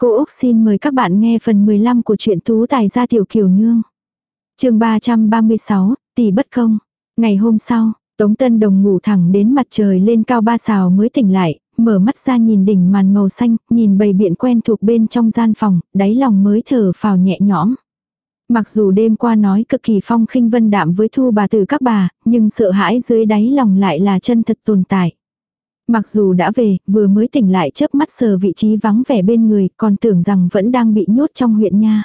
Cô Úc xin mời các bạn nghe phần 15 của truyện Tú Tài gia tiểu kiều nương. chương 336, tỷ bất công. Ngày hôm sau, Tống Tân Đồng ngủ thẳng đến mặt trời lên cao ba xào mới tỉnh lại, mở mắt ra nhìn đỉnh màn màu xanh, nhìn bầy biện quen thuộc bên trong gian phòng, đáy lòng mới thở phào nhẹ nhõm. Mặc dù đêm qua nói cực kỳ phong khinh vân đạm với thu bà từ các bà, nhưng sợ hãi dưới đáy lòng lại là chân thật tồn tại. Mặc dù đã về, vừa mới tỉnh lại chớp mắt sờ vị trí vắng vẻ bên người, còn tưởng rằng vẫn đang bị nhốt trong huyện nha.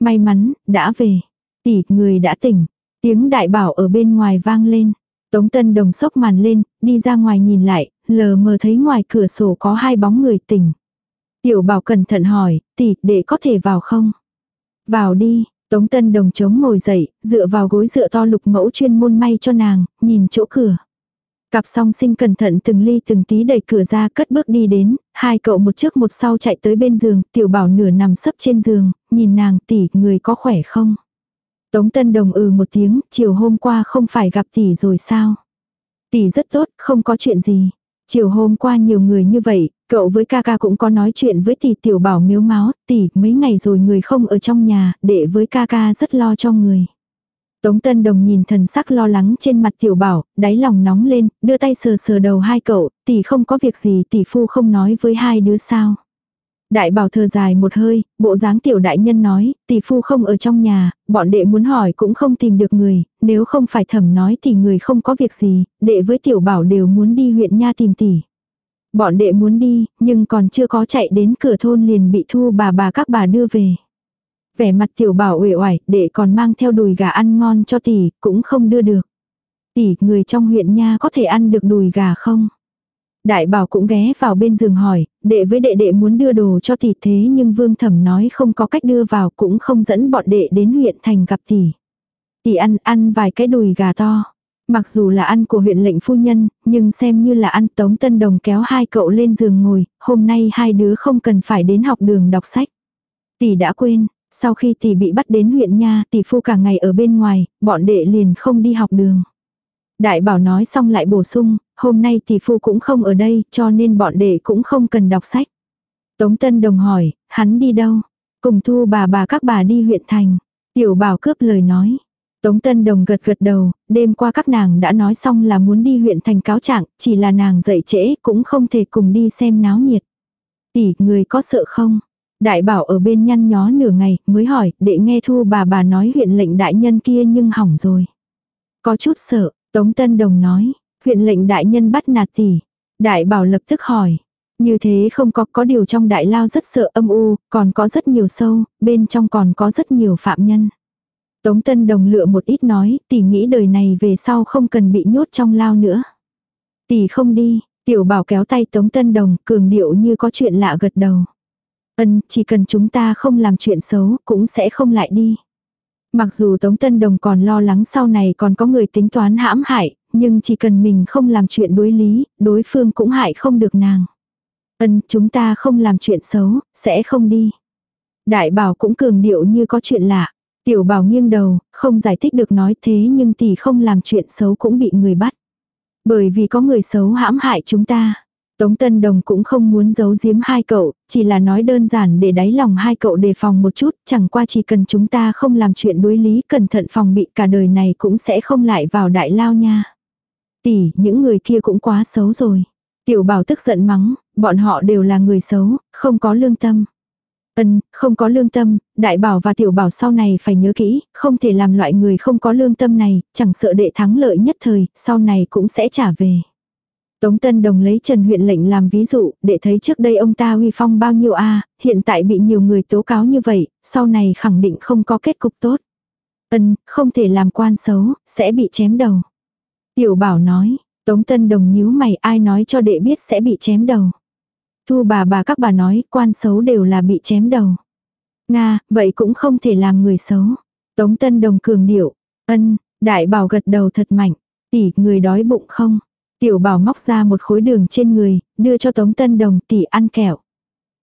May mắn, đã về. Tỷ, người đã tỉnh. Tiếng đại bảo ở bên ngoài vang lên. Tống Tân Đồng sốc màn lên, đi ra ngoài nhìn lại, lờ mờ thấy ngoài cửa sổ có hai bóng người tỉnh. Tiểu bảo cẩn thận hỏi, tỷ, để có thể vào không? Vào đi, Tống Tân Đồng chống ngồi dậy, dựa vào gối dựa to lục mẫu chuyên môn may cho nàng, nhìn chỗ cửa. Cặp song sinh cẩn thận từng ly từng tí đẩy cửa ra cất bước đi đến, hai cậu một trước một sau chạy tới bên giường, tiểu bảo nửa nằm sấp trên giường, nhìn nàng tỷ người có khỏe không? Tống Tân Đồng ừ một tiếng, chiều hôm qua không phải gặp tỷ rồi sao? Tỷ rất tốt, không có chuyện gì. Chiều hôm qua nhiều người như vậy, cậu với ca ca cũng có nói chuyện với tỷ tiểu bảo miếu máu, tỷ mấy ngày rồi người không ở trong nhà, để với ca ca rất lo cho người. Tống Tân Đồng nhìn thần sắc lo lắng trên mặt tiểu bảo, đáy lòng nóng lên, đưa tay sờ sờ đầu hai cậu, tỷ không có việc gì tỷ phu không nói với hai đứa sao. Đại bảo thở dài một hơi, bộ dáng tiểu đại nhân nói, tỷ phu không ở trong nhà, bọn đệ muốn hỏi cũng không tìm được người, nếu không phải thẩm nói thì người không có việc gì, đệ với tiểu bảo đều muốn đi huyện nha tìm tỷ. Bọn đệ muốn đi, nhưng còn chưa có chạy đến cửa thôn liền bị thu bà bà các bà đưa về vẻ mặt tiểu bảo uể oải, để còn mang theo đùi gà ăn ngon cho tỷ, cũng không đưa được. Tỷ, người trong huyện nha có thể ăn được đùi gà không? Đại bảo cũng ghé vào bên giường hỏi, đệ với đệ đệ muốn đưa đồ cho tỷ thế nhưng vương thẩm nói không có cách đưa vào cũng không dẫn bọn đệ đến huyện thành gặp tỷ. Tỷ ăn, ăn vài cái đùi gà to. Mặc dù là ăn của huyện lệnh phu nhân, nhưng xem như là ăn tống tân đồng kéo hai cậu lên giường ngồi, hôm nay hai đứa không cần phải đến học đường đọc sách. Tỷ đã quên, sau khi tỷ bị bắt đến huyện nha, tỷ phu cả ngày ở bên ngoài, bọn đệ liền không đi học đường. Đại bảo nói xong lại bổ sung, hôm nay tỷ phu cũng không ở đây, cho nên bọn đệ cũng không cần đọc sách. Tống Tân Đồng hỏi, hắn đi đâu? Cùng thu bà bà các bà đi huyện thành. Tiểu bảo cướp lời nói. Tống Tân Đồng gật gật đầu, đêm qua các nàng đã nói xong là muốn đi huyện thành cáo trạng, chỉ là nàng dậy trễ cũng không thể cùng đi xem náo nhiệt. Tỷ, người có sợ không? Đại bảo ở bên nhăn nhó nửa ngày, mới hỏi, để nghe thu bà bà nói huyện lệnh đại nhân kia nhưng hỏng rồi. Có chút sợ, Tống Tân Đồng nói, huyện lệnh đại nhân bắt nạt tỷ. Đại bảo lập tức hỏi, như thế không có, có điều trong đại lao rất sợ âm u, còn có rất nhiều sâu, bên trong còn có rất nhiều phạm nhân. Tống Tân Đồng lựa một ít nói, tỷ nghĩ đời này về sau không cần bị nhốt trong lao nữa. Tỷ không đi, tiểu bảo kéo tay Tống Tân Đồng, cường điệu như có chuyện lạ gật đầu. Ân, chỉ cần chúng ta không làm chuyện xấu, cũng sẽ không lại đi. Mặc dù Tống Tân Đồng còn lo lắng sau này còn có người tính toán hãm hại, nhưng chỉ cần mình không làm chuyện đối lý, đối phương cũng hại không được nàng. Ân, chúng ta không làm chuyện xấu, sẽ không đi. Đại bảo cũng cường điệu như có chuyện lạ. Tiểu bảo nghiêng đầu, không giải thích được nói thế nhưng tỷ không làm chuyện xấu cũng bị người bắt. Bởi vì có người xấu hãm hại chúng ta. Tống Tân Đồng cũng không muốn giấu giếm hai cậu, chỉ là nói đơn giản để đáy lòng hai cậu đề phòng một chút, chẳng qua chỉ cần chúng ta không làm chuyện đối lý cẩn thận phòng bị cả đời này cũng sẽ không lại vào đại lao nha. Tỷ, những người kia cũng quá xấu rồi. Tiểu bảo tức giận mắng, bọn họ đều là người xấu, không có lương tâm. Ân, không có lương tâm, đại bảo và tiểu bảo sau này phải nhớ kỹ, không thể làm loại người không có lương tâm này, chẳng sợ đệ thắng lợi nhất thời, sau này cũng sẽ trả về. Tống Tân Đồng lấy Trần huyện lệnh làm ví dụ, để thấy trước đây ông ta uy phong bao nhiêu a, hiện tại bị nhiều người tố cáo như vậy, sau này khẳng định không có kết cục tốt. Ân, không thể làm quan xấu, sẽ bị chém đầu. Tiểu bảo nói, Tống Tân Đồng nhíu mày ai nói cho đệ biết sẽ bị chém đầu. Thu bà bà các bà nói quan xấu đều là bị chém đầu. Nga, vậy cũng không thể làm người xấu. Tống Tân Đồng cường điệu, ân, đại bảo gật đầu thật mạnh, tỷ người đói bụng không? Tiểu bảo móc ra một khối đường trên người, đưa cho Tống Tân Đồng tỷ ăn kẹo.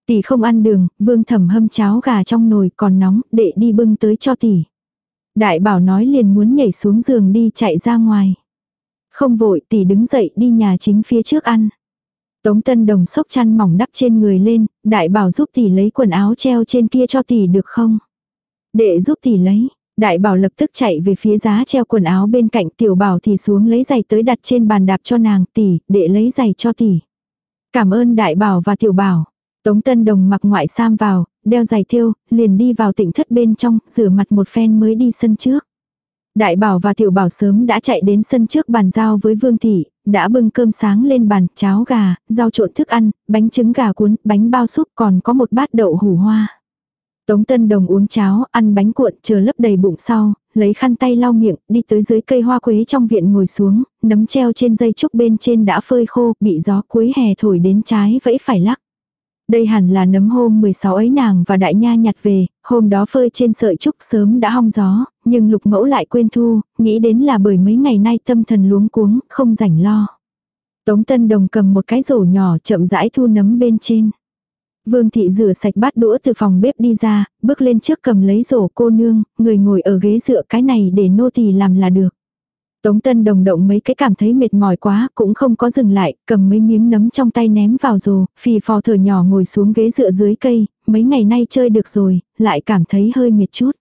Tỷ không ăn đường, vương thẩm hâm cháo gà trong nồi còn nóng, đệ đi bưng tới cho tỷ. Đại bảo nói liền muốn nhảy xuống giường đi chạy ra ngoài. Không vội tỷ đứng dậy đi nhà chính phía trước ăn. Tống Tân Đồng sốc chăn mỏng đắp trên người lên, đại bảo giúp tỷ lấy quần áo treo trên kia cho tỷ được không? Đệ giúp tỷ lấy, đại bảo lập tức chạy về phía giá treo quần áo bên cạnh tiểu bảo thì xuống lấy giày tới đặt trên bàn đạp cho nàng tỷ, để lấy giày cho tỷ. Cảm ơn đại bảo và tiểu bảo. Tống Tân Đồng mặc ngoại sam vào, đeo giày thêu, liền đi vào tỉnh thất bên trong, rửa mặt một phen mới đi sân trước. Đại bảo và tiểu bảo sớm đã chạy đến sân trước bàn giao với Vương Thị, đã bưng cơm sáng lên bàn, cháo gà, rau trộn thức ăn, bánh trứng gà cuốn, bánh bao súp còn có một bát đậu hủ hoa. Tống Tân Đồng uống cháo, ăn bánh cuộn, chờ lấp đầy bụng sau, lấy khăn tay lau miệng, đi tới dưới cây hoa quế trong viện ngồi xuống, nấm treo trên dây trúc bên trên đã phơi khô, bị gió cuối hè thổi đến trái vẫy phải lắc. Đây hẳn là nấm hôm 16 ấy nàng và đại nha nhặt về, hôm đó phơi trên sợi trúc sớm đã hong gió, nhưng lục mẫu lại quên thu, nghĩ đến là bởi mấy ngày nay tâm thần luống cuống, không rảnh lo. Tống Tân Đồng cầm một cái rổ nhỏ chậm rãi thu nấm bên trên. Vương thị rửa sạch bát đũa từ phòng bếp đi ra, bước lên trước cầm lấy rổ cô nương, người ngồi ở ghế dựa cái này để nô tỳ làm là được. Tống Tân Đồng động mấy cái cảm thấy mệt mỏi quá, cũng không có dừng lại, cầm mấy miếng nấm trong tay ném vào rồ, phì phò thở nhỏ ngồi xuống ghế dựa dưới cây, mấy ngày nay chơi được rồi, lại cảm thấy hơi mệt chút.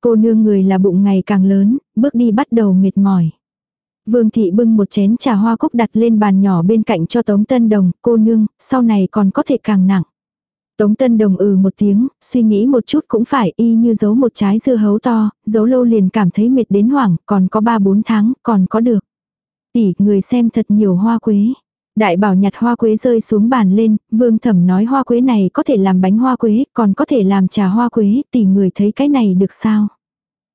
Cô nương người là bụng ngày càng lớn, bước đi bắt đầu mệt mỏi. Vương thị bưng một chén trà hoa cúc đặt lên bàn nhỏ bên cạnh cho Tống Tân Đồng, cô nương, sau này còn có thể càng nặng. Tống Tân Đồng ừ một tiếng, suy nghĩ một chút cũng phải y như giấu một trái dưa hấu to, giấu lâu liền cảm thấy mệt đến hoảng, còn có 3-4 tháng, còn có được. Tỷ, người xem thật nhiều hoa quế. Đại bảo nhặt hoa quế rơi xuống bàn lên, vương thẩm nói hoa quế này có thể làm bánh hoa quế, còn có thể làm trà hoa quế, tỷ người thấy cái này được sao?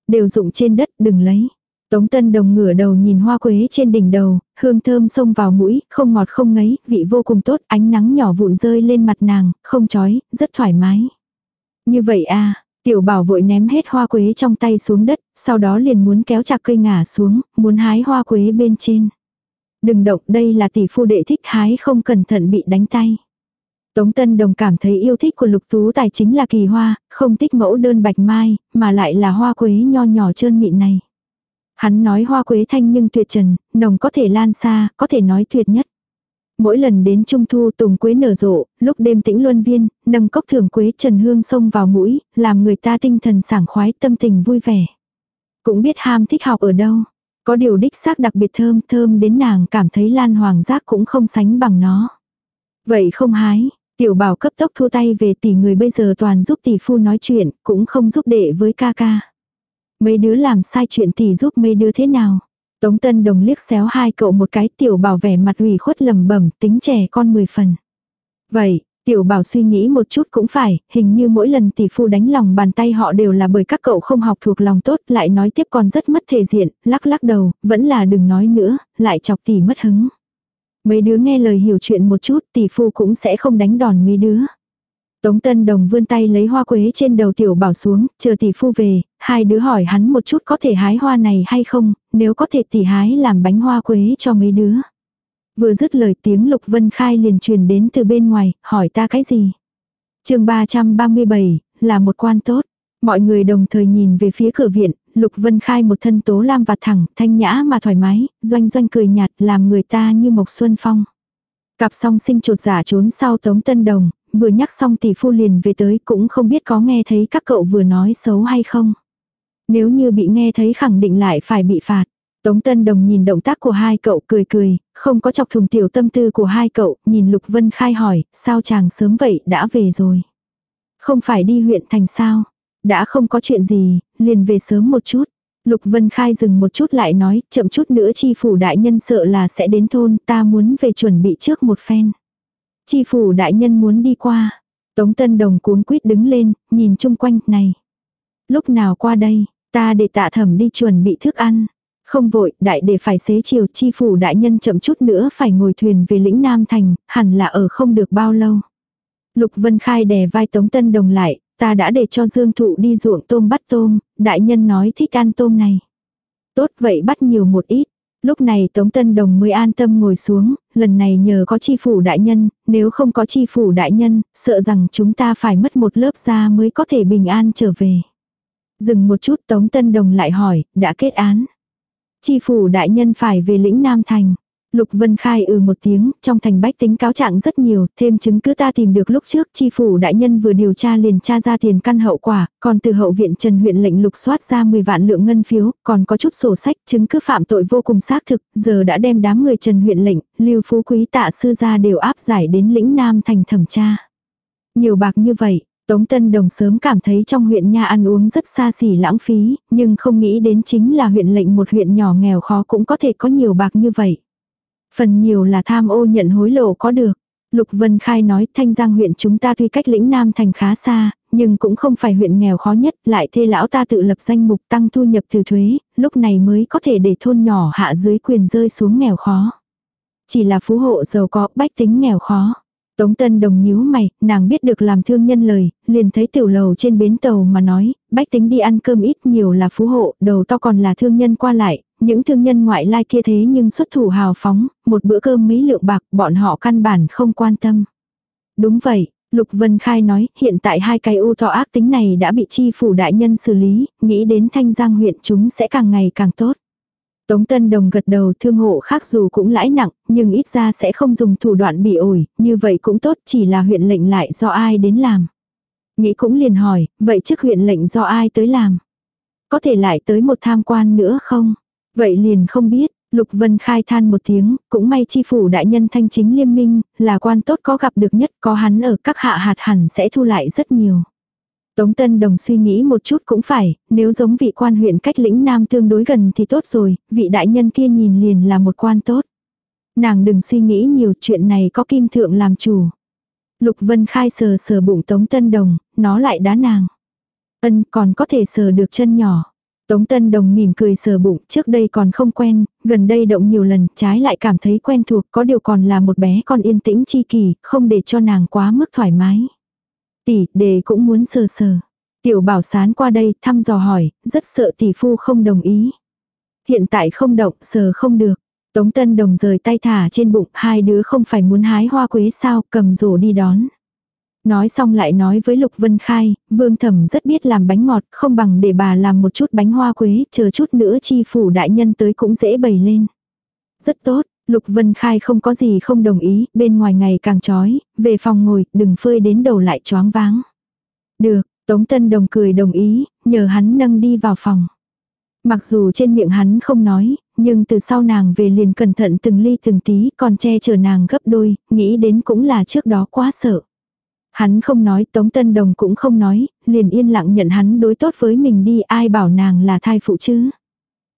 Đều dụng trên đất, đừng lấy. Tống Tân Đồng ngửa đầu nhìn hoa quế trên đỉnh đầu, hương thơm xông vào mũi, không ngọt không ngấy, vị vô cùng tốt, ánh nắng nhỏ vụn rơi lên mặt nàng, không chói, rất thoải mái. Như vậy à, tiểu bảo vội ném hết hoa quế trong tay xuống đất, sau đó liền muốn kéo chặt cây ngả xuống, muốn hái hoa quế bên trên. Đừng động, đây là tỷ phu đệ thích hái không cẩn thận bị đánh tay. Tống Tân Đồng cảm thấy yêu thích của lục tú tài chính là kỳ hoa, không thích mẫu đơn bạch mai, mà lại là hoa quế nho nhỏ trơn mịn này. Hắn nói hoa quế thanh nhưng tuyệt trần, nồng có thể lan xa, có thể nói tuyệt nhất. Mỗi lần đến trung thu tùng quế nở rộ, lúc đêm tĩnh luân viên, nâng cốc thưởng quế trần hương xông vào mũi, làm người ta tinh thần sảng khoái tâm tình vui vẻ. Cũng biết ham thích học ở đâu. Có điều đích xác đặc biệt thơm thơm đến nàng cảm thấy lan hoàng giác cũng không sánh bằng nó. Vậy không hái, tiểu bảo cấp tốc thua tay về tỷ người bây giờ toàn giúp tỷ phu nói chuyện, cũng không giúp đệ với ca ca. Mấy đứa làm sai chuyện tỷ giúp mấy đứa thế nào? Tống Tân Đồng liếc xéo hai cậu một cái tiểu bảo vẻ mặt ủy khuất lầm bẩm tính trẻ con mười phần. Vậy, tiểu bảo suy nghĩ một chút cũng phải, hình như mỗi lần tỷ phu đánh lòng bàn tay họ đều là bởi các cậu không học thuộc lòng tốt, lại nói tiếp còn rất mất thể diện, lắc lắc đầu, vẫn là đừng nói nữa, lại chọc tỷ mất hứng. Mấy đứa nghe lời hiểu chuyện một chút, tỷ phu cũng sẽ không đánh đòn mấy đứa. Tống Tân Đồng vươn tay lấy hoa quế trên đầu tiểu bảo xuống, chờ tỷ phu về, hai đứa hỏi hắn một chút có thể hái hoa này hay không, nếu có thể tỷ hái làm bánh hoa quế cho mấy đứa. Vừa dứt lời tiếng Lục Vân Khai liền truyền đến từ bên ngoài, hỏi ta cái gì. chương 337, là một quan tốt. Mọi người đồng thời nhìn về phía cửa viện, Lục Vân Khai một thân tố lam và thẳng, thanh nhã mà thoải mái, doanh doanh cười nhạt làm người ta như mộc xuân phong. Cặp song sinh trột giả trốn sau Tống Tân Đồng, vừa nhắc xong tỷ phu liền về tới cũng không biết có nghe thấy các cậu vừa nói xấu hay không. Nếu như bị nghe thấy khẳng định lại phải bị phạt. Tống Tân Đồng nhìn động tác của hai cậu cười cười, không có chọc thùng tiểu tâm tư của hai cậu, nhìn Lục Vân Khai hỏi, sao chàng sớm vậy đã về rồi. Không phải đi huyện thành sao, đã không có chuyện gì, liền về sớm một chút. Lục Vân Khai dừng một chút lại nói, chậm chút nữa chi phủ đại nhân sợ là sẽ đến thôn, ta muốn về chuẩn bị trước một phen. Chi phủ đại nhân muốn đi qua. Tống Tân Đồng cuốn quýt đứng lên, nhìn chung quanh, này. Lúc nào qua đây, ta để tạ thẩm đi chuẩn bị thức ăn. Không vội, đại để phải xế chiều chi phủ đại nhân chậm chút nữa phải ngồi thuyền về lĩnh Nam Thành, hẳn là ở không được bao lâu. Lục Vân Khai đè vai Tống Tân Đồng lại, ta đã để cho Dương Thụ đi ruộng tôm bắt tôm, đại nhân nói thích ăn tôm này. Tốt vậy bắt nhiều một ít. Lúc này Tống Tân Đồng mới an tâm ngồi xuống, lần này nhờ có chi phủ đại nhân, nếu không có chi phủ đại nhân, sợ rằng chúng ta phải mất một lớp da mới có thể bình an trở về. Dừng một chút Tống Tân Đồng lại hỏi, đã kết án. Chi phủ đại nhân phải về lĩnh Nam Thành. Lục Vân Khai ừ một tiếng, trong thành bách tính cáo trạng rất nhiều, thêm chứng cứ ta tìm được lúc trước, chi phủ đại nhân vừa điều tra liền tra ra tiền căn hậu quả, còn từ hậu viện Trần huyện lệnh lục soát ra 10 vạn lượng ngân phiếu, còn có chút sổ sách, chứng cứ phạm tội vô cùng xác thực, giờ đã đem đám người Trần huyện lệnh, lưu phú quý tạ sư gia đều áp giải đến lĩnh Nam thành thẩm tra. Nhiều bạc như vậy, Tống Tân Đồng sớm cảm thấy trong huyện nha ăn uống rất xa xỉ lãng phí, nhưng không nghĩ đến chính là huyện lệnh một huyện nhỏ nghèo khó cũng có thể có nhiều bạc như vậy. Phần nhiều là tham ô nhận hối lộ có được. Lục Vân Khai nói Thanh Giang huyện chúng ta tuy cách lĩnh Nam thành khá xa, nhưng cũng không phải huyện nghèo khó nhất, lại thê lão ta tự lập danh mục tăng thu nhập từ thuế, lúc này mới có thể để thôn nhỏ hạ dưới quyền rơi xuống nghèo khó. Chỉ là phú hộ giàu có, bách tính nghèo khó. Tống Tân Đồng nhíu mày, nàng biết được làm thương nhân lời, liền thấy tiểu lầu trên bến tàu mà nói, bách tính đi ăn cơm ít nhiều là phú hộ, đầu to còn là thương nhân qua lại, những thương nhân ngoại lai kia thế nhưng xuất thủ hào phóng, một bữa cơm mấy lượng bạc, bọn họ căn bản không quan tâm. Đúng vậy, Lục Vân Khai nói, hiện tại hai cái u to ác tính này đã bị chi phủ đại nhân xử lý, nghĩ đến thanh giang huyện chúng sẽ càng ngày càng tốt. Tống Tân Đồng gật đầu thương hộ khác dù cũng lãi nặng, nhưng ít ra sẽ không dùng thủ đoạn bị ổi, như vậy cũng tốt chỉ là huyện lệnh lại do ai đến làm. Nghĩ cũng liền hỏi, vậy trước huyện lệnh do ai tới làm? Có thể lại tới một tham quan nữa không? Vậy liền không biết, Lục Vân khai than một tiếng, cũng may chi phủ đại nhân thanh chính liêm minh, là quan tốt có gặp được nhất có hắn ở các hạ hạt hẳn sẽ thu lại rất nhiều. Tống Tân Đồng suy nghĩ một chút cũng phải, nếu giống vị quan huyện cách lĩnh Nam tương đối gần thì tốt rồi, vị đại nhân kia nhìn liền là một quan tốt. Nàng đừng suy nghĩ nhiều chuyện này có kim thượng làm chủ. Lục Vân khai sờ sờ bụng Tống Tân Đồng, nó lại đá nàng. Ân còn có thể sờ được chân nhỏ. Tống Tân Đồng mỉm cười sờ bụng, trước đây còn không quen, gần đây động nhiều lần, trái lại cảm thấy quen thuộc, có điều còn là một bé con yên tĩnh chi kỳ, không để cho nàng quá mức thoải mái. Tỷ, đề cũng muốn sờ sờ. Tiểu bảo sán qua đây, thăm dò hỏi, rất sợ tỷ phu không đồng ý. Hiện tại không động, sờ không được. Tống Tân Đồng rời tay thả trên bụng, hai đứa không phải muốn hái hoa quế sao, cầm rổ đi đón. Nói xong lại nói với Lục Vân Khai, Vương Thẩm rất biết làm bánh ngọt, không bằng để bà làm một chút bánh hoa quế, chờ chút nữa chi phủ đại nhân tới cũng dễ bày lên. Rất tốt, Lục Vân Khai không có gì không đồng ý, bên ngoài ngày càng chói, về phòng ngồi, đừng phơi đến đầu lại choáng váng. Được, Tống Tân Đồng cười đồng ý, nhờ hắn nâng đi vào phòng. Mặc dù trên miệng hắn không nói, nhưng từ sau nàng về liền cẩn thận từng ly từng tí còn che chở nàng gấp đôi, nghĩ đến cũng là trước đó quá sợ. Hắn không nói, Tống Tân Đồng cũng không nói, liền yên lặng nhận hắn đối tốt với mình đi ai bảo nàng là thai phụ chứ.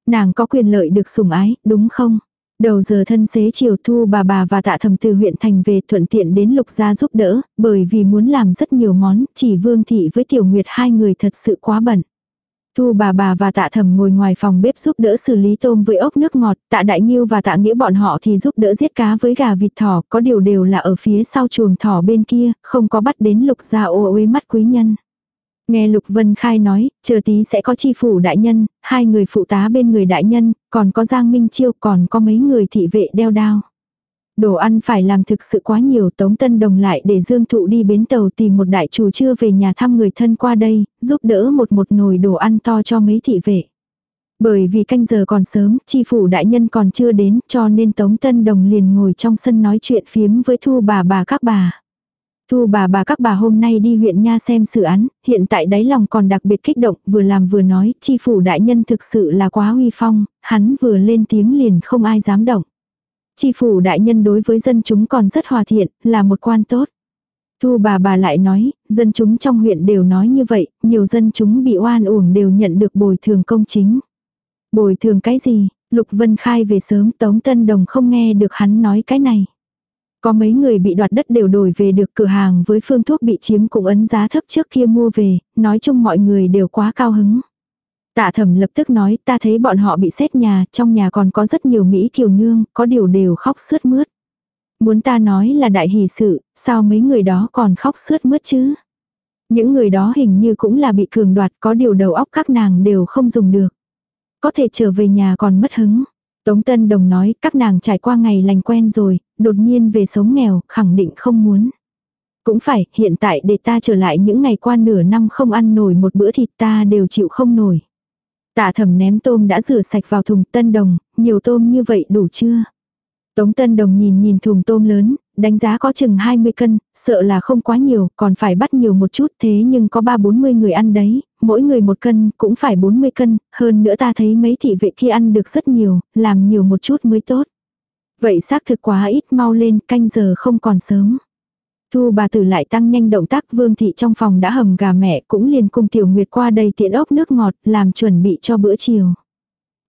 Nàng có quyền lợi được sủng ái, đúng không? Đầu giờ thân xế chiều thu bà bà và tạ thầm từ huyện thành về thuận tiện đến lục gia giúp đỡ, bởi vì muốn làm rất nhiều món, chỉ vương thị với tiểu nguyệt hai người thật sự quá bận. Thu bà bà và tạ thầm ngồi ngoài phòng bếp giúp đỡ xử lý tôm với ốc nước ngọt, tạ đại nghiêu và tạ nghĩa bọn họ thì giúp đỡ giết cá với gà vịt thỏ, có điều đều là ở phía sau chuồng thỏ bên kia, không có bắt đến lục gia ô uế mắt quý nhân. Nghe Lục Vân Khai nói, chờ tí sẽ có chi phủ đại nhân, hai người phụ tá bên người đại nhân, còn có Giang Minh Chiêu, còn có mấy người thị vệ đeo đao. Đồ ăn phải làm thực sự quá nhiều Tống Tân Đồng lại để Dương Thụ đi bến tàu tìm một đại chủ chưa về nhà thăm người thân qua đây, giúp đỡ một một nồi đồ ăn to cho mấy thị vệ. Bởi vì canh giờ còn sớm, chi phủ đại nhân còn chưa đến cho nên Tống Tân Đồng liền ngồi trong sân nói chuyện phiếm với thu bà bà các bà. Thu bà bà các bà hôm nay đi huyện Nha xem sự án, hiện tại đáy lòng còn đặc biệt kích động, vừa làm vừa nói, chi phủ đại nhân thực sự là quá huy phong, hắn vừa lên tiếng liền không ai dám động. Chi phủ đại nhân đối với dân chúng còn rất hòa thiện, là một quan tốt. Thu bà bà lại nói, dân chúng trong huyện đều nói như vậy, nhiều dân chúng bị oan uổng đều nhận được bồi thường công chính. Bồi thường cái gì? Lục Vân Khai về sớm Tống Tân Đồng không nghe được hắn nói cái này. Có mấy người bị đoạt đất đều đổi về được cửa hàng với phương thuốc bị chiếm cũng ấn giá thấp trước kia mua về, nói chung mọi người đều quá cao hứng. Tạ thẩm lập tức nói ta thấy bọn họ bị xét nhà, trong nhà còn có rất nhiều Mỹ kiều nương, có điều đều khóc sướt mướt. Muốn ta nói là đại hỷ sự, sao mấy người đó còn khóc sướt mướt chứ? Những người đó hình như cũng là bị cường đoạt có điều đầu óc các nàng đều không dùng được. Có thể trở về nhà còn mất hứng. Tống Tân Đồng nói các nàng trải qua ngày lành quen rồi, đột nhiên về sống nghèo, khẳng định không muốn. Cũng phải, hiện tại để ta trở lại những ngày qua nửa năm không ăn nổi một bữa thịt ta đều chịu không nổi. Tạ thẩm ném tôm đã rửa sạch vào thùng tân đồng, nhiều tôm như vậy đủ chưa? Tống Tân Đồng nhìn nhìn thùng tôm lớn, đánh giá có chừng 20 cân, sợ là không quá nhiều, còn phải bắt nhiều một chút thế nhưng có 3-40 người ăn đấy, mỗi người một cân cũng phải 40 cân, hơn nữa ta thấy mấy thị vệ kia ăn được rất nhiều, làm nhiều một chút mới tốt. Vậy xác thực quá ít mau lên, canh giờ không còn sớm. Thu bà tử lại tăng nhanh động tác vương thị trong phòng đã hầm gà mẹ cũng liền cùng tiểu nguyệt qua đầy tiện ốc nước ngọt làm chuẩn bị cho bữa chiều.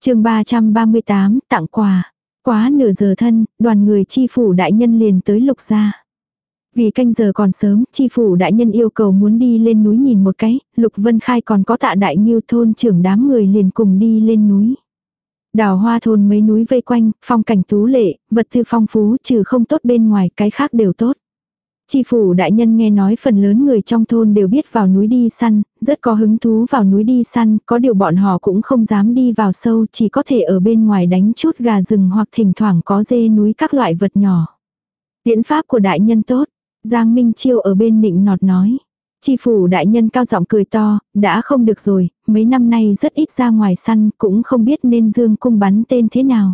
chương 338 tặng quà. Quá nửa giờ thân, đoàn người chi phủ đại nhân liền tới lục gia. Vì canh giờ còn sớm, chi phủ đại nhân yêu cầu muốn đi lên núi nhìn một cái, lục vân khai còn có tạ đại nghiêu thôn trưởng đám người liền cùng đi lên núi. Đào hoa thôn mấy núi vây quanh, phong cảnh tú lệ, vật tư phong phú trừ không tốt bên ngoài cái khác đều tốt. Chi phủ đại nhân nghe nói phần lớn người trong thôn đều biết vào núi đi săn, rất có hứng thú vào núi đi săn, có điều bọn họ cũng không dám đi vào sâu, chỉ có thể ở bên ngoài đánh chút gà rừng hoặc thỉnh thoảng có dê núi các loại vật nhỏ. Tiễn pháp của đại nhân tốt, Giang Minh Chiêu ở bên nịnh nọt nói. Chi phủ đại nhân cao giọng cười to, đã không được rồi, mấy năm nay rất ít ra ngoài săn, cũng không biết nên dương cung bắn tên thế nào.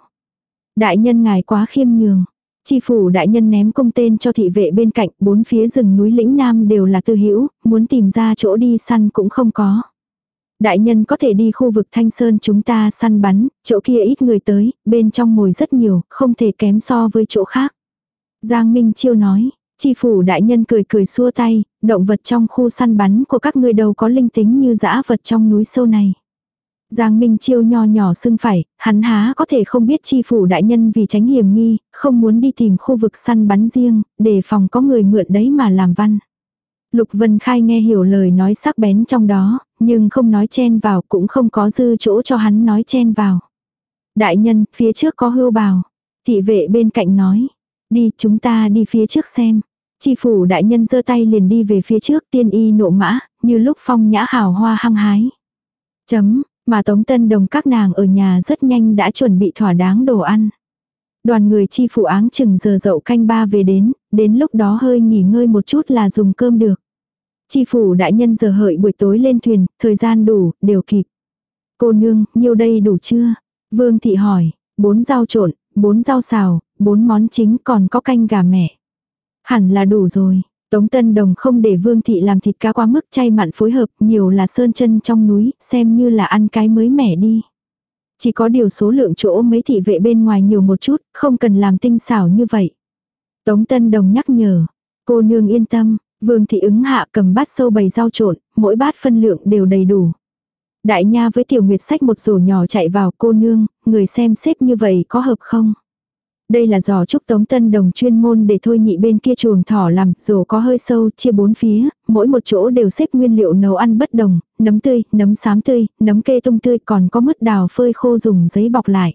Đại nhân ngài quá khiêm nhường. Chi phủ đại nhân ném công tên cho thị vệ bên cạnh, bốn phía rừng núi lĩnh nam đều là tư hữu, muốn tìm ra chỗ đi săn cũng không có. Đại nhân có thể đi khu vực thanh sơn chúng ta săn bắn, chỗ kia ít người tới, bên trong mồi rất nhiều, không thể kém so với chỗ khác. Giang Minh Chiêu nói, chi phủ đại nhân cười cười xua tay, động vật trong khu săn bắn của các ngươi đâu có linh tính như dã vật trong núi sâu này. Giang Minh Chiêu nho nhỏ xưng phải, hắn há có thể không biết chi phủ đại nhân vì tránh hiểm nghi, không muốn đi tìm khu vực săn bắn riêng, để phòng có người mượn đấy mà làm văn. Lục Vân Khai nghe hiểu lời nói sắc bén trong đó, nhưng không nói chen vào cũng không có dư chỗ cho hắn nói chen vào. Đại nhân, phía trước có hưu bào. Thị vệ bên cạnh nói, đi chúng ta đi phía trước xem. Chi phủ đại nhân giơ tay liền đi về phía trước tiên y nộ mã, như lúc phong nhã hào hoa hăng hái. Chấm, mà Tống Tân Đồng các nàng ở nhà rất nhanh đã chuẩn bị thỏa đáng đồ ăn. Đoàn người chi phụ áng chừng giờ dậu canh ba về đến, đến lúc đó hơi nghỉ ngơi một chút là dùng cơm được. Chi phủ đại nhân giờ hợi buổi tối lên thuyền, thời gian đủ, đều kịp. Cô nương, nhiêu đây đủ chưa? Vương thị hỏi, bốn rau trộn, bốn rau xào, bốn món chính còn có canh gà mẹ. Hẳn là đủ rồi. Tống Tân Đồng không để Vương Thị làm thịt cá quá mức chay mặn phối hợp, nhiều là sơn chân trong núi, xem như là ăn cái mới mẻ đi. Chỉ có điều số lượng chỗ mấy thị vệ bên ngoài nhiều một chút, không cần làm tinh xảo như vậy. Tống Tân Đồng nhắc nhở, cô nương yên tâm, Vương Thị ứng hạ cầm bát sâu bầy rau trộn, mỗi bát phân lượng đều đầy đủ. Đại nha với tiểu nguyệt sách một rổ nhỏ chạy vào cô nương, người xem xếp như vậy có hợp không? Đây là giò trúc tống tân đồng chuyên môn để thôi nhị bên kia chuồng thỏ làm, rổ có hơi sâu, chia bốn phía, mỗi một chỗ đều xếp nguyên liệu nấu ăn bất đồng, nấm tươi, nấm xám tươi, nấm kê tung tươi còn có mứt đào phơi khô dùng giấy bọc lại.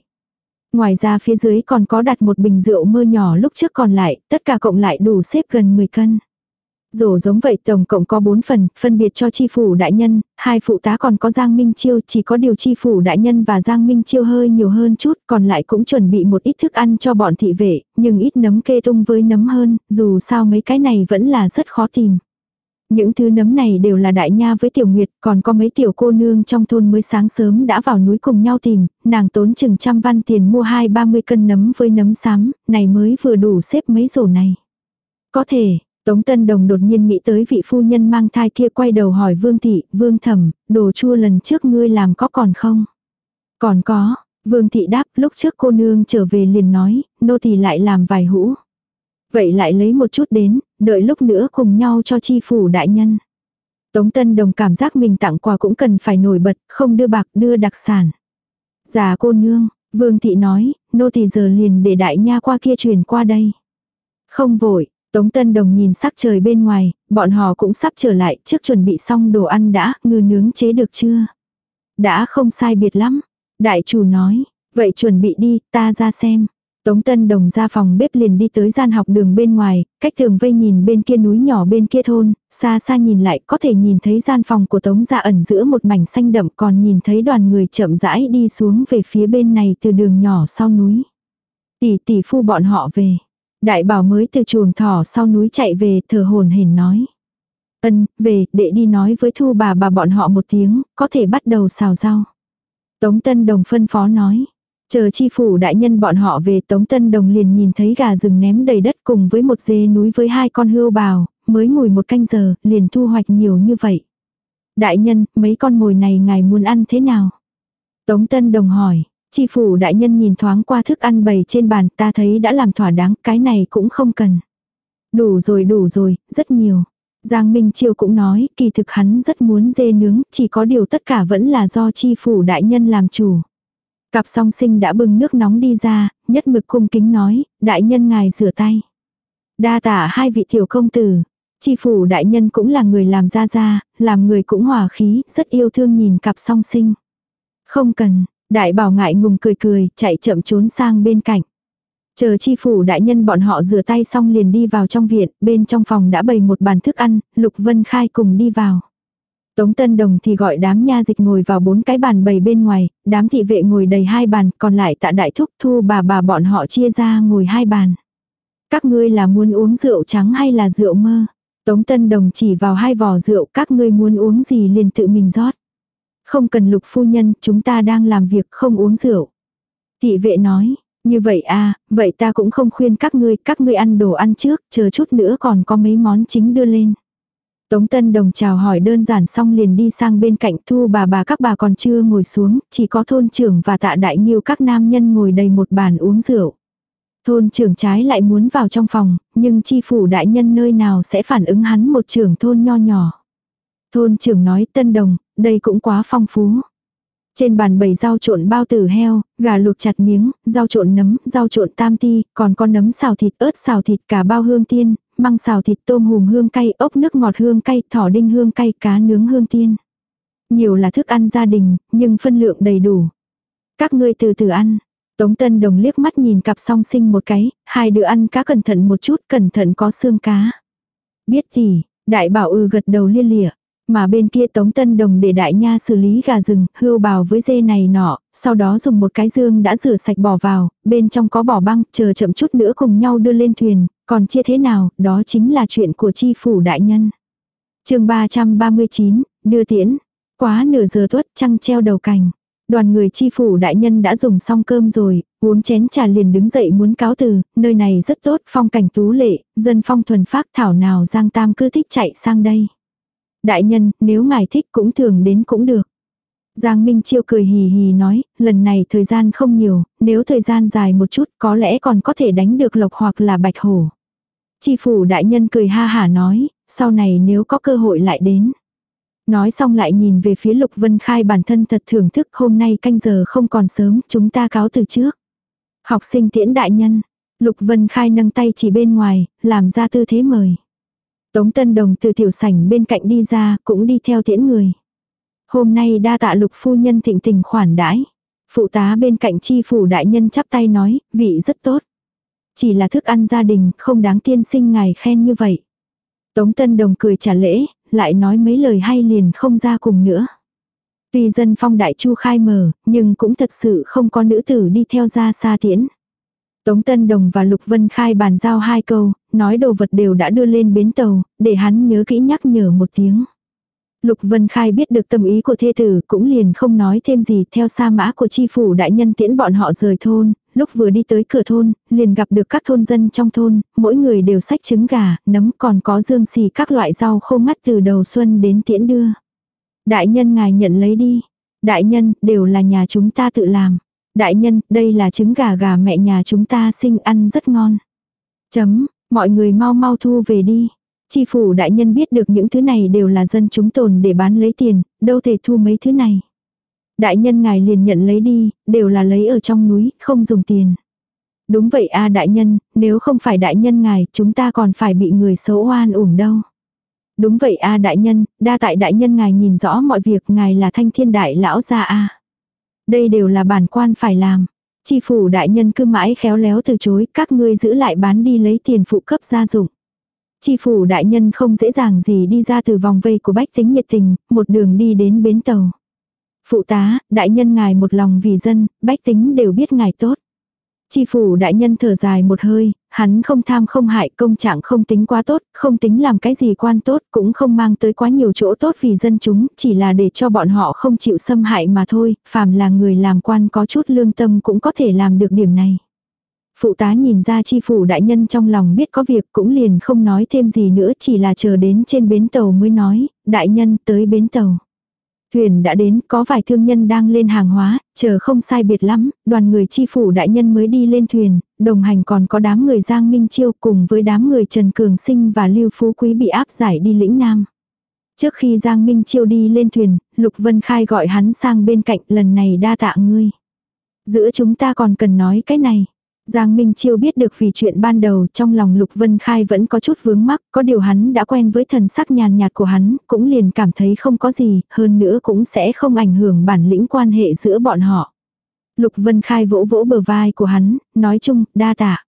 Ngoài ra phía dưới còn có đặt một bình rượu mơ nhỏ lúc trước còn lại, tất cả cộng lại đủ xếp gần 10 cân. Rổ giống vậy tổng cộng có 4 phần, phân biệt cho chi phủ đại nhân, hai phụ tá còn có Giang Minh Chiêu, chỉ có điều chi phủ đại nhân và Giang Minh Chiêu hơi nhiều hơn chút, còn lại cũng chuẩn bị một ít thức ăn cho bọn thị vệ, nhưng ít nấm kê tung với nấm hơn, dù sao mấy cái này vẫn là rất khó tìm. Những thứ nấm này đều là đại nha với tiểu nguyệt, còn có mấy tiểu cô nương trong thôn mới sáng sớm đã vào núi cùng nhau tìm, nàng tốn chừng trăm văn tiền mua hai ba mươi cân nấm với nấm sám, này mới vừa đủ xếp mấy rổ này. Có thể, Tống Tân Đồng đột nhiên nghĩ tới vị phu nhân mang thai kia quay đầu hỏi Vương Thị, Vương Thẩm, đồ chua lần trước ngươi làm có còn không? Còn có, Vương Thị đáp lúc trước cô nương trở về liền nói, nô thì lại làm vài hũ. Vậy lại lấy một chút đến, đợi lúc nữa cùng nhau cho chi phủ đại nhân. Tống Tân Đồng cảm giác mình tặng quà cũng cần phải nổi bật, không đưa bạc đưa đặc sản. Già cô nương, Vương Thị nói, nô thì giờ liền để đại nha qua kia truyền qua đây. Không vội, Tống Tân Đồng nhìn sắc trời bên ngoài, bọn họ cũng sắp trở lại, trước chuẩn bị xong đồ ăn đã, ngư nướng chế được chưa? Đã không sai biệt lắm. Đại chủ nói, vậy chuẩn bị đi, ta ra xem. Tống Tân Đồng ra phòng bếp liền đi tới gian học đường bên ngoài, cách thường vây nhìn bên kia núi nhỏ bên kia thôn, xa xa nhìn lại có thể nhìn thấy gian phòng của Tống gia ẩn giữa một mảnh xanh đậm còn nhìn thấy đoàn người chậm rãi đi xuống về phía bên này từ đường nhỏ sau núi. Tỷ tỷ phu bọn họ về. Đại bảo mới từ chuồng thỏ sau núi chạy về thở hồn hển nói. Ân, về, để đi nói với thu bà bà bọn họ một tiếng, có thể bắt đầu xào rau. Tống Tân Đồng phân phó nói. Chờ chi phủ đại nhân bọn họ về Tống Tân Đồng liền nhìn thấy gà rừng ném đầy đất cùng với một dê núi với hai con hươu bào, mới ngồi một canh giờ, liền thu hoạch nhiều như vậy. Đại nhân, mấy con mồi này ngài muốn ăn thế nào? Tống Tân Đồng hỏi, chi phủ đại nhân nhìn thoáng qua thức ăn bày trên bàn ta thấy đã làm thỏa đáng, cái này cũng không cần. Đủ rồi đủ rồi, rất nhiều. Giang Minh Chiêu cũng nói, kỳ thực hắn rất muốn dê nướng, chỉ có điều tất cả vẫn là do chi phủ đại nhân làm chủ. Cặp song sinh đã bưng nước nóng đi ra, nhất mực cung kính nói, đại nhân ngài rửa tay. Đa tả hai vị tiểu công tử. Chi phủ đại nhân cũng là người làm ra ra, làm người cũng hòa khí, rất yêu thương nhìn cặp song sinh. Không cần, đại bảo ngại ngùng cười cười, chạy chậm trốn sang bên cạnh. Chờ chi phủ đại nhân bọn họ rửa tay xong liền đi vào trong viện, bên trong phòng đã bày một bàn thức ăn, Lục Vân Khai cùng đi vào. Tống Tân Đồng thì gọi đám nha dịch ngồi vào bốn cái bàn bày bên ngoài, đám thị vệ ngồi đầy hai bàn, còn lại tạ đại thúc thu bà bà bọn họ chia ra ngồi hai bàn. Các ngươi là muốn uống rượu trắng hay là rượu mơ? Tống Tân Đồng chỉ vào hai vò rượu, các ngươi muốn uống gì liền tự mình rót. Không cần lục phu nhân, chúng ta đang làm việc không uống rượu. Thị vệ nói, như vậy à, vậy ta cũng không khuyên các ngươi, các ngươi ăn đồ ăn trước, chờ chút nữa còn có mấy món chính đưa lên. Tống Tân Đồng chào hỏi đơn giản xong liền đi sang bên cạnh thu bà bà các bà còn chưa ngồi xuống, chỉ có thôn trưởng và tạ đại nghiêu các nam nhân ngồi đầy một bàn uống rượu. Thôn trưởng trái lại muốn vào trong phòng, nhưng chi phủ đại nhân nơi nào sẽ phản ứng hắn một trưởng thôn nho nhỏ. Thôn trưởng nói Tân Đồng, đây cũng quá phong phú. Trên bàn bày rau trộn bao tử heo, gà luộc chặt miếng, rau trộn nấm, rau trộn tam ti, còn con nấm xào thịt ớt xào thịt cả bao hương tiên, măng xào thịt tôm hùm hương cay, ốc nước ngọt hương cay, thỏ đinh hương cay, cá nướng hương tiên. Nhiều là thức ăn gia đình, nhưng phân lượng đầy đủ. Các ngươi từ từ ăn. Tống Tân Đồng liếc mắt nhìn cặp song sinh một cái, hai đứa ăn cá cẩn thận một chút, cẩn thận có xương cá. Biết gì, đại bảo ư gật đầu liên lịa. Mà bên kia Tống Tân Đồng để đại nha xử lý gà rừng, hươu bào với dê này nọ, sau đó dùng một cái dương đã rửa sạch bỏ vào, bên trong có bỏ băng, chờ chậm chút nữa cùng nhau đưa lên thuyền, còn chia thế nào, đó chính là chuyện của chi phủ đại nhân. chương 339, đưa tiễn, quá nửa giờ tuất trăng treo đầu cành. Đoàn người chi phủ đại nhân đã dùng xong cơm rồi, uống chén trà liền đứng dậy muốn cáo từ, nơi này rất tốt, phong cảnh tú lệ, dân phong thuần phác thảo nào Giang Tam cứ thích chạy sang đây. Đại nhân, nếu ngài thích cũng thường đến cũng được. Giang Minh Chiêu cười hì hì nói, lần này thời gian không nhiều, nếu thời gian dài một chút có lẽ còn có thể đánh được lộc hoặc là bạch hổ. Chi phủ đại nhân cười ha hả nói, sau này nếu có cơ hội lại đến. Nói xong lại nhìn về phía Lục Vân Khai bản thân thật thưởng thức hôm nay canh giờ không còn sớm, chúng ta cáo từ trước. Học sinh tiễn đại nhân, Lục Vân Khai nâng tay chỉ bên ngoài, làm ra tư thế mời. Tống Tân Đồng từ tiểu sảnh bên cạnh đi ra, cũng đi theo tiễn người. Hôm nay đa tạ lục phu nhân thịnh tình khoản đãi. Phụ tá bên cạnh chi phủ đại nhân chắp tay nói, vị rất tốt. Chỉ là thức ăn gia đình, không đáng tiên sinh ngài khen như vậy. Tống Tân Đồng cười trả lễ, lại nói mấy lời hay liền không ra cùng nữa. Tuy dân phong đại chu khai mở, nhưng cũng thật sự không có nữ tử đi theo ra xa tiễn. Tống Tân Đồng và Lục Vân Khai bàn giao hai câu, nói đồ vật đều đã đưa lên bến tàu, để hắn nhớ kỹ nhắc nhở một tiếng. Lục Vân Khai biết được tâm ý của thê tử cũng liền không nói thêm gì theo sa mã của chi phủ đại nhân tiễn bọn họ rời thôn, lúc vừa đi tới cửa thôn, liền gặp được các thôn dân trong thôn, mỗi người đều sách trứng gà, nấm còn có dương xì các loại rau khô ngắt từ đầu xuân đến tiễn đưa. Đại nhân ngài nhận lấy đi. Đại nhân, đều là nhà chúng ta tự làm. Đại nhân, đây là trứng gà gà mẹ nhà chúng ta sinh ăn rất ngon. Chấm, mọi người mau mau thu về đi. Chi phủ đại nhân biết được những thứ này đều là dân chúng tồn để bán lấy tiền, đâu thể thu mấy thứ này. Đại nhân ngài liền nhận lấy đi, đều là lấy ở trong núi, không dùng tiền. Đúng vậy a đại nhân, nếu không phải đại nhân ngài, chúng ta còn phải bị người xấu oan uổng đâu. Đúng vậy a đại nhân, đa tại đại nhân ngài nhìn rõ mọi việc, ngài là thanh thiên đại lão gia a. Đây đều là bản quan phải làm. Chi phủ đại nhân cứ mãi khéo léo từ chối, các ngươi giữ lại bán đi lấy tiền phụ cấp gia dụng. Chi phủ đại nhân không dễ dàng gì đi ra từ vòng vây của bách tính nhiệt tình, một đường đi đến bến tàu. Phụ tá, đại nhân ngài một lòng vì dân, bách tính đều biết ngài tốt. Chi phủ đại nhân thở dài một hơi, hắn không tham không hại công trạng không tính quá tốt, không tính làm cái gì quan tốt, cũng không mang tới quá nhiều chỗ tốt vì dân chúng, chỉ là để cho bọn họ không chịu xâm hại mà thôi, phàm là người làm quan có chút lương tâm cũng có thể làm được điểm này. Phụ tá nhìn ra chi phủ đại nhân trong lòng biết có việc cũng liền không nói thêm gì nữa chỉ là chờ đến trên bến tàu mới nói, đại nhân tới bến tàu. Thuyền đã đến, có vài thương nhân đang lên hàng hóa, chờ không sai biệt lắm, đoàn người chi phủ đại nhân mới đi lên thuyền, đồng hành còn có đám người Giang Minh Chiêu cùng với đám người Trần Cường Sinh và Lưu Phú Quý bị áp giải đi lĩnh Nam. Trước khi Giang Minh Chiêu đi lên thuyền, Lục Vân Khai gọi hắn sang bên cạnh lần này đa tạ ngươi. Giữa chúng ta còn cần nói cái này. Giang Minh Chiêu biết được vì chuyện ban đầu trong lòng Lục Vân Khai vẫn có chút vướng mắc, có điều hắn đã quen với thần sắc nhàn nhạt của hắn, cũng liền cảm thấy không có gì, hơn nữa cũng sẽ không ảnh hưởng bản lĩnh quan hệ giữa bọn họ. Lục Vân Khai vỗ vỗ bờ vai của hắn, nói chung, đa tạ.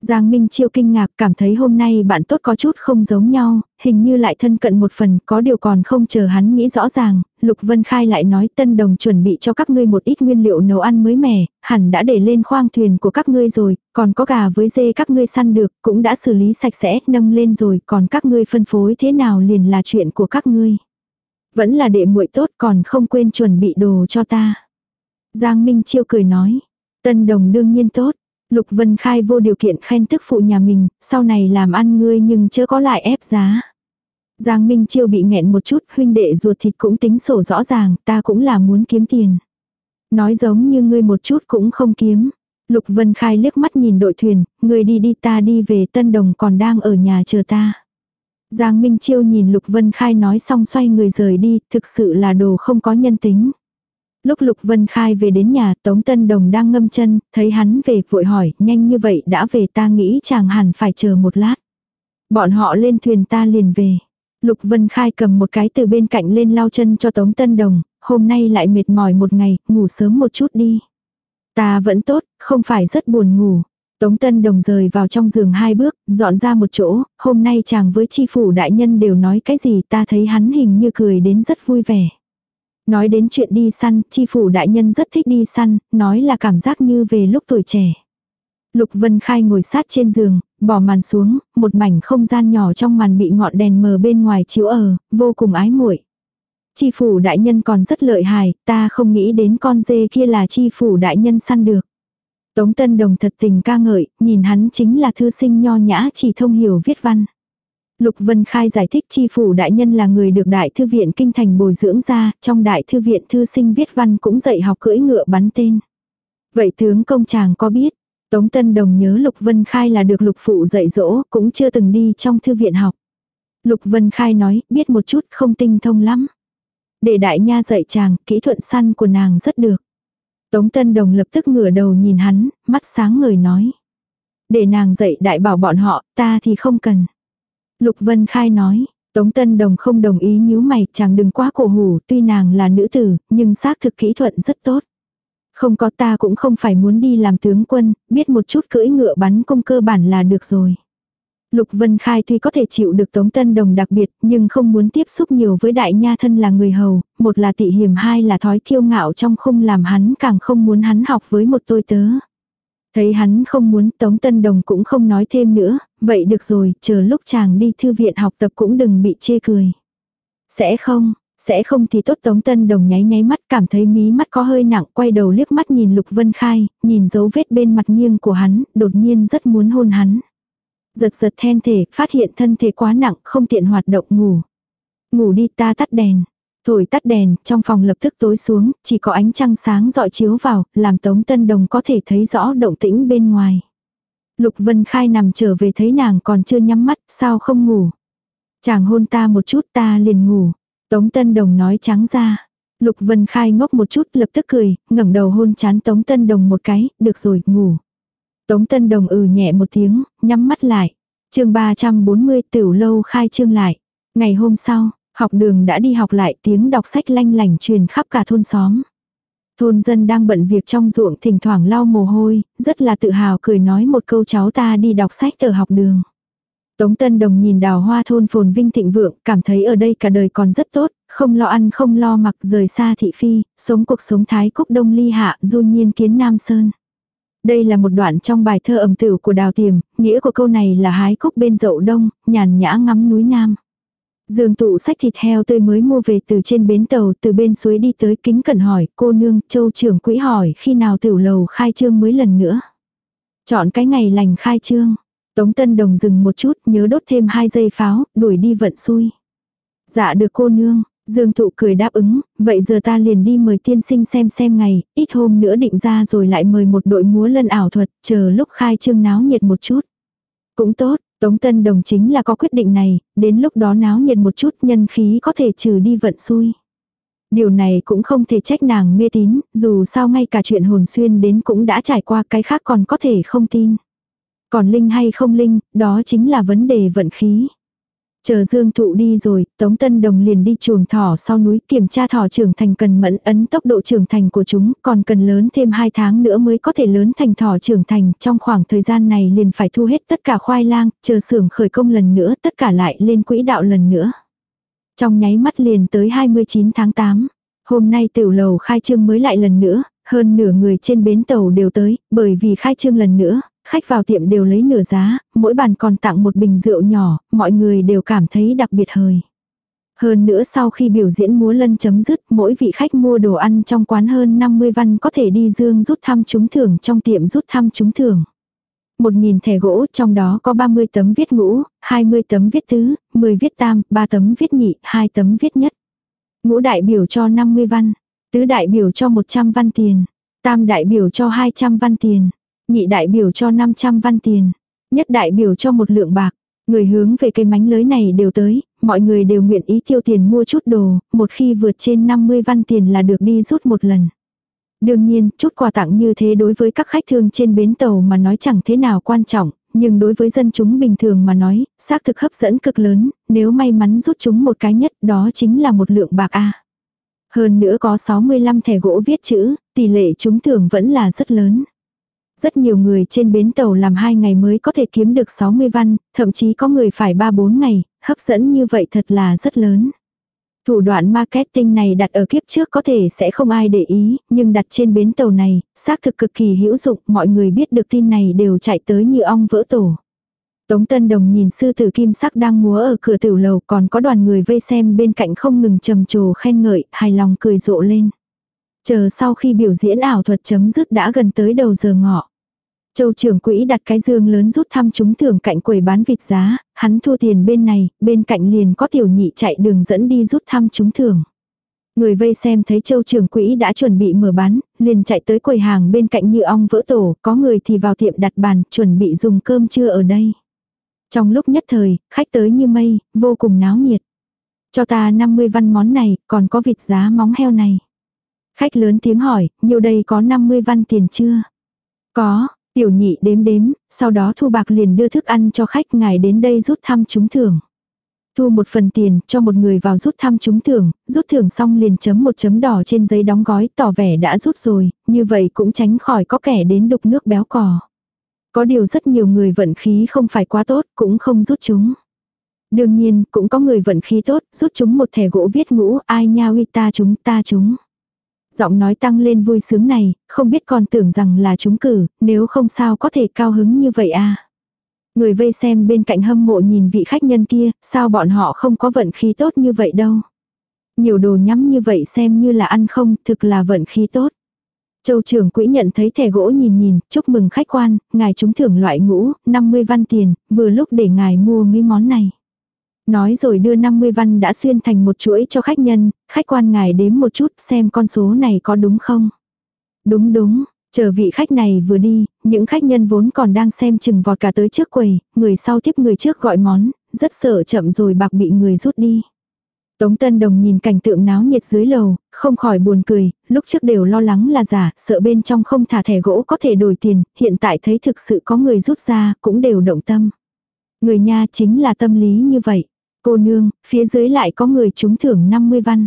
Giang Minh Chiêu kinh ngạc cảm thấy hôm nay bạn tốt có chút không giống nhau, hình như lại thân cận một phần, có điều còn không chờ hắn nghĩ rõ ràng, Lục Vân Khai lại nói tân đồng chuẩn bị cho các ngươi một ít nguyên liệu nấu ăn mới mẻ, hẳn đã để lên khoang thuyền của các ngươi rồi, còn có gà với dê các ngươi săn được, cũng đã xử lý sạch sẽ, nâng lên rồi, còn các ngươi phân phối thế nào liền là chuyện của các ngươi. Vẫn là đệ muội tốt còn không quên chuẩn bị đồ cho ta. Giang Minh Chiêu cười nói, tân đồng đương nhiên tốt, Lục Vân Khai vô điều kiện khen tức phụ nhà mình, sau này làm ăn ngươi nhưng chưa có lại ép giá. Giang Minh Chiêu bị nghẹn một chút, huynh đệ ruột thịt cũng tính sổ rõ ràng, ta cũng là muốn kiếm tiền. Nói giống như ngươi một chút cũng không kiếm. Lục Vân Khai liếc mắt nhìn đội thuyền, ngươi đi đi ta đi về Tân Đồng còn đang ở nhà chờ ta. Giang Minh Chiêu nhìn Lục Vân Khai nói xong xoay người rời đi, thực sự là đồ không có nhân tính. Lúc Lục Vân Khai về đến nhà, Tống Tân Đồng đang ngâm chân, thấy hắn về vội hỏi, nhanh như vậy đã về ta nghĩ chàng hẳn phải chờ một lát. Bọn họ lên thuyền ta liền về. Lục Vân Khai cầm một cái từ bên cạnh lên lau chân cho Tống Tân Đồng, hôm nay lại mệt mỏi một ngày, ngủ sớm một chút đi. Ta vẫn tốt, không phải rất buồn ngủ. Tống Tân Đồng rời vào trong giường hai bước, dọn ra một chỗ, hôm nay chàng với chi phủ đại nhân đều nói cái gì ta thấy hắn hình như cười đến rất vui vẻ. Nói đến chuyện đi săn, chi phủ đại nhân rất thích đi săn, nói là cảm giác như về lúc tuổi trẻ. Lục Vân Khai ngồi sát trên giường, bỏ màn xuống, một mảnh không gian nhỏ trong màn bị ngọn đèn mờ bên ngoài chiếu ở, vô cùng ái muội. Chi phủ đại nhân còn rất lợi hài, ta không nghĩ đến con dê kia là chi phủ đại nhân săn được. Tống Tân Đồng thật tình ca ngợi, nhìn hắn chính là thư sinh nho nhã chỉ thông hiểu viết văn. Lục Vân Khai giải thích chi phủ đại nhân là người được đại thư viện kinh thành bồi dưỡng ra, trong đại thư viện thư sinh viết văn cũng dạy học cưỡi ngựa bắn tên. Vậy tướng công chàng có biết, Tống Tân Đồng nhớ Lục Vân Khai là được Lục Phụ dạy dỗ, cũng chưa từng đi trong thư viện học. Lục Vân Khai nói, biết một chút không tinh thông lắm. Để đại nha dạy chàng, kỹ thuật săn của nàng rất được. Tống Tân Đồng lập tức ngửa đầu nhìn hắn, mắt sáng người nói. Để nàng dạy đại bảo bọn họ, ta thì không cần. Lục Vân Khai nói, Tống Tân Đồng không đồng ý nhíu mày, chàng đừng quá cổ hủ, tuy nàng là nữ tử, nhưng xác thực kỹ thuật rất tốt. Không có ta cũng không phải muốn đi làm tướng quân, biết một chút cưỡi ngựa bắn công cơ bản là được rồi. Lục Vân Khai tuy có thể chịu được Tống Tân Đồng đặc biệt, nhưng không muốn tiếp xúc nhiều với đại nha thân là người hầu, một là tị hiểm hai là thói kiêu ngạo trong khung làm hắn càng không muốn hắn học với một tôi tớ. Thấy hắn không muốn Tống Tân Đồng cũng không nói thêm nữa, vậy được rồi, chờ lúc chàng đi thư viện học tập cũng đừng bị chê cười. Sẽ không, sẽ không thì tốt Tống Tân Đồng nháy nháy mắt cảm thấy mí mắt có hơi nặng quay đầu liếc mắt nhìn Lục Vân Khai, nhìn dấu vết bên mặt nghiêng của hắn, đột nhiên rất muốn hôn hắn. Giật giật then thể, phát hiện thân thể quá nặng, không tiện hoạt động ngủ. Ngủ đi ta tắt đèn. Thổi tắt đèn, trong phòng lập tức tối xuống, chỉ có ánh trăng sáng dọi chiếu vào, làm Tống Tân Đồng có thể thấy rõ động tĩnh bên ngoài. Lục Vân Khai nằm trở về thấy nàng còn chưa nhắm mắt, sao không ngủ. Chàng hôn ta một chút ta liền ngủ. Tống Tân Đồng nói trắng ra. Lục Vân Khai ngốc một chút lập tức cười, ngẩng đầu hôn chán Tống Tân Đồng một cái, được rồi, ngủ. Tống Tân Đồng ừ nhẹ một tiếng, nhắm mắt lại. chương 340 tiểu lâu khai trương lại. Ngày hôm sau, học đường đã đi học lại tiếng đọc sách lanh lành truyền khắp cả thôn xóm. Thôn dân đang bận việc trong ruộng thỉnh thoảng lau mồ hôi, rất là tự hào cười nói một câu cháu ta đi đọc sách ở học đường. Tống Tân Đồng nhìn đào hoa thôn phồn vinh thịnh vượng, cảm thấy ở đây cả đời còn rất tốt, không lo ăn không lo mặc rời xa thị phi, sống cuộc sống thái cúc đông ly hạ, du nhiên kiến Nam Sơn. Đây là một đoạn trong bài thơ ẩm tử của Đào Tiềm, nghĩa của câu này là hái cúc bên dậu đông, nhàn nhã ngắm núi Nam. Dương tụ sách thịt heo tươi mới mua về từ trên bến tàu, từ bên suối đi tới kính cẩn hỏi, cô nương, châu trưởng quỹ hỏi khi nào tiểu lầu khai trương mới lần nữa. Chọn cái ngày lành khai trương. Tống Tân Đồng dừng một chút, nhớ đốt thêm hai dây pháo, đuổi đi vận xui. Dạ được cô nương, Dương Thụ cười đáp ứng, vậy giờ ta liền đi mời tiên sinh xem xem ngày, ít hôm nữa định ra rồi lại mời một đội múa lân ảo thuật, chờ lúc khai trương náo nhiệt một chút. Cũng tốt, Tống Tân Đồng chính là có quyết định này, đến lúc đó náo nhiệt một chút nhân khí có thể trừ đi vận xui. Điều này cũng không thể trách nàng mê tín, dù sao ngay cả chuyện hồn xuyên đến cũng đã trải qua cái khác còn có thể không tin. Còn linh hay không linh, đó chính là vấn đề vận khí. Chờ Dương Thụ đi rồi, Tống Tân Đồng liền đi chuồng thỏ sau núi kiểm tra thỏ trưởng thành cần mẫn ấn tốc độ trưởng thành của chúng, còn cần lớn thêm 2 tháng nữa mới có thể lớn thành thỏ trưởng thành. Trong khoảng thời gian này liền phải thu hết tất cả khoai lang, chờ xưởng khởi công lần nữa, tất cả lại lên quỹ đạo lần nữa. Trong nháy mắt liền tới 29 tháng 8. Hôm nay tiểu lầu khai trương mới lại lần nữa, hơn nửa người trên bến tàu đều tới, bởi vì khai trương lần nữa, khách vào tiệm đều lấy nửa giá, mỗi bàn còn tặng một bình rượu nhỏ, mọi người đều cảm thấy đặc biệt hời. Hơn nữa sau khi biểu diễn múa lân chấm dứt, mỗi vị khách mua đồ ăn trong quán hơn 50 văn có thể đi dương rút thăm trúng thưởng trong tiệm rút thăm trúng thưởng. Một nghìn thẻ gỗ, trong đó có 30 tấm viết ngũ, 20 tấm viết tứ, 10 viết tam, 3 tấm viết nhị, 2 tấm viết nhất. Ngũ đại biểu cho 50 văn, tứ đại biểu cho 100 văn tiền, tam đại biểu cho 200 văn tiền, nhị đại biểu cho 500 văn tiền, nhất đại biểu cho một lượng bạc. Người hướng về cây mánh lưới này đều tới, mọi người đều nguyện ý tiêu tiền mua chút đồ, một khi vượt trên 50 văn tiền là được đi rút một lần. Đương nhiên, chút quà tặng như thế đối với các khách thương trên bến tàu mà nói chẳng thế nào quan trọng, nhưng đối với dân chúng bình thường mà nói, xác thực hấp dẫn cực lớn, nếu may mắn rút chúng một cái nhất đó chính là một lượng bạc A. Hơn nữa có 65 thẻ gỗ viết chữ, tỷ lệ trúng thưởng vẫn là rất lớn. Rất nhiều người trên bến tàu làm 2 ngày mới có thể kiếm được 60 văn, thậm chí có người phải 3-4 ngày, hấp dẫn như vậy thật là rất lớn. Thủ đoạn marketing này đặt ở kiếp trước có thể sẽ không ai để ý, nhưng đặt trên bến tàu này, xác thực cực kỳ hữu dụng, mọi người biết được tin này đều chạy tới như ong vỡ tổ. Tống Tân Đồng nhìn sư tử kim sắc đang múa ở cửa tiểu lầu còn có đoàn người vây xem bên cạnh không ngừng trầm trồ khen ngợi, hài lòng cười rộ lên. Chờ sau khi biểu diễn ảo thuật chấm dứt đã gần tới đầu giờ ngọ. Châu trưởng quỹ đặt cái dương lớn rút thăm chúng thưởng cạnh quầy bán vịt giá, hắn thua tiền bên này, bên cạnh liền có tiểu nhị chạy đường dẫn đi rút thăm chúng thưởng. Người vây xem thấy châu trưởng quỹ đã chuẩn bị mở bán, liền chạy tới quầy hàng bên cạnh như ong vỡ tổ, có người thì vào tiệm đặt bàn, chuẩn bị dùng cơm trưa ở đây. Trong lúc nhất thời, khách tới như mây, vô cùng náo nhiệt. Cho ta 50 văn món này, còn có vịt giá móng heo này. Khách lớn tiếng hỏi, nhiều đây có 50 văn tiền chưa? Có, tiểu nhị đếm đếm, sau đó thu bạc liền đưa thức ăn cho khách ngài đến đây rút thăm trúng thưởng. Thu một phần tiền cho một người vào rút thăm trúng thưởng, rút thưởng xong liền chấm một chấm đỏ trên giấy đóng gói tỏ vẻ đã rút rồi, như vậy cũng tránh khỏi có kẻ đến đục nước béo cò. Có điều rất nhiều người vận khí không phải quá tốt, cũng không rút chúng. Đương nhiên, cũng có người vận khí tốt, rút chúng một thẻ gỗ viết ngũ, ai nha uy ta chúng ta chúng. Giọng nói tăng lên vui sướng này, không biết còn tưởng rằng là chúng cử, nếu không sao có thể cao hứng như vậy à. Người vây xem bên cạnh hâm mộ nhìn vị khách nhân kia, sao bọn họ không có vận khí tốt như vậy đâu. Nhiều đồ nhắm như vậy xem như là ăn không, thực là vận khí tốt. Châu trưởng quỹ nhận thấy thẻ gỗ nhìn nhìn, chúc mừng khách quan, ngài trúng thưởng loại ngũ, 50 văn tiền, vừa lúc để ngài mua mấy món này. Nói rồi đưa 50 văn đã xuyên thành một chuỗi cho khách nhân, khách quan ngài đếm một chút xem con số này có đúng không. Đúng đúng, chờ vị khách này vừa đi, những khách nhân vốn còn đang xem chừng vọt cả tới trước quầy, người sau tiếp người trước gọi món, rất sợ chậm rồi bạc bị người rút đi. Tống Tân Đồng nhìn cảnh tượng náo nhiệt dưới lầu, không khỏi buồn cười, lúc trước đều lo lắng là giả, sợ bên trong không thả thẻ gỗ có thể đổi tiền, hiện tại thấy thực sự có người rút ra, cũng đều động tâm. Người nha chính là tâm lý như vậy. Cô nương, phía dưới lại có người trúng thưởng 50 văn.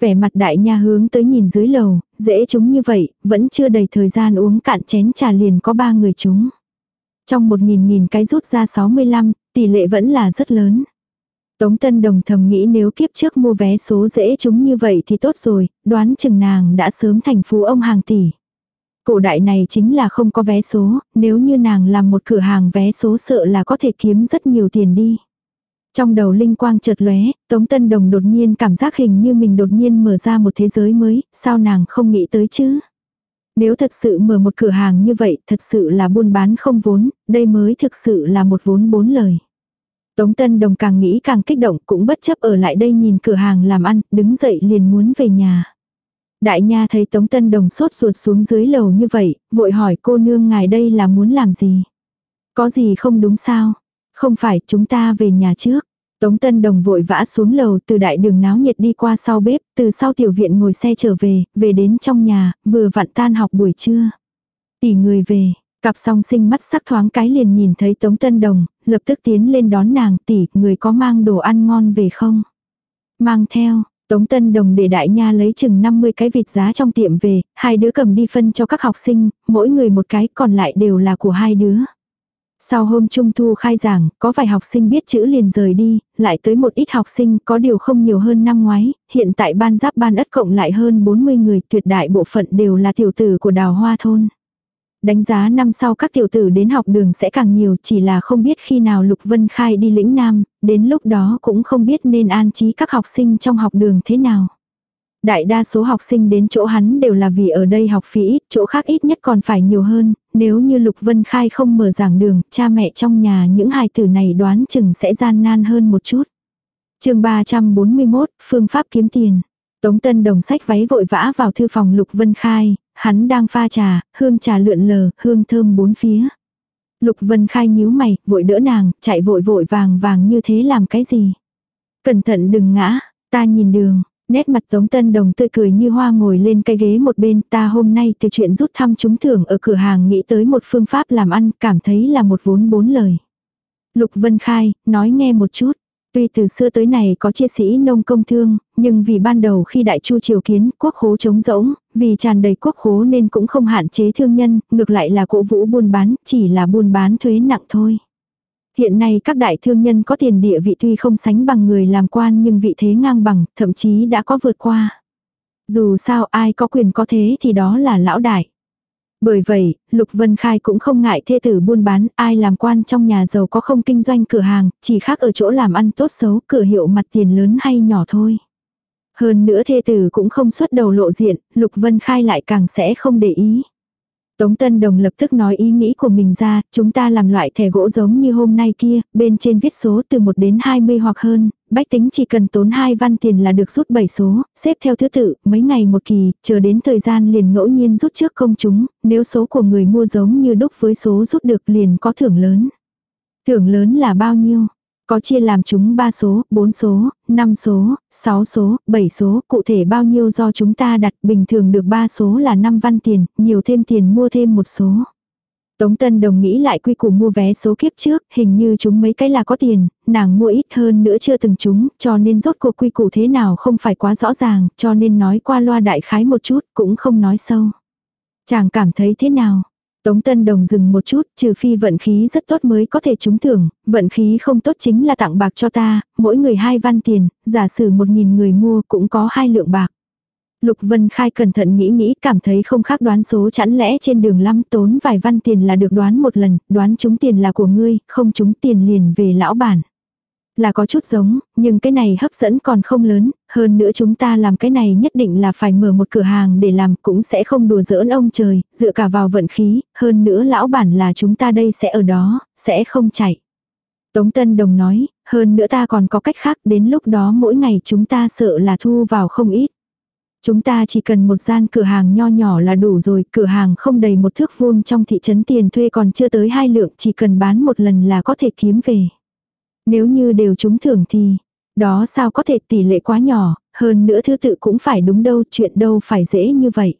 Vẻ mặt đại nha hướng tới nhìn dưới lầu, dễ trúng như vậy, vẫn chưa đầy thời gian uống cạn chén trà liền có ba người trúng. Trong một nghìn nghìn cái rút ra 65, tỷ lệ vẫn là rất lớn. Tống Tân Đồng thầm nghĩ nếu kiếp trước mua vé số dễ chúng như vậy thì tốt rồi, đoán chừng nàng đã sớm thành phú ông hàng tỷ. Cổ đại này chính là không có vé số, nếu như nàng làm một cửa hàng vé số sợ là có thể kiếm rất nhiều tiền đi. Trong đầu linh quang chợt lóe, Tống Tân Đồng đột nhiên cảm giác hình như mình đột nhiên mở ra một thế giới mới, sao nàng không nghĩ tới chứ? Nếu thật sự mở một cửa hàng như vậy, thật sự là buôn bán không vốn, đây mới thực sự là một vốn bốn lời. Tống Tân Đồng càng nghĩ càng kích động cũng bất chấp ở lại đây nhìn cửa hàng làm ăn, đứng dậy liền muốn về nhà. Đại nha thấy Tống Tân Đồng sốt ruột xuống dưới lầu như vậy, vội hỏi cô nương ngài đây là muốn làm gì? Có gì không đúng sao? Không phải chúng ta về nhà trước. Tống Tân Đồng vội vã xuống lầu từ đại đường náo nhiệt đi qua sau bếp, từ sau tiểu viện ngồi xe trở về, về đến trong nhà, vừa vặn tan học buổi trưa. Tỷ người về, cặp song sinh mắt sắc thoáng cái liền nhìn thấy Tống Tân Đồng, lập tức tiến lên đón nàng tỷ, người có mang đồ ăn ngon về không? Mang theo, Tống Tân Đồng để đại nha lấy chừng 50 cái vịt giá trong tiệm về, hai đứa cầm đi phân cho các học sinh, mỗi người một cái còn lại đều là của hai đứa. Sau hôm trung thu khai giảng, có vài học sinh biết chữ liền rời đi, lại tới một ít học sinh có điều không nhiều hơn năm ngoái, hiện tại ban giáp ban ất cộng lại hơn 40 người tuyệt đại bộ phận đều là tiểu tử của đào hoa thôn. Đánh giá năm sau các tiểu tử đến học đường sẽ càng nhiều chỉ là không biết khi nào Lục Vân Khai đi lĩnh Nam, đến lúc đó cũng không biết nên an trí các học sinh trong học đường thế nào. Đại đa số học sinh đến chỗ hắn đều là vì ở đây học phí ít, chỗ khác ít nhất còn phải nhiều hơn, nếu như Lục Vân Khai không mở giảng đường, cha mẹ trong nhà những hài tử này đoán chừng sẽ gian nan hơn một chút. chương 341, phương pháp kiếm tiền. Tống Tân Đồng sách váy vội vã vào thư phòng Lục Vân Khai, hắn đang pha trà, hương trà lượn lờ, hương thơm bốn phía. Lục Vân Khai nhíu mày, vội đỡ nàng, chạy vội vội vàng vàng như thế làm cái gì? Cẩn thận đừng ngã, ta nhìn đường, Nét mặt Tống Tân Đồng tươi cười như hoa ngồi lên cái ghế một bên ta hôm nay từ chuyện rút thăm trúng thưởng ở cửa hàng nghĩ tới một phương pháp làm ăn cảm thấy là một vốn bốn lời. Lục Vân Khai, nói nghe một chút. Tuy từ xưa tới này có chia sĩ nông công thương, nhưng vì ban đầu khi đại chu triều kiến quốc khố trống rỗng, vì tràn đầy quốc khố nên cũng không hạn chế thương nhân, ngược lại là cổ vũ buôn bán, chỉ là buôn bán thuế nặng thôi. Hiện nay các đại thương nhân có tiền địa vị tuy không sánh bằng người làm quan nhưng vị thế ngang bằng, thậm chí đã có vượt qua. Dù sao ai có quyền có thế thì đó là lão đại. Bởi vậy, Lục Vân Khai cũng không ngại thê tử buôn bán, ai làm quan trong nhà giàu có không kinh doanh cửa hàng, chỉ khác ở chỗ làm ăn tốt xấu, cửa hiệu mặt tiền lớn hay nhỏ thôi. Hơn nữa thê tử cũng không xuất đầu lộ diện, Lục Vân Khai lại càng sẽ không để ý. Tống Tân Đồng lập tức nói ý nghĩ của mình ra, chúng ta làm loại thẻ gỗ giống như hôm nay kia, bên trên viết số từ 1 đến 20 hoặc hơn, bách tính chỉ cần tốn 2 văn tiền là được rút 7 số, xếp theo thứ tự, mấy ngày một kỳ, chờ đến thời gian liền ngẫu nhiên rút trước công chúng, nếu số của người mua giống như đúc với số rút được liền có thưởng lớn. Thưởng lớn là bao nhiêu? Có chia làm chúng 3 số, 4 số, 5 số, 6 số, 7 số, cụ thể bao nhiêu do chúng ta đặt bình thường được 3 số là 5 văn tiền, nhiều thêm tiền mua thêm một số. Tống Tân Đồng nghĩ lại quy củ mua vé số kiếp trước, hình như chúng mấy cái là có tiền, nàng mua ít hơn nữa chưa từng chúng, cho nên rốt cuộc quy củ thế nào không phải quá rõ ràng, cho nên nói qua loa đại khái một chút, cũng không nói sâu. Chàng cảm thấy thế nào? Tống Tân Đồng dừng một chút, trừ phi vận khí rất tốt mới có thể trúng thưởng, vận khí không tốt chính là tặng bạc cho ta, mỗi người hai văn tiền, giả sử một nghìn người mua cũng có hai lượng bạc. Lục Vân Khai cẩn thận nghĩ nghĩ cảm thấy không khác đoán số chẵn lẽ trên đường lăm tốn vài văn tiền là được đoán một lần, đoán trúng tiền là của ngươi, không trúng tiền liền về lão bản. Là có chút giống, nhưng cái này hấp dẫn còn không lớn, hơn nữa chúng ta làm cái này nhất định là phải mở một cửa hàng để làm cũng sẽ không đùa giỡn ông trời, dựa cả vào vận khí, hơn nữa lão bản là chúng ta đây sẽ ở đó, sẽ không chạy. Tống Tân Đồng nói, hơn nữa ta còn có cách khác đến lúc đó mỗi ngày chúng ta sợ là thu vào không ít. Chúng ta chỉ cần một gian cửa hàng nho nhỏ là đủ rồi, cửa hàng không đầy một thước vuông trong thị trấn tiền thuê còn chưa tới hai lượng, chỉ cần bán một lần là có thể kiếm về. Nếu như đều trúng thưởng thì, đó sao có thể tỷ lệ quá nhỏ, hơn nữa thứ tự cũng phải đúng đâu, chuyện đâu phải dễ như vậy.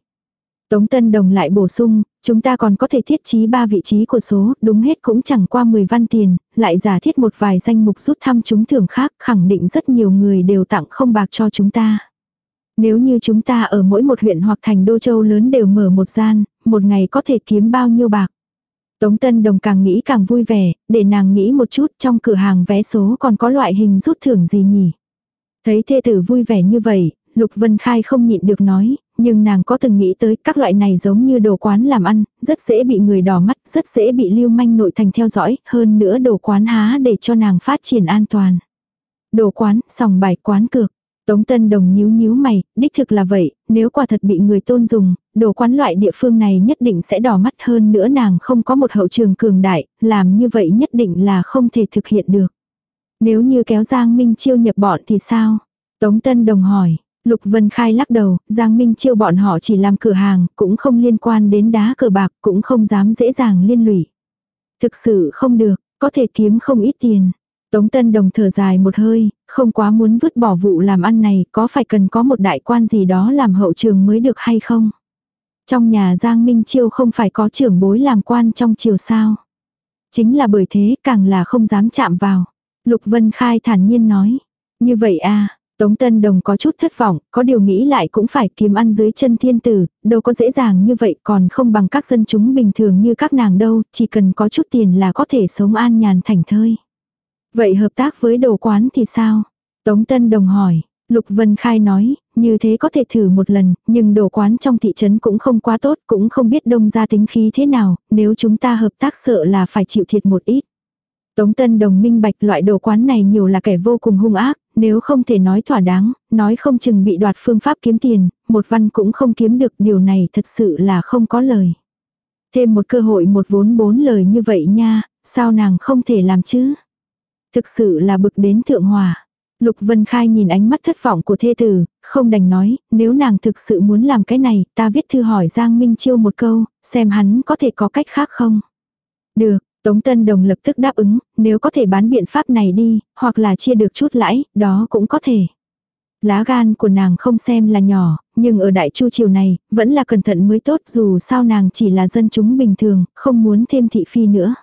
Tống Tân Đồng lại bổ sung, chúng ta còn có thể thiết trí ba vị trí của số, đúng hết cũng chẳng qua 10 văn tiền, lại giả thiết một vài danh mục rút thăm trúng thưởng khác, khẳng định rất nhiều người đều tặng không bạc cho chúng ta. Nếu như chúng ta ở mỗi một huyện hoặc thành đô châu lớn đều mở một gian, một ngày có thể kiếm bao nhiêu bạc. Tống Tân Đồng càng nghĩ càng vui vẻ, để nàng nghĩ một chút trong cửa hàng vé số còn có loại hình rút thưởng gì nhỉ. Thấy thê tử vui vẻ như vậy, Lục Vân Khai không nhịn được nói, nhưng nàng có từng nghĩ tới các loại này giống như đồ quán làm ăn, rất dễ bị người đỏ mắt, rất dễ bị lưu manh nội thành theo dõi, hơn nữa đồ quán há để cho nàng phát triển an toàn. Đồ quán, sòng bài quán cược. Tống Tân Đồng nhíu nhíu mày, đích thực là vậy, nếu quả thật bị người tôn dùng, đồ quán loại địa phương này nhất định sẽ đỏ mắt hơn nữa nàng không có một hậu trường cường đại, làm như vậy nhất định là không thể thực hiện được. Nếu như kéo Giang Minh Chiêu nhập bọn thì sao? Tống Tân Đồng hỏi. Lục Vân Khai lắc đầu, Giang Minh Chiêu bọn họ chỉ làm cửa hàng, cũng không liên quan đến đá cờ bạc, cũng không dám dễ dàng liên lụy. Thực sự không được, có thể kiếm không ít tiền. Tống Tân Đồng thở dài một hơi, không quá muốn vứt bỏ vụ làm ăn này, có phải cần có một đại quan gì đó làm hậu trường mới được hay không? Trong nhà Giang Minh Chiêu không phải có trưởng bối làm quan trong triều sao? Chính là bởi thế càng là không dám chạm vào. Lục Vân Khai thản nhiên nói. Như vậy à, Tống Tân Đồng có chút thất vọng, có điều nghĩ lại cũng phải kiếm ăn dưới chân thiên tử, đâu có dễ dàng như vậy còn không bằng các dân chúng bình thường như các nàng đâu, chỉ cần có chút tiền là có thể sống an nhàn thảnh thơi. Vậy hợp tác với đồ quán thì sao? Tống Tân Đồng hỏi, Lục Vân Khai nói, như thế có thể thử một lần, nhưng đồ quán trong thị trấn cũng không quá tốt, cũng không biết đông ra tính khí thế nào, nếu chúng ta hợp tác sợ là phải chịu thiệt một ít. Tống Tân Đồng minh bạch loại đồ quán này nhiều là kẻ vô cùng hung ác, nếu không thể nói thỏa đáng, nói không chừng bị đoạt phương pháp kiếm tiền, một văn cũng không kiếm được điều này thật sự là không có lời. Thêm một cơ hội một vốn bốn lời như vậy nha, sao nàng không thể làm chứ? Thực sự là bực đến thượng hòa. Lục Vân Khai nhìn ánh mắt thất vọng của thê tử, không đành nói, nếu nàng thực sự muốn làm cái này, ta viết thư hỏi Giang Minh Chiêu một câu, xem hắn có thể có cách khác không. Được, Tống Tân Đồng lập tức đáp ứng, nếu có thể bán biện pháp này đi, hoặc là chia được chút lãi, đó cũng có thể. Lá gan của nàng không xem là nhỏ, nhưng ở đại chu triều này, vẫn là cẩn thận mới tốt dù sao nàng chỉ là dân chúng bình thường, không muốn thêm thị phi nữa.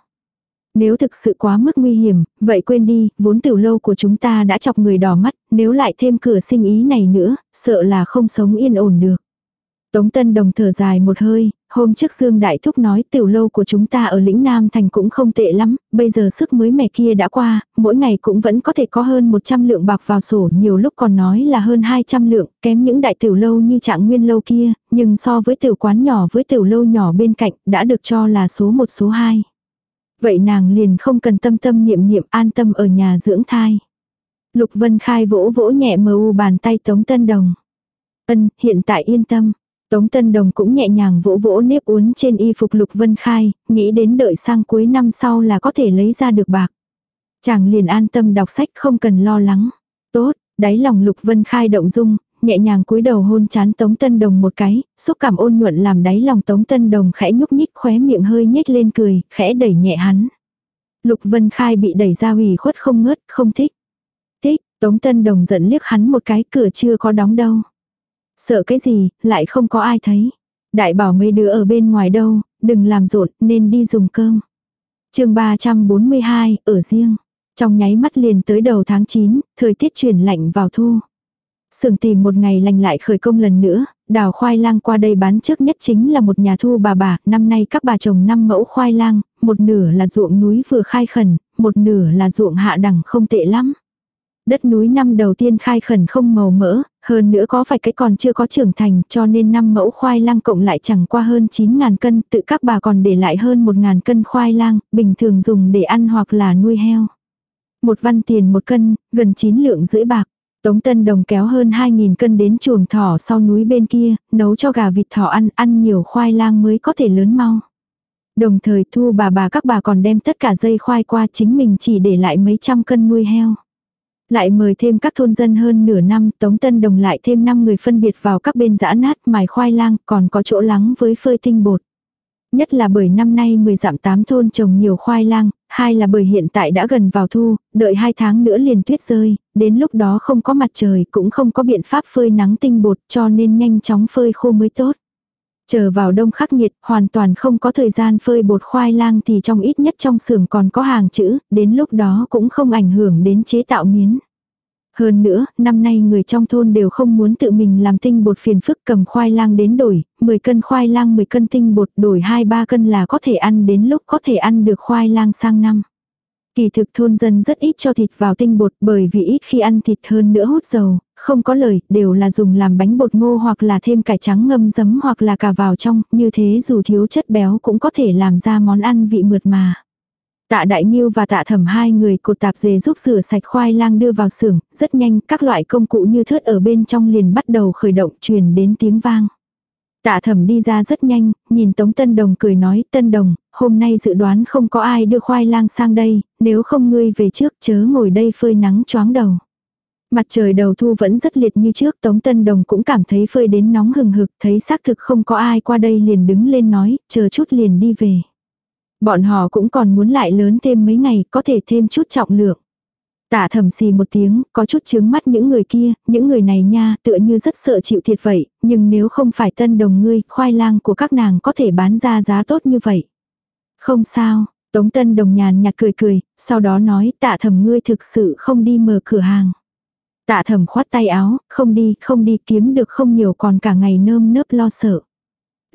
Nếu thực sự quá mức nguy hiểm, vậy quên đi, vốn tiểu lâu của chúng ta đã chọc người đỏ mắt, nếu lại thêm cửa sinh ý này nữa, sợ là không sống yên ổn được. Tống Tân Đồng thở dài một hơi, hôm trước Dương Đại Thúc nói tiểu lâu của chúng ta ở lĩnh Nam Thành cũng không tệ lắm, bây giờ sức mới mẻ kia đã qua, mỗi ngày cũng vẫn có thể có hơn 100 lượng bạc vào sổ, nhiều lúc còn nói là hơn 200 lượng, kém những đại tiểu lâu như trạng nguyên lâu kia, nhưng so với tiểu quán nhỏ với tiểu lâu nhỏ bên cạnh đã được cho là số 1 số 2. Vậy nàng liền không cần tâm tâm niệm niệm an tâm ở nhà dưỡng thai. Lục Vân Khai vỗ vỗ nhẹ mờ u bàn tay Tống Tân Đồng. Ân, hiện tại yên tâm. Tống Tân Đồng cũng nhẹ nhàng vỗ vỗ nếp uốn trên y phục Lục Vân Khai, nghĩ đến đợi sang cuối năm sau là có thể lấy ra được bạc. Chàng liền an tâm đọc sách không cần lo lắng. Tốt, đáy lòng Lục Vân Khai động dung, nhẹ nhàng cúi đầu hôn chán Tống Tân Đồng một cái, xúc cảm ôn nhuận làm đáy lòng Tống Tân Đồng khẽ nhúc nhích khóe miệng hơi nhếch lên cười, khẽ đẩy nhẹ hắn. Lục Vân Khai bị đẩy ra hủy khuất không ngớt, không thích. Thích, Tống Tân Đồng giận liếc hắn một cái cửa chưa có đóng đâu. Sợ cái gì, lại không có ai thấy. Đại bảo mấy đứa ở bên ngoài đâu, đừng làm rộn, nên đi dùng cơm. chương 342, ở riêng. Trong nháy mắt liền tới đầu tháng 9, thời tiết chuyển lạnh vào thu. Sưởng tìm một ngày lành lại khởi công lần nữa, đào khoai lang qua đây bán trước nhất chính là một nhà thu bà bà, năm nay các bà trồng 5 mẫu khoai lang, một nửa là ruộng núi vừa khai khẩn, một nửa là ruộng hạ đẳng không tệ lắm. Đất núi năm đầu tiên khai khẩn không màu mỡ, hơn nữa có phải cái còn chưa có trưởng thành cho nên năm mẫu khoai lang cộng lại chẳng qua hơn 9.000 cân, tự các bà còn để lại hơn 1.000 cân khoai lang, bình thường dùng để ăn hoặc là nuôi heo. Một văn tiền một cân, gần 9 lượng rưỡi bạc. Tống Tân Đồng kéo hơn 2.000 cân đến chuồng thỏ sau núi bên kia, nấu cho gà vịt thỏ ăn, ăn nhiều khoai lang mới có thể lớn mau. Đồng thời thu bà bà các bà còn đem tất cả dây khoai qua chính mình chỉ để lại mấy trăm cân nuôi heo. Lại mời thêm các thôn dân hơn nửa năm, Tống Tân Đồng lại thêm 5 người phân biệt vào các bên giã nát mài khoai lang, còn có chỗ lắng với phơi tinh bột. Nhất là bởi năm nay 10 dặm 8 thôn trồng nhiều khoai lang, hai là bởi hiện tại đã gần vào thu, đợi 2 tháng nữa liền tuyết rơi, đến lúc đó không có mặt trời cũng không có biện pháp phơi nắng tinh bột cho nên nhanh chóng phơi khô mới tốt. Chờ vào đông khắc nghiệt, hoàn toàn không có thời gian phơi bột khoai lang thì trong ít nhất trong xưởng còn có hàng chữ, đến lúc đó cũng không ảnh hưởng đến chế tạo miến. Hơn nữa, năm nay người trong thôn đều không muốn tự mình làm tinh bột phiền phức cầm khoai lang đến đổi, 10 cân khoai lang 10 cân tinh bột đổi 2-3 cân là có thể ăn đến lúc có thể ăn được khoai lang sang năm. Kỳ thực thôn dân rất ít cho thịt vào tinh bột bởi vì ít khi ăn thịt hơn nữa hút dầu, không có lời, đều là dùng làm bánh bột ngô hoặc là thêm cải trắng ngâm giấm hoặc là cà vào trong, như thế dù thiếu chất béo cũng có thể làm ra món ăn vị mượt mà. Tạ Đại Nghiêu và Tạ Thẩm hai người cột tạp dề giúp rửa sạch khoai lang đưa vào xưởng, rất nhanh các loại công cụ như thớt ở bên trong liền bắt đầu khởi động truyền đến tiếng vang. Tạ Thẩm đi ra rất nhanh, nhìn Tống Tân Đồng cười nói, Tân Đồng, hôm nay dự đoán không có ai đưa khoai lang sang đây, nếu không ngươi về trước chớ ngồi đây phơi nắng choáng đầu. Mặt trời đầu thu vẫn rất liệt như trước, Tống Tân Đồng cũng cảm thấy phơi đến nóng hừng hực, thấy xác thực không có ai qua đây liền đứng lên nói, chờ chút liền đi về. Bọn họ cũng còn muốn lại lớn thêm mấy ngày, có thể thêm chút trọng lượng. Tạ thầm xì một tiếng, có chút chướng mắt những người kia, những người này nha, tựa như rất sợ chịu thiệt vậy, nhưng nếu không phải tân đồng ngươi, khoai lang của các nàng có thể bán ra giá tốt như vậy. Không sao, Tống Tân Đồng nhàn nhạt cười cười, sau đó nói tạ thầm ngươi thực sự không đi mở cửa hàng. Tạ thầm khoát tay áo, không đi, không đi kiếm được không nhiều còn cả ngày nơm nớp lo sợ.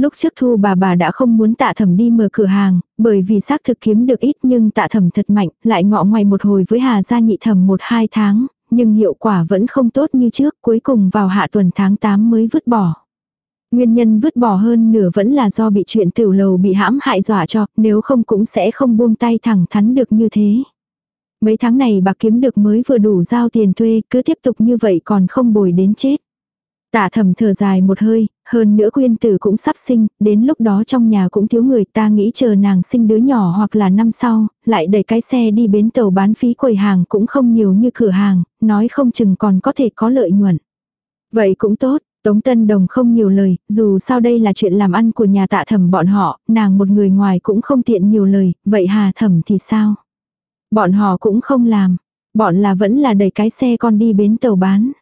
Lúc trước thu bà bà đã không muốn tạ thẩm đi mở cửa hàng, bởi vì xác thực kiếm được ít nhưng tạ thẩm thật mạnh, lại ngọ ngoài một hồi với hà gia nhị thẩm một hai tháng, nhưng hiệu quả vẫn không tốt như trước, cuối cùng vào hạ tuần tháng 8 mới vứt bỏ. Nguyên nhân vứt bỏ hơn nửa vẫn là do bị chuyện tiểu lầu bị hãm hại dọa cho, nếu không cũng sẽ không buông tay thẳng thắn được như thế. Mấy tháng này bà kiếm được mới vừa đủ giao tiền thuê, cứ tiếp tục như vậy còn không bồi đến chết. Tạ thầm thở dài một hơi, hơn nữa quyên tử cũng sắp sinh, đến lúc đó trong nhà cũng thiếu người ta nghĩ chờ nàng sinh đứa nhỏ hoặc là năm sau, lại đẩy cái xe đi bến tàu bán phí quầy hàng cũng không nhiều như cửa hàng, nói không chừng còn có thể có lợi nhuận. Vậy cũng tốt, Tống Tân Đồng không nhiều lời, dù sao đây là chuyện làm ăn của nhà tạ thẩm bọn họ, nàng một người ngoài cũng không tiện nhiều lời, vậy hà thẩm thì sao? Bọn họ cũng không làm, bọn là vẫn là đẩy cái xe con đi bến tàu bán.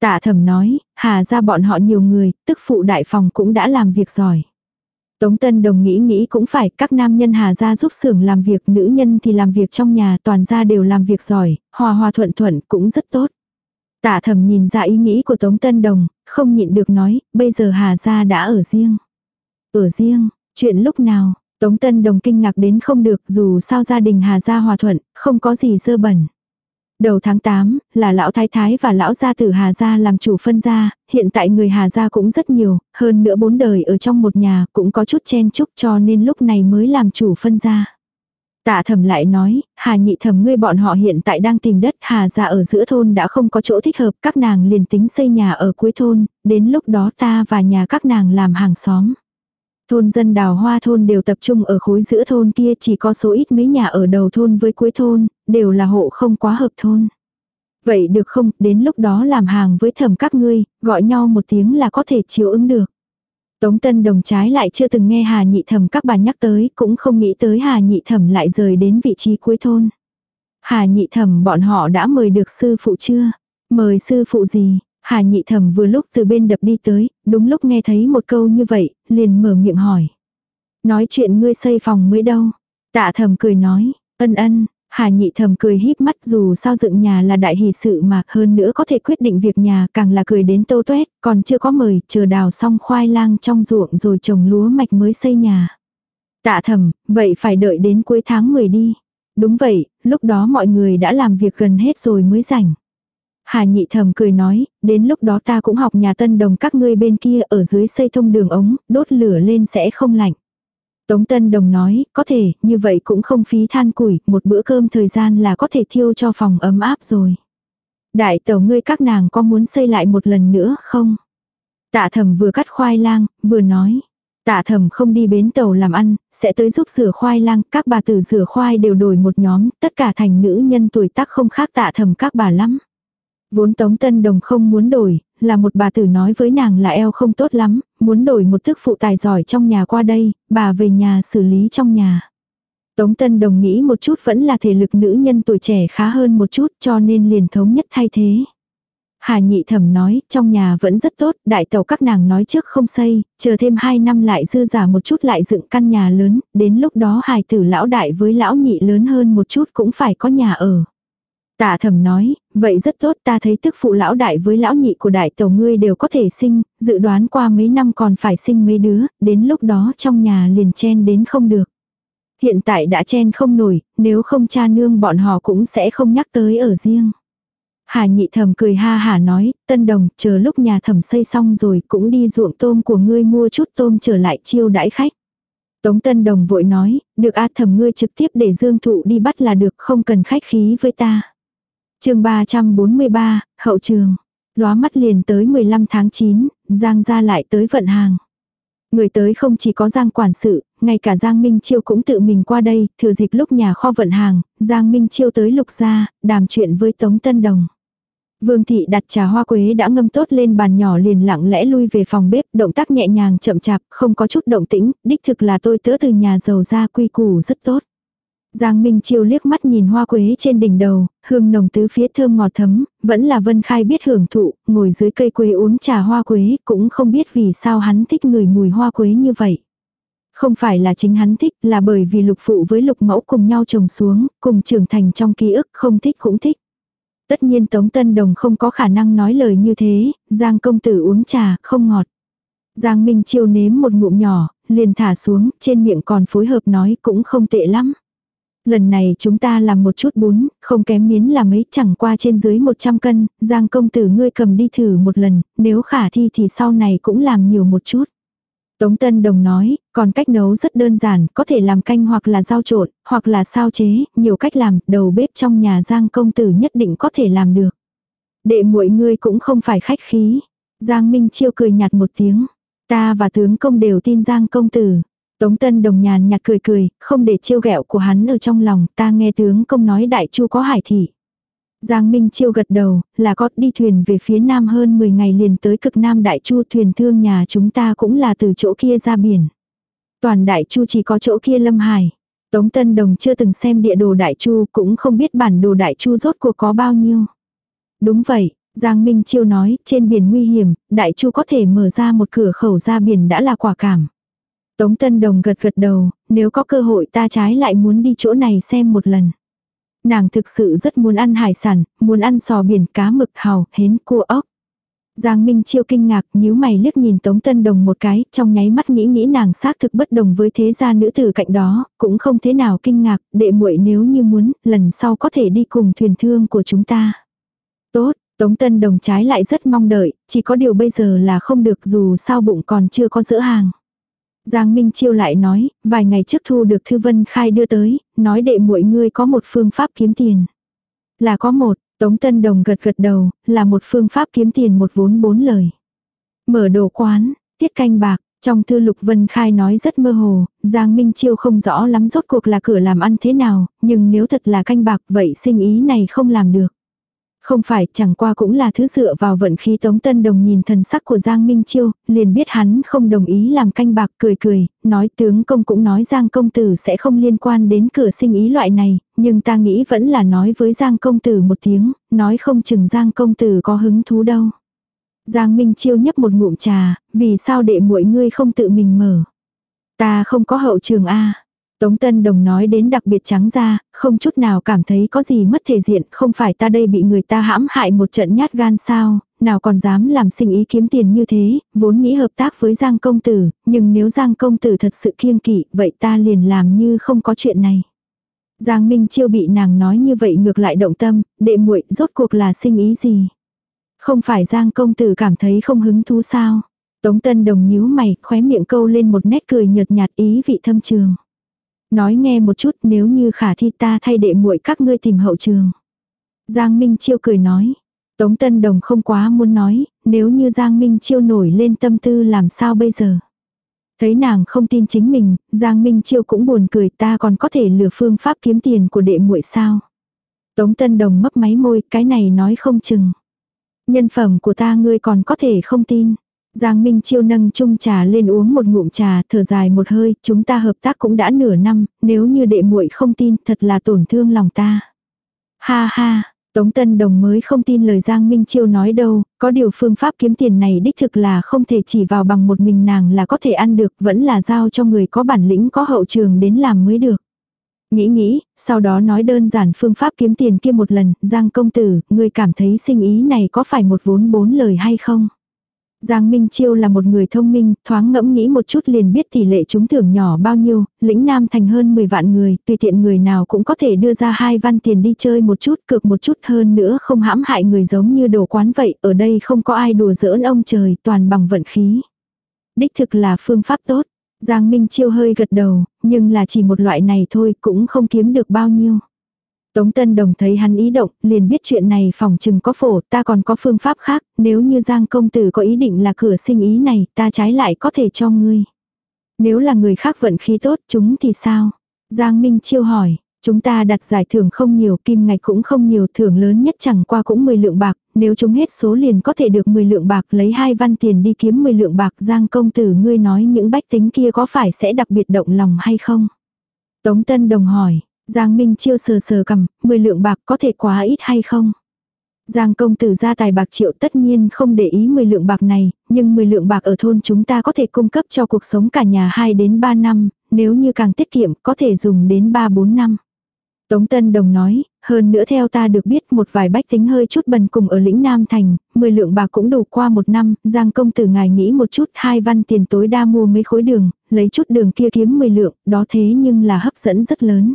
Tạ thẩm nói, hà ra bọn họ nhiều người, tức phụ đại phòng cũng đã làm việc giỏi. Tống Tân Đồng nghĩ nghĩ cũng phải, các nam nhân hà ra giúp xưởng làm việc, nữ nhân thì làm việc trong nhà, toàn gia đều làm việc giỏi, hòa hòa thuận thuận cũng rất tốt. Tạ thẩm nhìn ra ý nghĩ của Tống Tân Đồng, không nhịn được nói, bây giờ hà ra đã ở riêng. Ở riêng, chuyện lúc nào, Tống Tân Đồng kinh ngạc đến không được dù sao gia đình hà ra hòa thuận, không có gì dơ bẩn. Đầu tháng 8, là lão thái thái và lão gia tử Hà Gia làm chủ phân gia, hiện tại người Hà Gia cũng rất nhiều, hơn nữa bốn đời ở trong một nhà cũng có chút chen chúc cho nên lúc này mới làm chủ phân gia. Tạ thẩm lại nói, Hà nhị thẩm ngươi bọn họ hiện tại đang tìm đất Hà Gia ở giữa thôn đã không có chỗ thích hợp, các nàng liền tính xây nhà ở cuối thôn, đến lúc đó ta và nhà các nàng làm hàng xóm. Thôn dân đào hoa thôn đều tập trung ở khối giữa thôn kia chỉ có số ít mấy nhà ở đầu thôn với cuối thôn, đều là hộ không quá hợp thôn. Vậy được không, đến lúc đó làm hàng với thẩm các ngươi, gọi nhau một tiếng là có thể chiếu ứng được. Tống Tân Đồng trái lại chưa từng nghe Hà Nhị Thẩm các bà nhắc tới, cũng không nghĩ tới Hà Nhị Thẩm lại rời đến vị trí cuối thôn. Hà Nhị Thẩm bọn họ đã mời được sư phụ chưa? Mời sư phụ gì? Hà nhị thẩm vừa lúc từ bên đập đi tới, đúng lúc nghe thấy một câu như vậy, liền mở miệng hỏi. Nói chuyện ngươi xây phòng mới đâu. Tạ thẩm cười nói, ân ân, Hà nhị thầm cười híp mắt dù sao dựng nhà là đại hỷ sự mà hơn nữa có thể quyết định việc nhà càng là cười đến tô tuét, còn chưa có mời, chờ đào xong khoai lang trong ruộng rồi trồng lúa mạch mới xây nhà. Tạ thầm, vậy phải đợi đến cuối tháng 10 đi. Đúng vậy, lúc đó mọi người đã làm việc gần hết rồi mới rảnh. Hà nhị thầm cười nói, đến lúc đó ta cũng học nhà tân đồng các ngươi bên kia ở dưới xây thông đường ống, đốt lửa lên sẽ không lạnh. Tống Tân Đồng nói, có thể, như vậy cũng không phí than củi, một bữa cơm thời gian là có thể thiêu cho phòng ấm áp rồi. Đại tẩu ngươi các nàng có muốn xây lại một lần nữa không? Tạ thầm vừa cắt khoai lang, vừa nói. Tạ thầm không đi bến tàu làm ăn, sẽ tới giúp rửa khoai lang, các bà tử rửa khoai đều đổi một nhóm, tất cả thành nữ nhân tuổi tác không khác tạ thầm các bà lắm. Vốn Tống Tân Đồng không muốn đổi, là một bà tử nói với nàng là eo không tốt lắm, muốn đổi một thức phụ tài giỏi trong nhà qua đây, bà về nhà xử lý trong nhà. Tống Tân Đồng nghĩ một chút vẫn là thể lực nữ nhân tuổi trẻ khá hơn một chút cho nên liền thống nhất thay thế. Hà nhị thẩm nói, trong nhà vẫn rất tốt, đại tàu các nàng nói trước không xây, chờ thêm 2 năm lại dư giả một chút lại dựng căn nhà lớn, đến lúc đó hài tử lão đại với lão nhị lớn hơn một chút cũng phải có nhà ở. Tạ thẩm nói, vậy rất tốt ta thấy tức phụ lão đại với lão nhị của đại tàu ngươi đều có thể sinh, dự đoán qua mấy năm còn phải sinh mấy đứa, đến lúc đó trong nhà liền chen đến không được. Hiện tại đã chen không nổi, nếu không cha nương bọn họ cũng sẽ không nhắc tới ở riêng. Hà nhị thầm cười ha hà nói, tân đồng, chờ lúc nhà thẩm xây xong rồi cũng đi ruộng tôm của ngươi mua chút tôm trở lại chiêu đãi khách. Tống tân đồng vội nói, được a thầm ngươi trực tiếp để dương thụ đi bắt là được không cần khách khí với ta chương 343, hậu trường. Lóa mắt liền tới 15 tháng 9, Giang ra lại tới vận hàng. Người tới không chỉ có Giang quản sự, ngay cả Giang Minh Chiêu cũng tự mình qua đây, thừa dịp lúc nhà kho vận hàng, Giang Minh Chiêu tới lục gia, đàm chuyện với Tống Tân Đồng. Vương thị đặt trà hoa quế đã ngâm tốt lên bàn nhỏ liền lặng lẽ lui về phòng bếp, động tác nhẹ nhàng chậm chạp, không có chút động tĩnh, đích thực là tôi tớ từ nhà giàu ra quy củ rất tốt. Giang Minh Chiêu liếc mắt nhìn hoa quế trên đỉnh đầu, hương nồng tứ phía thơm ngọt thấm, vẫn là Vân Khai biết hưởng thụ, ngồi dưới cây quế uống trà hoa quế, cũng không biết vì sao hắn thích người mùi hoa quế như vậy. Không phải là chính hắn thích, là bởi vì lục phụ với lục mẫu cùng nhau trồng xuống, cùng trưởng thành trong ký ức, không thích cũng thích. Tất nhiên Tống Tân Đồng không có khả năng nói lời như thế, Giang công tử uống trà, không ngọt. Giang Minh Chiêu nếm một ngụm nhỏ, liền thả xuống, trên miệng còn phối hợp nói cũng không tệ lắm. Lần này chúng ta làm một chút bún, không kém miến là mấy chẳng qua trên dưới 100 cân, Giang công tử ngươi cầm đi thử một lần, nếu khả thi thì sau này cũng làm nhiều một chút. Tống Tân Đồng nói, còn cách nấu rất đơn giản, có thể làm canh hoặc là rau trộn, hoặc là sao chế, nhiều cách làm, đầu bếp trong nhà Giang công tử nhất định có thể làm được. Đệ muội ngươi cũng không phải khách khí. Giang Minh Chiêu cười nhạt một tiếng. Ta và tướng công đều tin Giang công tử. Tống Tân Đồng nhàn nhạt cười cười, không để chiêu ghẹo của hắn ở trong lòng, ta nghe tướng công nói đại chu có hải thị. Giang Minh Chiêu gật đầu, là có đi thuyền về phía nam hơn 10 ngày liền tới cực nam đại chu thuyền thương nhà chúng ta cũng là từ chỗ kia ra biển. Toàn đại chu chỉ có chỗ kia lâm hải. Tống Tân Đồng chưa từng xem địa đồ đại chu cũng không biết bản đồ đại chu rốt cuộc có bao nhiêu. Đúng vậy, Giang Minh Chiêu nói trên biển nguy hiểm, đại chu có thể mở ra một cửa khẩu ra biển đã là quả cảm. Tống Tân Đồng gật gật đầu, nếu có cơ hội ta trái lại muốn đi chỗ này xem một lần. Nàng thực sự rất muốn ăn hải sản, muốn ăn sò biển cá mực hào, hến cua ốc. Giang Minh Chiêu kinh ngạc nhíu mày liếc nhìn Tống Tân Đồng một cái, trong nháy mắt nghĩ nghĩ nàng xác thực bất đồng với thế gia nữ tử cạnh đó, cũng không thế nào kinh ngạc, đệ muội nếu như muốn, lần sau có thể đi cùng thuyền thương của chúng ta. Tốt, Tống Tân Đồng trái lại rất mong đợi, chỉ có điều bây giờ là không được dù sao bụng còn chưa có dỡ hàng. Giang Minh Chiêu lại nói, vài ngày trước thu được Thư Vân Khai đưa tới, nói đệ muội ngươi có một phương pháp kiếm tiền. Là có một, Tống Tân Đồng gật gật đầu, là một phương pháp kiếm tiền một vốn bốn lời. Mở đồ quán, tiết canh bạc, trong thư Lục Vân Khai nói rất mơ hồ, Giang Minh Chiêu không rõ lắm rốt cuộc là cửa làm ăn thế nào, nhưng nếu thật là canh bạc vậy sinh ý này không làm được. Không phải, chẳng qua cũng là thứ dựa vào vận khí Tống Tân Đồng nhìn thần sắc của Giang Minh Chiêu, liền biết hắn không đồng ý làm canh bạc cười cười, nói tướng công cũng nói Giang công tử sẽ không liên quan đến cửa sinh ý loại này, nhưng ta nghĩ vẫn là nói với Giang công tử một tiếng, nói không chừng Giang công tử có hứng thú đâu. Giang Minh Chiêu nhấp một ngụm trà, vì sao đệ muội ngươi không tự mình mở. Ta không có hậu trường A. Tống Tân Đồng nói đến đặc biệt trắng ra, không chút nào cảm thấy có gì mất thể diện, không phải ta đây bị người ta hãm hại một trận nhát gan sao, nào còn dám làm sinh ý kiếm tiền như thế, vốn nghĩ hợp tác với Giang Công Tử, nhưng nếu Giang Công Tử thật sự kiêng kỵ, vậy ta liền làm như không có chuyện này. Giang Minh Chiêu bị nàng nói như vậy ngược lại động tâm, đệ muội rốt cuộc là sinh ý gì? Không phải Giang Công Tử cảm thấy không hứng thú sao? Tống Tân Đồng nhíu mày, khóe miệng câu lên một nét cười nhợt nhạt ý vị thâm trường. Nói nghe một chút nếu như khả thi ta thay đệ muội các ngươi tìm hậu trường. Giang Minh Chiêu cười nói. Tống Tân Đồng không quá muốn nói, nếu như Giang Minh Chiêu nổi lên tâm tư làm sao bây giờ. Thấy nàng không tin chính mình, Giang Minh Chiêu cũng buồn cười ta còn có thể lừa phương pháp kiếm tiền của đệ muội sao. Tống Tân Đồng mấp máy môi, cái này nói không chừng. Nhân phẩm của ta ngươi còn có thể không tin. Giang Minh Chiêu nâng chung trà lên uống một ngụm trà, thở dài một hơi, chúng ta hợp tác cũng đã nửa năm, nếu như đệ muội không tin, thật là tổn thương lòng ta. Ha ha, Tống Tân Đồng mới không tin lời Giang Minh Chiêu nói đâu, có điều phương pháp kiếm tiền này đích thực là không thể chỉ vào bằng một mình nàng là có thể ăn được, vẫn là giao cho người có bản lĩnh có hậu trường đến làm mới được. Nghĩ nghĩ, sau đó nói đơn giản phương pháp kiếm tiền kia một lần, Giang công tử, người cảm thấy sinh ý này có phải một vốn bốn lời hay không? Giang Minh Chiêu là một người thông minh, thoáng ngẫm nghĩ một chút liền biết tỷ lệ trúng thưởng nhỏ bao nhiêu, lĩnh nam thành hơn 10 vạn người, tùy tiện người nào cũng có thể đưa ra hai văn tiền đi chơi một chút, cược một chút hơn nữa không hãm hại người giống như đồ quán vậy, ở đây không có ai đùa giỡn ông trời, toàn bằng vận khí. Đích thực là phương pháp tốt. Giang Minh Chiêu hơi gật đầu, nhưng là chỉ một loại này thôi cũng không kiếm được bao nhiêu. Tống Tân Đồng thấy hắn ý động, liền biết chuyện này phòng chừng có phổ, ta còn có phương pháp khác, nếu như Giang công tử có ý định là cửa sinh ý này, ta trái lại có thể cho ngươi. Nếu là người khác vận khí tốt, chúng thì sao? Giang Minh Chiêu hỏi, chúng ta đặt giải thưởng không nhiều, kim ngạch cũng không nhiều, thưởng lớn nhất chẳng qua cũng 10 lượng bạc, nếu chúng hết số liền có thể được 10 lượng bạc, lấy hai văn tiền đi kiếm 10 lượng bạc, Giang công tử ngươi nói những bách tính kia có phải sẽ đặc biệt động lòng hay không? Tống Tân Đồng hỏi, Giang Minh Chiêu sờ sờ cầm, 10 lượng bạc có thể quá ít hay không? Giang công tử ra tài bạc triệu tất nhiên không để ý 10 lượng bạc này, nhưng 10 lượng bạc ở thôn chúng ta có thể cung cấp cho cuộc sống cả nhà 2 đến 3 năm, nếu như càng tiết kiệm có thể dùng đến 3-4 năm. Tống Tân Đồng nói, hơn nữa theo ta được biết một vài bách tính hơi chút bần cùng ở lĩnh Nam Thành, 10 lượng bạc cũng đủ qua một năm, Giang công tử ngài nghĩ một chút hai văn tiền tối đa mua mấy khối đường, lấy chút đường kia kiếm 10 lượng, đó thế nhưng là hấp dẫn rất lớn.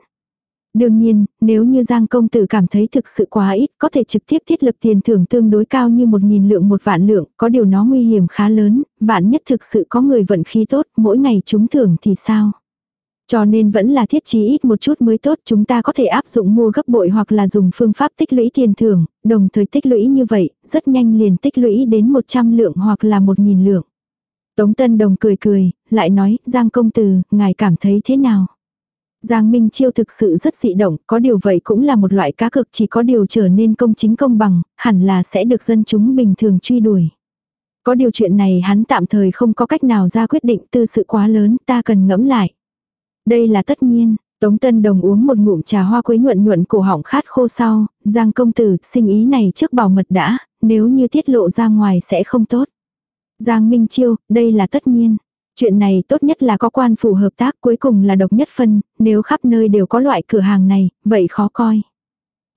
Đương nhiên, nếu như Giang công tử cảm thấy thực sự quá ít, có thể trực tiếp thiết lập tiền thưởng tương đối cao như một nghìn lượng một vạn lượng, có điều nó nguy hiểm khá lớn, vạn nhất thực sự có người vận khí tốt, mỗi ngày trúng thưởng thì sao? Cho nên vẫn là thiết trí ít một chút mới tốt, chúng ta có thể áp dụng mua gấp bội hoặc là dùng phương pháp tích lũy tiền thưởng, đồng thời tích lũy như vậy, rất nhanh liền tích lũy đến 100 lượng hoặc là 1.000 lượng. Tống Tân Đồng cười cười, lại nói, Giang công tử, ngài cảm thấy thế nào? Giang Minh Chiêu thực sự rất dị động, có điều vậy cũng là một loại cá cực chỉ có điều trở nên công chính công bằng, hẳn là sẽ được dân chúng bình thường truy đuổi. Có điều chuyện này hắn tạm thời không có cách nào ra quyết định tư sự quá lớn, ta cần ngẫm lại. Đây là tất nhiên, Tống Tân Đồng uống một ngụm trà hoa quế nhuận nhuận cổ họng khát khô sau, Giang công tử, sinh ý này trước bảo mật đã, nếu như tiết lộ ra ngoài sẽ không tốt. Giang Minh Chiêu, đây là tất nhiên. Chuyện này tốt nhất là có quan phủ hợp tác cuối cùng là độc nhất phân, nếu khắp nơi đều có loại cửa hàng này, vậy khó coi.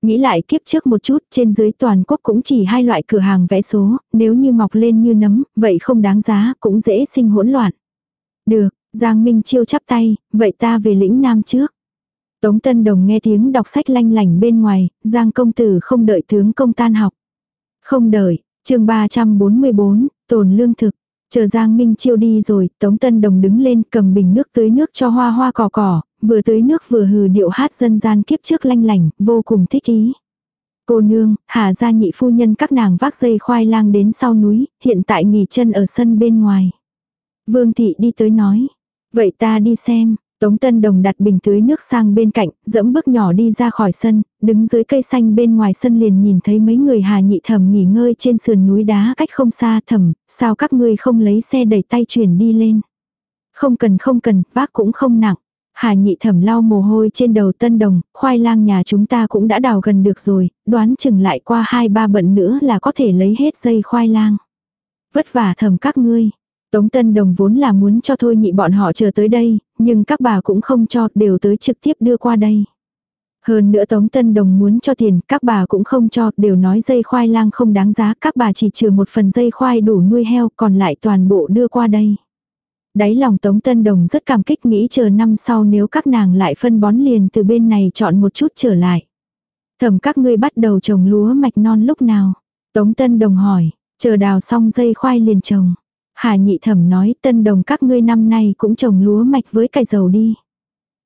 Nghĩ lại kiếp trước một chút, trên dưới toàn quốc cũng chỉ hai loại cửa hàng vẽ số, nếu như mọc lên như nấm, vậy không đáng giá, cũng dễ sinh hỗn loạn. Được, Giang Minh Chiêu chắp tay, vậy ta về lĩnh Nam trước. Tống Tân Đồng nghe tiếng đọc sách lanh lành bên ngoài, Giang công tử không đợi tướng công tan học. Không đợi, chương 344, tồn lương thực. Chờ Giang Minh Chiêu đi rồi, Tống Tân Đồng đứng lên cầm bình nước tưới nước cho hoa hoa cỏ cỏ, vừa tưới nước vừa hừ điệu hát dân gian kiếp trước lanh lành, vô cùng thích ý. Cô nương, hà gia nhị phu nhân các nàng vác dây khoai lang đến sau núi, hiện tại nghỉ chân ở sân bên ngoài. Vương thị đi tới nói, vậy ta đi xem, Tống Tân Đồng đặt bình tưới nước sang bên cạnh, dẫm bước nhỏ đi ra khỏi sân, đứng dưới cây xanh bên ngoài sân liền nhìn thấy mấy người hà nhị thẩm nghỉ ngơi trên sườn núi đá cách không xa thẩm, sao các ngươi không lấy xe đẩy tay chuyển đi lên. Không cần không cần, vác cũng không nặng. Hà nhị thẩm lau mồ hôi trên đầu tân đồng, khoai lang nhà chúng ta cũng đã đào gần được rồi, đoán chừng lại qua hai ba bận nữa là có thể lấy hết dây khoai lang. Vất vả thầm các ngươi, Tống Tân Đồng vốn là muốn cho thôi nhị bọn họ chờ tới đây, nhưng các bà cũng không cho, đều tới trực tiếp đưa qua đây. Hơn nữa Tống Tân Đồng muốn cho tiền, các bà cũng không cho, đều nói dây khoai lang không đáng giá, các bà chỉ trừ một phần dây khoai đủ nuôi heo, còn lại toàn bộ đưa qua đây. Đáy lòng Tống Tân Đồng rất cảm kích nghĩ chờ năm sau nếu các nàng lại phân bón liền từ bên này chọn một chút trở lại. Thẩm các ngươi bắt đầu trồng lúa mạch non lúc nào? Tống Tân Đồng hỏi, chờ đào xong dây khoai liền trồng. Hà nhị thẩm nói tân đồng các ngươi năm nay cũng trồng lúa mạch với cải dầu đi.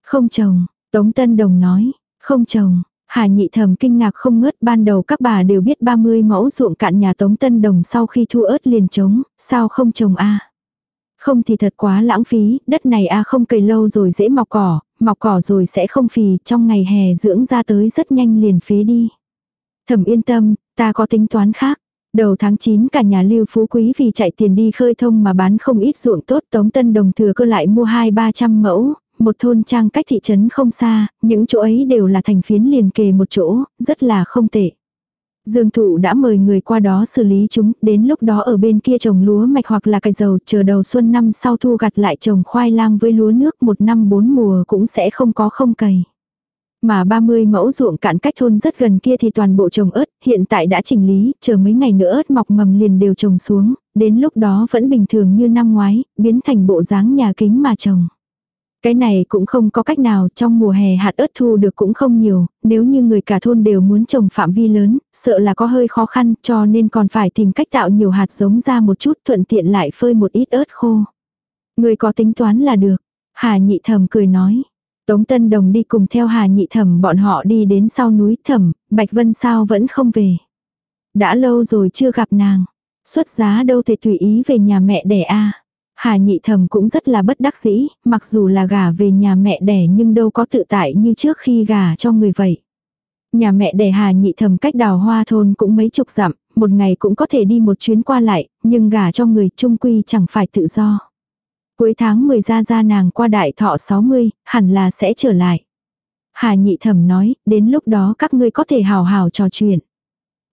Không trồng, Tống Tân Đồng nói, không trồng. Hà nhị thẩm kinh ngạc không ngớt ban đầu các bà đều biết 30 mẫu ruộng cạn nhà Tống Tân Đồng sau khi thu ớt liền trống, sao không trồng a Không thì thật quá lãng phí, đất này a không cày lâu rồi dễ mọc cỏ, mọc cỏ rồi sẽ không phì, trong ngày hè dưỡng ra tới rất nhanh liền phế đi. Thẩm yên tâm, ta có tính toán khác. Đầu tháng 9 cả nhà lưu phú quý vì chạy tiền đi khơi thông mà bán không ít ruộng tốt Tống Tân Đồng thừa cơ lại mua hai ba trăm mẫu, một thôn trang cách thị trấn không xa, những chỗ ấy đều là thành phiến liền kề một chỗ, rất là không tệ. Dương thụ đã mời người qua đó xử lý chúng, đến lúc đó ở bên kia trồng lúa mạch hoặc là cày dầu, chờ đầu xuân năm sau thu gặt lại trồng khoai lang với lúa nước một năm bốn mùa cũng sẽ không có không cày. Mà 30 mẫu ruộng cạn cách thôn rất gần kia thì toàn bộ trồng ớt, hiện tại đã chỉnh lý, chờ mấy ngày nữa ớt mọc mầm liền đều trồng xuống, đến lúc đó vẫn bình thường như năm ngoái, biến thành bộ dáng nhà kính mà trồng. Cái này cũng không có cách nào, trong mùa hè hạt ớt thu được cũng không nhiều, nếu như người cả thôn đều muốn trồng phạm vi lớn, sợ là có hơi khó khăn, cho nên còn phải tìm cách tạo nhiều hạt giống ra một chút thuận tiện lại phơi một ít ớt khô. Người có tính toán là được. Hà nhị thầm cười nói. Tống Tân Đồng đi cùng theo Hà nhị thẩm bọn họ đi đến sau núi thẩm, Bạch Vân sao vẫn không về. Đã lâu rồi chưa gặp nàng. Xuất giá đâu thể tùy ý về nhà mẹ đẻ a Hà nhị thẩm cũng rất là bất đắc dĩ, mặc dù là gả về nhà mẹ đẻ nhưng đâu có tự tại như trước khi gả cho người vậy. Nhà mẹ đẻ Hà nhị thẩm cách đào hoa thôn cũng mấy chục dặm, một ngày cũng có thể đi một chuyến qua lại, nhưng gả cho người trung quy chẳng phải tự do. Cuối tháng 10 ra ra nàng qua đại thọ 60, hẳn là sẽ trở lại. Hà nhị thẩm nói, đến lúc đó các ngươi có thể hào hào trò chuyện.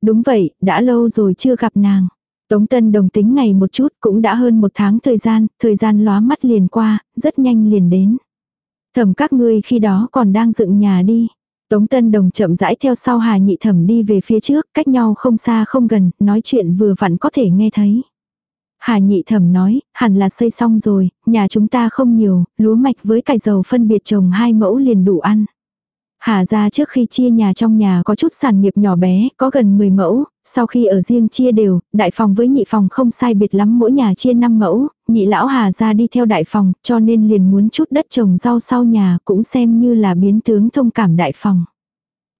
Đúng vậy, đã lâu rồi chưa gặp nàng. Tống Tân đồng tính ngày một chút cũng đã hơn một tháng thời gian, thời gian lóa mắt liền qua, rất nhanh liền đến. Thẩm các ngươi khi đó còn đang dựng nhà đi. Tống Tân Đồng chậm rãi theo sau Hà Nhị Thẩm đi về phía trước, cách nhau không xa không gần, nói chuyện vừa vặn có thể nghe thấy. Hà Nhị Thẩm nói, hẳn là xây xong rồi, nhà chúng ta không nhiều, lúa mạch với cải dầu phân biệt trồng hai mẫu liền đủ ăn. Hà ra trước khi chia nhà trong nhà có chút sản nghiệp nhỏ bé, có gần 10 mẫu, sau khi ở riêng chia đều, đại phòng với nhị phòng không sai biệt lắm mỗi nhà chia 5 mẫu, nhị lão Hà ra đi theo đại phòng, cho nên liền muốn chút đất trồng rau sau nhà cũng xem như là biến tướng thông cảm đại phòng.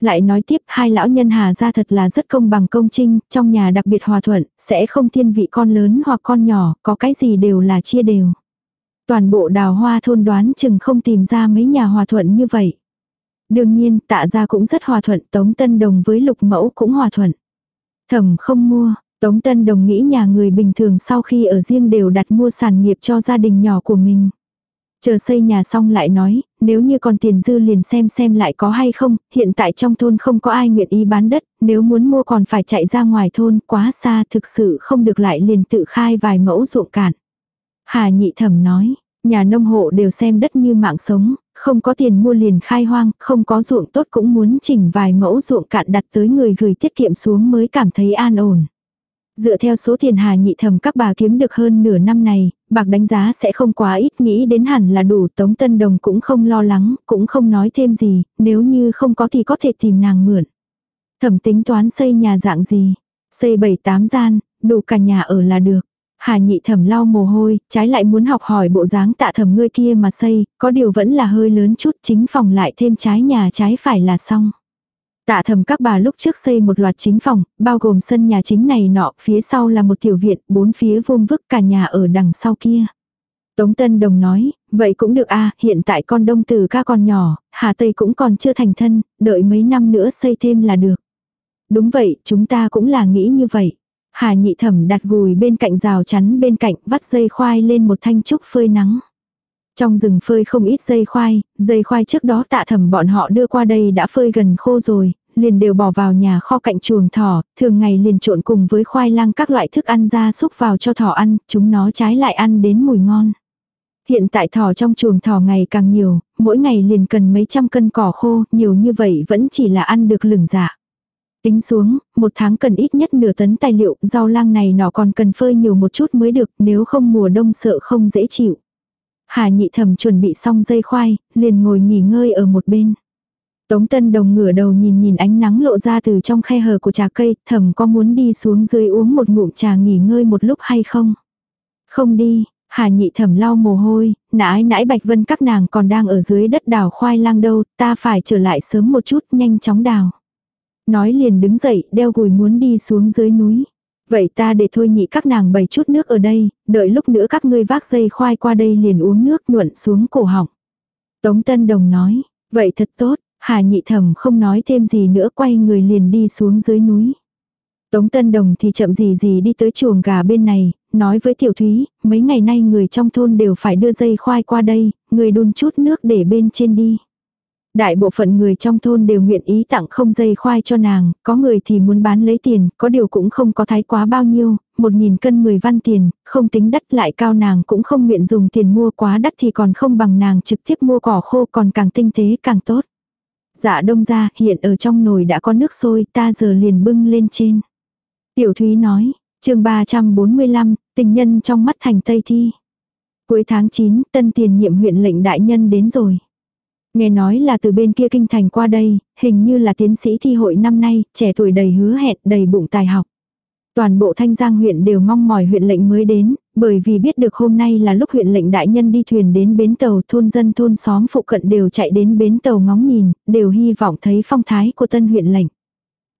Lại nói tiếp hai lão nhân Hà ra thật là rất công bằng công trinh, trong nhà đặc biệt hòa thuận, sẽ không thiên vị con lớn hoặc con nhỏ, có cái gì đều là chia đều. Toàn bộ đào hoa thôn đoán chừng không tìm ra mấy nhà hòa thuận như vậy. Đương nhiên, tạ gia cũng rất hòa thuận, Tống Tân Đồng với Lục Mẫu cũng hòa thuận. Thẩm không mua, Tống Tân Đồng nghĩ nhà người bình thường sau khi ở riêng đều đặt mua sản nghiệp cho gia đình nhỏ của mình. Chờ xây nhà xong lại nói, nếu như còn tiền dư liền xem xem lại có hay không, hiện tại trong thôn không có ai nguyện ý bán đất, nếu muốn mua còn phải chạy ra ngoài thôn, quá xa thực sự không được lại liền tự khai vài mẫu ruộng cạn. Hà nhị thẩm nói, nhà nông hộ đều xem đất như mạng sống, không có tiền mua liền khai hoang, không có ruộng tốt cũng muốn chỉnh vài mẫu ruộng cạn đặt tới người gửi tiết kiệm xuống mới cảm thấy an ổn. Dựa theo số tiền hà nhị thầm các bà kiếm được hơn nửa năm này, bạc đánh giá sẽ không quá ít nghĩ đến hẳn là đủ Tống Tân Đồng cũng không lo lắng, cũng không nói thêm gì, nếu như không có thì có thể tìm nàng mượn. Thẩm tính toán xây nhà dạng gì? Xây 7-8 gian, đủ cả nhà ở là được. Hà nhị thẩm lau mồ hôi, trái lại muốn học hỏi bộ dáng tạ thẩm ngươi kia mà xây, có điều vẫn là hơi lớn chút chính phòng lại thêm trái nhà trái phải là xong. Tạ thầm các bà lúc trước xây một loạt chính phòng, bao gồm sân nhà chính này nọ, phía sau là một tiểu viện, bốn phía vuông vức cả nhà ở đằng sau kia. Tống Tân Đồng nói, vậy cũng được a hiện tại con đông từ ca còn nhỏ, Hà Tây cũng còn chưa thành thân, đợi mấy năm nữa xây thêm là được. Đúng vậy, chúng ta cũng là nghĩ như vậy. Hà nhị thẩm đặt gùi bên cạnh rào chắn bên cạnh vắt dây khoai lên một thanh trúc phơi nắng. Trong rừng phơi không ít dây khoai, dây khoai trước đó tạ thẩm bọn họ đưa qua đây đã phơi gần khô rồi, liền đều bỏ vào nhà kho cạnh chuồng thỏ, thường ngày liền trộn cùng với khoai lang các loại thức ăn ra xúc vào cho thỏ ăn, chúng nó trái lại ăn đến mùi ngon. Hiện tại thỏ trong chuồng thỏ ngày càng nhiều, mỗi ngày liền cần mấy trăm cân cỏ khô, nhiều như vậy vẫn chỉ là ăn được lửng dạ. Tính xuống, một tháng cần ít nhất nửa tấn tài liệu, rau lang này nó còn cần phơi nhiều một chút mới được, nếu không mùa đông sợ không dễ chịu. Hà nhị thẩm chuẩn bị xong dây khoai, liền ngồi nghỉ ngơi ở một bên. Tống Tân Đồng ngửa đầu nhìn nhìn ánh nắng lộ ra từ trong khe hở của trà cây, thẩm có muốn đi xuống dưới uống một ngụm trà nghỉ ngơi một lúc hay không? Không đi, Hà nhị thẩm lau mồ hôi, nãi nãi Bạch Vân các nàng còn đang ở dưới đất đào khoai lang đâu, ta phải trở lại sớm một chút, nhanh chóng đào. Nói liền đứng dậy, đeo gùi muốn đi xuống dưới núi. Vậy ta để thôi nhị các nàng bày chút nước ở đây, đợi lúc nữa các ngươi vác dây khoai qua đây liền uống nước nhuận xuống cổ họng. Tống Tân Đồng nói, vậy thật tốt, Hà nhị thẩm không nói thêm gì nữa quay người liền đi xuống dưới núi. Tống Tân Đồng thì chậm gì gì đi tới chuồng gà bên này, nói với Tiểu Thúy, mấy ngày nay người trong thôn đều phải đưa dây khoai qua đây, người đun chút nước để bên trên đi. Đại bộ phận người trong thôn đều nguyện ý tặng không dây khoai cho nàng, có người thì muốn bán lấy tiền, có điều cũng không có thái quá bao nhiêu, một nghìn cân 10 văn tiền, không tính đắt lại cao nàng cũng không nguyện dùng tiền mua quá đắt thì còn không bằng nàng trực tiếp mua cỏ khô còn càng tinh tế càng tốt. Dạ đông ra, hiện ở trong nồi đã có nước sôi, ta giờ liền bưng lên trên. Tiểu Thúy nói, chương 345, tình nhân trong mắt thành Tây Thi. Cuối tháng 9, tân tiền nhiệm huyện lệnh đại nhân đến rồi. Nghe nói là từ bên kia kinh thành qua đây, hình như là tiến sĩ thi hội năm nay, trẻ tuổi đầy hứa hẹn, đầy bụng tài học. Toàn bộ thanh giang huyện đều mong mỏi huyện lệnh mới đến, bởi vì biết được hôm nay là lúc huyện lệnh đại nhân đi thuyền đến bến tàu thôn dân thôn xóm phụ cận đều chạy đến bến tàu ngóng nhìn, đều hy vọng thấy phong thái của tân huyện lệnh.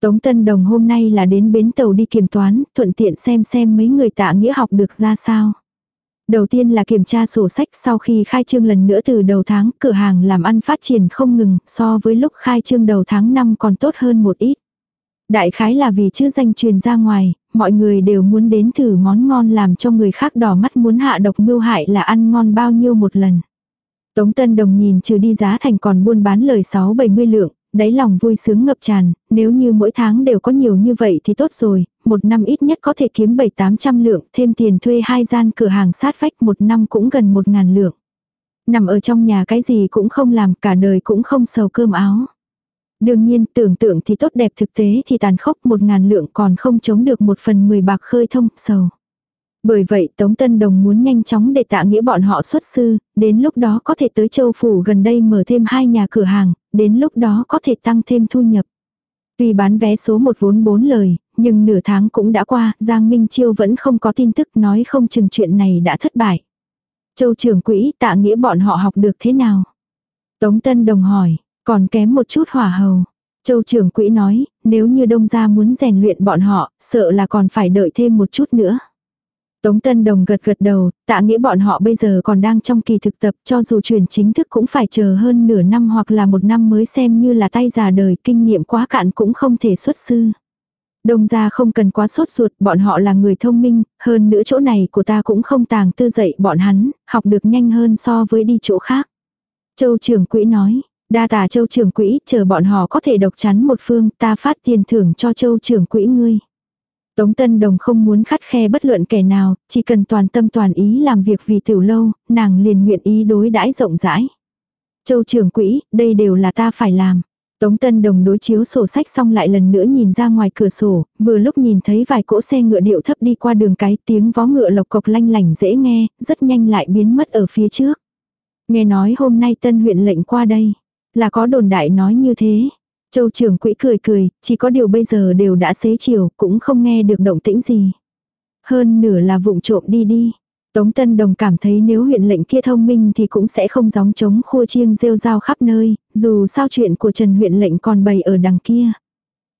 Tống Tân Đồng hôm nay là đến bến tàu đi kiểm toán, thuận tiện xem xem mấy người tạ nghĩa học được ra sao. Đầu tiên là kiểm tra sổ sách sau khi khai trương lần nữa từ đầu tháng, cửa hàng làm ăn phát triển không ngừng, so với lúc khai trương đầu tháng 5 còn tốt hơn một ít. Đại khái là vì chữ danh truyền ra ngoài, mọi người đều muốn đến thử món ngon làm cho người khác đỏ mắt muốn hạ độc mưu hại là ăn ngon bao nhiêu một lần. Tống Tân Đồng nhìn trừ đi giá thành còn buôn bán lời 6-70 lượng, đáy lòng vui sướng ngập tràn, nếu như mỗi tháng đều có nhiều như vậy thì tốt rồi, một năm ít nhất có thể kiếm 7-800 lượng, thêm tiền thuê hai gian cửa hàng sát vách một năm cũng gần một ngàn lượng. Nằm ở trong nhà cái gì cũng không làm, cả đời cũng không sầu cơm áo. Đương nhiên, tưởng tượng thì tốt đẹp thực tế thì tàn khốc một ngàn lượng còn không chống được một phần mười bạc khơi thông, sầu. Bởi vậy Tống Tân Đồng muốn nhanh chóng để tạ nghĩa bọn họ xuất sư, đến lúc đó có thể tới châu phủ gần đây mở thêm hai nhà cửa hàng, đến lúc đó có thể tăng thêm thu nhập. Tuy bán vé số một vốn bốn lời, nhưng nửa tháng cũng đã qua, Giang Minh Chiêu vẫn không có tin tức nói không chừng chuyện này đã thất bại. Châu trưởng quỹ tạ nghĩa bọn họ học được thế nào? Tống Tân Đồng hỏi, còn kém một chút hỏa hầu. Châu trưởng quỹ nói, nếu như đông gia muốn rèn luyện bọn họ, sợ là còn phải đợi thêm một chút nữa. Tống Tân Đồng gật gật đầu, tạ nghĩa bọn họ bây giờ còn đang trong kỳ thực tập cho dù chuyển chính thức cũng phải chờ hơn nửa năm hoặc là một năm mới xem như là tay già đời kinh nghiệm quá cạn cũng không thể xuất sư. Đông gia không cần quá sốt ruột, bọn họ là người thông minh, hơn nữa chỗ này của ta cũng không tàng tư dạy bọn hắn, học được nhanh hơn so với đi chỗ khác. Châu trưởng quỹ nói, đa tả châu trưởng quỹ, chờ bọn họ có thể độc chắn một phương, ta phát tiền thưởng cho châu trưởng quỹ ngươi. Tống Tân Đồng không muốn khắt khe bất luận kẻ nào, chỉ cần toàn tâm toàn ý làm việc vì tiểu lâu, nàng liền nguyện ý đối đãi rộng rãi. Châu trưởng quỹ, đây đều là ta phải làm. Tống Tân Đồng đối chiếu sổ sách xong lại lần nữa nhìn ra ngoài cửa sổ, vừa lúc nhìn thấy vài cỗ xe ngựa điệu thấp đi qua đường cái tiếng vó ngựa lộc cộc lanh lảnh dễ nghe, rất nhanh lại biến mất ở phía trước. Nghe nói hôm nay tân huyện lệnh qua đây, là có đồn đại nói như thế. Châu trưởng quỹ cười cười, chỉ có điều bây giờ đều đã xế chiều, cũng không nghe được động tĩnh gì. Hơn nửa là vụng trộm đi đi. Tống Tân Đồng cảm thấy nếu huyện lệnh kia thông minh thì cũng sẽ không gióng trống khua chiêng rêu rao khắp nơi, dù sao chuyện của Trần huyện lệnh còn bày ở đằng kia.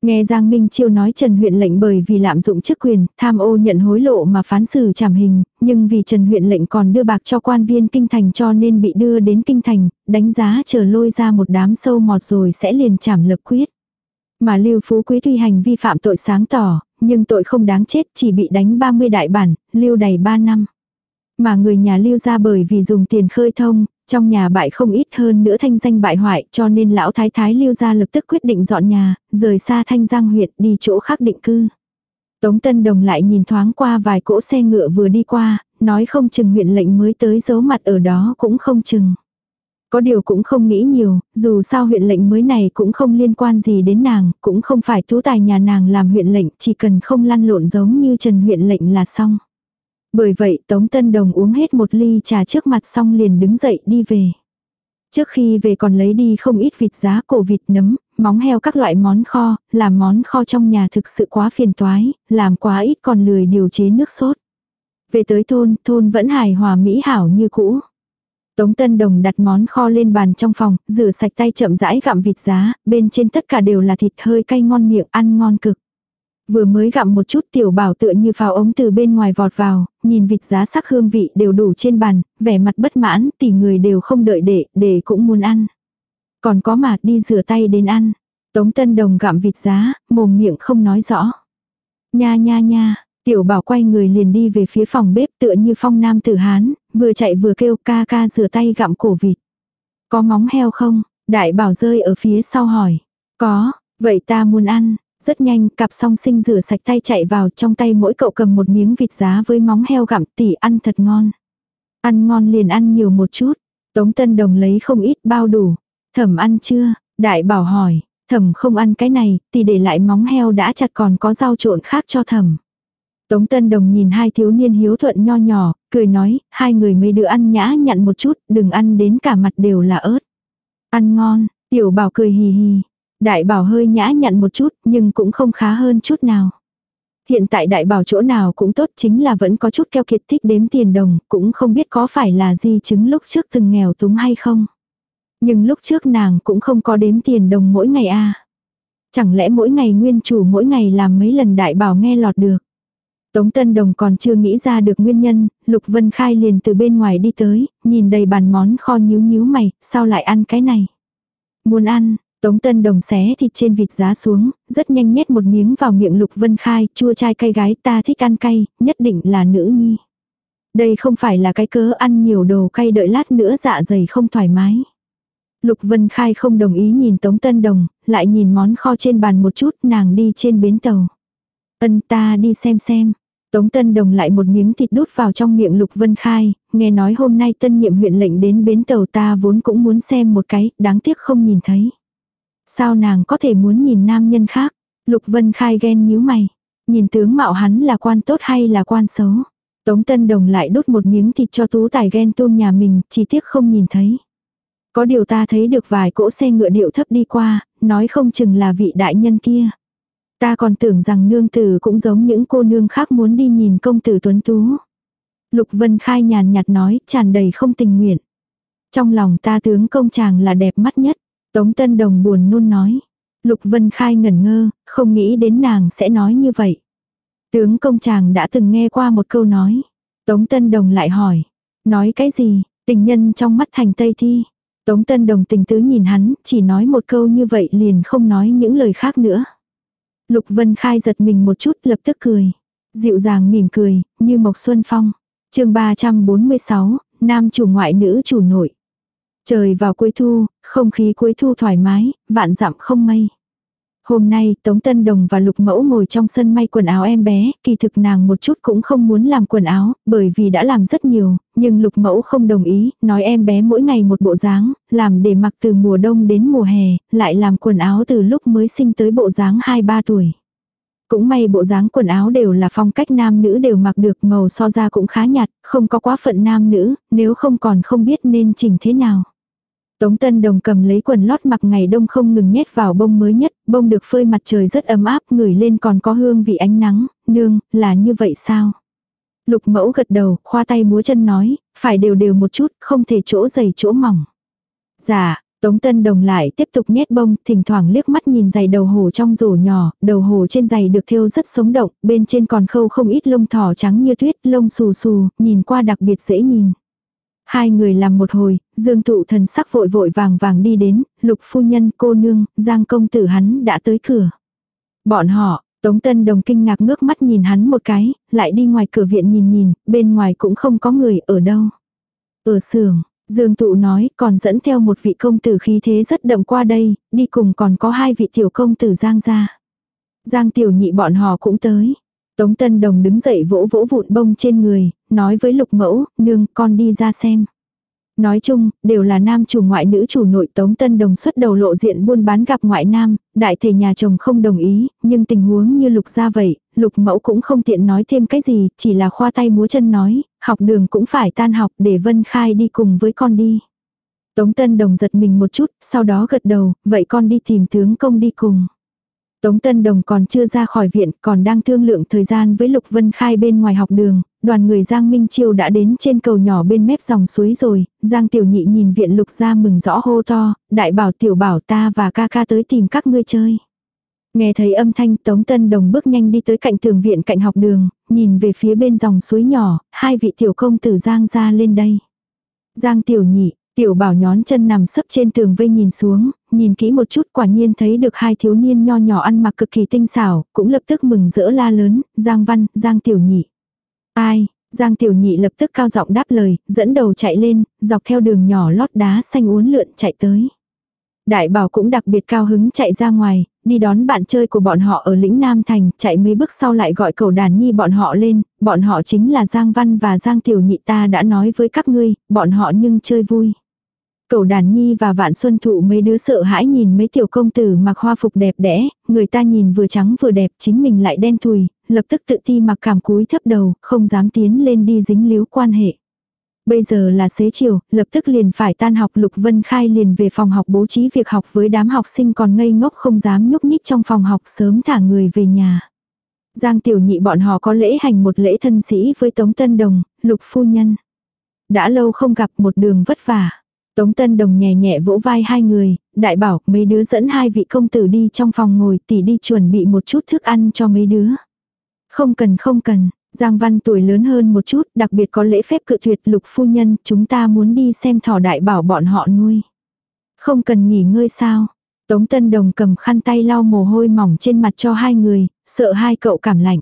Nghe Giang Minh Chiêu nói Trần huyện lệnh bởi vì lạm dụng chức quyền, tham ô nhận hối lộ mà phán xử trảm hình, nhưng vì Trần huyện lệnh còn đưa bạc cho quan viên kinh thành cho nên bị đưa đến kinh thành, đánh giá chờ lôi ra một đám sâu mọt rồi sẽ liền trảm lập quyết. Mà Lưu Phú Quý tuy hành vi phạm tội sáng tỏ, nhưng tội không đáng chết chỉ bị đánh 30 đại bản, lưu đầy 3 năm. Mà người nhà lưu ra bởi vì dùng tiền khơi thông, trong nhà bại không ít hơn nữa thanh danh bại hoại cho nên lão thái thái lưu ra lập tức quyết định dọn nhà, rời xa thanh giang huyện đi chỗ khác định cư. Tống Tân Đồng lại nhìn thoáng qua vài cỗ xe ngựa vừa đi qua, nói không chừng huyện lệnh mới tới giấu mặt ở đó cũng không chừng. Có điều cũng không nghĩ nhiều, dù sao huyện lệnh mới này cũng không liên quan gì đến nàng, cũng không phải tú tài nhà nàng làm huyện lệnh, chỉ cần không lăn lộn giống như Trần huyện lệnh là xong. Bởi vậy Tống Tân Đồng uống hết một ly trà trước mặt xong liền đứng dậy đi về. Trước khi về còn lấy đi không ít vịt giá cổ vịt nấm, móng heo các loại món kho, làm món kho trong nhà thực sự quá phiền toái, làm quá ít còn lười điều chế nước sốt. Về tới thôn, thôn vẫn hài hòa mỹ hảo như cũ. Tống Tân Đồng đặt món kho lên bàn trong phòng, rửa sạch tay chậm rãi gặm vịt giá, bên trên tất cả đều là thịt hơi cay ngon miệng ăn ngon cực. Vừa mới gặm một chút tiểu bảo tựa như pháo ống từ bên ngoài vọt vào, nhìn vịt giá sắc hương vị đều đủ trên bàn, vẻ mặt bất mãn, tỷ người đều không đợi để, để cũng muốn ăn. Còn có mà đi rửa tay đến ăn. Tống Tân Đồng gặm vịt giá, mồm miệng không nói rõ. Nha nha nha, tiểu bảo quay người liền đi về phía phòng bếp tựa như phong nam tử Hán, vừa chạy vừa kêu ca ca rửa tay gặm cổ vịt. Có móng heo không? Đại bảo rơi ở phía sau hỏi. Có, vậy ta muốn ăn. Rất nhanh, cặp song sinh rửa sạch tay chạy vào trong tay mỗi cậu cầm một miếng vịt giá với móng heo gặm tỉ ăn thật ngon. Ăn ngon liền ăn nhiều một chút. Tống Tân Đồng lấy không ít bao đủ. Thẩm ăn chưa? Đại bảo hỏi, thẩm không ăn cái này, thì để lại móng heo đã chặt còn có rau trộn khác cho thẩm. Tống Tân Đồng nhìn hai thiếu niên hiếu thuận nho nhỏ, cười nói, hai người mấy đứa ăn nhã nhặn một chút, đừng ăn đến cả mặt đều là ớt. Ăn ngon, tiểu bảo cười hì hì. Đại bảo hơi nhã nhặn một chút, nhưng cũng không khá hơn chút nào. Hiện tại đại bảo chỗ nào cũng tốt chính là vẫn có chút keo kiệt thích đếm tiền đồng, cũng không biết có phải là di chứng lúc trước từng nghèo túng hay không. Nhưng lúc trước nàng cũng không có đếm tiền đồng mỗi ngày a à. Chẳng lẽ mỗi ngày nguyên chủ mỗi ngày làm mấy lần đại bảo nghe lọt được. Tống Tân Đồng còn chưa nghĩ ra được nguyên nhân, Lục Vân Khai liền từ bên ngoài đi tới, nhìn đầy bàn món kho nhíu nhíu mày, sao lại ăn cái này? Muốn ăn, Tống Tân Đồng xé thịt trên vịt giá xuống, rất nhanh nhét một miếng vào miệng Lục Vân Khai, chua chai cay gái ta thích ăn cay, nhất định là nữ nhi. Đây không phải là cái cớ ăn nhiều đồ cay đợi lát nữa dạ dày không thoải mái. Lục Vân Khai không đồng ý nhìn Tống Tân Đồng, lại nhìn món kho trên bàn một chút nàng đi trên bến tàu. Ân ta đi xem xem. Tống Tân Đồng lại một miếng thịt đút vào trong miệng Lục Vân Khai, nghe nói hôm nay tân nhiệm huyện lệnh đến bến tàu ta vốn cũng muốn xem một cái, đáng tiếc không nhìn thấy. Sao nàng có thể muốn nhìn nam nhân khác? Lục Vân Khai ghen nhíu mày. Nhìn tướng mạo hắn là quan tốt hay là quan xấu? Tống Tân Đồng lại đốt một miếng thịt cho tú tài ghen tuông nhà mình, chỉ tiếc không nhìn thấy. Có điều ta thấy được vài cỗ xe ngựa điệu thấp đi qua, nói không chừng là vị đại nhân kia. Ta còn tưởng rằng nương tử cũng giống những cô nương khác muốn đi nhìn công tử tuấn tú. Lục Vân Khai nhàn nhạt nói, tràn đầy không tình nguyện. Trong lòng ta tướng công chàng là đẹp mắt nhất. Tống Tân Đồng buồn nôn nói. Lục Vân Khai ngẩn ngơ, không nghĩ đến nàng sẽ nói như vậy. Tướng công chàng đã từng nghe qua một câu nói. Tống Tân Đồng lại hỏi. Nói cái gì, tình nhân trong mắt thành Tây Thi. Tống Tân Đồng tình tứ nhìn hắn, chỉ nói một câu như vậy liền không nói những lời khác nữa. Lục Vân Khai giật mình một chút lập tức cười. Dịu dàng mỉm cười, như Mộc Xuân Phong. chương 346, nam chủ ngoại nữ chủ nội. Trời vào cuối thu, không khí cuối thu thoải mái, vạn dặm không mây. Hôm nay Tống Tân Đồng và Lục Mẫu ngồi trong sân may quần áo em bé, kỳ thực nàng một chút cũng không muốn làm quần áo, bởi vì đã làm rất nhiều, nhưng Lục Mẫu không đồng ý, nói em bé mỗi ngày một bộ dáng, làm để mặc từ mùa đông đến mùa hè, lại làm quần áo từ lúc mới sinh tới bộ dáng 2-3 tuổi. Cũng may bộ dáng quần áo đều là phong cách nam nữ đều mặc được màu so ra cũng khá nhạt, không có quá phận nam nữ, nếu không còn không biết nên chỉnh thế nào. Tống Tân Đồng cầm lấy quần lót mặc ngày đông không ngừng nhét vào bông mới nhất, bông được phơi mặt trời rất ấm áp, ngửi lên còn có hương vị ánh nắng, nương, là như vậy sao? Lục mẫu gật đầu, khoa tay múa chân nói, phải đều đều một chút, không thể chỗ dày chỗ mỏng. Dạ, Tống Tân Đồng lại tiếp tục nhét bông, thỉnh thoảng liếc mắt nhìn giày đầu hồ trong rổ nhỏ, đầu hồ trên giày được thêu rất sống động, bên trên còn khâu không ít lông thỏ trắng như tuyết, lông xù xù, nhìn qua đặc biệt dễ nhìn. Hai người làm một hồi, Dương tụ thần sắc vội vội vàng vàng đi đến, lục phu nhân cô nương, Giang công tử hắn đã tới cửa. Bọn họ, Tống Tân Đồng kinh ngạc ngước mắt nhìn hắn một cái, lại đi ngoài cửa viện nhìn nhìn, bên ngoài cũng không có người ở đâu. Ở xưởng, Dương Tụ nói còn dẫn theo một vị công tử khí thế rất đậm qua đây, đi cùng còn có hai vị tiểu công tử Giang gia. Giang tiểu nhị bọn họ cũng tới. Tống Tân Đồng đứng dậy vỗ vỗ vụn bông trên người, nói với lục mẫu, nương con đi ra xem. Nói chung, đều là nam chủ ngoại nữ chủ nội Tống Tân Đồng xuất đầu lộ diện buôn bán gặp ngoại nam, đại thể nhà chồng không đồng ý, nhưng tình huống như lục ra vậy, lục mẫu cũng không tiện nói thêm cái gì, chỉ là khoa tay múa chân nói, học đường cũng phải tan học để Vân Khai đi cùng với con đi. Tống Tân Đồng giật mình một chút, sau đó gật đầu, vậy con đi tìm tướng công đi cùng. Tống Tân Đồng còn chưa ra khỏi viện, còn đang thương lượng thời gian với Lục Vân Khai bên ngoài học đường, đoàn người Giang Minh Chiêu đã đến trên cầu nhỏ bên mép dòng suối rồi, Giang Tiểu Nhị nhìn viện Lục ra mừng rõ hô to, đại bảo Tiểu bảo ta và ca ca tới tìm các ngươi chơi. Nghe thấy âm thanh Tống Tân Đồng bước nhanh đi tới cạnh tường viện cạnh học đường, nhìn về phía bên dòng suối nhỏ, hai vị tiểu công tử Giang ra lên đây. Giang Tiểu Nhị, Tiểu bảo nhón chân nằm sấp trên tường vây nhìn xuống, nhìn kỹ một chút quả nhiên thấy được hai thiếu niên nho nhỏ ăn mặc cực kỳ tinh xảo, cũng lập tức mừng rỡ la lớn, Giang Văn, Giang Tiểu Nhị. Ai, Giang Tiểu Nhị lập tức cao giọng đáp lời, dẫn đầu chạy lên, dọc theo đường nhỏ lót đá xanh uốn lượn chạy tới. Đại bảo cũng đặc biệt cao hứng chạy ra ngoài, đi đón bạn chơi của bọn họ ở lĩnh Nam Thành, chạy mấy bước sau lại gọi cầu đàn nhi bọn họ lên, bọn họ chính là Giang Văn và Giang Tiểu Nhị ta đã nói với các ngươi, bọn họ nhưng chơi vui cầu đàn nhi và vạn xuân thụ mấy đứa sợ hãi nhìn mấy tiểu công tử mặc hoa phục đẹp đẽ, người ta nhìn vừa trắng vừa đẹp chính mình lại đen thùi, lập tức tự ti mặc cảm cúi thấp đầu, không dám tiến lên đi dính líu quan hệ. Bây giờ là xế chiều, lập tức liền phải tan học Lục Vân Khai liền về phòng học bố trí việc học với đám học sinh còn ngây ngốc không dám nhúc nhích trong phòng học sớm thả người về nhà. Giang tiểu nhị bọn họ có lễ hành một lễ thân sĩ với Tống Tân Đồng, Lục Phu Nhân. Đã lâu không gặp một đường vất vả. Tống Tân Đồng nhẹ nhẹ vỗ vai hai người, đại bảo mấy đứa dẫn hai vị công tử đi trong phòng ngồi tỉ đi chuẩn bị một chút thức ăn cho mấy đứa. Không cần không cần, Giang Văn tuổi lớn hơn một chút, đặc biệt có lễ phép cự tuyệt lục phu nhân, chúng ta muốn đi xem thỏ đại bảo bọn họ nuôi. Không cần nghỉ ngơi sao. Tống Tân Đồng cầm khăn tay lau mồ hôi mỏng trên mặt cho hai người, sợ hai cậu cảm lạnh.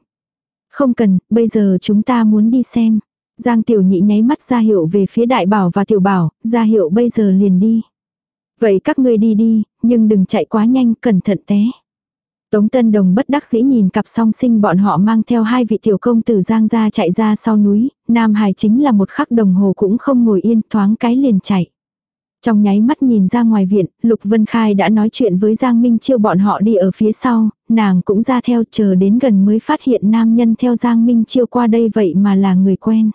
Không cần, bây giờ chúng ta muốn đi xem. Giang Tiểu Nhị nháy mắt ra hiệu về phía Đại Bảo và Tiểu Bảo, ra hiệu bây giờ liền đi. Vậy các ngươi đi đi, nhưng đừng chạy quá nhanh, cẩn thận té. Tống Tân Đồng bất đắc dĩ nhìn cặp song sinh bọn họ mang theo hai vị tiểu công tử Giang ra chạy ra sau núi, Nam Hải chính là một khắc đồng hồ cũng không ngồi yên thoáng cái liền chạy. Trong nháy mắt nhìn ra ngoài viện, Lục Vân Khai đã nói chuyện với Giang Minh Chiêu bọn họ đi ở phía sau, nàng cũng ra theo chờ đến gần mới phát hiện nam nhân theo Giang Minh Chiêu qua đây vậy mà là người quen.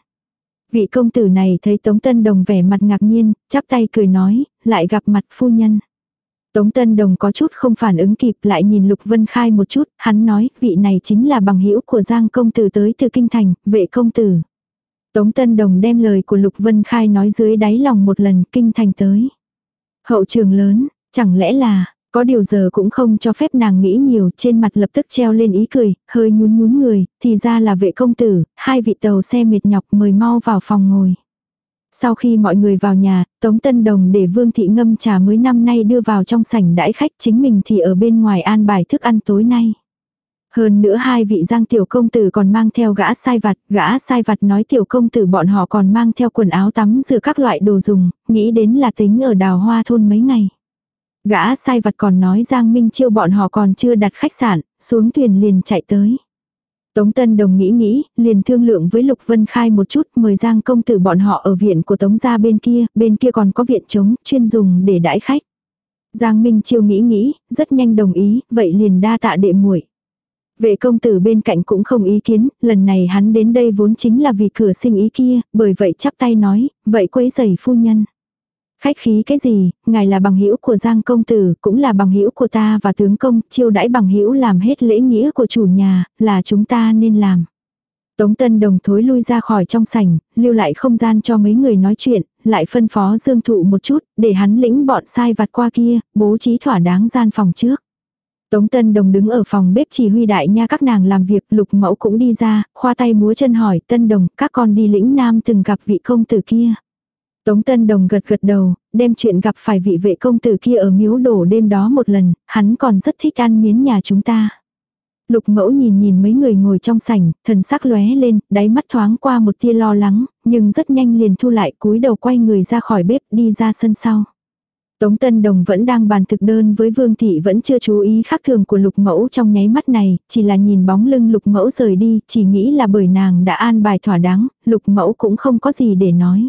Vị công tử này thấy Tống Tân Đồng vẻ mặt ngạc nhiên, chắp tay cười nói, lại gặp mặt phu nhân. Tống Tân Đồng có chút không phản ứng kịp lại nhìn Lục Vân Khai một chút, hắn nói, vị này chính là bằng hữu của Giang công tử tới từ kinh thành, vệ công tử. Tống Tân Đồng đem lời của Lục Vân Khai nói dưới đáy lòng một lần kinh thành tới. Hậu trường lớn, chẳng lẽ là, có điều giờ cũng không cho phép nàng nghĩ nhiều, trên mặt lập tức treo lên ý cười, hơi nhún nhún người, thì ra là vệ công tử, hai vị tàu xe mệt nhọc mời mau vào phòng ngồi. Sau khi mọi người vào nhà, Tống Tân Đồng để Vương Thị ngâm trà mới năm nay đưa vào trong sảnh đãi khách chính mình thì ở bên ngoài an bài thức ăn tối nay. Hơn nữa hai vị giang tiểu công tử còn mang theo gã sai vặt, gã sai vặt nói tiểu công tử bọn họ còn mang theo quần áo tắm rửa các loại đồ dùng, nghĩ đến là tính ở đào hoa thôn mấy ngày. Gã sai vặt còn nói Giang Minh Chiêu bọn họ còn chưa đặt khách sạn, xuống thuyền liền chạy tới. Tống Tân Đồng nghĩ nghĩ, liền thương lượng với Lục Vân Khai một chút mời Giang công tử bọn họ ở viện của Tống gia bên kia, bên kia còn có viện trống, chuyên dùng để đãi khách. Giang Minh Chiêu nghĩ nghĩ, rất nhanh đồng ý, vậy liền đa tạ đệ muội. Vệ công tử bên cạnh cũng không ý kiến, lần này hắn đến đây vốn chính là vì cửa sinh ý kia, bởi vậy chắp tay nói, vậy quấy giày phu nhân. Khách khí cái gì, ngài là bằng hữu của Giang công tử, cũng là bằng hữu của ta và tướng công, chiêu đãi bằng hữu làm hết lễ nghĩa của chủ nhà, là chúng ta nên làm. Tống Tân Đồng thối lui ra khỏi trong sảnh, lưu lại không gian cho mấy người nói chuyện, lại phân phó Dương Thụ một chút, để hắn lĩnh bọn sai vặt qua kia, bố trí thỏa đáng gian phòng trước. Tống Tân Đồng đứng ở phòng bếp chỉ huy đại nha các nàng làm việc, lục mẫu cũng đi ra, khoa tay múa chân hỏi Tân Đồng, các con đi lĩnh nam từng gặp vị công tử kia. Tống Tân Đồng gật gật đầu, đem chuyện gặp phải vị vệ công tử kia ở miếu đổ đêm đó một lần, hắn còn rất thích ăn miến nhà chúng ta. Lục mẫu nhìn nhìn mấy người ngồi trong sảnh, thần sắc lóe lên, đáy mắt thoáng qua một tia lo lắng, nhưng rất nhanh liền thu lại cúi đầu quay người ra khỏi bếp đi ra sân sau. Tống Tân Đồng vẫn đang bàn thực đơn với Vương Thị vẫn chưa chú ý khác thường của lục mẫu trong nháy mắt này, chỉ là nhìn bóng lưng lục mẫu rời đi, chỉ nghĩ là bởi nàng đã an bài thỏa đáng, lục mẫu cũng không có gì để nói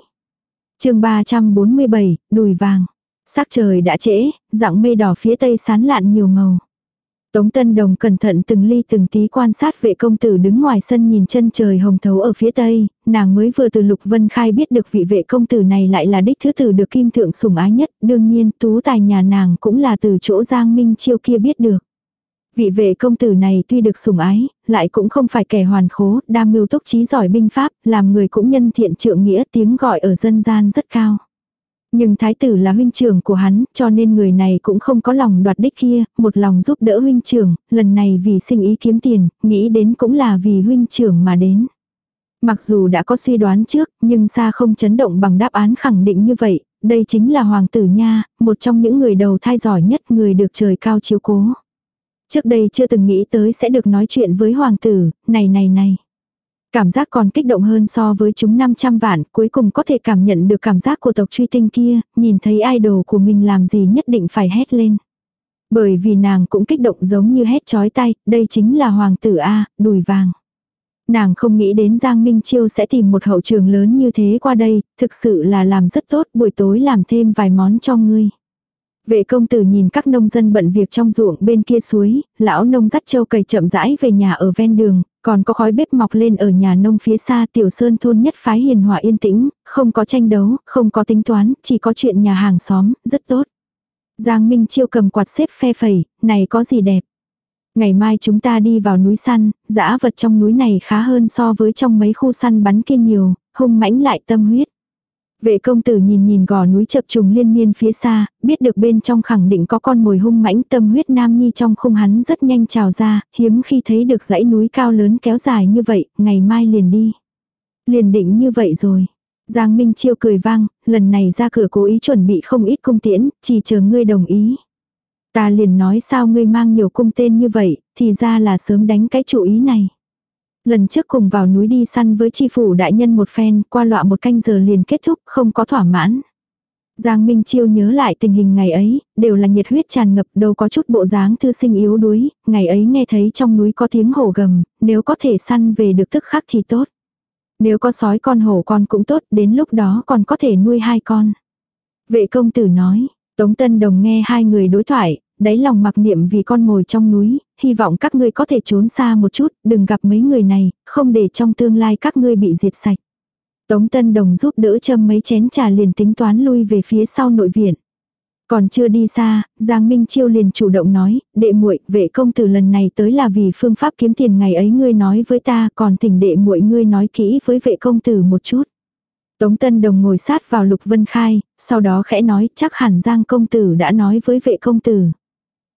chương 347, đùi vàng. Sắc trời đã trễ, dạng mây đỏ phía tây sán lạn nhiều màu. Tống Tân Đồng cẩn thận từng ly từng tí quan sát vệ công tử đứng ngoài sân nhìn chân trời hồng thấu ở phía tây, nàng mới vừa từ Lục Vân Khai biết được vị vệ công tử này lại là đích thứ tử được kim thượng sủng ái nhất, đương nhiên tú tài nhà nàng cũng là từ chỗ Giang Minh Chiêu kia biết được. Vị vệ công tử này tuy được sủng ái, lại cũng không phải kẻ hoàn khố, đam mưu túc trí giỏi binh pháp, làm người cũng nhân thiện trượng nghĩa tiếng gọi ở dân gian rất cao. Nhưng thái tử là huynh trưởng của hắn, cho nên người này cũng không có lòng đoạt đích kia, một lòng giúp đỡ huynh trưởng, lần này vì sinh ý kiếm tiền, nghĩ đến cũng là vì huynh trưởng mà đến. Mặc dù đã có suy đoán trước, nhưng xa không chấn động bằng đáp án khẳng định như vậy, đây chính là hoàng tử nha, một trong những người đầu thai giỏi nhất người được trời cao chiếu cố. Trước đây chưa từng nghĩ tới sẽ được nói chuyện với hoàng tử, này này này. Cảm giác còn kích động hơn so với chúng 500 vạn, cuối cùng có thể cảm nhận được cảm giác của tộc truy tinh kia, nhìn thấy idol của mình làm gì nhất định phải hét lên. Bởi vì nàng cũng kích động giống như hét chói tay, đây chính là hoàng tử A, đùi vàng. Nàng không nghĩ đến Giang Minh Chiêu sẽ tìm một hậu trường lớn như thế qua đây, thực sự là làm rất tốt, buổi tối làm thêm vài món cho ngươi. Vệ công tử nhìn các nông dân bận việc trong ruộng bên kia suối, lão nông dắt châu cày chậm rãi về nhà ở ven đường, còn có khói bếp mọc lên ở nhà nông phía xa tiểu sơn thôn nhất phái hiền hòa yên tĩnh, không có tranh đấu, không có tính toán, chỉ có chuyện nhà hàng xóm, rất tốt. Giang Minh Chiêu cầm quạt xếp phe phẩy, này có gì đẹp. Ngày mai chúng ta đi vào núi săn, dã vật trong núi này khá hơn so với trong mấy khu săn bắn kia nhiều, hung mãnh lại tâm huyết. Vệ công tử nhìn nhìn gò núi chập trùng liên miên phía xa, biết được bên trong khẳng định có con mồi hung mãnh tâm huyết nam nhi trong khung hắn rất nhanh trào ra, hiếm khi thấy được dãy núi cao lớn kéo dài như vậy, ngày mai liền đi. Liền định như vậy rồi. Giang Minh Chiêu cười vang, lần này ra cửa cố ý chuẩn bị không ít cung tiễn, chỉ chờ ngươi đồng ý. Ta liền nói sao ngươi mang nhiều cung tên như vậy, thì ra là sớm đánh cái chủ ý này. Lần trước cùng vào núi đi săn với chi phủ đại nhân một phen, qua lọa một canh giờ liền kết thúc, không có thỏa mãn. Giang Minh Chiêu nhớ lại tình hình ngày ấy, đều là nhiệt huyết tràn ngập, đâu có chút bộ dáng thư sinh yếu đuối, ngày ấy nghe thấy trong núi có tiếng hổ gầm, nếu có thể săn về được tức khắc thì tốt. Nếu có sói con hổ con cũng tốt, đến lúc đó còn có thể nuôi hai con. Vệ công tử nói, Tống Tân Đồng nghe hai người đối thoại, đáy lòng mặc niệm vì con mồi trong núi, hy vọng các ngươi có thể trốn xa một chút, đừng gặp mấy người này, không để trong tương lai các ngươi bị diệt sạch. Tống Tân Đồng giúp đỡ châm mấy chén trà liền tính toán lui về phía sau nội viện. Còn chưa đi xa, Giang Minh Chiêu liền chủ động nói, đệ muội, vệ công tử lần này tới là vì phương pháp kiếm tiền ngày ấy ngươi nói với ta, còn tỉnh đệ muội ngươi nói kỹ với vệ công tử một chút. Tống Tân Đồng ngồi sát vào Lục Vân Khai, sau đó khẽ nói chắc hẳn Giang công tử đã nói với vệ công tử.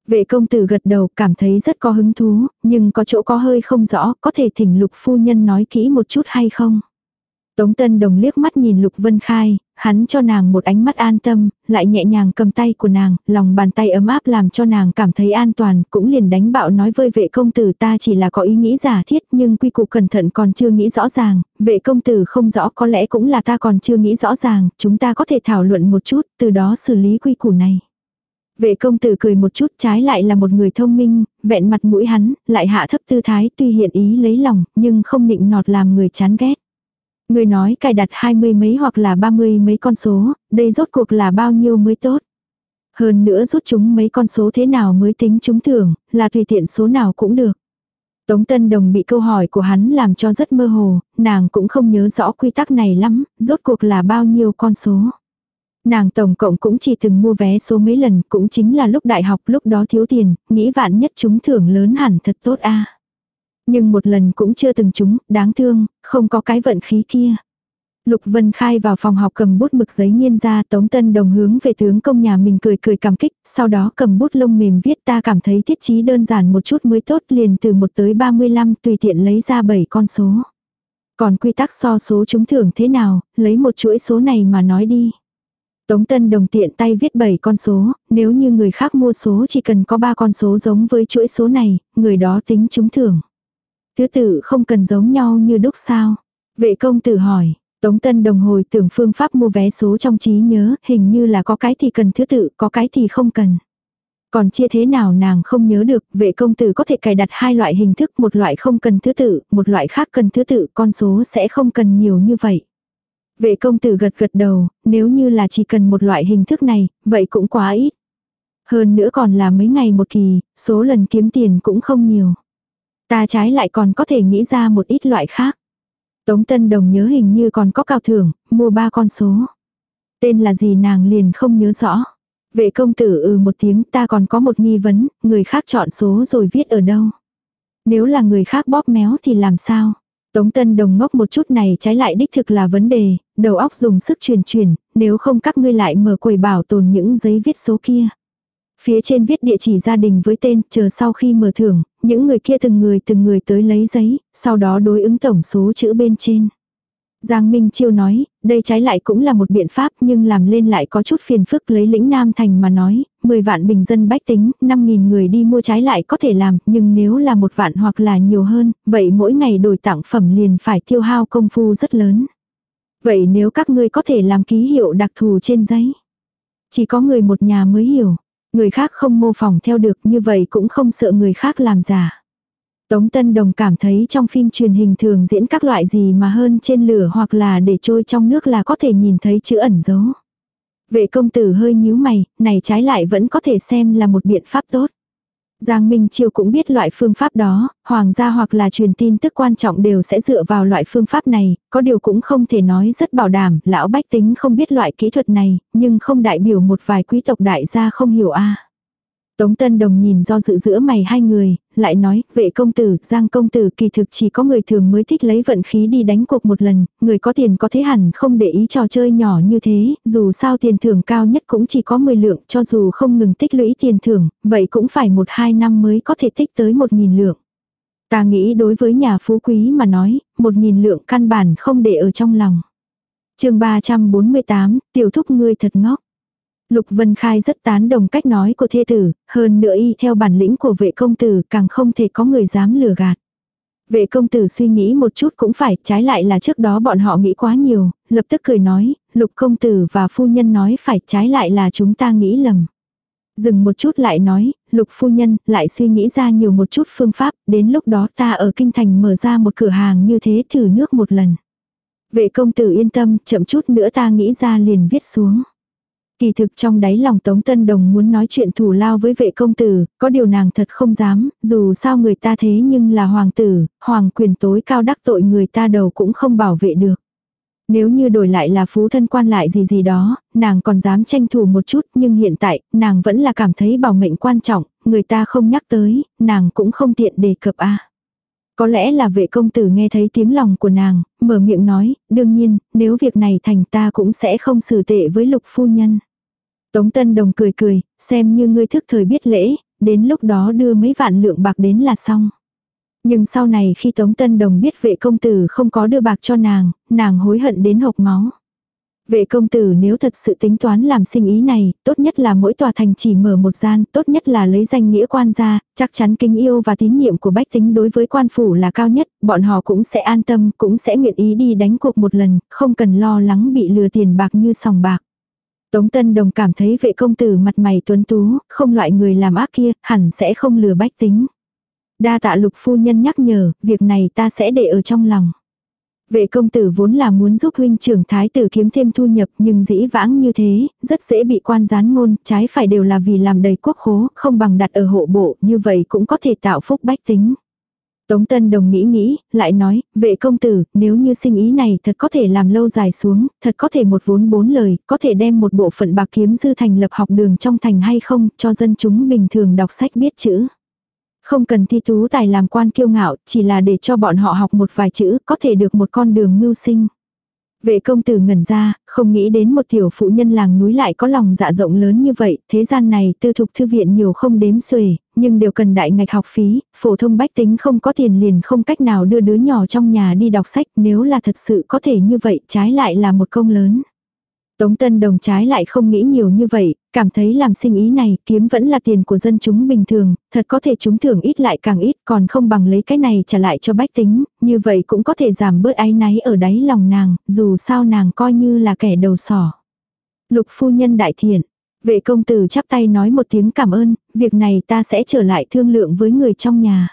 Vệ công tử gật đầu cảm thấy rất có hứng thú, nhưng có chỗ có hơi không rõ, có thể thỉnh Lục phu nhân nói kỹ một chút hay không. Tống Tân Đồng liếc mắt nhìn Lục Vân Khai, hắn cho nàng một ánh mắt an tâm, lại nhẹ nhàng cầm tay của nàng, lòng bàn tay ấm áp làm cho nàng cảm thấy an toàn, cũng liền đánh bạo nói với vệ công tử ta chỉ là có ý nghĩ giả thiết nhưng quy củ cẩn thận còn chưa nghĩ rõ ràng, vệ công tử không rõ có lẽ cũng là ta còn chưa nghĩ rõ ràng, chúng ta có thể thảo luận một chút, từ đó xử lý quy củ này. Vệ công tử cười một chút trái lại là một người thông minh, vẹn mặt mũi hắn, lại hạ thấp tư thái tuy hiện ý lấy lòng, nhưng không nịnh nọt làm người chán ghét. Người nói cài đặt hai mươi mấy hoặc là ba mươi mấy con số, đây rốt cuộc là bao nhiêu mới tốt. Hơn nữa rút chúng mấy con số thế nào mới tính chúng thưởng, là tùy tiện số nào cũng được. Tống Tân Đồng bị câu hỏi của hắn làm cho rất mơ hồ, nàng cũng không nhớ rõ quy tắc này lắm, rốt cuộc là bao nhiêu con số. Nàng tổng cộng cũng chỉ từng mua vé số mấy lần, cũng chính là lúc đại học lúc đó thiếu tiền, nghĩ vạn nhất chúng thưởng lớn hẳn thật tốt a. Nhưng một lần cũng chưa từng chúng, đáng thương, không có cái vận khí kia. Lục Vân Khai vào phòng học cầm bút mực giấy nghiên ra Tống Tân Đồng hướng về tướng công nhà mình cười cười cảm kích, sau đó cầm bút lông mềm viết ta cảm thấy thiết chí đơn giản một chút mới tốt liền từ 1 tới 35 tùy tiện lấy ra 7 con số. Còn quy tắc so số chúng thưởng thế nào, lấy một chuỗi số này mà nói đi. Tống Tân Đồng tiện tay viết 7 con số, nếu như người khác mua số chỉ cần có 3 con số giống với chuỗi số này, người đó tính trúng thưởng. Thứ tự không cần giống nhau như đúc sao. Vệ công tử hỏi, Tống Tân Đồng hồi tưởng phương pháp mua vé số trong trí nhớ, hình như là có cái thì cần thứ tự, có cái thì không cần. Còn chia thế nào nàng không nhớ được, vệ công tử có thể cài đặt hai loại hình thức, một loại không cần thứ tự, một loại khác cần thứ tự, con số sẽ không cần nhiều như vậy. Vệ công tử gật gật đầu, nếu như là chỉ cần một loại hình thức này, vậy cũng quá ít. Hơn nữa còn là mấy ngày một kỳ, số lần kiếm tiền cũng không nhiều. Ta trái lại còn có thể nghĩ ra một ít loại khác. Tống Tân Đồng nhớ hình như còn có cao thưởng, mua ba con số. Tên là gì nàng liền không nhớ rõ. Vệ công tử ừ một tiếng ta còn có một nghi vấn, người khác chọn số rồi viết ở đâu. Nếu là người khác bóp méo thì làm sao? Tống Tân Đồng ngốc một chút này trái lại đích thực là vấn đề, đầu óc dùng sức truyền truyền, nếu không các ngươi lại mở quầy bảo tồn những giấy viết số kia. Phía trên viết địa chỉ gia đình với tên, chờ sau khi mở thưởng, những người kia từng người từng người tới lấy giấy, sau đó đối ứng tổng số chữ bên trên. Giang Minh Chiêu nói, đây trái lại cũng là một biện pháp nhưng làm lên lại có chút phiền phức lấy lĩnh Nam Thành mà nói, 10 vạn bình dân bách tính, 5.000 người đi mua trái lại có thể làm, nhưng nếu là một vạn hoặc là nhiều hơn, vậy mỗi ngày đổi tặng phẩm liền phải tiêu hao công phu rất lớn. Vậy nếu các ngươi có thể làm ký hiệu đặc thù trên giấy, chỉ có người một nhà mới hiểu, người khác không mô phỏng theo được như vậy cũng không sợ người khác làm giả. Tống Tân Đồng cảm thấy trong phim truyền hình thường diễn các loại gì mà hơn trên lửa hoặc là để trôi trong nước là có thể nhìn thấy chữ ẩn dấu. Vệ công tử hơi nhíu mày, này trái lại vẫn có thể xem là một biện pháp tốt. Giang Minh Chiêu cũng biết loại phương pháp đó, hoàng gia hoặc là truyền tin tức quan trọng đều sẽ dựa vào loại phương pháp này, có điều cũng không thể nói rất bảo đảm, lão bách tính không biết loại kỹ thuật này, nhưng không đại biểu một vài quý tộc đại gia không hiểu a. Tống Tân Đồng nhìn do dự giữa mày hai người, lại nói, vệ công tử, giang công tử kỳ thực chỉ có người thường mới thích lấy vận khí đi đánh cuộc một lần, người có tiền có thế hẳn không để ý trò chơi nhỏ như thế, dù sao tiền thưởng cao nhất cũng chỉ có 10 lượng, cho dù không ngừng tích lũy tiền thưởng, vậy cũng phải một hai năm mới có thể tích tới 1.000 lượng. Ta nghĩ đối với nhà phú quý mà nói, 1.000 lượng căn bản không để ở trong lòng. chương 348, tiểu thúc ngươi thật ngốc. Lục Vân Khai rất tán đồng cách nói của thê tử, hơn nữa y theo bản lĩnh của vệ công tử càng không thể có người dám lừa gạt. Vệ công tử suy nghĩ một chút cũng phải, trái lại là trước đó bọn họ nghĩ quá nhiều, lập tức cười nói, lục công tử và phu nhân nói phải trái lại là chúng ta nghĩ lầm. Dừng một chút lại nói, lục phu nhân lại suy nghĩ ra nhiều một chút phương pháp, đến lúc đó ta ở kinh thành mở ra một cửa hàng như thế thử nước một lần. Vệ công tử yên tâm, chậm chút nữa ta nghĩ ra liền viết xuống. Kỳ thực trong đáy lòng Tống Tân Đồng muốn nói chuyện thủ lao với vệ công tử, có điều nàng thật không dám, dù sao người ta thế nhưng là hoàng tử, hoàng quyền tối cao đắc tội người ta đầu cũng không bảo vệ được. Nếu như đổi lại là phú thân quan lại gì gì đó, nàng còn dám tranh thủ một chút nhưng hiện tại, nàng vẫn là cảm thấy bảo mệnh quan trọng, người ta không nhắc tới, nàng cũng không tiện đề cập a. Có lẽ là vệ công tử nghe thấy tiếng lòng của nàng, mở miệng nói, đương nhiên, nếu việc này thành ta cũng sẽ không xử tệ với lục phu nhân. Tống Tân Đồng cười cười, xem như ngươi thức thời biết lễ, đến lúc đó đưa mấy vạn lượng bạc đến là xong. Nhưng sau này khi Tống Tân Đồng biết vệ công tử không có đưa bạc cho nàng, nàng hối hận đến hộc máu. Vệ công tử nếu thật sự tính toán làm sinh ý này, tốt nhất là mỗi tòa thành chỉ mở một gian, tốt nhất là lấy danh nghĩa quan gia, chắc chắn kính yêu và tín nhiệm của bách tính đối với quan phủ là cao nhất, bọn họ cũng sẽ an tâm, cũng sẽ nguyện ý đi đánh cuộc một lần, không cần lo lắng bị lừa tiền bạc như sòng bạc. Tống Tân Đồng cảm thấy vệ công tử mặt mày tuấn tú, không loại người làm ác kia, hẳn sẽ không lừa bách tính. Đa tạ lục phu nhân nhắc nhở, việc này ta sẽ để ở trong lòng. Vệ công tử vốn là muốn giúp huynh trưởng thái tử kiếm thêm thu nhập nhưng dĩ vãng như thế, rất dễ bị quan gián ngôn, trái phải đều là vì làm đầy quốc khố, không bằng đặt ở hộ bộ, như vậy cũng có thể tạo phúc bách tính. Tống Tân Đồng nghĩ nghĩ, lại nói, vệ công tử, nếu như sinh ý này thật có thể làm lâu dài xuống, thật có thể một vốn bốn lời, có thể đem một bộ phận bạc kiếm dư thành lập học đường trong thành hay không, cho dân chúng bình thường đọc sách biết chữ. Không cần thi tú tài làm quan kiêu ngạo, chỉ là để cho bọn họ học một vài chữ, có thể được một con đường mưu sinh. Vệ công tử ngẩn ra, không nghĩ đến một tiểu phụ nhân làng núi lại có lòng dạ rộng lớn như vậy, thế gian này tư thục thư viện nhiều không đếm xuể, nhưng đều cần đại ngạch học phí, phổ thông bách tính không có tiền liền không cách nào đưa đứa nhỏ trong nhà đi đọc sách, nếu là thật sự có thể như vậy trái lại là một công lớn. Tống Tân Đồng trái lại không nghĩ nhiều như vậy, cảm thấy làm sinh ý này kiếm vẫn là tiền của dân chúng bình thường, thật có thể chúng thưởng ít lại càng ít còn không bằng lấy cái này trả lại cho bách tính, như vậy cũng có thể giảm bớt áy náy ở đáy lòng nàng, dù sao nàng coi như là kẻ đầu sỏ. Lục phu nhân đại thiện, vệ công tử chắp tay nói một tiếng cảm ơn, việc này ta sẽ trở lại thương lượng với người trong nhà.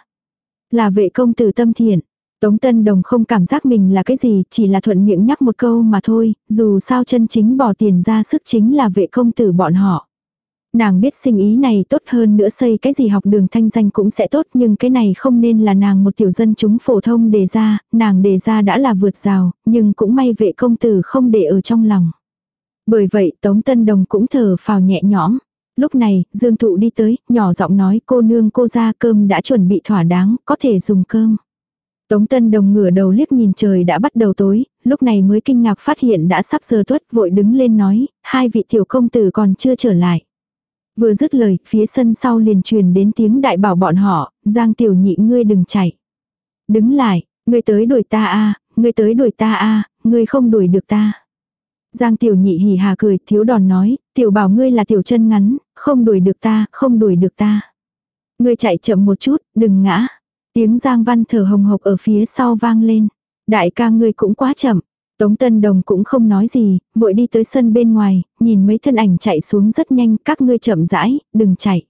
Là vệ công tử tâm thiện, Tống Tân Đồng không cảm giác mình là cái gì, chỉ là thuận miệng nhắc một câu mà thôi, dù sao chân chính bỏ tiền ra sức chính là vệ công tử bọn họ. Nàng biết sinh ý này tốt hơn nữa xây cái gì học đường thanh danh cũng sẽ tốt nhưng cái này không nên là nàng một tiểu dân chúng phổ thông đề ra, nàng đề ra đã là vượt rào, nhưng cũng may vệ công tử không để ở trong lòng. Bởi vậy Tống Tân Đồng cũng thở phào nhẹ nhõm. Lúc này, Dương Thụ đi tới, nhỏ giọng nói cô nương cô ra cơm đã chuẩn bị thỏa đáng, có thể dùng cơm. Tống Tân Đồng ngửa đầu liếc nhìn trời đã bắt đầu tối, lúc này mới kinh ngạc phát hiện đã sắp giờ tuất vội đứng lên nói, hai vị tiểu công tử còn chưa trở lại. Vừa dứt lời, phía sân sau liền truyền đến tiếng đại bảo bọn họ, Giang tiểu nhị ngươi đừng chạy. Đứng lại, ngươi tới đuổi ta a ngươi tới đuổi ta a ngươi không đuổi được ta. Giang tiểu nhị hỉ hà cười, thiếu đòn nói, tiểu bảo ngươi là tiểu chân ngắn, không đuổi được ta, không đuổi được ta. Ngươi chạy chậm một chút, đừng ngã. Tiếng Giang Văn thở hồng hộc ở phía sau vang lên. Đại ca ngươi cũng quá chậm. Tống Tân Đồng cũng không nói gì, vội đi tới sân bên ngoài, nhìn mấy thân ảnh chạy xuống rất nhanh, các ngươi chậm rãi, đừng chạy.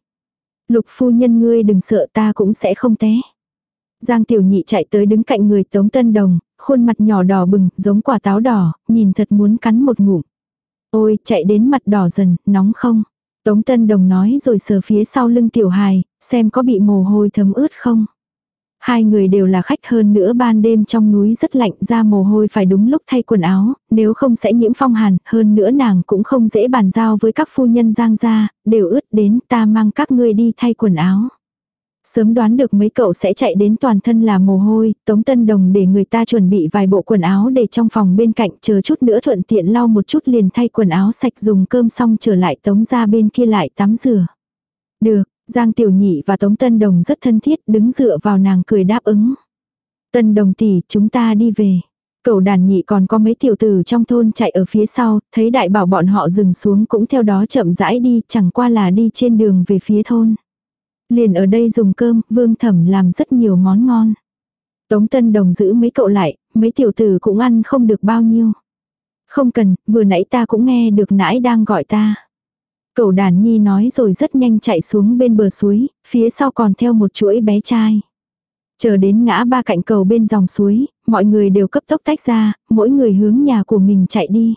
Lục phu nhân ngươi đừng sợ ta cũng sẽ không té. Giang Tiểu Nhị chạy tới đứng cạnh người Tống Tân Đồng, khuôn mặt nhỏ đỏ bừng, giống quả táo đỏ, nhìn thật muốn cắn một ngụm. Ôi, chạy đến mặt đỏ dần, nóng không? Tống Tân Đồng nói rồi sờ phía sau lưng Tiểu Hài, xem có bị mồ hôi thấm ướt không. Hai người đều là khách hơn nữa ban đêm trong núi rất lạnh ra mồ hôi phải đúng lúc thay quần áo, nếu không sẽ nhiễm phong hàn, hơn nữa nàng cũng không dễ bàn giao với các phu nhân giang gia, đều ướt đến ta mang các ngươi đi thay quần áo. Sớm đoán được mấy cậu sẽ chạy đến toàn thân là mồ hôi, Tống Tân Đồng để người ta chuẩn bị vài bộ quần áo để trong phòng bên cạnh chờ chút nữa thuận tiện lau một chút liền thay quần áo sạch dùng cơm xong trở lại Tống ra bên kia lại tắm rửa. Được, Giang Tiểu Nhị và Tống Tân Đồng rất thân thiết đứng dựa vào nàng cười đáp ứng. Tân Đồng tỷ chúng ta đi về. Cậu đàn nhị còn có mấy tiểu tử trong thôn chạy ở phía sau, thấy đại bảo bọn họ dừng xuống cũng theo đó chậm rãi đi, chẳng qua là đi trên đường về phía thôn. Liền ở đây dùng cơm, vương thẩm làm rất nhiều món ngon. Tống Tân Đồng giữ mấy cậu lại, mấy tiểu tử cũng ăn không được bao nhiêu. Không cần, vừa nãy ta cũng nghe được nãi đang gọi ta. Cậu đàn nhi nói rồi rất nhanh chạy xuống bên bờ suối, phía sau còn theo một chuỗi bé trai. Chờ đến ngã ba cạnh cầu bên dòng suối, mọi người đều cấp tốc tách ra, mỗi người hướng nhà của mình chạy đi.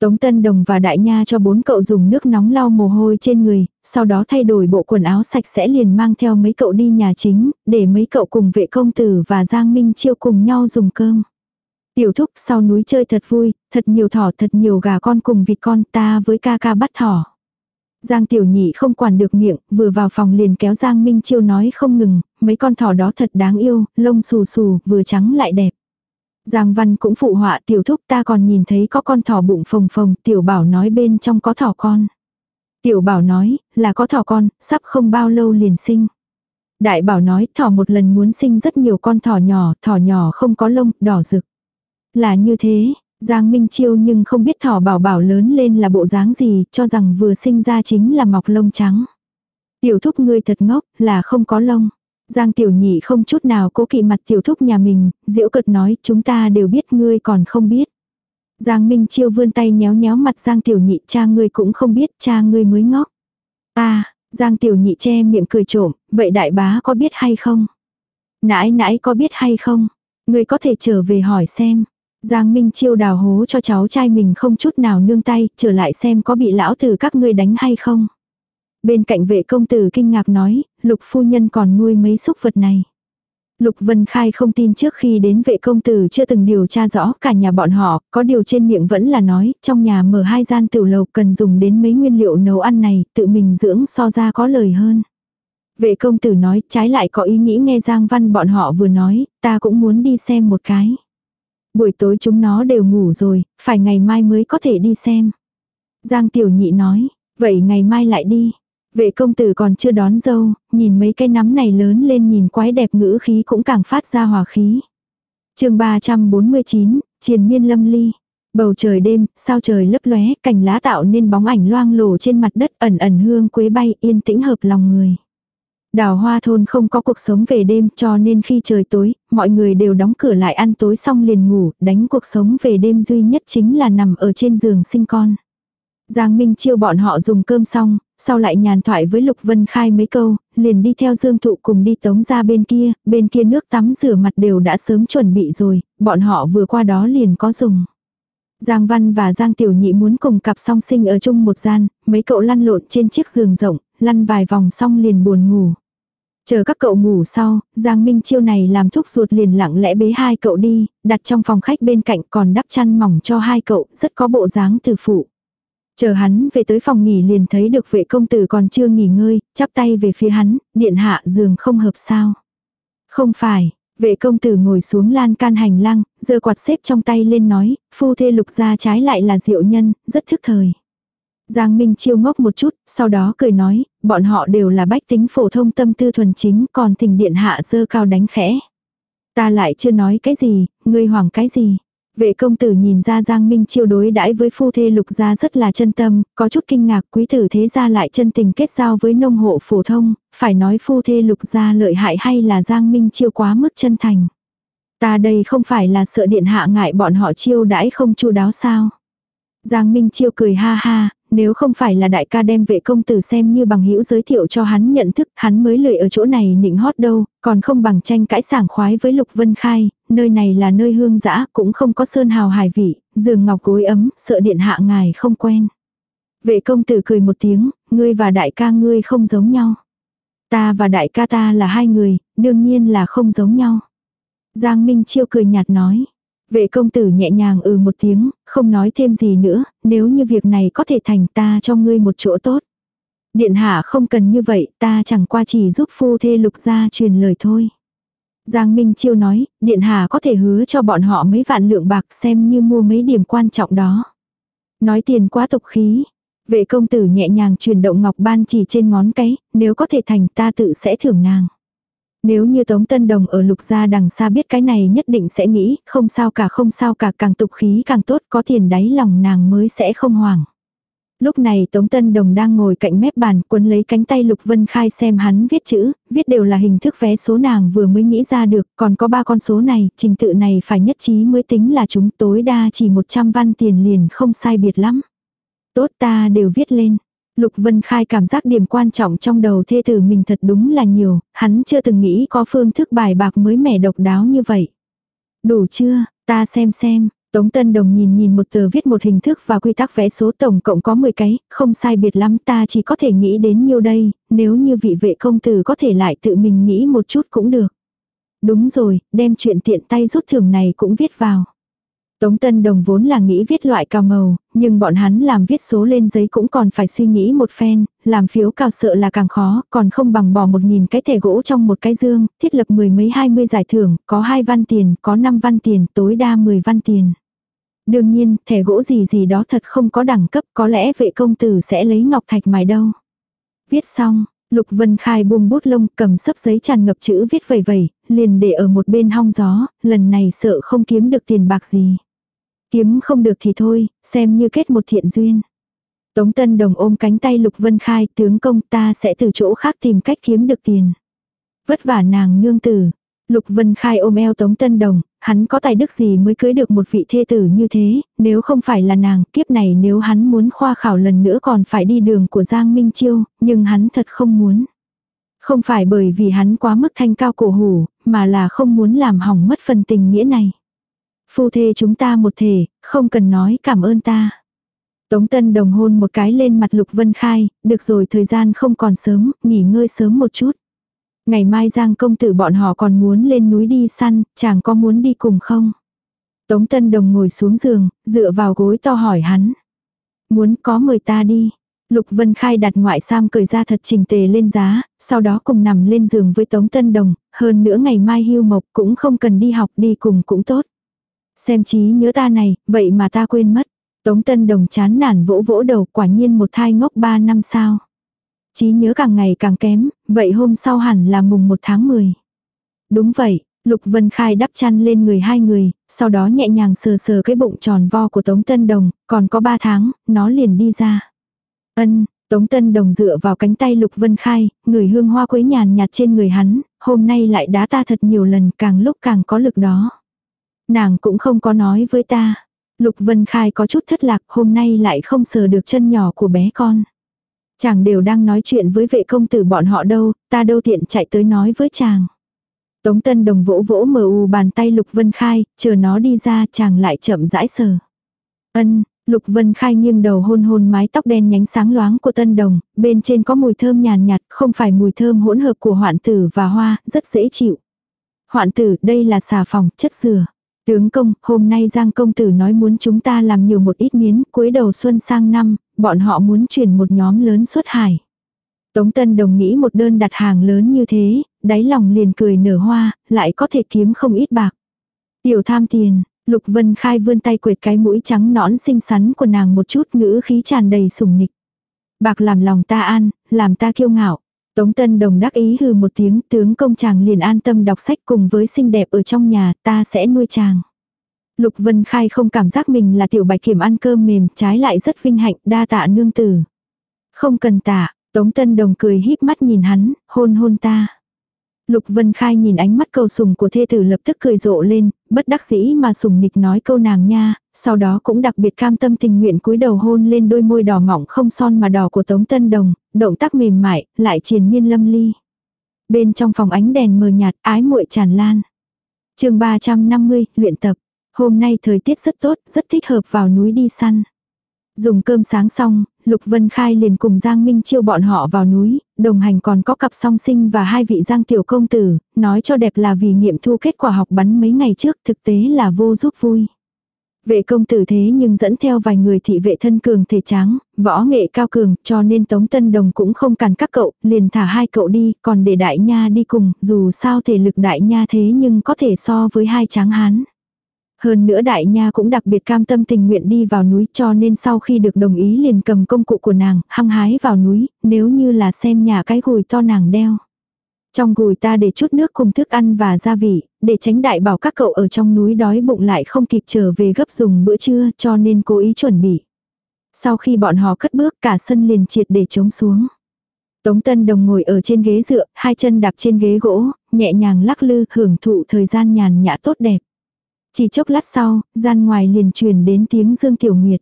Tống Tân Đồng và Đại Nha cho bốn cậu dùng nước nóng lau mồ hôi trên người, sau đó thay đổi bộ quần áo sạch sẽ liền mang theo mấy cậu đi nhà chính, để mấy cậu cùng vệ công tử và Giang Minh Chiêu cùng nhau dùng cơm. Tiểu thúc sau núi chơi thật vui, thật nhiều thỏ thật nhiều gà con cùng vịt con ta với ca ca bắt thỏ. Giang Tiểu Nhị không quản được miệng, vừa vào phòng liền kéo Giang Minh Chiêu nói không ngừng, mấy con thỏ đó thật đáng yêu, lông xù xù, vừa trắng lại đẹp. Giang Văn cũng phụ họa tiểu thúc ta còn nhìn thấy có con thỏ bụng phồng phồng, tiểu bảo nói bên trong có thỏ con. Tiểu bảo nói, là có thỏ con, sắp không bao lâu liền sinh. Đại bảo nói, thỏ một lần muốn sinh rất nhiều con thỏ nhỏ, thỏ nhỏ không có lông, đỏ rực. Là như thế, Giang Minh Chiêu nhưng không biết thỏ bảo bảo lớn lên là bộ dáng gì, cho rằng vừa sinh ra chính là mọc lông trắng. Tiểu thúc ngươi thật ngốc, là không có lông. Giang tiểu nhị không chút nào cố kỵ mặt tiểu thúc nhà mình, diễu cợt nói chúng ta đều biết ngươi còn không biết. Giang Minh Chiêu vươn tay nhéo nhéo mặt Giang tiểu nhị cha ngươi cũng không biết cha ngươi mới ngốc. À, Giang tiểu nhị che miệng cười trộm, vậy đại bá có biết hay không? Nãi nãi có biết hay không? Ngươi có thể trở về hỏi xem. Giang Minh Chiêu đào hố cho cháu trai mình không chút nào nương tay, trở lại xem có bị lão tử các ngươi đánh hay không. Bên cạnh vệ công tử kinh ngạc nói, lục phu nhân còn nuôi mấy xúc vật này. Lục Vân Khai không tin trước khi đến vệ công tử chưa từng điều tra rõ cả nhà bọn họ, có điều trên miệng vẫn là nói, trong nhà mở hai gian tiểu lầu cần dùng đến mấy nguyên liệu nấu ăn này, tự mình dưỡng so ra có lời hơn. Vệ công tử nói, trái lại có ý nghĩ nghe Giang Văn bọn họ vừa nói, ta cũng muốn đi xem một cái. Buổi tối chúng nó đều ngủ rồi, phải ngày mai mới có thể đi xem. Giang Tiểu Nhị nói, vậy ngày mai lại đi. Vệ công tử còn chưa đón dâu, nhìn mấy cái nắm này lớn lên nhìn quái đẹp ngữ khí cũng càng phát ra hòa khí. chương 349, triền miên lâm ly. Bầu trời đêm, sao trời lấp lóe, cành lá tạo nên bóng ảnh loang lổ trên mặt đất ẩn ẩn hương quế bay yên tĩnh hợp lòng người. Đào hoa thôn không có cuộc sống về đêm cho nên khi trời tối, mọi người đều đóng cửa lại ăn tối xong liền ngủ, đánh cuộc sống về đêm duy nhất chính là nằm ở trên giường sinh con. Giang Minh chiêu bọn họ dùng cơm xong, sau lại nhàn thoại với Lục Vân Khai mấy câu, liền đi theo Dương Thụ cùng đi tống ra bên kia, bên kia nước tắm rửa mặt đều đã sớm chuẩn bị rồi, bọn họ vừa qua đó liền có dùng. Giang Văn và Giang Tiểu Nhị muốn cùng cặp song sinh ở chung một gian, mấy cậu lăn lộn trên chiếc giường rộng, lăn vài vòng xong liền buồn ngủ. Chờ các cậu ngủ sau, Giang Minh Chiêu này làm thúc ruột liền lặng lẽ bế hai cậu đi, đặt trong phòng khách bên cạnh còn đắp chăn mỏng cho hai cậu, rất có bộ dáng từ phụ. Chờ hắn về tới phòng nghỉ liền thấy được vệ công tử còn chưa nghỉ ngơi, chắp tay về phía hắn, điện hạ giường không hợp sao. Không phải, vệ công tử ngồi xuống lan can hành lang, giơ quạt xếp trong tay lên nói, phu thê lục ra trái lại là diệu nhân, rất thức thời. Giang Minh chiêu ngốc một chút, sau đó cười nói, bọn họ đều là bách tính phổ thông tâm tư thuần chính, còn tình điện hạ dơ cao đánh khẽ. Ta lại chưa nói cái gì, ngươi hoảng cái gì. Vệ công tử nhìn ra Giang Minh chiêu đối đãi với phu thê lục gia rất là chân tâm, có chút kinh ngạc quý tử thế gia lại chân tình kết giao với nông hộ phổ thông, phải nói phu thê lục gia lợi hại hay là Giang Minh chiêu quá mức chân thành. Ta đây không phải là sợ điện hạ ngại bọn họ chiêu đãi không chu đáo sao. Giang Minh chiêu cười ha ha, nếu không phải là đại ca đem vệ công tử xem như bằng hữu giới thiệu cho hắn nhận thức, hắn mới lười ở chỗ này nịnh hót đâu, còn không bằng tranh cãi sảng khoái với Lục Vân Khai, nơi này là nơi hương dã, cũng không có sơn hào hải vị, giường ngọc gối ấm, sợ điện hạ ngài không quen. Vệ công tử cười một tiếng, ngươi và đại ca ngươi không giống nhau. Ta và đại ca ta là hai người, đương nhiên là không giống nhau. Giang Minh Chiêu cười nhạt nói. Vệ công tử nhẹ nhàng ừ một tiếng, không nói thêm gì nữa, nếu như việc này có thể thành ta cho ngươi một chỗ tốt. Điện hạ không cần như vậy, ta chẳng qua chỉ giúp phu thê lục gia truyền lời thôi. Giang Minh Chiêu nói, điện hạ có thể hứa cho bọn họ mấy vạn lượng bạc xem như mua mấy điểm quan trọng đó. Nói tiền quá tục khí. Vệ công tử nhẹ nhàng chuyển động ngọc ban chỉ trên ngón cái, nếu có thể thành ta tự sẽ thưởng nàng. Nếu như Tống Tân Đồng ở lục gia đằng xa biết cái này nhất định sẽ nghĩ, không sao cả không sao cả càng tục khí càng tốt có tiền đáy lòng nàng mới sẽ không hoảng. Lúc này Tống Tân Đồng đang ngồi cạnh mép bàn cuốn lấy cánh tay Lục Vân Khai xem hắn viết chữ, viết đều là hình thức vé số nàng vừa mới nghĩ ra được, còn có ba con số này, trình tự này phải nhất trí mới tính là chúng tối đa chỉ 100 văn tiền liền không sai biệt lắm. Tốt ta đều viết lên. Lục Vân Khai cảm giác điểm quan trọng trong đầu thê tử mình thật đúng là nhiều, hắn chưa từng nghĩ có phương thức bài bạc mới mẻ độc đáo như vậy. Đủ chưa, ta xem xem, Tống Tân Đồng nhìn nhìn một tờ viết một hình thức và quy tắc vẽ số tổng cộng có 10 cái, không sai biệt lắm ta chỉ có thể nghĩ đến nhiêu đây, nếu như vị vệ công tử có thể lại tự mình nghĩ một chút cũng được. Đúng rồi, đem chuyện tiện tay rút thưởng này cũng viết vào. Tống Tân Đồng vốn là nghĩ viết loại cao màu, nhưng bọn hắn làm viết số lên giấy cũng còn phải suy nghĩ một phen, làm phiếu cao sợ là càng khó, còn không bằng bỏ một nghìn cái thẻ gỗ trong một cái dương, thiết lập mười mấy hai mươi giải thưởng, có hai văn tiền, có năm văn tiền, tối đa mười văn tiền. Đương nhiên, thẻ gỗ gì gì đó thật không có đẳng cấp, có lẽ vệ công tử sẽ lấy ngọc thạch mài đâu. Viết xong, Lục Vân Khai buông bút lông cầm sấp giấy tràn ngập chữ viết vầy vầy, liền để ở một bên hong gió, lần này sợ không kiếm được tiền bạc gì. Kiếm không được thì thôi, xem như kết một thiện duyên. Tống Tân Đồng ôm cánh tay Lục Vân Khai tướng công ta sẽ từ chỗ khác tìm cách kiếm được tiền. Vất vả nàng nương tử. Lục Vân Khai ôm eo Tống Tân Đồng, hắn có tài đức gì mới cưới được một vị thê tử như thế, nếu không phải là nàng, kiếp này nếu hắn muốn khoa khảo lần nữa còn phải đi đường của Giang Minh Chiêu, nhưng hắn thật không muốn. Không phải bởi vì hắn quá mức thanh cao cổ hủ, mà là không muốn làm hỏng mất phần tình nghĩa này. Phu thê chúng ta một thể, không cần nói cảm ơn ta. Tống Tân Đồng hôn một cái lên mặt Lục Vân Khai, được rồi thời gian không còn sớm, nghỉ ngơi sớm một chút. Ngày mai Giang công tử bọn họ còn muốn lên núi đi săn, chàng có muốn đi cùng không? Tống Tân Đồng ngồi xuống giường, dựa vào gối to hỏi hắn. Muốn có mời ta đi. Lục Vân Khai đặt ngoại sam cởi ra thật trình tề lên giá, sau đó cùng nằm lên giường với Tống Tân Đồng, hơn nữa ngày mai hưu mộc cũng không cần đi học đi cùng cũng tốt. Xem trí nhớ ta này, vậy mà ta quên mất. Tống Tân Đồng chán nản vỗ vỗ đầu quả nhiên một thai ngốc ba năm sao. Trí nhớ càng ngày càng kém, vậy hôm sau hẳn là mùng 1 tháng 10. Đúng vậy, Lục Vân Khai đắp chăn lên người hai người, sau đó nhẹ nhàng sờ sờ cái bụng tròn vo của Tống Tân Đồng, còn có ba tháng, nó liền đi ra. Ân, Tống Tân Đồng dựa vào cánh tay Lục Vân Khai, người hương hoa quấy nhàn nhạt trên người hắn, hôm nay lại đá ta thật nhiều lần càng lúc càng có lực đó. Nàng cũng không có nói với ta. Lục Vân Khai có chút thất lạc hôm nay lại không sờ được chân nhỏ của bé con. Chàng đều đang nói chuyện với vệ công tử bọn họ đâu, ta đâu tiện chạy tới nói với chàng. Tống Tân Đồng vỗ vỗ mờ u bàn tay Lục Vân Khai, chờ nó đi ra chàng lại chậm rãi sờ. Ân, Lục Vân Khai nghiêng đầu hôn hôn mái tóc đen nhánh sáng loáng của Tân Đồng, bên trên có mùi thơm nhàn nhạt, không phải mùi thơm hỗn hợp của hoạn tử và hoa, rất dễ chịu. Hoạn tử, đây là xà phòng, chất dừa. Tướng công, hôm nay Giang công tử nói muốn chúng ta làm nhiều một ít miến, cuối đầu xuân sang năm, bọn họ muốn chuyển một nhóm lớn xuất hải. Tống Tân Đồng nghĩ một đơn đặt hàng lớn như thế, đáy lòng liền cười nở hoa, lại có thể kiếm không ít bạc. Tiểu tham tiền, Lục Vân Khai vươn tay quệt cái mũi trắng nõn xinh xắn của nàng một chút ngữ khí tràn đầy sùng nịch. Bạc làm lòng ta an, làm ta kiêu ngạo. Tống Tân Đồng đắc ý hừ một tiếng tướng công chàng liền an tâm đọc sách cùng với xinh đẹp ở trong nhà ta sẽ nuôi chàng. Lục Vân Khai không cảm giác mình là tiểu bạch kiểm ăn cơm mềm trái lại rất vinh hạnh đa tạ nương tử. Không cần tạ, Tống Tân Đồng cười híp mắt nhìn hắn, hôn hôn ta. Lục Vân Khai nhìn ánh mắt cầu sùng của thê tử lập tức cười rộ lên, bất đắc dĩ mà sùng nịch nói câu nàng nha, sau đó cũng đặc biệt cam tâm tình nguyện cúi đầu hôn lên đôi môi đỏ mỏng không son mà đỏ của Tống Tân Đồng, động tác mềm mại, lại triền miên lâm ly. Bên trong phòng ánh đèn mờ nhạt, ái muội tràn lan. chương 350, luyện tập. Hôm nay thời tiết rất tốt, rất thích hợp vào núi đi săn. Dùng cơm sáng xong, Lục Vân Khai liền cùng Giang Minh Chiêu bọn họ vào núi, đồng hành còn có cặp song sinh và hai vị Giang tiểu công tử, nói cho đẹp là vì nghiệm thu kết quả học bắn mấy ngày trước thực tế là vô giúp vui. Vệ công tử thế nhưng dẫn theo vài người thị vệ thân cường thể tráng, võ nghệ cao cường, cho nên Tống Tân Đồng cũng không cản các cậu, liền thả hai cậu đi, còn để đại nha đi cùng, dù sao thể lực đại nha thế nhưng có thể so với hai tráng hán. Hơn nữa đại nha cũng đặc biệt cam tâm tình nguyện đi vào núi cho nên sau khi được đồng ý liền cầm công cụ của nàng, hăng hái vào núi, nếu như là xem nhà cái gùi to nàng đeo. Trong gùi ta để chút nước cùng thức ăn và gia vị, để tránh đại bảo các cậu ở trong núi đói bụng lại không kịp trở về gấp dùng bữa trưa cho nên cố ý chuẩn bị. Sau khi bọn họ cất bước cả sân liền triệt để trống xuống. Tống Tân Đồng ngồi ở trên ghế dựa, hai chân đạp trên ghế gỗ, nhẹ nhàng lắc lư hưởng thụ thời gian nhàn nhã tốt đẹp. Chỉ chốc lát sau, gian ngoài liền truyền đến tiếng Dương Tiểu Nguyệt.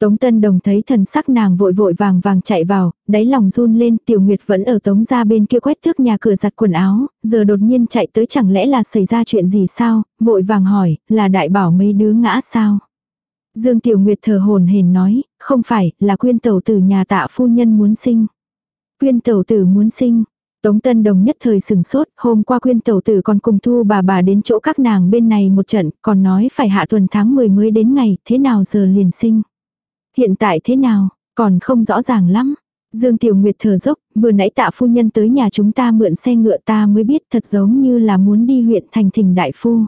Tống Tân Đồng thấy thần sắc nàng vội vội vàng vàng chạy vào, đáy lòng run lên, Tiểu Nguyệt vẫn ở Tống ra bên kia quét thước nhà cửa giặt quần áo, giờ đột nhiên chạy tới chẳng lẽ là xảy ra chuyện gì sao, vội vàng hỏi, là đại bảo mấy đứa ngã sao? Dương Tiểu Nguyệt thờ hồn hền nói, không phải, là quyên tẩu tử nhà tạ phu nhân muốn sinh. Quyên tẩu tử muốn sinh, Tống Tân Đồng nhất thời sừng sốt, hôm qua quyên tẩu tử còn cùng thu bà bà đến chỗ các nàng bên này một trận, còn nói phải hạ tuần tháng 10 mới đến ngày, thế nào giờ liền sinh. Hiện tại thế nào, còn không rõ ràng lắm. Dương Tiểu Nguyệt thở dốc, vừa nãy tạ phu nhân tới nhà chúng ta mượn xe ngựa ta mới biết thật giống như là muốn đi huyện thành thỉnh đại phu.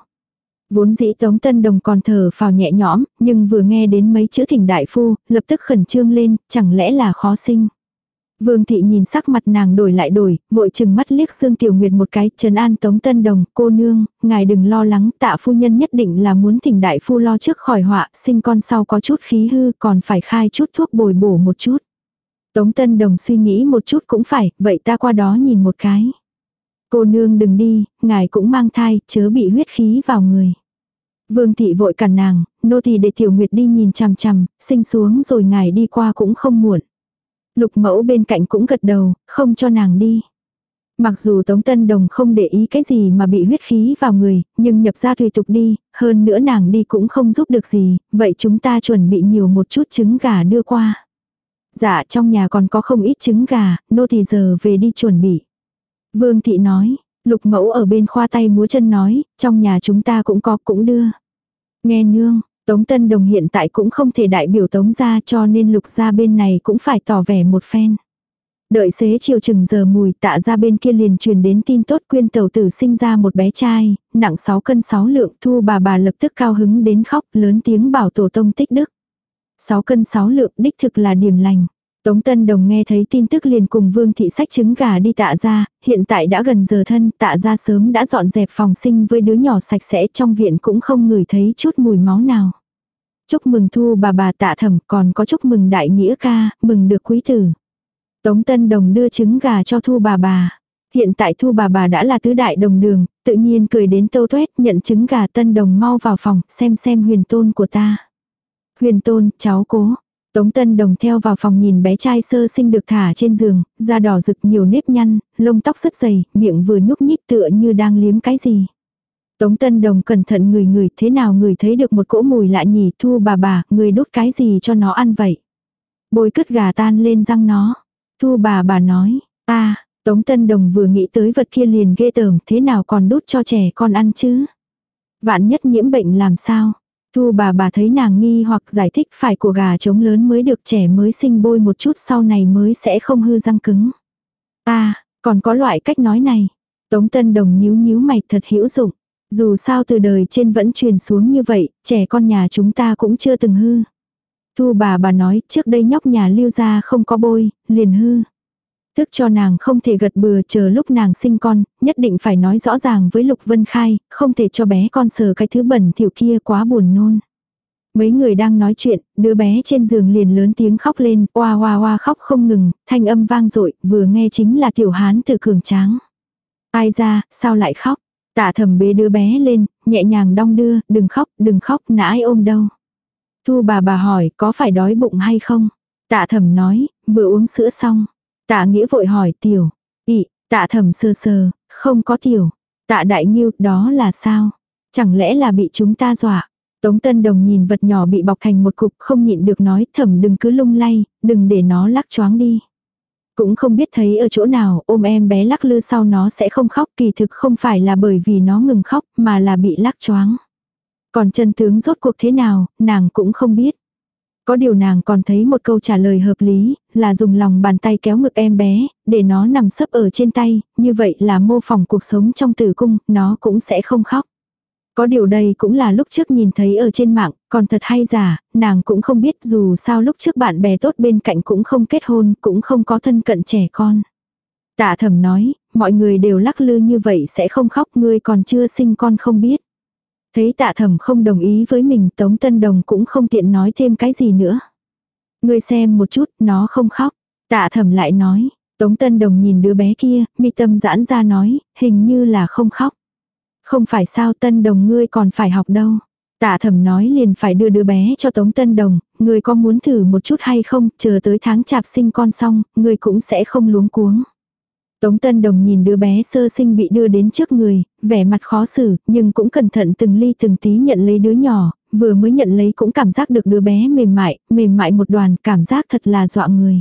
Vốn dĩ Tống Tân Đồng còn thở phào nhẹ nhõm, nhưng vừa nghe đến mấy chữ thỉnh đại phu, lập tức khẩn trương lên, chẳng lẽ là khó sinh. Vương thị nhìn sắc mặt nàng đổi lại đổi, vội chừng mắt liếc Dương Tiểu Nguyệt một cái, trấn an Tống Tân Đồng, cô nương, ngài đừng lo lắng, tạ phu nhân nhất định là muốn thỉnh đại phu lo trước khỏi họa, sinh con sau có chút khí hư, còn phải khai chút thuốc bồi bổ một chút. Tống Tân Đồng suy nghĩ một chút cũng phải, vậy ta qua đó nhìn một cái. Cô nương đừng đi, ngài cũng mang thai, chớ bị huyết khí vào người. Vương thị vội cản nàng, nô thì để Tiểu Nguyệt đi nhìn chằm chằm, sinh xuống rồi ngài đi qua cũng không muộn. Lục mẫu bên cạnh cũng gật đầu, không cho nàng đi. Mặc dù Tống Tân Đồng không để ý cái gì mà bị huyết khí vào người, nhưng nhập ra tùy tục đi, hơn nữa nàng đi cũng không giúp được gì, vậy chúng ta chuẩn bị nhiều một chút trứng gà đưa qua. Dạ trong nhà còn có không ít trứng gà, nô thì giờ về đi chuẩn bị. Vương thị nói, lục mẫu ở bên khoa tay múa chân nói, trong nhà chúng ta cũng có cũng đưa. Nghe nương, Tống Tân Đồng hiện tại cũng không thể đại biểu Tống ra cho nên lục ra bên này cũng phải tỏ vẻ một phen. Đợi xế chiều chừng giờ mùi tạ ra bên kia liền truyền đến tin tốt quyên tàu tử sinh ra một bé trai, nặng 6 cân 6 lượng thu bà bà lập tức cao hứng đến khóc lớn tiếng bảo tổ tông tích đức. 6 cân 6 lượng đích thực là điểm lành. Tống Tân Đồng nghe thấy tin tức liền cùng Vương Thị sách trứng gà đi tạ ra, hiện tại đã gần giờ thân, tạ ra sớm đã dọn dẹp phòng sinh với đứa nhỏ sạch sẽ trong viện cũng không ngửi thấy chút mùi máu nào. Chúc mừng thu bà bà tạ thẩm còn có chúc mừng đại nghĩa ca, mừng được quý tử. Tống Tân Đồng đưa trứng gà cho thu bà bà. Hiện tại thu bà bà đã là tứ đại đồng đường, tự nhiên cười đến tâu tuét nhận trứng gà Tân Đồng mau vào phòng xem xem huyền tôn của ta. Huyền tôn, cháu cố, Tống Tân Đồng theo vào phòng nhìn bé trai sơ sinh được thả trên giường, da đỏ rực nhiều nếp nhăn, lông tóc rất dày, miệng vừa nhúc nhích tựa như đang liếm cái gì. Tống Tân Đồng cẩn thận người người thế nào người thấy được một cỗ mùi lạ nhỉ thu bà bà, người đốt cái gì cho nó ăn vậy. Bồi cất gà tan lên răng nó. Thu bà bà nói, ta, Tống Tân Đồng vừa nghĩ tới vật kia liền ghê tởm thế nào còn đốt cho trẻ con ăn chứ. Vạn nhất nhiễm bệnh làm sao. Thu bà bà thấy nàng nghi hoặc giải thích phải của gà trống lớn mới được trẻ mới sinh bôi một chút sau này mới sẽ không hư răng cứng. À, còn có loại cách nói này. Tống Tân Đồng nhíu nhíu mày thật hữu dụng. Dù sao từ đời trên vẫn truyền xuống như vậy, trẻ con nhà chúng ta cũng chưa từng hư. Thu bà bà nói trước đây nhóc nhà lưu ra không có bôi, liền hư. Tức cho nàng không thể gật bừa chờ lúc nàng sinh con, nhất định phải nói rõ ràng với Lục Vân Khai, không thể cho bé con sờ cái thứ bẩn thỉu kia quá buồn nôn. Mấy người đang nói chuyện, đứa bé trên giường liền lớn tiếng khóc lên, oa oa oa khóc không ngừng, thanh âm vang dội vừa nghe chính là tiểu hán từ cường tráng. Ai ra, sao lại khóc? Tạ thẩm bế đứa bé lên, nhẹ nhàng đong đưa, đừng khóc, đừng khóc, nãi ôm đâu. Thu bà bà hỏi có phải đói bụng hay không? Tạ thẩm nói, vừa uống sữa xong. Tạ nghĩa vội hỏi tiểu. Ị, tạ thẩm sơ sờ, không có tiểu. Tạ đại nghiêu, đó là sao? Chẳng lẽ là bị chúng ta dọa? Tống Tân Đồng nhìn vật nhỏ bị bọc thành một cục không nhịn được nói thẩm đừng cứ lung lay, đừng để nó lắc choáng đi. Cũng không biết thấy ở chỗ nào ôm em bé lắc lư sau nó sẽ không khóc kỳ thực không phải là bởi vì nó ngừng khóc mà là bị lắc choáng. Còn chân tướng rốt cuộc thế nào, nàng cũng không biết. Có điều nàng còn thấy một câu trả lời hợp lý, là dùng lòng bàn tay kéo ngực em bé, để nó nằm sấp ở trên tay, như vậy là mô phỏng cuộc sống trong tử cung, nó cũng sẽ không khóc. Có điều đây cũng là lúc trước nhìn thấy ở trên mạng, còn thật hay giả, nàng cũng không biết dù sao lúc trước bạn bè tốt bên cạnh cũng không kết hôn, cũng không có thân cận trẻ con. Tạ thẩm nói, mọi người đều lắc lư như vậy sẽ không khóc, ngươi còn chưa sinh con không biết. Thấy tạ thẩm không đồng ý với mình Tống Tân Đồng cũng không tiện nói thêm cái gì nữa. Ngươi xem một chút, nó không khóc. Tạ thẩm lại nói, Tống Tân Đồng nhìn đứa bé kia, mi tâm giãn ra nói, hình như là không khóc. Không phải sao Tân Đồng ngươi còn phải học đâu. Tạ thẩm nói liền phải đưa đứa bé cho Tống Tân Đồng, ngươi có muốn thử một chút hay không, chờ tới tháng chạp sinh con xong, ngươi cũng sẽ không luống cuống. Tống Tân Đồng nhìn đứa bé sơ sinh bị đưa đến trước người, vẻ mặt khó xử, nhưng cũng cẩn thận từng ly từng tí nhận lấy đứa nhỏ, vừa mới nhận lấy cũng cảm giác được đứa bé mềm mại, mềm mại một đoàn, cảm giác thật là dọa người.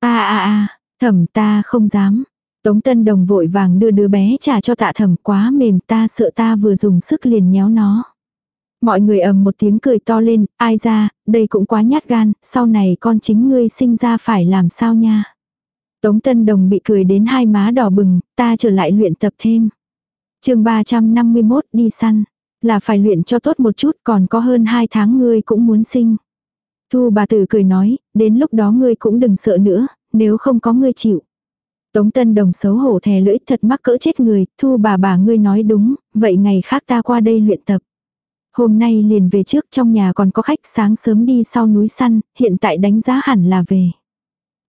a a a thẩm ta không dám. Tống Tân Đồng vội vàng đưa đứa bé trả cho tạ thẩm quá mềm ta sợ ta vừa dùng sức liền nhéo nó. Mọi người ầm một tiếng cười to lên, ai ra, đây cũng quá nhát gan, sau này con chính ngươi sinh ra phải làm sao nha. Tống Tân Đồng bị cười đến hai má đỏ bừng, ta trở lại luyện tập thêm. chương 351 đi săn, là phải luyện cho tốt một chút còn có hơn hai tháng ngươi cũng muốn sinh. Thu bà tử cười nói, đến lúc đó ngươi cũng đừng sợ nữa, nếu không có ngươi chịu. Tống Tân Đồng xấu hổ thè lưỡi thật mắc cỡ chết người, thu bà bà ngươi nói đúng, vậy ngày khác ta qua đây luyện tập. Hôm nay liền về trước trong nhà còn có khách sáng sớm đi sau núi săn, hiện tại đánh giá hẳn là về.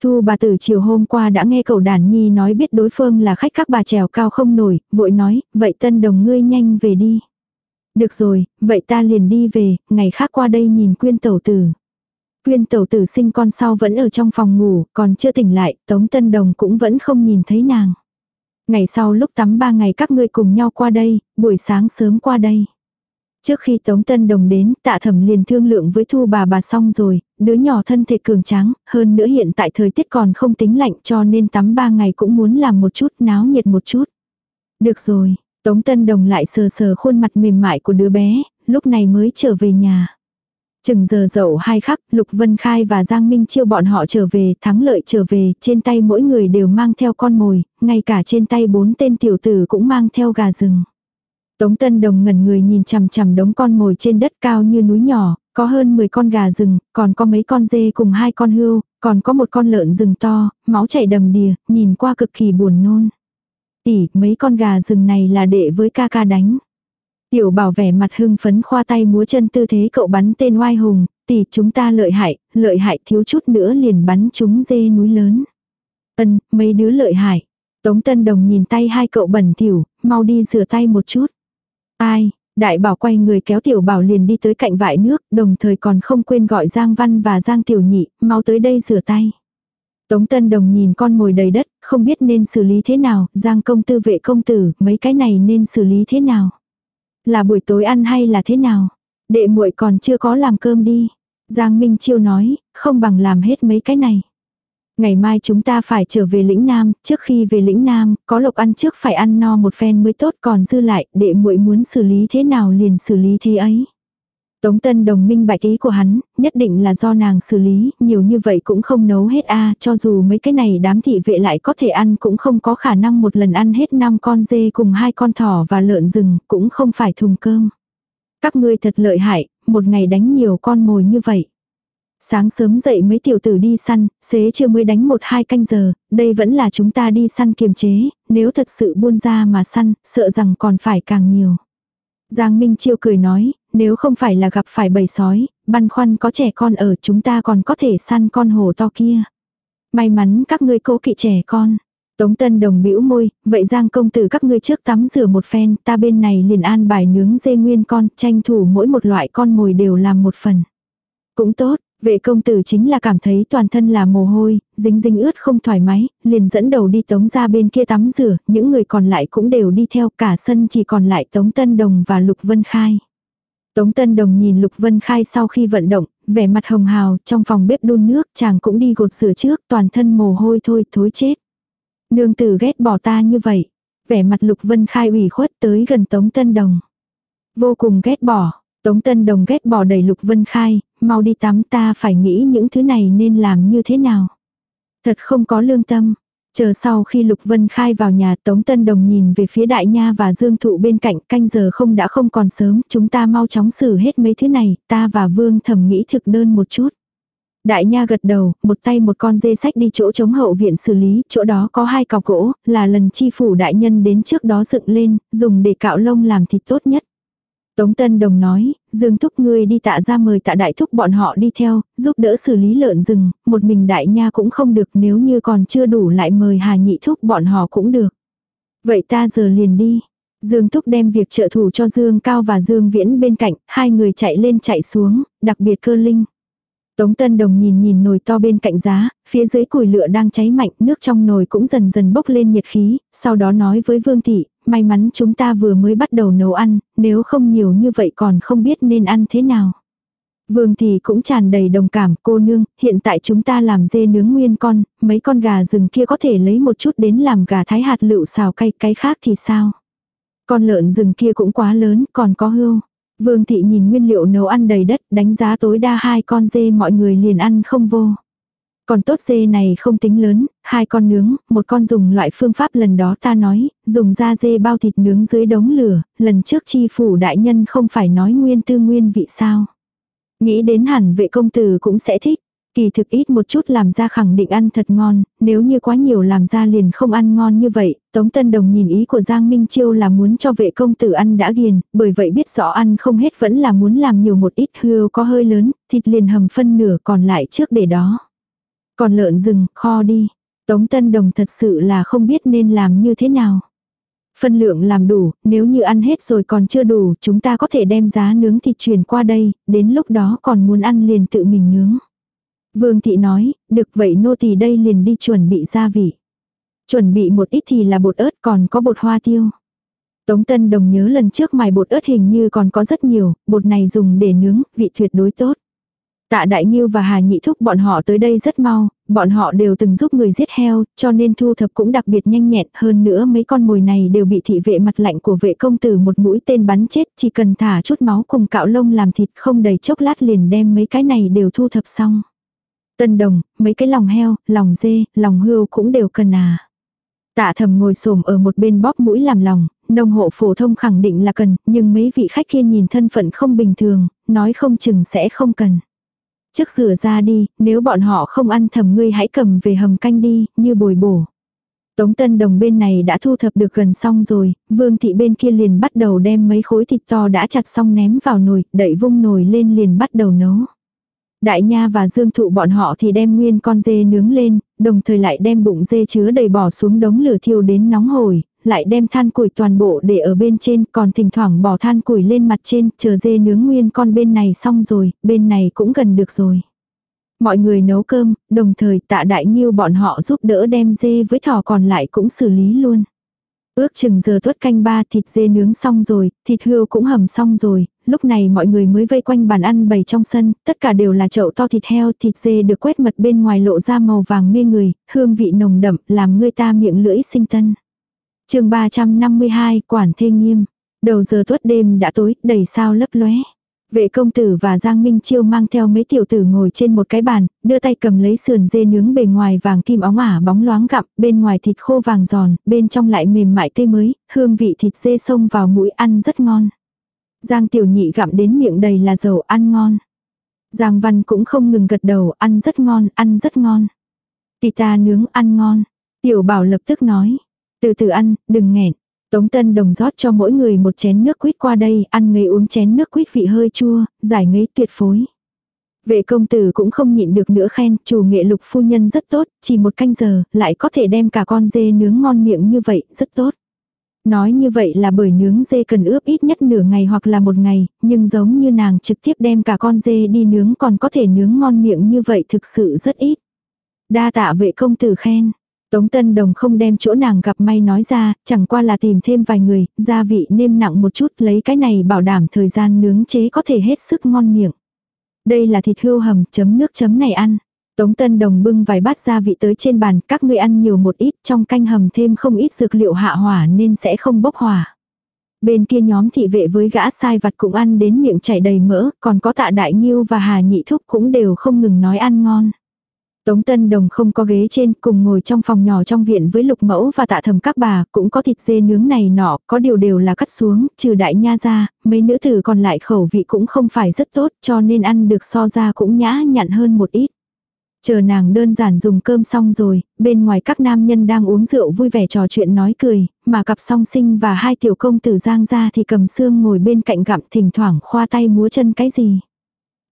Thu bà tử chiều hôm qua đã nghe cậu đàn nhi nói biết đối phương là khách các bà trèo cao không nổi, vội nói, vậy tân đồng ngươi nhanh về đi. Được rồi, vậy ta liền đi về, ngày khác qua đây nhìn quyên tẩu tử. Quyên tẩu tử sinh con sau vẫn ở trong phòng ngủ, còn chưa tỉnh lại, Tống Tân Đồng cũng vẫn không nhìn thấy nàng. Ngày sau lúc tắm ba ngày các ngươi cùng nhau qua đây, buổi sáng sớm qua đây. Trước khi Tống Tân Đồng đến, tạ thẩm liền thương lượng với thu bà bà xong rồi, đứa nhỏ thân thể cường tráng, hơn nữa hiện tại thời tiết còn không tính lạnh cho nên tắm ba ngày cũng muốn làm một chút náo nhiệt một chút. Được rồi, Tống Tân Đồng lại sờ sờ khuôn mặt mềm mại của đứa bé, lúc này mới trở về nhà. Chừng giờ dậu hai khắc, Lục Vân Khai và Giang Minh Chiêu bọn họ trở về, thắng lợi trở về, trên tay mỗi người đều mang theo con mồi, ngay cả trên tay bốn tên tiểu tử cũng mang theo gà rừng. Tống Tân Đồng ngẩn người nhìn chằm chằm đống con mồi trên đất cao như núi nhỏ, có hơn 10 con gà rừng, còn có mấy con dê cùng hai con hươu, còn có một con lợn rừng to, máu chảy đầm đìa, nhìn qua cực kỳ buồn nôn. Tỷ, mấy con gà rừng này là đệ với ca ca đánh. Tiểu bảo vẻ mặt hưng phấn khoa tay múa chân tư thế cậu bắn tên oai hùng, tỷ chúng ta lợi hại, lợi hại thiếu chút nữa liền bắn chúng dê núi lớn. Ân, mấy đứa lợi hại. Tống Tân Đồng nhìn tay hai cậu bẩn thỉu, mau đi rửa tay một chút. Ai, đại bảo quay người kéo tiểu bảo liền đi tới cạnh vại nước, đồng thời còn không quên gọi Giang Văn và Giang Tiểu Nhị, mau tới đây rửa tay. Tống Tân Đồng nhìn con mồi đầy đất, không biết nên xử lý thế nào, Giang công tư vệ công tử, mấy cái này nên xử lý thế nào. Là buổi tối ăn hay là thế nào? Đệ muội còn chưa có làm cơm đi. Giang Minh Chiêu nói, không bằng làm hết mấy cái này. Ngày mai chúng ta phải trở về lĩnh Nam, trước khi về lĩnh Nam, có lộc ăn trước phải ăn no một phen mới tốt còn dư lại, đệ muội muốn xử lý thế nào liền xử lý thế ấy. Tống Tân Đồng minh bạch ý của hắn, nhất định là do nàng xử lý, nhiều như vậy cũng không nấu hết a cho dù mấy cái này đám thị vệ lại có thể ăn cũng không có khả năng một lần ăn hết năm con dê cùng hai con thỏ và lợn rừng, cũng không phải thùng cơm. Các ngươi thật lợi hại, một ngày đánh nhiều con mồi như vậy. Sáng sớm dậy mấy tiểu tử đi săn, xế chưa mới đánh một hai canh giờ, đây vẫn là chúng ta đi săn kiềm chế, nếu thật sự buôn ra mà săn, sợ rằng còn phải càng nhiều. Giang Minh Chiêu cười nói, nếu không phải là gặp phải bầy sói, băn khoăn có trẻ con ở chúng ta còn có thể săn con hổ to kia. May mắn các ngươi cố kỵ trẻ con. Tống Tân Đồng bĩu môi, vậy Giang công tử các ngươi trước tắm rửa một phen, ta bên này liền an bài nướng dê nguyên con, tranh thủ mỗi một loại con mồi đều làm một phần. Cũng tốt, vệ công tử chính là cảm thấy toàn thân là mồ hôi, dính dính ướt không thoải mái, liền dẫn đầu đi tống ra bên kia tắm rửa, những người còn lại cũng đều đi theo, cả sân chỉ còn lại Tống Tân Đồng và Lục Vân Khai. Tống Tân Đồng nhìn Lục Vân Khai sau khi vận động, vẻ mặt hồng hào, trong phòng bếp đun nước, chàng cũng đi gột rửa trước, toàn thân mồ hôi thôi, thối chết. Nương tử ghét bỏ ta như vậy. Vẻ mặt Lục Vân Khai ủy khuất tới gần Tống Tân Đồng. Vô cùng ghét bỏ. Tống Tân Đồng ghét bỏ đẩy Lục Vân Khai, mau đi tắm ta phải nghĩ những thứ này nên làm như thế nào. Thật không có lương tâm. Chờ sau khi Lục Vân Khai vào nhà Tống Tân Đồng nhìn về phía Đại Nha và Dương Thụ bên cạnh canh giờ không đã không còn sớm, chúng ta mau chóng xử hết mấy thứ này, ta và Vương thầm nghĩ thực đơn một chút. Đại nha gật đầu, một tay một con dê sách đi chỗ chống hậu viện xử lý, chỗ đó có hai cọc gỗ, là lần chi phủ đại nhân đến trước đó dựng lên, dùng để cạo lông làm thịt tốt nhất. Tống Tân Đồng nói, Dương Thúc ngươi đi tạ ra mời tạ đại thúc bọn họ đi theo, giúp đỡ xử lý lợn rừng, một mình đại nha cũng không được nếu như còn chưa đủ lại mời Hà Nhị Thúc bọn họ cũng được. Vậy ta giờ liền đi. Dương Thúc đem việc trợ thủ cho Dương Cao và Dương Viễn bên cạnh, hai người chạy lên chạy xuống, đặc biệt cơ linh. Tống Tân Đồng nhìn nhìn nồi to bên cạnh giá, phía dưới củi lửa đang cháy mạnh, nước trong nồi cũng dần dần bốc lên nhiệt khí, sau đó nói với Vương Thị, may mắn chúng ta vừa mới bắt đầu nấu ăn, nếu không nhiều như vậy còn không biết nên ăn thế nào. Vương thì cũng tràn đầy đồng cảm, cô nương, hiện tại chúng ta làm dê nướng nguyên con, mấy con gà rừng kia có thể lấy một chút đến làm gà thái hạt lựu xào cay, cái khác thì sao? Con lợn rừng kia cũng quá lớn, còn có hươu. Vương thị nhìn nguyên liệu nấu ăn đầy đất, đánh giá tối đa hai con dê mọi người liền ăn không vô. Còn tốt dê này không tính lớn, hai con nướng, một con dùng loại phương pháp lần đó ta nói, dùng da dê bao thịt nướng dưới đống lửa, lần trước chi phủ đại nhân không phải nói nguyên tư nguyên vị sao. Nghĩ đến hẳn vệ công tử cũng sẽ thích. Kỳ thực ít một chút làm ra khẳng định ăn thật ngon, nếu như quá nhiều làm ra liền không ăn ngon như vậy, Tống Tân Đồng nhìn ý của Giang Minh Chiêu là muốn cho vệ công tử ăn đã ghiền, bởi vậy biết rõ ăn không hết vẫn là muốn làm nhiều một ít hươu có hơi lớn, thịt liền hầm phân nửa còn lại trước để đó. Còn lợn rừng, kho đi. Tống Tân Đồng thật sự là không biết nên làm như thế nào. Phân lượng làm đủ, nếu như ăn hết rồi còn chưa đủ, chúng ta có thể đem giá nướng thịt truyền qua đây, đến lúc đó còn muốn ăn liền tự mình nướng. Vương thị nói, được vậy nô tỳ đây liền đi chuẩn bị gia vị. Chuẩn bị một ít thì là bột ớt còn có bột hoa tiêu. Tống Tân Đồng nhớ lần trước mài bột ớt hình như còn có rất nhiều, bột này dùng để nướng, vị tuyệt đối tốt. Tạ Đại Nghiêu và Hà Nhị Thúc bọn họ tới đây rất mau, bọn họ đều từng giúp người giết heo, cho nên thu thập cũng đặc biệt nhanh nhẹn hơn nữa mấy con mồi này đều bị thị vệ mặt lạnh của vệ công tử một mũi tên bắn chết, chỉ cần thả chút máu cùng cạo lông làm thịt không đầy chốc lát liền đem mấy cái này đều thu thập xong. Tân đồng, mấy cái lòng heo, lòng dê, lòng hươu cũng đều cần à. Tạ thầm ngồi xổm ở một bên bóp mũi làm lòng, nông hộ phổ thông khẳng định là cần, nhưng mấy vị khách kia nhìn thân phận không bình thường, nói không chừng sẽ không cần. Trước rửa ra đi, nếu bọn họ không ăn thầm ngươi hãy cầm về hầm canh đi, như bồi bổ. Tống Tân Đồng bên này đã thu thập được gần xong rồi, Vương Thị bên kia liền bắt đầu đem mấy khối thịt to đã chặt xong ném vào nồi, đậy vung nồi lên liền bắt đầu nấu. Đại Nha và Dương Thụ bọn họ thì đem nguyên con dê nướng lên, đồng thời lại đem bụng dê chứa đầy bỏ xuống đống lửa thiêu đến nóng hổi, lại đem than củi toàn bộ để ở bên trên, còn thỉnh thoảng bỏ than củi lên mặt trên, chờ dê nướng nguyên con bên này xong rồi, bên này cũng gần được rồi. Mọi người nấu cơm, đồng thời tạ đại nghiêu bọn họ giúp đỡ đem dê với thỏ còn lại cũng xử lý luôn. Ước chừng giờ tuất canh ba thịt dê nướng xong rồi, thịt hươu cũng hầm xong rồi, lúc này mọi người mới vây quanh bàn ăn bày trong sân, tất cả đều là chậu to thịt heo, thịt dê được quét mật bên ngoài lộ ra màu vàng mê người, hương vị nồng đậm, làm người ta miệng lưỡi sinh tân chương 352, Quản Thê Nghiêm. Đầu giờ tuất đêm đã tối, đầy sao lấp lóe. Vệ công tử và Giang Minh Chiêu mang theo mấy tiểu tử ngồi trên một cái bàn, đưa tay cầm lấy sườn dê nướng bề ngoài vàng kim óng ả bóng loáng gặm, bên ngoài thịt khô vàng giòn, bên trong lại mềm mại tươi mới, hương vị thịt dê xông vào mũi ăn rất ngon. Giang tiểu nhị gặm đến miệng đầy là dầu ăn ngon. Giang văn cũng không ngừng gật đầu, ăn rất ngon, ăn rất ngon. Tì ta nướng ăn ngon. Tiểu bảo lập tức nói. Từ từ ăn, đừng nghẹn. Tống Tân Đồng rót cho mỗi người một chén nước quýt qua đây, ăn ngấy uống chén nước quýt vị hơi chua, giải ngấy tuyệt phối. Vệ công tử cũng không nhịn được nữa khen, chủ nghệ lục phu nhân rất tốt, chỉ một canh giờ, lại có thể đem cả con dê nướng ngon miệng như vậy, rất tốt. Nói như vậy là bởi nướng dê cần ướp ít nhất nửa ngày hoặc là một ngày, nhưng giống như nàng trực tiếp đem cả con dê đi nướng còn có thể nướng ngon miệng như vậy thực sự rất ít. Đa tạ vệ công tử khen. Tống Tân Đồng không đem chỗ nàng gặp may nói ra, chẳng qua là tìm thêm vài người, gia vị nêm nặng một chút lấy cái này bảo đảm thời gian nướng chế có thể hết sức ngon miệng. Đây là thịt hươu hầm chấm nước chấm này ăn. Tống Tân Đồng bưng vài bát gia vị tới trên bàn, các ngươi ăn nhiều một ít, trong canh hầm thêm không ít dược liệu hạ hỏa nên sẽ không bốc hỏa. Bên kia nhóm thị vệ với gã sai vặt cũng ăn đến miệng chảy đầy mỡ, còn có tạ đại nghiêu và hà nhị thúc cũng đều không ngừng nói ăn ngon. Tống Tân Đồng không có ghế trên, cùng ngồi trong phòng nhỏ trong viện với lục mẫu và tạ thầm các bà, cũng có thịt dê nướng này nọ, có điều đều là cắt xuống, trừ đại nha ra, mấy nữ tử còn lại khẩu vị cũng không phải rất tốt, cho nên ăn được so ra cũng nhã nhặn hơn một ít. Chờ nàng đơn giản dùng cơm xong rồi, bên ngoài các nam nhân đang uống rượu vui vẻ trò chuyện nói cười, mà cặp song sinh và hai tiểu công tử giang ra thì cầm xương ngồi bên cạnh gặm thỉnh thoảng khoa tay múa chân cái gì.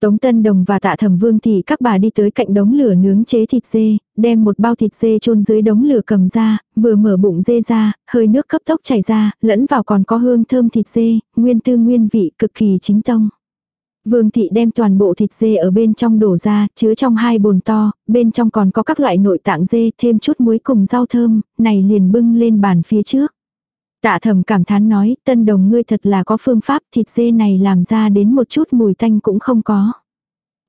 Tống Tân Đồng và Tạ Thẩm Vương thì các bà đi tới cạnh đống lửa nướng chế thịt dê, đem một bao thịt dê chôn dưới đống lửa cầm ra, vừa mở bụng dê ra, hơi nước cấp tốc chảy ra, lẫn vào còn có hương thơm thịt dê, nguyên tư nguyên vị cực kỳ chính tông. Vương thị đem toàn bộ thịt dê ở bên trong đổ ra, chứa trong hai bồn to, bên trong còn có các loại nội tạng dê, thêm chút muối cùng rau thơm, này liền bưng lên bàn phía trước. Tạ thầm cảm thán nói, tân đồng ngươi thật là có phương pháp thịt dê này làm ra đến một chút mùi tanh cũng không có.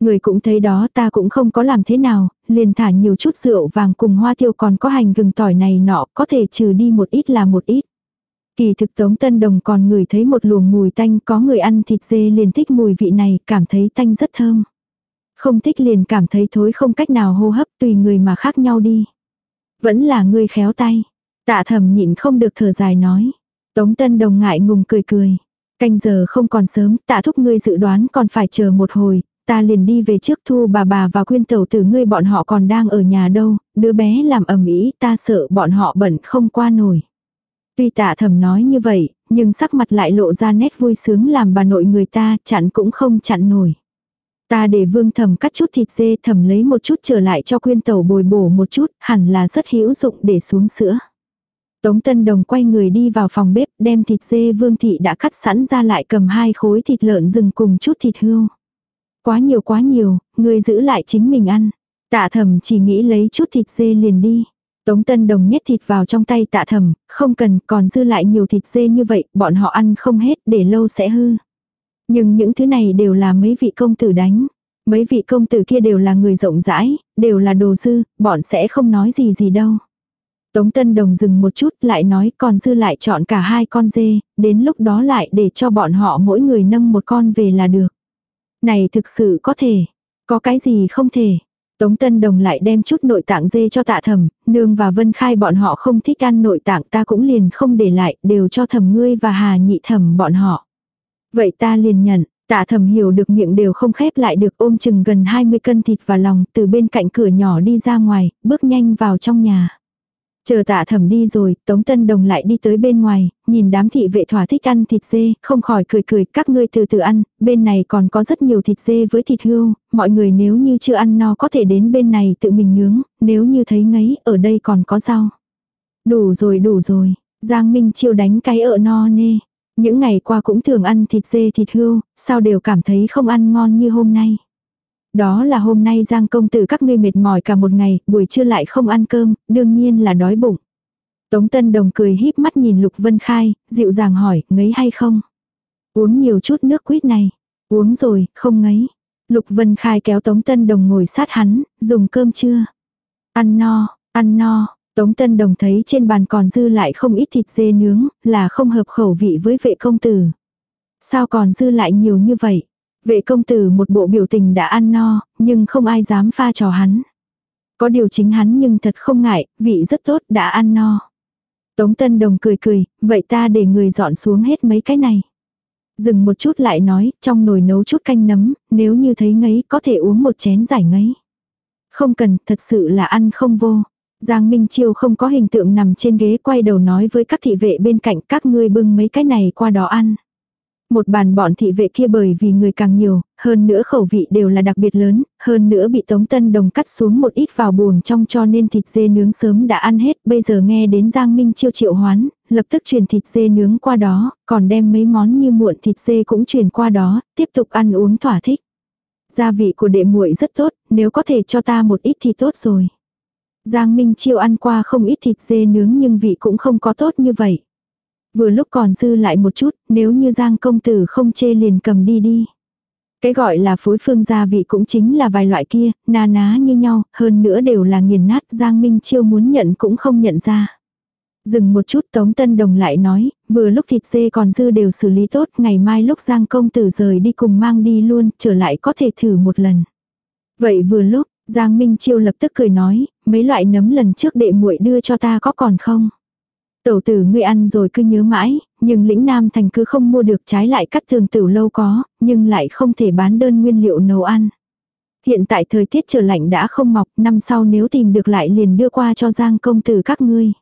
Người cũng thấy đó ta cũng không có làm thế nào, liền thả nhiều chút rượu vàng cùng hoa tiêu còn có hành gừng tỏi này nọ, có thể trừ đi một ít là một ít. Kỳ thực Tống Tân Đồng còn ngửi thấy một luồng mùi tanh có người ăn thịt dê liền thích mùi vị này, cảm thấy tanh rất thơm. Không thích liền cảm thấy thối không cách nào hô hấp tùy người mà khác nhau đi. Vẫn là người khéo tay. Tạ thầm nhịn không được thở dài nói. Tống Tân Đồng ngại ngùng cười cười. Canh giờ không còn sớm, tạ thúc ngươi dự đoán còn phải chờ một hồi, ta liền đi về trước thu bà bà và quyên tẩu tử ngươi bọn họ còn đang ở nhà đâu, đứa bé làm ầm ĩ ta sợ bọn họ bận không qua nổi. Tuy tạ thầm nói như vậy, nhưng sắc mặt lại lộ ra nét vui sướng làm bà nội người ta chặn cũng không chặn nổi. Ta để vương thầm cắt chút thịt dê thầm lấy một chút trở lại cho quyên tẩu bồi bổ một chút, hẳn là rất hữu dụng để xuống sữa. Tống Tân Đồng quay người đi vào phòng bếp đem thịt dê vương thị đã cắt sẵn ra lại cầm hai khối thịt lợn rừng cùng chút thịt hươu. Quá nhiều quá nhiều, người giữ lại chính mình ăn. Tạ thầm chỉ nghĩ lấy chút thịt dê liền đi. Tống Tân Đồng nhét thịt vào trong tay tạ thầm, không cần còn dư lại nhiều thịt dê như vậy, bọn họ ăn không hết để lâu sẽ hư. Nhưng những thứ này đều là mấy vị công tử đánh. Mấy vị công tử kia đều là người rộng rãi, đều là đồ dư, bọn sẽ không nói gì gì đâu. Tống Tân Đồng dừng một chút lại nói còn dư lại chọn cả hai con dê, đến lúc đó lại để cho bọn họ mỗi người nâng một con về là được. Này thực sự có thể, có cái gì không thể. Tống Tân Đồng lại đem chút nội tạng dê cho tạ thầm, nương và Vân Khai bọn họ không thích ăn nội tạng ta cũng liền không để lại, đều cho thầm ngươi và hà nhị thầm bọn họ. Vậy ta liền nhận, tạ thầm hiểu được miệng đều không khép lại được ôm chừng gần 20 cân thịt và lòng từ bên cạnh cửa nhỏ đi ra ngoài, bước nhanh vào trong nhà. Chờ tạ thẩm đi rồi, Tống Tân Đồng lại đi tới bên ngoài, nhìn đám thị vệ thỏa thích ăn thịt dê, không khỏi cười cười, các ngươi từ từ ăn, bên này còn có rất nhiều thịt dê với thịt hươu, mọi người nếu như chưa ăn no có thể đến bên này tự mình nướng, nếu như thấy ngấy, ở đây còn có rau. Đủ rồi đủ rồi, Giang Minh chiêu đánh cái ở no nê. Những ngày qua cũng thường ăn thịt dê thịt hươu, sao đều cảm thấy không ăn ngon như hôm nay. Đó là hôm nay Giang công tử các ngươi mệt mỏi cả một ngày, buổi trưa lại không ăn cơm, đương nhiên là đói bụng. Tống Tân Đồng cười híp mắt nhìn Lục Vân Khai, dịu dàng hỏi, ngấy hay không? Uống nhiều chút nước quýt này. Uống rồi, không ngấy. Lục Vân Khai kéo Tống Tân Đồng ngồi sát hắn, dùng cơm chưa? Ăn no, ăn no. Tống Tân Đồng thấy trên bàn còn dư lại không ít thịt dê nướng, là không hợp khẩu vị với vệ công tử. Sao còn dư lại nhiều như vậy? Vệ công tử một bộ biểu tình đã ăn no, nhưng không ai dám pha trò hắn. Có điều chính hắn nhưng thật không ngại, vị rất tốt đã ăn no. Tống Tân Đồng cười cười, vậy ta để người dọn xuống hết mấy cái này. Dừng một chút lại nói, trong nồi nấu chút canh nấm, nếu như thấy ngấy có thể uống một chén giải ngấy. Không cần, thật sự là ăn không vô. Giang Minh Chiêu không có hình tượng nằm trên ghế quay đầu nói với các thị vệ bên cạnh các ngươi bưng mấy cái này qua đó ăn. Một bàn bọn thị vệ kia bởi vì người càng nhiều, hơn nữa khẩu vị đều là đặc biệt lớn, hơn nữa bị Tống Tân Đồng cắt xuống một ít vào buồng trong cho nên thịt dê nướng sớm đã ăn hết, bây giờ nghe đến Giang Minh chiêu triệu hoán, lập tức truyền thịt dê nướng qua đó, còn đem mấy món như muộn thịt dê cũng truyền qua đó, tiếp tục ăn uống thỏa thích. Gia vị của đệ muội rất tốt, nếu có thể cho ta một ít thì tốt rồi. Giang Minh chiêu ăn qua không ít thịt dê nướng nhưng vị cũng không có tốt như vậy. Vừa lúc còn dư lại một chút, nếu như Giang công tử không chê liền cầm đi đi. Cái gọi là phối phương gia vị cũng chính là vài loại kia, na ná như nhau, hơn nữa đều là nghiền nát Giang Minh Chiêu muốn nhận cũng không nhận ra. Dừng một chút Tống Tân Đồng lại nói, vừa lúc thịt dê còn dư đều xử lý tốt, ngày mai lúc Giang công tử rời đi cùng mang đi luôn, trở lại có thể thử một lần. Vậy vừa lúc, Giang Minh Chiêu lập tức cười nói, mấy loại nấm lần trước đệ muội đưa cho ta có còn không? Tẩu tử ngươi ăn rồi cứ nhớ mãi, nhưng lĩnh Nam thành cứ không mua được trái lại cắt thường tử lâu có, nhưng lại không thể bán đơn nguyên liệu nấu ăn. Hiện tại thời tiết trở lạnh đã không mọc, năm sau nếu tìm được lại liền đưa qua cho Giang công tử các ngươi.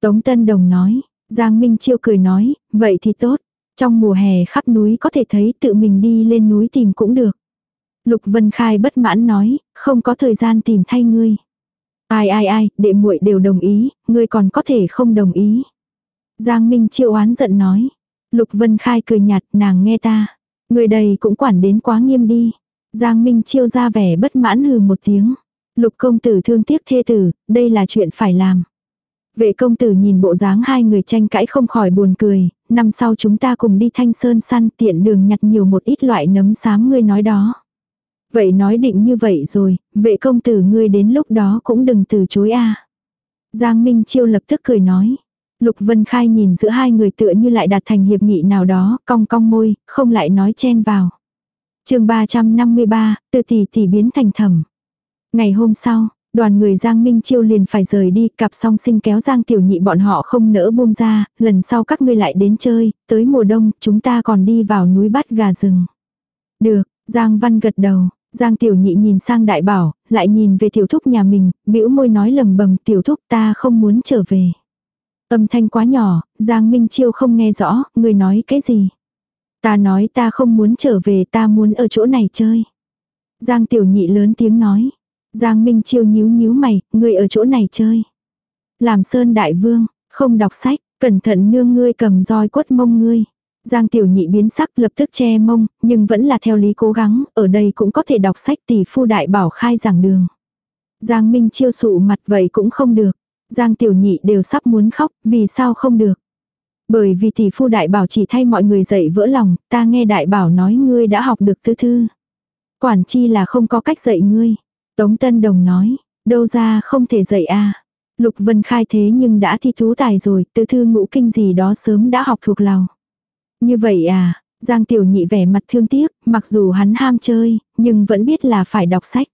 Tống Tân Đồng nói, Giang Minh Chiêu cười nói, vậy thì tốt, trong mùa hè khắp núi có thể thấy tự mình đi lên núi tìm cũng được. Lục Vân Khai bất mãn nói, không có thời gian tìm thay ngươi. Ai ai ai, đệ muội đều đồng ý, ngươi còn có thể không đồng ý. Giang Minh Chiêu oán giận nói. Lục Vân Khai cười nhạt, nàng nghe ta. Người đầy cũng quản đến quá nghiêm đi. Giang Minh Chiêu ra vẻ bất mãn hừ một tiếng. Lục công tử thương tiếc thê tử, đây là chuyện phải làm. Vệ công tử nhìn bộ dáng hai người tranh cãi không khỏi buồn cười, năm sau chúng ta cùng đi thanh sơn săn tiện đường nhặt nhiều một ít loại nấm xám ngươi nói đó. Vậy nói định như vậy rồi, vệ công tử ngươi đến lúc đó cũng đừng từ chối a. Giang Minh Chiêu lập tức cười nói. Lục Vân Khai nhìn giữa hai người tựa như lại đạt thành hiệp nghị nào đó, cong cong môi, không lại nói chen vào. chương 353, từ tỷ tỷ biến thành thầm. Ngày hôm sau, đoàn người Giang Minh Chiêu liền phải rời đi, cặp song sinh kéo Giang Tiểu Nhị bọn họ không nỡ buông ra, lần sau các ngươi lại đến chơi, tới mùa đông, chúng ta còn đi vào núi bắt gà rừng. Được, Giang Văn gật đầu, Giang tiểu nhị nhìn sang đại bảo, lại nhìn về tiểu thúc nhà mình, bĩu môi nói lầm bầm tiểu thúc ta không muốn trở về. Âm thanh quá nhỏ, Giang Minh Chiêu không nghe rõ, người nói cái gì. Ta nói ta không muốn trở về ta muốn ở chỗ này chơi. Giang tiểu nhị lớn tiếng nói. Giang Minh Chiêu nhíu nhíu mày, người ở chỗ này chơi. Làm sơn đại vương, không đọc sách, cẩn thận nương ngươi cầm roi quất mông ngươi. Giang tiểu nhị biến sắc lập tức che mông, nhưng vẫn là theo lý cố gắng, ở đây cũng có thể đọc sách tỷ phu đại bảo khai giảng đường. Giang Minh chiêu sụ mặt vậy cũng không được. Giang tiểu nhị đều sắp muốn khóc, vì sao không được. Bởi vì tỷ phu đại bảo chỉ thay mọi người dạy vỡ lòng, ta nghe đại bảo nói ngươi đã học được tư thư. Quản chi là không có cách dạy ngươi. Tống Tân Đồng nói, đâu ra không thể dạy a Lục Vân Khai thế nhưng đã thi thú tài rồi, tư thư ngũ kinh gì đó sớm đã học thuộc lòng. Như vậy à, Giang Tiểu Nhị vẻ mặt thương tiếc, mặc dù hắn ham chơi, nhưng vẫn biết là phải đọc sách.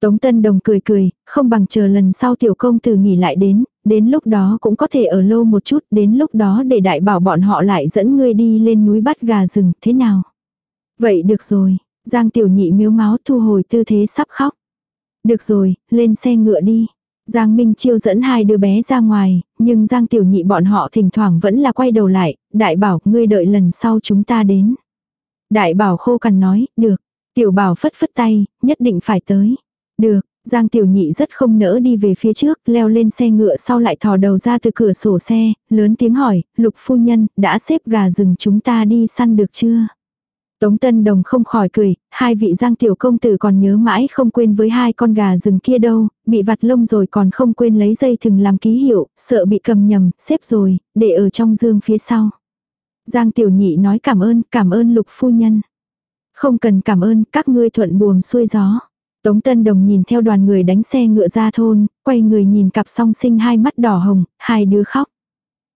Tống Tân Đồng cười cười, không bằng chờ lần sau tiểu công tử nghỉ lại đến, đến lúc đó cũng có thể ở lâu một chút, đến lúc đó để đại bảo bọn họ lại dẫn ngươi đi lên núi bắt gà rừng, thế nào? Vậy được rồi, Giang Tiểu Nhị miếu máu thu hồi tư thế sắp khóc. Được rồi, lên xe ngựa đi. Giang Minh Chiêu dẫn hai đứa bé ra ngoài, nhưng Giang Tiểu Nhị bọn họ thỉnh thoảng vẫn là quay đầu lại, đại bảo ngươi đợi lần sau chúng ta đến. Đại bảo khô cằn nói, được. Tiểu bảo phất phất tay, nhất định phải tới. Được, Giang Tiểu Nhị rất không nỡ đi về phía trước, leo lên xe ngựa sau lại thò đầu ra từ cửa sổ xe, lớn tiếng hỏi, lục phu nhân, đã xếp gà rừng chúng ta đi săn được chưa? Tống Tân Đồng không khỏi cười, hai vị giang tiểu công tử còn nhớ mãi không quên với hai con gà rừng kia đâu, bị vặt lông rồi còn không quên lấy dây thừng làm ký hiệu, sợ bị cầm nhầm, xếp rồi, để ở trong dương phía sau. Giang tiểu nhị nói cảm ơn, cảm ơn lục phu nhân. Không cần cảm ơn, các ngươi thuận buồm xuôi gió. Tống Tân Đồng nhìn theo đoàn người đánh xe ngựa ra thôn, quay người nhìn cặp song sinh hai mắt đỏ hồng, hai đứa khóc.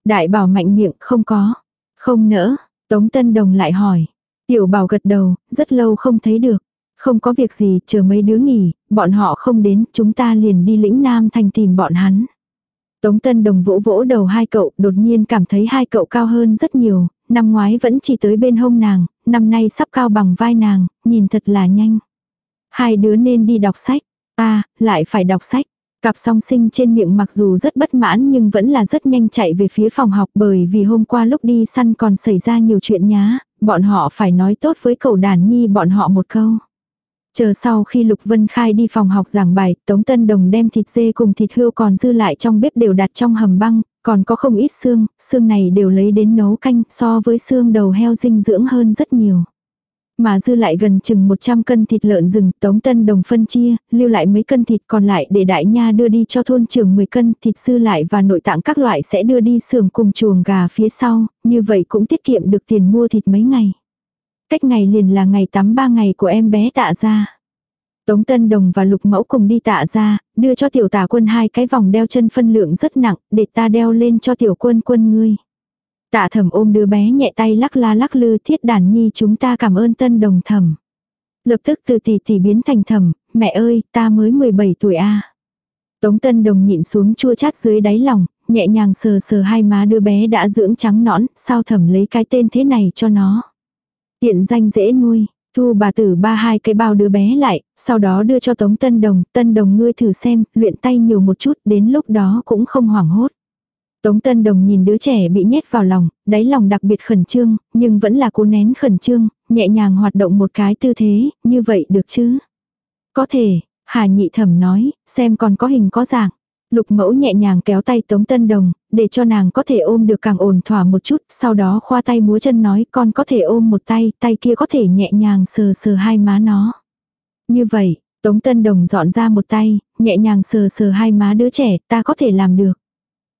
Đại bảo mạnh miệng, không có. Không nỡ. Tống Tân Đồng lại hỏi. Tiểu bảo gật đầu, rất lâu không thấy được. Không có việc gì, chờ mấy đứa nghỉ, bọn họ không đến, chúng ta liền đi lĩnh Nam thành tìm bọn hắn. Tống Tân Đồng vỗ vỗ đầu hai cậu, đột nhiên cảm thấy hai cậu cao hơn rất nhiều, năm ngoái vẫn chỉ tới bên hông nàng, năm nay sắp cao bằng vai nàng, nhìn thật là nhanh. Hai đứa nên đi đọc sách, ta, lại phải đọc sách. Cặp song sinh trên miệng mặc dù rất bất mãn nhưng vẫn là rất nhanh chạy về phía phòng học bởi vì hôm qua lúc đi săn còn xảy ra nhiều chuyện nhá, bọn họ phải nói tốt với cậu đàn nhi bọn họ một câu. Chờ sau khi Lục Vân Khai đi phòng học giảng bài, Tống Tân Đồng đem thịt dê cùng thịt hươu còn dư lại trong bếp đều đặt trong hầm băng, còn có không ít xương, xương này đều lấy đến nấu canh so với xương đầu heo dinh dưỡng hơn rất nhiều. Mà dư lại gần chừng 100 cân thịt lợn rừng, Tống Tân Đồng phân chia, lưu lại mấy cân thịt còn lại để đại nha đưa đi cho thôn trưởng 10 cân thịt dư lại và nội tạng các loại sẽ đưa đi xưởng cùng chuồng gà phía sau, như vậy cũng tiết kiệm được tiền mua thịt mấy ngày. Cách ngày liền là ngày tắm 3 ngày của em bé tạ ra. Tống Tân Đồng và Lục Mẫu cùng đi tạ ra, đưa cho tiểu tả quân hai cái vòng đeo chân phân lượng rất nặng, để ta đeo lên cho tiểu quân quân ngươi. Tạ thầm ôm đứa bé nhẹ tay lắc la lắc lư thiết đàn nhi chúng ta cảm ơn tân đồng thầm Lập tức từ tỷ tỷ biến thành thầm mẹ ơi, ta mới 17 tuổi a Tống tân đồng nhịn xuống chua chát dưới đáy lòng, nhẹ nhàng sờ sờ hai má đứa bé đã dưỡng trắng nõn, sao thầm lấy cái tên thế này cho nó. Tiện danh dễ nuôi, thu bà tử ba hai cái bao đứa bé lại, sau đó đưa cho tống tân đồng, tân đồng ngươi thử xem, luyện tay nhiều một chút, đến lúc đó cũng không hoảng hốt. Tống Tân Đồng nhìn đứa trẻ bị nhét vào lòng, đáy lòng đặc biệt khẩn trương, nhưng vẫn là cố nén khẩn trương, nhẹ nhàng hoạt động một cái tư thế, như vậy được chứ? Có thể, Hà Nhị Thẩm nói, xem còn có hình có dạng. Lục mẫu nhẹ nhàng kéo tay Tống Tân Đồng, để cho nàng có thể ôm được càng ổn thỏa một chút, sau đó khoa tay múa chân nói con có thể ôm một tay, tay kia có thể nhẹ nhàng sờ sờ hai má nó. Như vậy, Tống Tân Đồng dọn ra một tay, nhẹ nhàng sờ sờ hai má đứa trẻ, ta có thể làm được.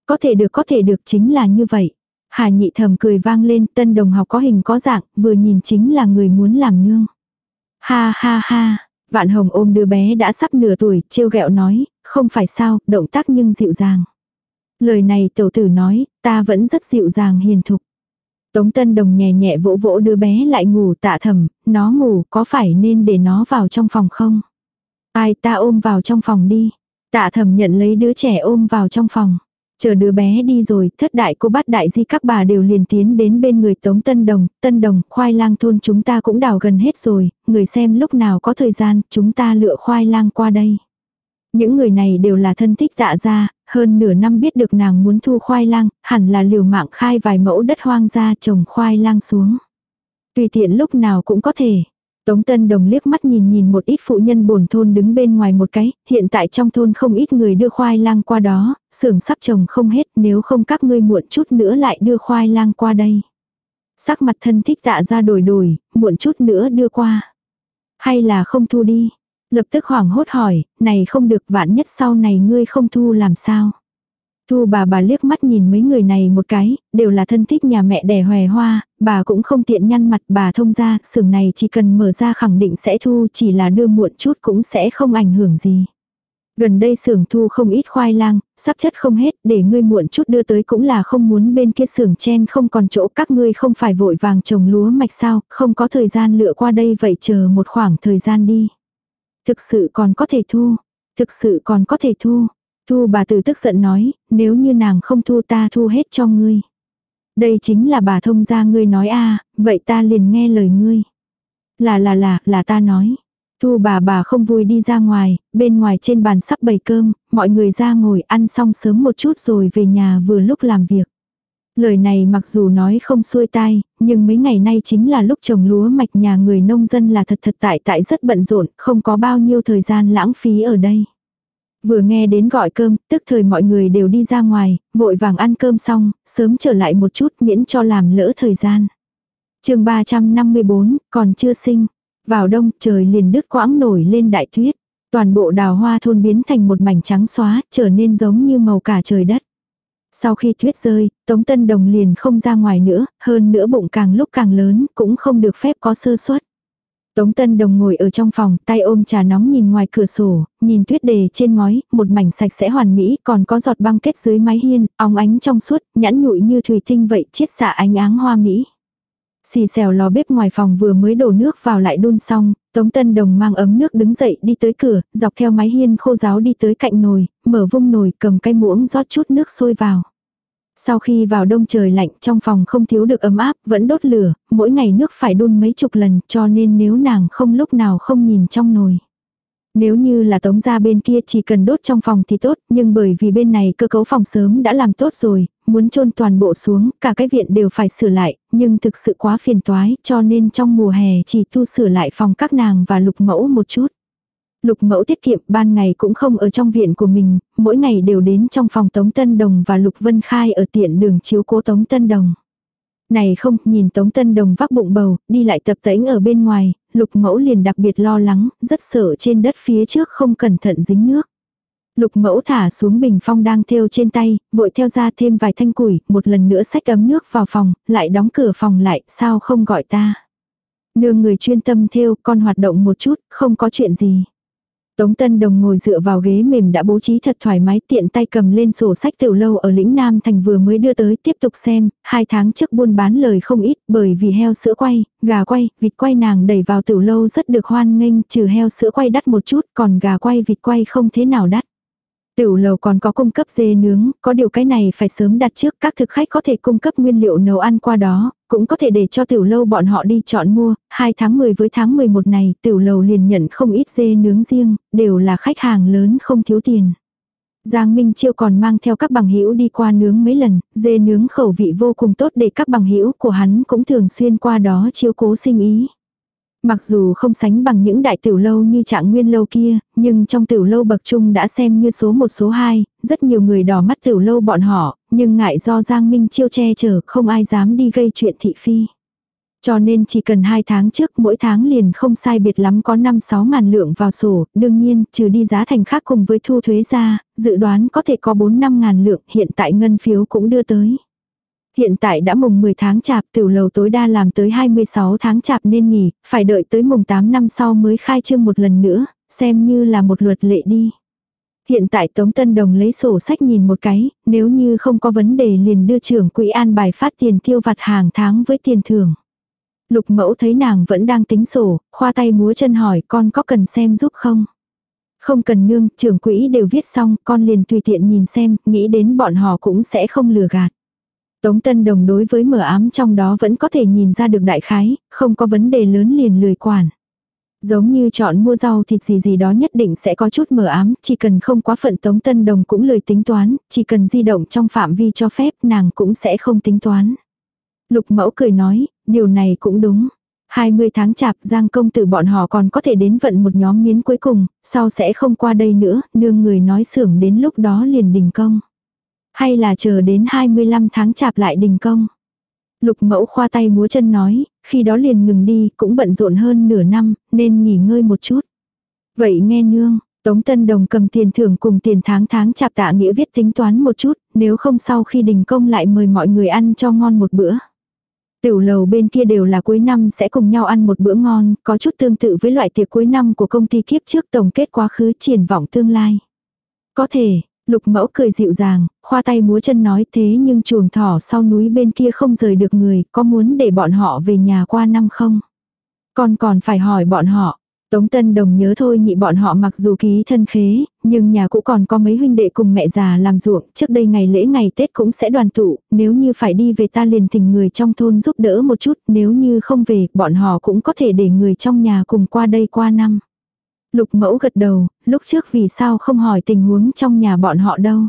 Có thể được có thể được chính là như vậy. Hà nhị thầm cười vang lên tân đồng học có hình có dạng, vừa nhìn chính là người muốn làm nương. Ha ha ha, vạn hồng ôm đứa bé đã sắp nửa tuổi, trêu ghẹo nói, không phải sao, động tác nhưng dịu dàng. Lời này tiểu tử nói, ta vẫn rất dịu dàng hiền thục. Tống tân đồng nhẹ nhẹ vỗ vỗ đứa bé lại ngủ tạ thầm, nó ngủ có phải nên để nó vào trong phòng không? Ai ta ôm vào trong phòng đi. Tạ thầm nhận lấy đứa trẻ ôm vào trong phòng. Chờ đứa bé đi rồi, thất đại cô bắt đại di các bà đều liền tiến đến bên người Tống Tân Đồng, Tân Đồng, khoai lang thôn chúng ta cũng đào gần hết rồi, người xem lúc nào có thời gian, chúng ta lựa khoai lang qua đây. Những người này đều là thân thích dạ ra, hơn nửa năm biết được nàng muốn thu khoai lang, hẳn là liều mạng khai vài mẫu đất hoang ra trồng khoai lang xuống. Tùy tiện lúc nào cũng có thể. Tống Tân Đồng liếc mắt nhìn nhìn một ít phụ nhân bổn thôn đứng bên ngoài một cái, hiện tại trong thôn không ít người đưa khoai lang qua đó, xưởng sắp trồng không hết nếu không các ngươi muộn chút nữa lại đưa khoai lang qua đây. Sắc mặt thân thích tạ ra đổi đổi, muộn chút nữa đưa qua. Hay là không thu đi. Lập tức hoảng hốt hỏi, này không được vạn nhất sau này ngươi không thu làm sao. Thu bà bà liếc mắt nhìn mấy người này một cái, đều là thân thích nhà mẹ đẻ hòe hoa, bà cũng không tiện nhăn mặt bà thông ra, xưởng này chỉ cần mở ra khẳng định sẽ thu chỉ là đưa muộn chút cũng sẽ không ảnh hưởng gì. Gần đây xưởng thu không ít khoai lang, sắp chất không hết, để ngươi muộn chút đưa tới cũng là không muốn bên kia xưởng chen không còn chỗ các ngươi không phải vội vàng trồng lúa mạch sao, không có thời gian lựa qua đây vậy chờ một khoảng thời gian đi. Thực sự còn có thể thu, thực sự còn có thể thu, Thu bà tử tức giận nói, nếu như nàng không thu ta thu hết cho ngươi. Đây chính là bà thông gia ngươi nói a vậy ta liền nghe lời ngươi. Là là là, là ta nói. Thu bà bà không vui đi ra ngoài, bên ngoài trên bàn sắp bày cơm, mọi người ra ngồi ăn xong sớm một chút rồi về nhà vừa lúc làm việc. Lời này mặc dù nói không xuôi tai, nhưng mấy ngày nay chính là lúc trồng lúa mạch nhà người nông dân là thật thật tại tại rất bận rộn, không có bao nhiêu thời gian lãng phí ở đây. Vừa nghe đến gọi cơm, tức thời mọi người đều đi ra ngoài, vội vàng ăn cơm xong, sớm trở lại một chút miễn cho làm lỡ thời gian. chương 354, còn chưa sinh. Vào đông trời liền đứt quãng nổi lên đại tuyết. Toàn bộ đào hoa thôn biến thành một mảnh trắng xóa, trở nên giống như màu cả trời đất. Sau khi tuyết rơi, Tống Tân Đồng liền không ra ngoài nữa, hơn nữa bụng càng lúc càng lớn, cũng không được phép có sơ suất. Tống Tân Đồng ngồi ở trong phòng, tay ôm trà nóng nhìn ngoài cửa sổ, nhìn tuyết đề trên ngói, một mảnh sạch sẽ hoàn mỹ, còn có giọt băng kết dưới mái hiên, óng ánh trong suốt, nhẵn nhụi như thủy tinh vậy, chiết xạ ánh áng hoa mỹ. Xì xèo lò bếp ngoài phòng vừa mới đổ nước vào lại đun xong, Tống Tân Đồng mang ấm nước đứng dậy đi tới cửa, dọc theo mái hiên khô giáo đi tới cạnh nồi, mở vung nồi cầm cây muỗng rót chút nước sôi vào. Sau khi vào đông trời lạnh trong phòng không thiếu được ấm áp, vẫn đốt lửa, mỗi ngày nước phải đun mấy chục lần cho nên nếu nàng không lúc nào không nhìn trong nồi. Nếu như là tống gia bên kia chỉ cần đốt trong phòng thì tốt, nhưng bởi vì bên này cơ cấu phòng sớm đã làm tốt rồi, muốn chôn toàn bộ xuống, cả cái viện đều phải sửa lại, nhưng thực sự quá phiền toái, cho nên trong mùa hè chỉ tu sửa lại phòng các nàng và lục mẫu một chút. Lục mẫu tiết kiệm ban ngày cũng không ở trong viện của mình, mỗi ngày đều đến trong phòng Tống Tân Đồng và Lục Vân Khai ở tiện đường chiếu cố Tống Tân Đồng. Này không, nhìn Tống Tân Đồng vác bụng bầu, đi lại tập tễnh ở bên ngoài, lục mẫu liền đặc biệt lo lắng, rất sợ trên đất phía trước không cẩn thận dính nước. Lục mẫu thả xuống bình phong đang thêu trên tay, vội theo ra thêm vài thanh củi, một lần nữa xách ấm nước vào phòng, lại đóng cửa phòng lại, sao không gọi ta. Nương người chuyên tâm thêu, con hoạt động một chút, không có chuyện gì. Tống Tân Đồng ngồi dựa vào ghế mềm đã bố trí thật thoải mái tiện tay cầm lên sổ sách tiểu lâu ở lĩnh Nam Thành vừa mới đưa tới tiếp tục xem, hai tháng trước buôn bán lời không ít bởi vì heo sữa quay, gà quay, vịt quay nàng đẩy vào tiểu lâu rất được hoan nghênh trừ heo sữa quay đắt một chút còn gà quay vịt quay không thế nào đắt. Tiểu lầu còn có cung cấp dê nướng, có điều cái này phải sớm đặt trước các thực khách có thể cung cấp nguyên liệu nấu ăn qua đó, cũng có thể để cho tiểu lâu bọn họ đi chọn mua, 2 tháng 10 với tháng 11 này tiểu lầu liền nhận không ít dê nướng riêng, đều là khách hàng lớn không thiếu tiền. Giang Minh Chiêu còn mang theo các bằng hữu đi qua nướng mấy lần, dê nướng khẩu vị vô cùng tốt để các bằng hữu của hắn cũng thường xuyên qua đó chiếu cố sinh ý. Mặc dù không sánh bằng những đại tiểu lâu như trạng nguyên lâu kia, nhưng trong tiểu lâu bậc trung đã xem như số một số hai, rất nhiều người đỏ mắt tiểu lâu bọn họ, nhưng ngại do Giang Minh chiêu che chở không ai dám đi gây chuyện thị phi. Cho nên chỉ cần hai tháng trước mỗi tháng liền không sai biệt lắm có 5-6 ngàn lượng vào sổ, đương nhiên trừ đi giá thành khác cùng với thu thuế ra, dự đoán có thể có 4-5 ngàn lượng, hiện tại ngân phiếu cũng đưa tới. Hiện tại đã mùng 10 tháng chạp tiểu lầu tối đa làm tới 26 tháng chạp nên nghỉ, phải đợi tới mùng 8 năm sau mới khai trương một lần nữa, xem như là một luật lệ đi. Hiện tại Tống Tân Đồng lấy sổ sách nhìn một cái, nếu như không có vấn đề liền đưa trưởng quỹ an bài phát tiền tiêu vặt hàng tháng với tiền thưởng. Lục mẫu thấy nàng vẫn đang tính sổ, khoa tay múa chân hỏi con có cần xem giúp không? Không cần nương, trưởng quỹ đều viết xong, con liền tùy tiện nhìn xem, nghĩ đến bọn họ cũng sẽ không lừa gạt. Tống Tân Đồng đối với mở ám trong đó vẫn có thể nhìn ra được đại khái, không có vấn đề lớn liền lười quản. Giống như chọn mua rau thịt gì gì đó nhất định sẽ có chút mở ám, chỉ cần không quá phận Tống Tân Đồng cũng lười tính toán, chỉ cần di động trong phạm vi cho phép nàng cũng sẽ không tính toán. Lục mẫu cười nói, điều này cũng đúng. 20 tháng chạp giang công tử bọn họ còn có thể đến vận một nhóm miến cuối cùng, sau sẽ không qua đây nữa, nương người nói xưởng đến lúc đó liền đình công. Hay là chờ đến 25 tháng chạp lại đình công. Lục mẫu khoa tay múa chân nói, khi đó liền ngừng đi, cũng bận rộn hơn nửa năm, nên nghỉ ngơi một chút. Vậy nghe nương, Tống Tân Đồng cầm tiền thưởng cùng tiền tháng tháng chạp tạ nghĩa viết tính toán một chút, nếu không sau khi đình công lại mời mọi người ăn cho ngon một bữa. Tiểu lầu bên kia đều là cuối năm sẽ cùng nhau ăn một bữa ngon, có chút tương tự với loại tiệc cuối năm của công ty kiếp trước tổng kết quá khứ triển vọng tương lai. Có thể, Lục mẫu cười dịu dàng, khoa tay múa chân nói thế nhưng chuồng thỏ sau núi bên kia không rời được người, có muốn để bọn họ về nhà qua năm không? Con còn phải hỏi bọn họ. Tống Tân Đồng nhớ thôi nhị bọn họ mặc dù ký thân khế, nhưng nhà cũng còn có mấy huynh đệ cùng mẹ già làm ruộng, trước đây ngày lễ ngày Tết cũng sẽ đoàn tụ, nếu như phải đi về ta liền tình người trong thôn giúp đỡ một chút, nếu như không về, bọn họ cũng có thể để người trong nhà cùng qua đây qua năm. Lục mẫu gật đầu, lúc trước vì sao không hỏi tình huống trong nhà bọn họ đâu.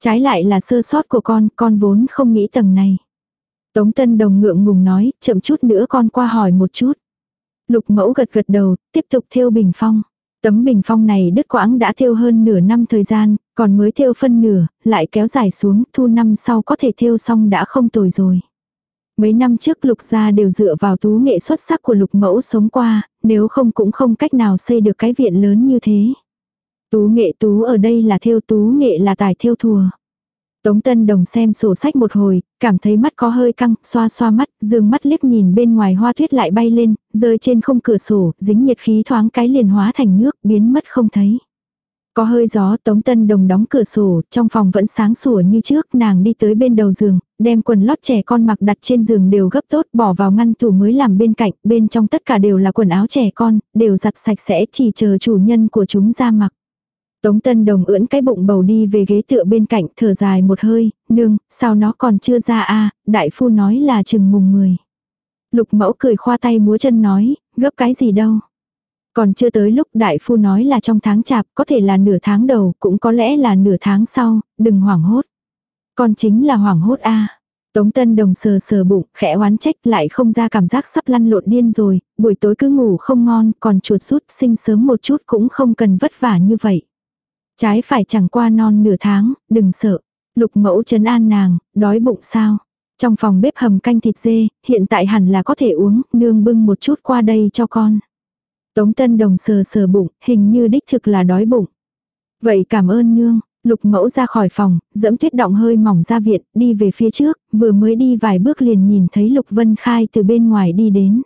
Trái lại là sơ sót của con, con vốn không nghĩ tầng này. Tống Tân Đồng ngượng ngùng nói, chậm chút nữa con qua hỏi một chút. Lục mẫu gật gật đầu, tiếp tục thêu bình phong. Tấm bình phong này đứt quãng đã thêu hơn nửa năm thời gian, còn mới thêu phân nửa, lại kéo dài xuống, thu năm sau có thể thêu xong đã không tồi rồi. Mấy năm trước lục gia đều dựa vào tú nghệ xuất sắc của lục mẫu sống qua, nếu không cũng không cách nào xây được cái viện lớn như thế. Tú nghệ tú ở đây là theo tú nghệ là tài theo thùa. Tống Tân Đồng xem sổ sách một hồi, cảm thấy mắt có hơi căng, xoa xoa mắt, dương mắt liếc nhìn bên ngoài hoa tuyết lại bay lên, rơi trên không cửa sổ, dính nhiệt khí thoáng cái liền hóa thành nước, biến mất không thấy. Có hơi gió Tống Tân Đồng đóng cửa sổ, trong phòng vẫn sáng sủa như trước, nàng đi tới bên đầu giường, đem quần lót trẻ con mặc đặt trên giường đều gấp tốt, bỏ vào ngăn tủ mới làm bên cạnh, bên trong tất cả đều là quần áo trẻ con, đều giặt sạch sẽ chỉ chờ chủ nhân của chúng ra mặc. Tống Tân Đồng ưỡn cái bụng bầu đi về ghế tựa bên cạnh, thở dài một hơi, nương, sao nó còn chưa ra a đại phu nói là chừng mùng người. Lục mẫu cười khoa tay múa chân nói, gấp cái gì đâu. Còn chưa tới lúc đại phu nói là trong tháng chạp, có thể là nửa tháng đầu, cũng có lẽ là nửa tháng sau, đừng hoảng hốt. Con chính là hoảng hốt a Tống Tân Đồng sờ sờ bụng, khẽ oán trách lại không ra cảm giác sắp lăn lộn điên rồi, buổi tối cứ ngủ không ngon, còn chuột rút sinh sớm một chút cũng không cần vất vả như vậy. Trái phải chẳng qua non nửa tháng, đừng sợ. Lục mẫu trấn an nàng, đói bụng sao. Trong phòng bếp hầm canh thịt dê, hiện tại hẳn là có thể uống, nương bưng một chút qua đây cho con. Tống Tân Đồng sờ sờ bụng, hình như đích thực là đói bụng. Vậy cảm ơn nương, Lục mẫu ra khỏi phòng, dẫm tuyết động hơi mỏng ra viện, đi về phía trước, vừa mới đi vài bước liền nhìn thấy Lục Vân Khai từ bên ngoài đi đến.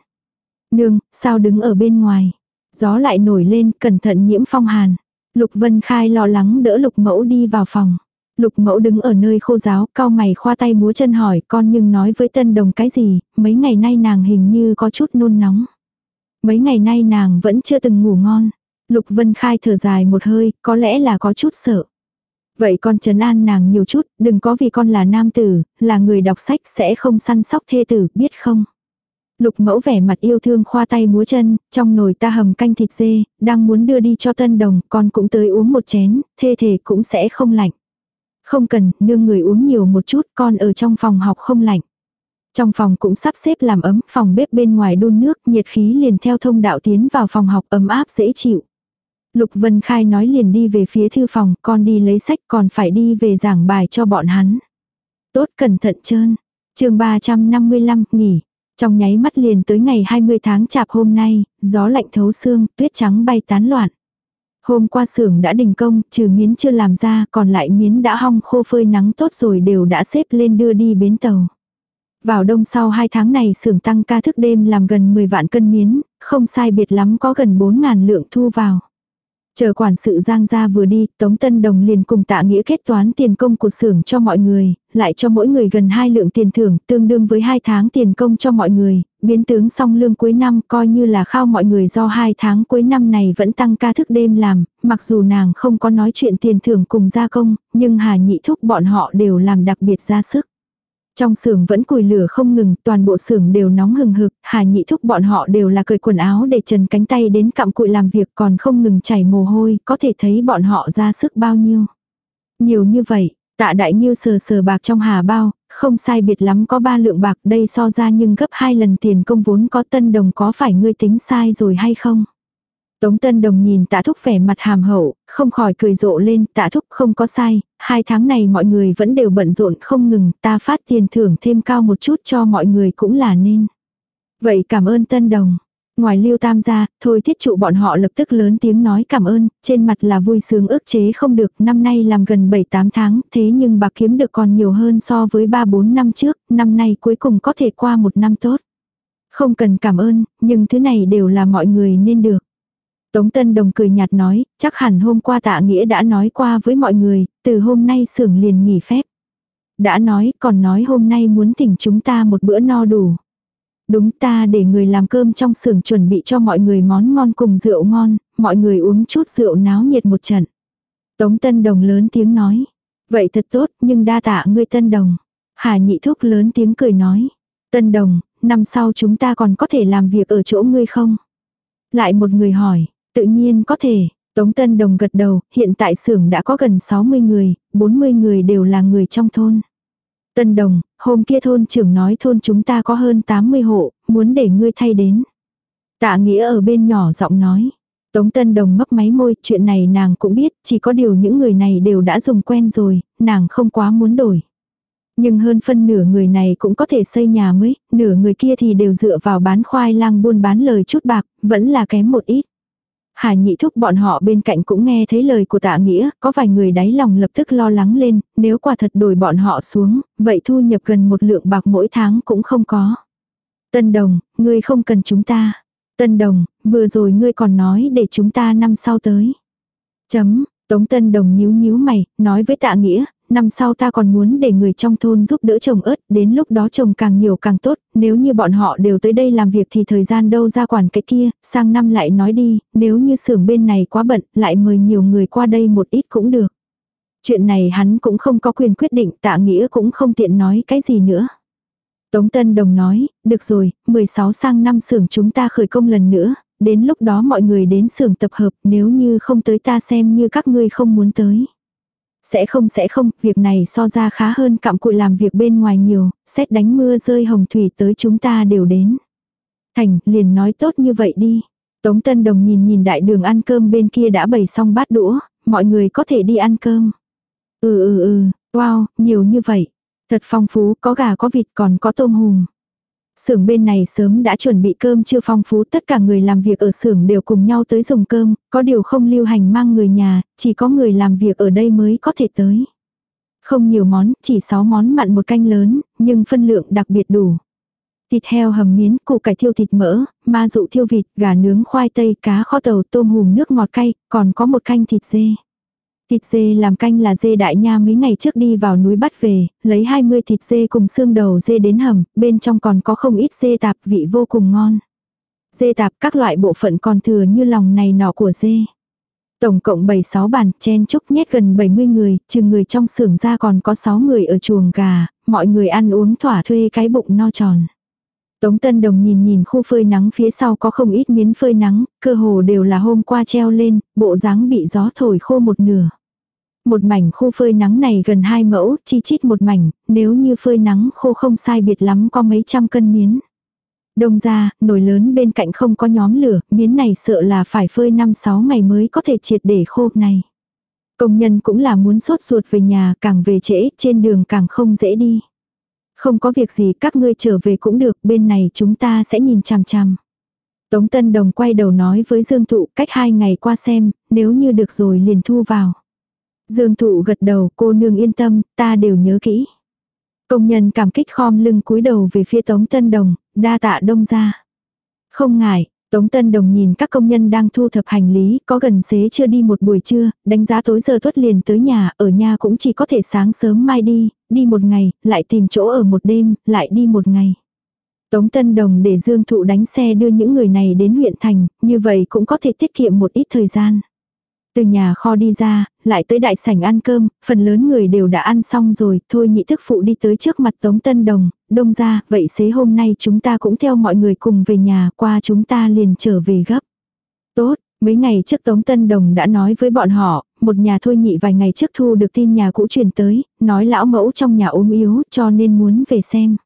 Nương, sao đứng ở bên ngoài? Gió lại nổi lên, cẩn thận nhiễm phong hàn. Lục Vân Khai lo lắng đỡ Lục mẫu đi vào phòng. Lục mẫu đứng ở nơi khô giáo, cao mày khoa tay múa chân hỏi con nhưng nói với tân đồng cái gì, mấy ngày nay nàng hình như có chút nôn nóng. Mấy ngày nay nàng vẫn chưa từng ngủ ngon. Lục Vân Khai thở dài một hơi, có lẽ là có chút sợ. Vậy con trấn an nàng nhiều chút, đừng có vì con là nam tử, là người đọc sách sẽ không săn sóc thê tử, biết không? Lục mẫu vẻ mặt yêu thương khoa tay múa chân, trong nồi ta hầm canh thịt dê, đang muốn đưa đi cho tân đồng, con cũng tới uống một chén, thê thể cũng sẽ không lạnh. Không cần, nương người uống nhiều một chút, con ở trong phòng học không lạnh. Trong phòng cũng sắp xếp làm ấm, phòng bếp bên ngoài đun nước, nhiệt khí liền theo thông đạo tiến vào phòng học ấm áp dễ chịu. Lục Vân Khai nói liền đi về phía thư phòng, con đi lấy sách còn phải đi về giảng bài cho bọn hắn. Tốt cẩn thận trơn. chương 355, nghỉ. Trong nháy mắt liền tới ngày 20 tháng chạp hôm nay, gió lạnh thấu xương, tuyết trắng bay tán loạn. Hôm qua xưởng đã đình công, trừ miến chưa làm ra, còn lại miến đã hong khô phơi nắng tốt rồi đều đã xếp lên đưa đi bến tàu. Vào đông sau 2 tháng này xưởng tăng ca thức đêm làm gần 10 vạn cân miến, không sai biệt lắm có gần 4 ngàn lượng thu vào. Chờ quản sự Giang gia vừa đi, Tống Tân Đồng liền cùng tạ nghĩa kết toán tiền công của xưởng cho mọi người, lại cho mỗi người gần hai lượng tiền thưởng, tương đương với hai tháng tiền công cho mọi người, biến tướng xong lương cuối năm coi như là khao mọi người do hai tháng cuối năm này vẫn tăng ca thức đêm làm, mặc dù nàng không có nói chuyện tiền thưởng cùng gia công, nhưng Hà Nhị Thúc bọn họ đều làm đặc biệt ra sức. Trong xưởng vẫn củi lửa không ngừng, toàn bộ xưởng đều nóng hừng hực, Hà Nhị thúc bọn họ đều là cởi quần áo để trần cánh tay đến cặm cụi làm việc còn không ngừng chảy mồ hôi, có thể thấy bọn họ ra sức bao nhiêu. Nhiều như vậy, tạ đại nghiêu sờ sờ bạc trong hà bao, không sai biệt lắm có ba lượng bạc đây so ra nhưng gấp hai lần tiền công vốn có tân đồng có phải ngươi tính sai rồi hay không? Tống Tân Đồng nhìn tạ thúc vẻ mặt hàm hậu, không khỏi cười rộ lên, tạ thúc không có sai, hai tháng này mọi người vẫn đều bận rộn không ngừng, ta phát tiền thưởng thêm cao một chút cho mọi người cũng là nên. Vậy cảm ơn Tân Đồng. Ngoài lưu tam gia, thôi thiết trụ bọn họ lập tức lớn tiếng nói cảm ơn, trên mặt là vui sướng ước chế không được, năm nay làm gần 7-8 tháng, thế nhưng bạc kiếm được còn nhiều hơn so với 3-4 năm trước, năm nay cuối cùng có thể qua một năm tốt. Không cần cảm ơn, nhưng thứ này đều là mọi người nên được. Tống Tân Đồng cười nhạt nói, chắc hẳn hôm qua tạ nghĩa đã nói qua với mọi người, từ hôm nay xưởng liền nghỉ phép. Đã nói, còn nói hôm nay muốn thỉnh chúng ta một bữa no đủ. Đúng ta để người làm cơm trong xưởng chuẩn bị cho mọi người món ngon cùng rượu ngon, mọi người uống chút rượu náo nhiệt một trận. Tống Tân Đồng lớn tiếng nói. Vậy thật tốt, nhưng đa tạ ngươi Tân Đồng. Hà Nhị Thúc lớn tiếng cười nói. Tân Đồng, năm sau chúng ta còn có thể làm việc ở chỗ ngươi không? Lại một người hỏi. Tự nhiên có thể, Tống Tân Đồng gật đầu, hiện tại xưởng đã có gần 60 người, 40 người đều là người trong thôn. Tân Đồng, hôm kia thôn trưởng nói thôn chúng ta có hơn 80 hộ, muốn để ngươi thay đến. Tạ Nghĩa ở bên nhỏ giọng nói. Tống Tân Đồng mấp máy môi, chuyện này nàng cũng biết, chỉ có điều những người này đều đã dùng quen rồi, nàng không quá muốn đổi. Nhưng hơn phân nửa người này cũng có thể xây nhà mới, nửa người kia thì đều dựa vào bán khoai lang buôn bán lời chút bạc, vẫn là kém một ít. Hà nhị thúc bọn họ bên cạnh cũng nghe thấy lời của tạ nghĩa, có vài người đáy lòng lập tức lo lắng lên, nếu quả thật đổi bọn họ xuống, vậy thu nhập gần một lượng bạc mỗi tháng cũng không có. Tân đồng, ngươi không cần chúng ta. Tân đồng, vừa rồi ngươi còn nói để chúng ta năm sau tới. Chấm, Tống Tân Đồng nhíu nhíu mày, nói với tạ nghĩa, năm sau ta còn muốn để người trong thôn giúp đỡ trồng ớt, đến lúc đó trồng càng nhiều càng tốt, nếu như bọn họ đều tới đây làm việc thì thời gian đâu ra quản cái kia, sang năm lại nói đi, nếu như xưởng bên này quá bận, lại mời nhiều người qua đây một ít cũng được. Chuyện này hắn cũng không có quyền quyết định, tạ nghĩa cũng không tiện nói cái gì nữa. Tống Tân Đồng nói, được rồi, 16 sang năm xưởng chúng ta khởi công lần nữa, đến lúc đó mọi người đến xưởng tập hợp, nếu như không tới ta xem như các ngươi không muốn tới. Sẽ không sẽ không, việc này so ra khá hơn cặm cụi làm việc bên ngoài nhiều, xét đánh mưa rơi hồng thủy tới chúng ta đều đến. Thành, liền nói tốt như vậy đi. Tống Tân Đồng nhìn nhìn đại đường ăn cơm bên kia đã bày xong bát đũa, mọi người có thể đi ăn cơm. Ừ ừ ừ, wow, nhiều như vậy. Thật phong phú, có gà có vịt còn có tôm hùm. Xưởng bên này sớm đã chuẩn bị cơm chưa phong phú, tất cả người làm việc ở xưởng đều cùng nhau tới dùng cơm, có điều không lưu hành mang người nhà, chỉ có người làm việc ở đây mới có thể tới. Không nhiều món, chỉ 6 món mặn một canh lớn, nhưng phân lượng đặc biệt đủ. Thịt heo hầm miến, củ cải thiêu thịt mỡ, ma dụ thiêu vịt, gà nướng khoai tây, cá kho tàu, tôm hùm nước ngọt cay, còn có một canh thịt dê. Thịt dê làm canh là dê đại nha mấy ngày trước đi vào núi bắt về, lấy 20 thịt dê cùng xương đầu dê đến hầm, bên trong còn có không ít dê tạp vị vô cùng ngon. Dê tạp các loại bộ phận còn thừa như lòng này nọ của dê. Tổng cộng 7-6 bàn, chen chúc nhét gần 70 người, trừ người trong xưởng ra còn có 6 người ở chuồng gà, mọi người ăn uống thỏa thuê cái bụng no tròn. Tống Tân Đồng nhìn nhìn khu phơi nắng phía sau có không ít miếng phơi nắng, cơ hồ đều là hôm qua treo lên, bộ dáng bị gió thổi khô một nửa. Một mảnh khu phơi nắng này gần hai mẫu, chi chít một mảnh, nếu như phơi nắng khô không sai biệt lắm có mấy trăm cân miến. Đông ra, nồi lớn bên cạnh không có nhóm lửa, miến này sợ là phải phơi 5-6 ngày mới có thể triệt để khô này. Công nhân cũng là muốn sốt ruột về nhà, càng về trễ, trên đường càng không dễ đi. Không có việc gì các ngươi trở về cũng được, bên này chúng ta sẽ nhìn chằm chằm. Tống Tân Đồng quay đầu nói với Dương Thụ cách hai ngày qua xem, nếu như được rồi liền thu vào. Dương Thụ gật đầu, cô nương yên tâm, ta đều nhớ kỹ. Công nhân cảm kích khom lưng cúi đầu về phía Tống Tân Đồng, đa tạ đông ra. Không ngại, Tống Tân Đồng nhìn các công nhân đang thu thập hành lý, có gần xế chưa đi một buổi trưa, đánh giá tối giờ tuất liền tới nhà, ở nhà cũng chỉ có thể sáng sớm mai đi, đi một ngày, lại tìm chỗ ở một đêm, lại đi một ngày. Tống Tân Đồng để Dương Thụ đánh xe đưa những người này đến huyện thành, như vậy cũng có thể tiết kiệm một ít thời gian. Từ nhà kho đi ra, lại tới đại sảnh ăn cơm, phần lớn người đều đã ăn xong rồi, thôi nhị thức phụ đi tới trước mặt Tống Tân Đồng, đông ra, vậy xế hôm nay chúng ta cũng theo mọi người cùng về nhà, qua chúng ta liền trở về gấp. Tốt, mấy ngày trước Tống Tân Đồng đã nói với bọn họ, một nhà thôi nhị vài ngày trước thu được tin nhà cũ truyền tới, nói lão mẫu trong nhà ốm yếu cho nên muốn về xem.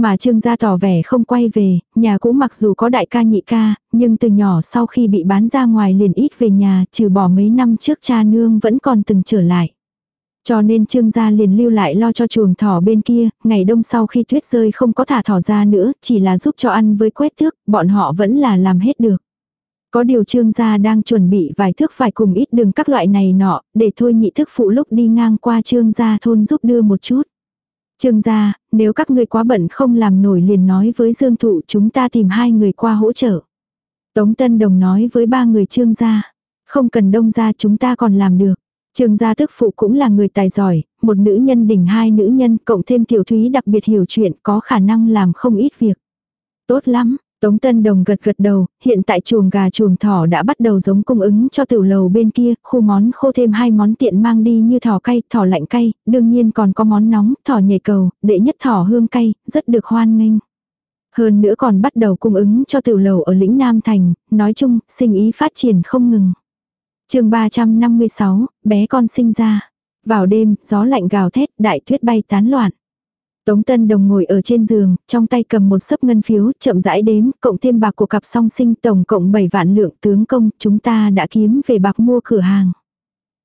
Mà trương gia tỏ vẻ không quay về, nhà cũ mặc dù có đại ca nhị ca, nhưng từ nhỏ sau khi bị bán ra ngoài liền ít về nhà, trừ bỏ mấy năm trước cha nương vẫn còn từng trở lại. Cho nên trương gia liền lưu lại lo cho chuồng thỏ bên kia, ngày đông sau khi tuyết rơi không có thả thỏ ra nữa, chỉ là giúp cho ăn với quét thước, bọn họ vẫn là làm hết được. Có điều trương gia đang chuẩn bị vài thước phải cùng ít đường các loại này nọ, để thôi nhị thức phụ lúc đi ngang qua trương gia thôn giúp đưa một chút. Trương gia, nếu các ngươi quá bận không làm nổi liền nói với Dương Thụ chúng ta tìm hai người qua hỗ trợ. Tống Tân Đồng nói với ba người trương gia. Không cần đông gia chúng ta còn làm được. Trương gia tức phụ cũng là người tài giỏi, một nữ nhân đỉnh hai nữ nhân cộng thêm tiểu thúy đặc biệt hiểu chuyện có khả năng làm không ít việc. Tốt lắm, Tống Tân Đồng gật gật đầu, hiện tại chuồng gà chuồng thỏ đã bắt đầu giống cung ứng cho tiểu lầu bên kia, khu món khô thêm hai món tiện mang đi như thỏ cay, thỏ lạnh cay, đương nhiên còn có món nóng, thỏ nhảy cầu, đệ nhất thỏ hương cay, rất được hoan nghênh. Hơn nữa còn bắt đầu cung ứng cho tiểu lầu ở lĩnh Nam Thành, nói chung, sinh ý phát triển không ngừng. chương 356, bé con sinh ra. Vào đêm, gió lạnh gào thét, đại tuyết bay tán loạn. Tống Tân Đồng ngồi ở trên giường, trong tay cầm một sấp ngân phiếu, chậm rãi đếm, cộng thêm bạc của cặp song sinh tổng cộng 7 vạn lượng tướng công, chúng ta đã kiếm về bạc mua cửa hàng.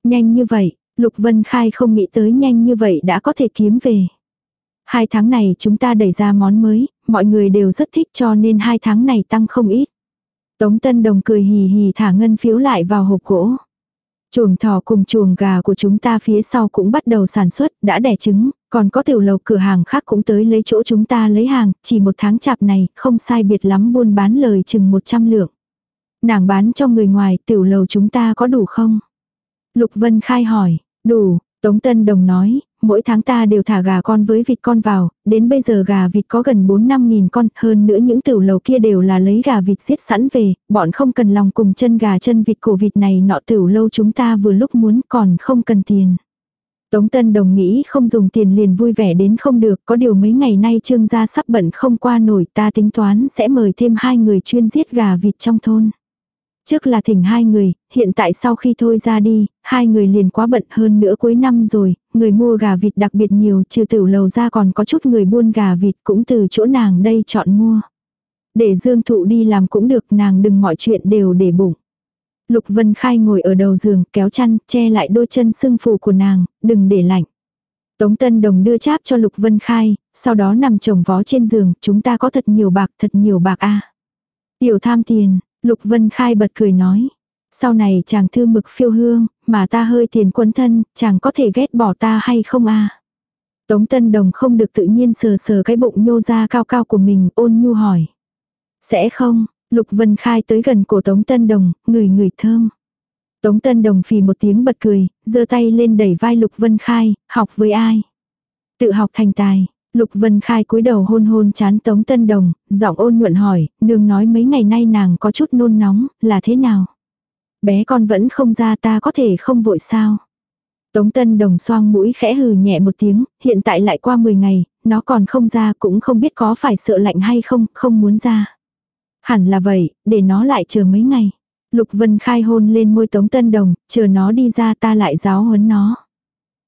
Nhanh như vậy, Lục Vân Khai không nghĩ tới nhanh như vậy đã có thể kiếm về. Hai tháng này chúng ta đẩy ra món mới, mọi người đều rất thích cho nên hai tháng này tăng không ít. Tống Tân Đồng cười hì hì thả ngân phiếu lại vào hộp gỗ. Chuồng thỏ cùng chuồng gà của chúng ta phía sau cũng bắt đầu sản xuất, đã đẻ trứng, còn có tiểu lầu cửa hàng khác cũng tới lấy chỗ chúng ta lấy hàng, chỉ một tháng chạp này, không sai biệt lắm buôn bán lời chừng 100 lượng. Nàng bán cho người ngoài, tiểu lầu chúng ta có đủ không? Lục Vân Khai hỏi, đủ, Tống Tân Đồng nói, mỗi tháng ta đều thả gà con với vịt con vào, đến bây giờ gà vịt có gần 4-5 nghìn con, hơn nữa những tiểu lầu kia đều là lấy gà vịt giết sẵn về, bọn không cần lòng cùng chân gà chân vịt cổ vịt này nọ tiểu lâu chúng ta vừa lúc muốn còn không cần tiền. Tống Tân Đồng nghĩ không dùng tiền liền vui vẻ đến không được, có điều mấy ngày nay trương gia sắp bận không qua nổi ta tính toán sẽ mời thêm hai người chuyên giết gà vịt trong thôn. Trước là thỉnh hai người, hiện tại sau khi thôi ra đi, hai người liền quá bận hơn nữa cuối năm rồi, người mua gà vịt đặc biệt nhiều, trừ tiểu lầu ra còn có chút người buôn gà vịt cũng từ chỗ nàng đây chọn mua. Để Dương Thụ đi làm cũng được, nàng đừng mọi chuyện đều để bụng. Lục Vân Khai ngồi ở đầu giường, kéo chăn, che lại đôi chân sưng phù của nàng, đừng để lạnh. Tống Tân Đồng đưa cháp cho Lục Vân Khai, sau đó nằm chồng vó trên giường, chúng ta có thật nhiều bạc, thật nhiều bạc a. Tiểu tham tiền, Lục Vân Khai bật cười nói. Sau này chàng thư mực phiêu hương, mà ta hơi tiền quấn thân, chàng có thể ghét bỏ ta hay không a? Tống Tân Đồng không được tự nhiên sờ sờ cái bụng nhô ra cao cao của mình, ôn nhu hỏi. Sẽ không, Lục Vân Khai tới gần cổ Tống Tân Đồng, người người thơm. Tống Tân Đồng phì một tiếng bật cười, giơ tay lên đẩy vai Lục Vân Khai, học với ai? Tự học thành tài. Lục Vân Khai cúi đầu hôn hôn chán Tống Tân Đồng, giọng ôn nhuận hỏi, nương nói mấy ngày nay nàng có chút nôn nóng, là thế nào? Bé con vẫn không ra ta có thể không vội sao? Tống Tân Đồng xoang mũi khẽ hừ nhẹ một tiếng, hiện tại lại qua 10 ngày, nó còn không ra cũng không biết có phải sợ lạnh hay không, không muốn ra. Hẳn là vậy, để nó lại chờ mấy ngày. Lục Vân Khai hôn lên môi Tống Tân Đồng, chờ nó đi ra ta lại giáo huấn nó.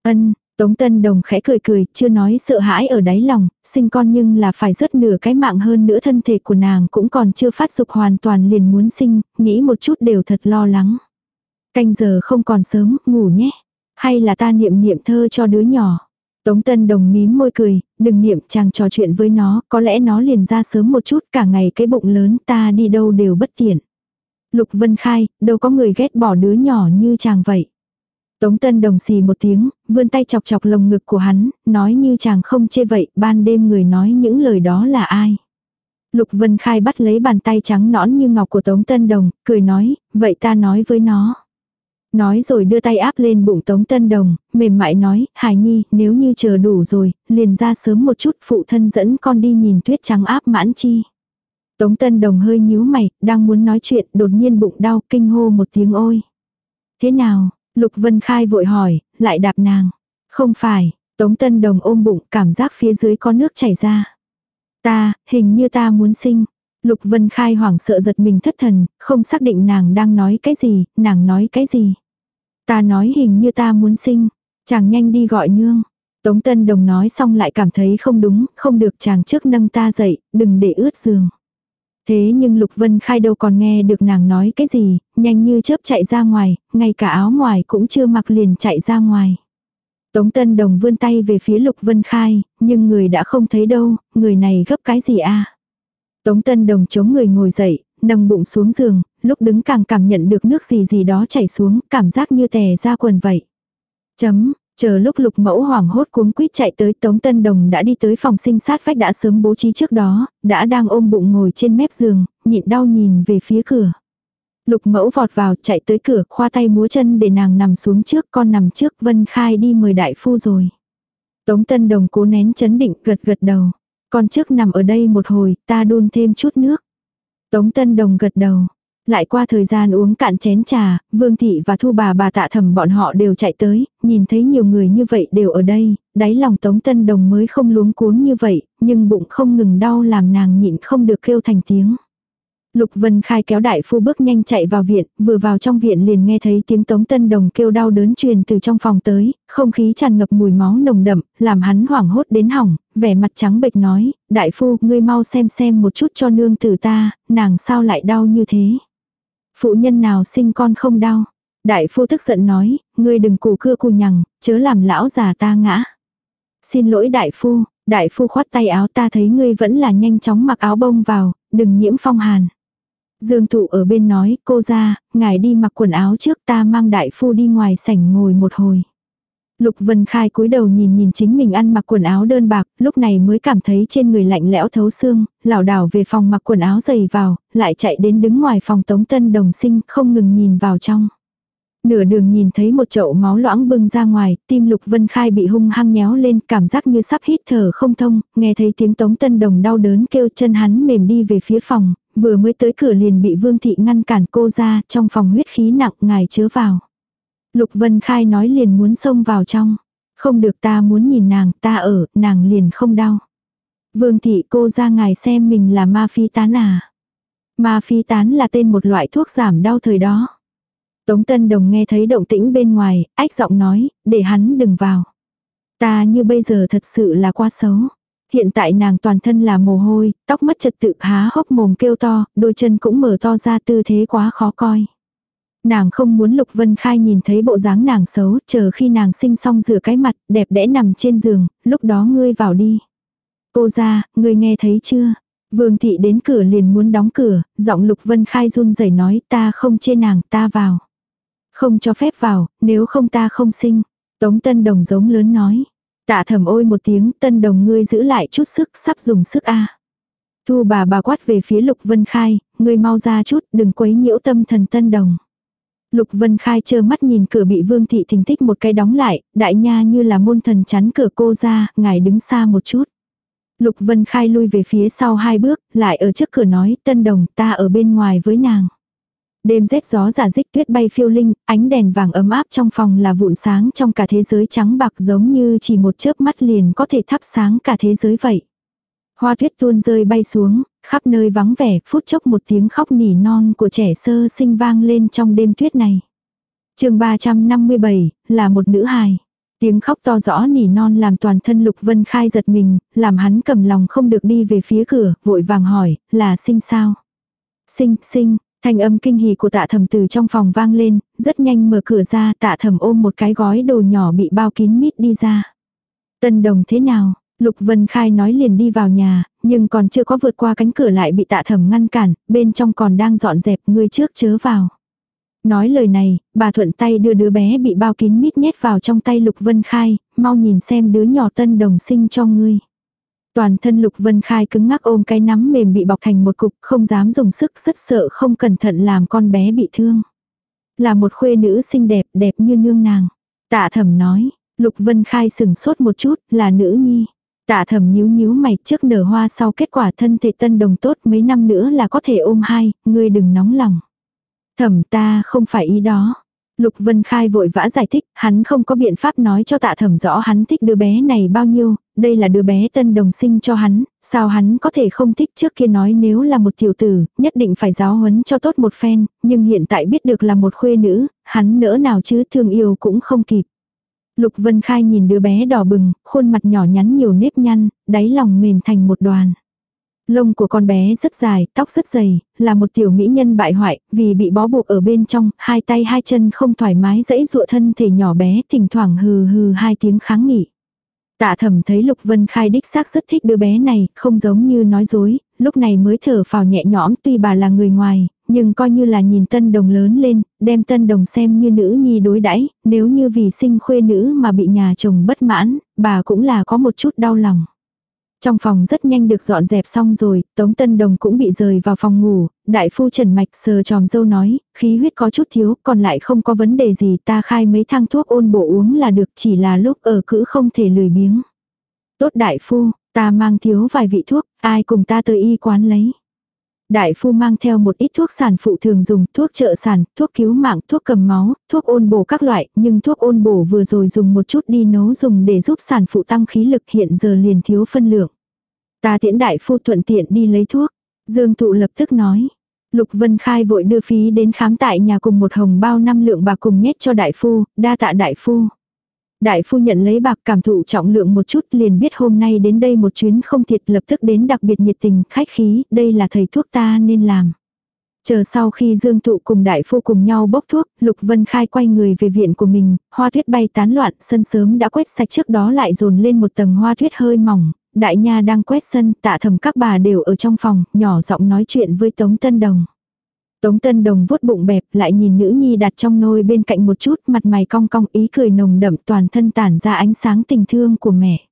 Ân, Tống Tân Đồng khẽ cười cười, chưa nói sợ hãi ở đáy lòng, sinh con nhưng là phải rất nửa cái mạng hơn nữa thân thể của nàng cũng còn chưa phát dục hoàn toàn liền muốn sinh, nghĩ một chút đều thật lo lắng. Canh giờ không còn sớm, ngủ nhé. Hay là ta niệm niệm thơ cho đứa nhỏ. Tống Tân Đồng mím môi cười, đừng niệm chàng trò chuyện với nó, có lẽ nó liền ra sớm một chút cả ngày cái bụng lớn ta đi đâu đều bất tiện. Lục Vân Khai, đâu có người ghét bỏ đứa nhỏ như chàng vậy. Tống Tân Đồng xì một tiếng, vươn tay chọc chọc lồng ngực của hắn, nói như chàng không chê vậy, ban đêm người nói những lời đó là ai. Lục Vân Khai bắt lấy bàn tay trắng nõn như ngọc của Tống Tân Đồng, cười nói, vậy ta nói với nó. Nói rồi đưa tay áp lên bụng Tống Tân Đồng, mềm mại nói, Hải Nhi, nếu như chờ đủ rồi, liền ra sớm một chút phụ thân dẫn con đi nhìn tuyết trắng áp mãn chi. Tống Tân Đồng hơi nhíu mày, đang muốn nói chuyện, đột nhiên bụng đau, kinh hô một tiếng ôi. Thế nào, Lục Vân Khai vội hỏi, lại đạp nàng. Không phải, Tống Tân Đồng ôm bụng, cảm giác phía dưới có nước chảy ra. Ta, hình như ta muốn sinh. Lục Vân Khai hoảng sợ giật mình thất thần, không xác định nàng đang nói cái gì, nàng nói cái gì. Ta nói hình như ta muốn sinh, chàng nhanh đi gọi nương. Tống Tân Đồng nói xong lại cảm thấy không đúng, không được chàng trước nâng ta dậy, đừng để ướt giường. Thế nhưng Lục Vân Khai đâu còn nghe được nàng nói cái gì, nhanh như chớp chạy ra ngoài, ngay cả áo ngoài cũng chưa mặc liền chạy ra ngoài. Tống Tân Đồng vươn tay về phía Lục Vân Khai, nhưng người đã không thấy đâu, người này gấp cái gì a? Tống Tân Đồng chống người ngồi dậy, nâng bụng xuống giường, lúc đứng càng cảm nhận được nước gì gì đó chảy xuống, cảm giác như tè ra quần vậy. Chấm, chờ lúc lục mẫu hoảng hốt cuống quýt chạy tới Tống Tân Đồng đã đi tới phòng sinh sát vách đã sớm bố trí trước đó, đã đang ôm bụng ngồi trên mép giường, nhịn đau nhìn về phía cửa. Lục mẫu vọt vào chạy tới cửa khoa tay múa chân để nàng nằm xuống trước con nằm trước Vân Khai đi mời đại phu rồi. Tống Tân Đồng cố nén chấn định gật gật đầu. Con trước nằm ở đây một hồi, ta đun thêm chút nước. Tống Tân Đồng gật đầu. Lại qua thời gian uống cạn chén trà, Vương Thị và Thu bà bà tạ thầm bọn họ đều chạy tới, nhìn thấy nhiều người như vậy đều ở đây, đáy lòng Tống Tân Đồng mới không luống cuống như vậy, nhưng bụng không ngừng đau làm nàng nhịn không được kêu thành tiếng. Lục Vân Khai kéo đại phu bước nhanh chạy vào viện, vừa vào trong viện liền nghe thấy tiếng Tống Tân Đồng kêu đau đớn truyền từ trong phòng tới, không khí tràn ngập mùi máu nồng đậm, làm hắn hoảng hốt đến hỏng, vẻ mặt trắng bệch nói, đại phu, ngươi mau xem xem một chút cho nương tử ta, nàng sao lại đau như thế. Phụ nhân nào sinh con không đau. Đại phu tức giận nói, ngươi đừng cù cưa cù nhằng, chớ làm lão già ta ngã. Xin lỗi đại phu, đại phu khoát tay áo ta thấy ngươi vẫn là nhanh chóng mặc áo bông vào, đừng nhiễm phong hàn. Dương thụ ở bên nói, cô ra, ngài đi mặc quần áo trước ta mang đại phu đi ngoài sảnh ngồi một hồi. Lục Vân Khai cúi đầu nhìn nhìn chính mình ăn mặc quần áo đơn bạc, lúc này mới cảm thấy trên người lạnh lẽo thấu xương, lảo đảo về phòng mặc quần áo dày vào, lại chạy đến đứng ngoài phòng Tống Tân Đồng Sinh, không ngừng nhìn vào trong. Nửa đường nhìn thấy một chậu máu loãng bưng ra ngoài, tim Lục Vân Khai bị hung hăng nhéo lên, cảm giác như sắp hít thở không thông, nghe thấy tiếng Tống Tân Đồng đau đớn kêu chân hắn mềm đi về phía phòng, vừa mới tới cửa liền bị Vương Thị ngăn cản cô ra, trong phòng huyết khí nặng ngài chứa vào. Lục Vân Khai nói liền muốn xông vào trong. Không được ta muốn nhìn nàng, ta ở, nàng liền không đau. Vương thị cô ra ngài xem mình là ma phi tán à. Ma phi tán là tên một loại thuốc giảm đau thời đó. Tống Tân Đồng nghe thấy động tĩnh bên ngoài, ách giọng nói, để hắn đừng vào. Ta như bây giờ thật sự là quá xấu. Hiện tại nàng toàn thân là mồ hôi, tóc mất trật tự há hốc mồm kêu to, đôi chân cũng mở to ra tư thế quá khó coi. Nàng không muốn Lục Vân Khai nhìn thấy bộ dáng nàng xấu, chờ khi nàng sinh xong rửa cái mặt, đẹp đẽ nằm trên giường, lúc đó ngươi vào đi. Cô ra, ngươi nghe thấy chưa? Vương thị đến cửa liền muốn đóng cửa, giọng Lục Vân Khai run rẩy nói ta không chê nàng, ta vào. Không cho phép vào, nếu không ta không sinh. Tống Tân Đồng giống lớn nói. Tạ thầm ôi một tiếng, Tân Đồng ngươi giữ lại chút sức, sắp dùng sức a. Thu bà bà quát về phía Lục Vân Khai, ngươi mau ra chút, đừng quấy nhiễu tâm thần Tân Đồng. Lục Vân Khai trơ mắt nhìn cửa bị Vương Thị thình thích một cái đóng lại, đại nha như là môn thần chắn cửa cô ra, ngài đứng xa một chút. Lục Vân Khai lui về phía sau hai bước, lại ở trước cửa nói, Tân Đồng ta ở bên ngoài với nàng. Đêm rét gió giả dích tuyết bay phiêu linh, ánh đèn vàng ấm áp trong phòng là vụn sáng trong cả thế giới trắng bạc giống như chỉ một chớp mắt liền có thể thắp sáng cả thế giới vậy. Hoa tuyết tuôn rơi bay xuống, khắp nơi vắng vẻ, phút chốc một tiếng khóc nỉ non của trẻ sơ sinh vang lên trong đêm tuyết này. chương 357, là một nữ hài. Tiếng khóc to rõ nỉ non làm toàn thân Lục Vân Khai giật mình, làm hắn cầm lòng không được đi về phía cửa, vội vàng hỏi, là sinh sao? Sinh, sinh, Thanh âm kinh hỉ của tạ thẩm từ trong phòng vang lên, rất nhanh mở cửa ra tạ thẩm ôm một cái gói đồ nhỏ bị bao kín mít đi ra. Tân đồng thế nào? Lục Vân Khai nói liền đi vào nhà, nhưng còn chưa có vượt qua cánh cửa lại bị tạ thẩm ngăn cản, bên trong còn đang dọn dẹp người trước chớ vào. Nói lời này, bà thuận tay đưa đứa bé bị bao kín mít nhét vào trong tay Lục Vân Khai, mau nhìn xem đứa nhỏ tân đồng sinh cho ngươi. Toàn thân Lục Vân Khai cứng ngắc ôm cái nắm mềm bị bọc thành một cục, không dám dùng sức rất sợ không cẩn thận làm con bé bị thương. Là một khuê nữ xinh đẹp, đẹp như nương nàng. Tạ thẩm nói, Lục Vân Khai sừng sốt một chút, là nữ nhi. Tạ thẩm nhíu nhíu mày trước nở hoa sau kết quả thân thể tân đồng tốt mấy năm nữa là có thể ôm hai, ngươi đừng nóng lòng. Thẩm ta không phải ý đó. Lục Vân Khai vội vã giải thích, hắn không có biện pháp nói cho tạ thẩm rõ hắn thích đứa bé này bao nhiêu, đây là đứa bé tân đồng sinh cho hắn, sao hắn có thể không thích trước kia nói nếu là một tiểu tử, nhất định phải giáo huấn cho tốt một phen, nhưng hiện tại biết được là một khuê nữ, hắn nỡ nào chứ thương yêu cũng không kịp. Lục Vân Khai nhìn đứa bé đỏ bừng, khuôn mặt nhỏ nhắn nhiều nếp nhăn, đáy lòng mềm thành một đoàn. Lông của con bé rất dài, tóc rất dày, là một tiểu mỹ nhân bại hoại, vì bị bó buộc ở bên trong, hai tay hai chân không thoải mái dẫy dụa thân thể nhỏ bé, thỉnh thoảng hừ hừ hai tiếng kháng nghị. Tạ thẩm thấy Lục Vân Khai đích xác rất thích đứa bé này, không giống như nói dối, lúc này mới thở phào nhẹ nhõm tuy bà là người ngoài, nhưng coi như là nhìn tân đồng lớn lên, đem tân đồng xem như nữ nhi đối đãi nếu như vì sinh khuê nữ mà bị nhà chồng bất mãn, bà cũng là có một chút đau lòng. Trong phòng rất nhanh được dọn dẹp xong rồi, Tống Tân Đồng cũng bị rời vào phòng ngủ, đại phu Trần Mạch sờ tròm dâu nói, khí huyết có chút thiếu, còn lại không có vấn đề gì ta khai mấy thang thuốc ôn bổ uống là được chỉ là lúc ở cữ không thể lười biếng. Tốt đại phu, ta mang thiếu vài vị thuốc, ai cùng ta tới y quán lấy. Đại phu mang theo một ít thuốc sản phụ thường dùng, thuốc trợ sản, thuốc cứu mạng, thuốc cầm máu, thuốc ôn bổ các loại, nhưng thuốc ôn bổ vừa rồi dùng một chút đi nấu dùng để giúp sản phụ tăng khí lực hiện giờ liền thiếu phân lượng. Ta tiễn đại phu thuận tiện đi lấy thuốc. Dương thụ lập tức nói. Lục Vân Khai vội đưa phí đến khám tại nhà cùng một hồng bao năm lượng bạc cùng nhét cho đại phu, đa tạ đại phu. Đại phu nhận lấy bạc cảm thụ trọng lượng một chút liền biết hôm nay đến đây một chuyến không thiệt lập tức đến đặc biệt nhiệt tình, khách khí, đây là thầy thuốc ta nên làm. Chờ sau khi Dương Thụ cùng đại phu cùng nhau bốc thuốc, Lục Vân Khai quay người về viện của mình, hoa tuyết bay tán loạn, sân sớm đã quét sạch trước đó lại dồn lên một tầng hoa tuyết hơi mỏng, đại nha đang quét sân, tạ thầm các bà đều ở trong phòng, nhỏ giọng nói chuyện với Tống Tân Đồng. Tống Tân Đồng vuốt bụng bẹp lại nhìn nữ nhi đặt trong nôi bên cạnh một chút mặt mày cong cong ý cười nồng đậm toàn thân tản ra ánh sáng tình thương của mẹ.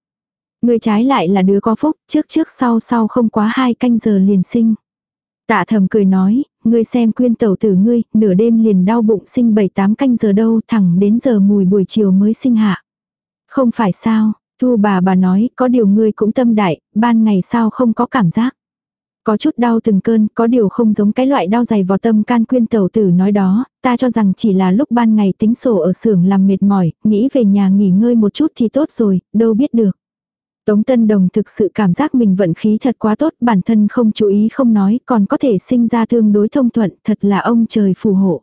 Người trái lại là đứa có phúc, trước trước sau sau không quá hai canh giờ liền sinh. Tạ thầm cười nói, ngươi xem quyên tẩu tử ngươi, nửa đêm liền đau bụng sinh bảy tám canh giờ đâu thẳng đến giờ mùi buổi chiều mới sinh hạ. Không phải sao, thu bà bà nói, có điều ngươi cũng tâm đại, ban ngày sao không có cảm giác. Có chút đau từng cơn, có điều không giống cái loại đau dày vào tâm can quyên tẩu tử nói đó, ta cho rằng chỉ là lúc ban ngày tính sổ ở xưởng làm mệt mỏi, nghĩ về nhà nghỉ ngơi một chút thì tốt rồi, đâu biết được. Tống Tân Đồng thực sự cảm giác mình vận khí thật quá tốt, bản thân không chú ý không nói, còn có thể sinh ra tương đối thông thuận, thật là ông trời phù hộ.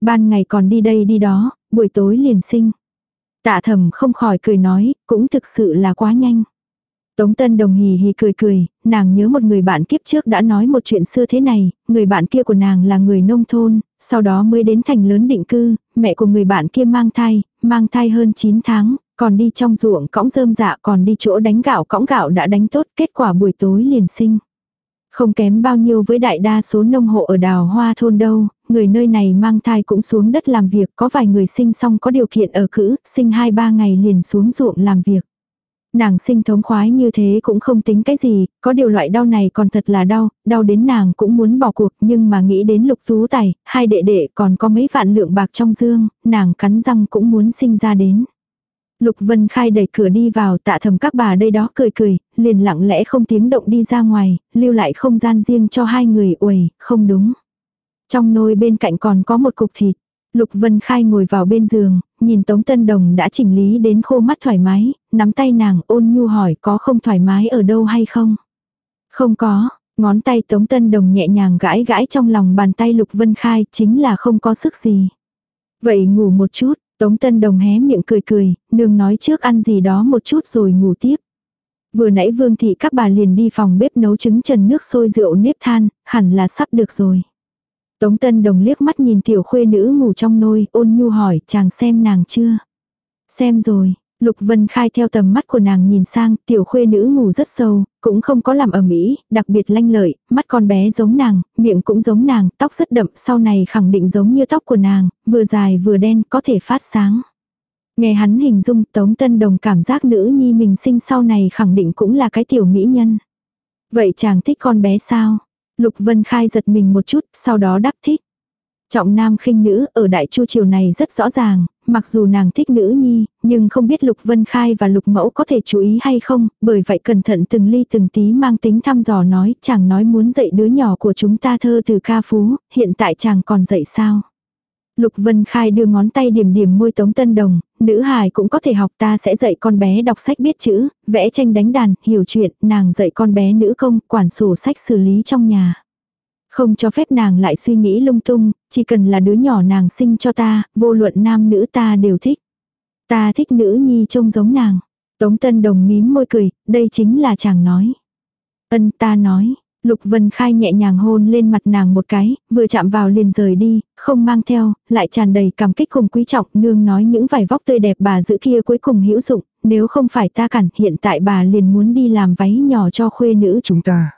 Ban ngày còn đi đây đi đó, buổi tối liền sinh. Tạ thầm không khỏi cười nói, cũng thực sự là quá nhanh. Tống Tân Đồng hì hì cười cười, nàng nhớ một người bạn kiếp trước đã nói một chuyện xưa thế này, người bạn kia của nàng là người nông thôn, sau đó mới đến thành lớn định cư, mẹ của người bạn kia mang thai, mang thai hơn 9 tháng, còn đi trong ruộng cõng rơm dạ còn đi chỗ đánh gạo cõng gạo đã đánh tốt, kết quả buổi tối liền sinh. Không kém bao nhiêu với đại đa số nông hộ ở đào hoa thôn đâu, người nơi này mang thai cũng xuống đất làm việc, có vài người sinh xong có điều kiện ở cữ, sinh 2-3 ngày liền xuống ruộng làm việc. Nàng sinh thống khoái như thế cũng không tính cái gì, có điều loại đau này còn thật là đau, đau đến nàng cũng muốn bỏ cuộc nhưng mà nghĩ đến lục tú tài, hai đệ đệ còn có mấy vạn lượng bạc trong dương, nàng cắn răng cũng muốn sinh ra đến. Lục Vân Khai đẩy cửa đi vào tạ thầm các bà đây đó cười cười, liền lặng lẽ không tiếng động đi ra ngoài, lưu lại không gian riêng cho hai người uầy, không đúng. Trong nồi bên cạnh còn có một cục thịt. Lục Vân Khai ngồi vào bên giường, nhìn Tống Tân Đồng đã chỉnh lý đến khô mắt thoải mái, nắm tay nàng ôn nhu hỏi có không thoải mái ở đâu hay không. Không có, ngón tay Tống Tân Đồng nhẹ nhàng gãi gãi trong lòng bàn tay Lục Vân Khai chính là không có sức gì. Vậy ngủ một chút, Tống Tân Đồng hé miệng cười cười, nương nói trước ăn gì đó một chút rồi ngủ tiếp. Vừa nãy Vương Thị các bà liền đi phòng bếp nấu trứng trần nước sôi rượu nếp than, hẳn là sắp được rồi. Tống Tân Đồng liếc mắt nhìn tiểu khuê nữ ngủ trong nôi, ôn nhu hỏi chàng xem nàng chưa. Xem rồi, Lục Vân Khai theo tầm mắt của nàng nhìn sang, tiểu khuê nữ ngủ rất sâu, cũng không có làm ẩm ý, đặc biệt lanh lợi, mắt con bé giống nàng, miệng cũng giống nàng, tóc rất đậm, sau này khẳng định giống như tóc của nàng, vừa dài vừa đen, có thể phát sáng. Nghe hắn hình dung Tống Tân Đồng cảm giác nữ nhi mình sinh sau này khẳng định cũng là cái tiểu mỹ nhân. Vậy chàng thích con bé sao? Lục Vân Khai giật mình một chút, sau đó đáp thích. Trọng nam khinh nữ ở đại chu triều này rất rõ ràng, mặc dù nàng thích nữ nhi, nhưng không biết Lục Vân Khai và Lục Mẫu có thể chú ý hay không, bởi vậy cẩn thận từng ly từng tí mang tính thăm dò nói, chàng nói muốn dạy đứa nhỏ của chúng ta thơ từ ca phú, hiện tại chàng còn dạy sao? Lục Vân Khai đưa ngón tay điểm điểm môi Tống Tân Đồng, nữ hài cũng có thể học ta sẽ dạy con bé đọc sách biết chữ, vẽ tranh đánh đàn, hiểu chuyện, nàng dạy con bé nữ công, quản sổ sách xử lý trong nhà. Không cho phép nàng lại suy nghĩ lung tung, chỉ cần là đứa nhỏ nàng sinh cho ta, vô luận nam nữ ta đều thích. Ta thích nữ nhi trông giống nàng. Tống Tân Đồng mím môi cười, đây chính là chàng nói. Ân ta nói, Lục Vân Khai nhẹ nhàng hôn lên mặt nàng một cái, vừa chạm vào liền rời đi, không mang theo, lại tràn đầy cảm kích cùng quý trọng, nương nói những vải vóc tươi đẹp bà giữ kia cuối cùng hữu dụng, nếu không phải ta cản, hiện tại bà liền muốn đi làm váy nhỏ cho khuê nữ chúng ta.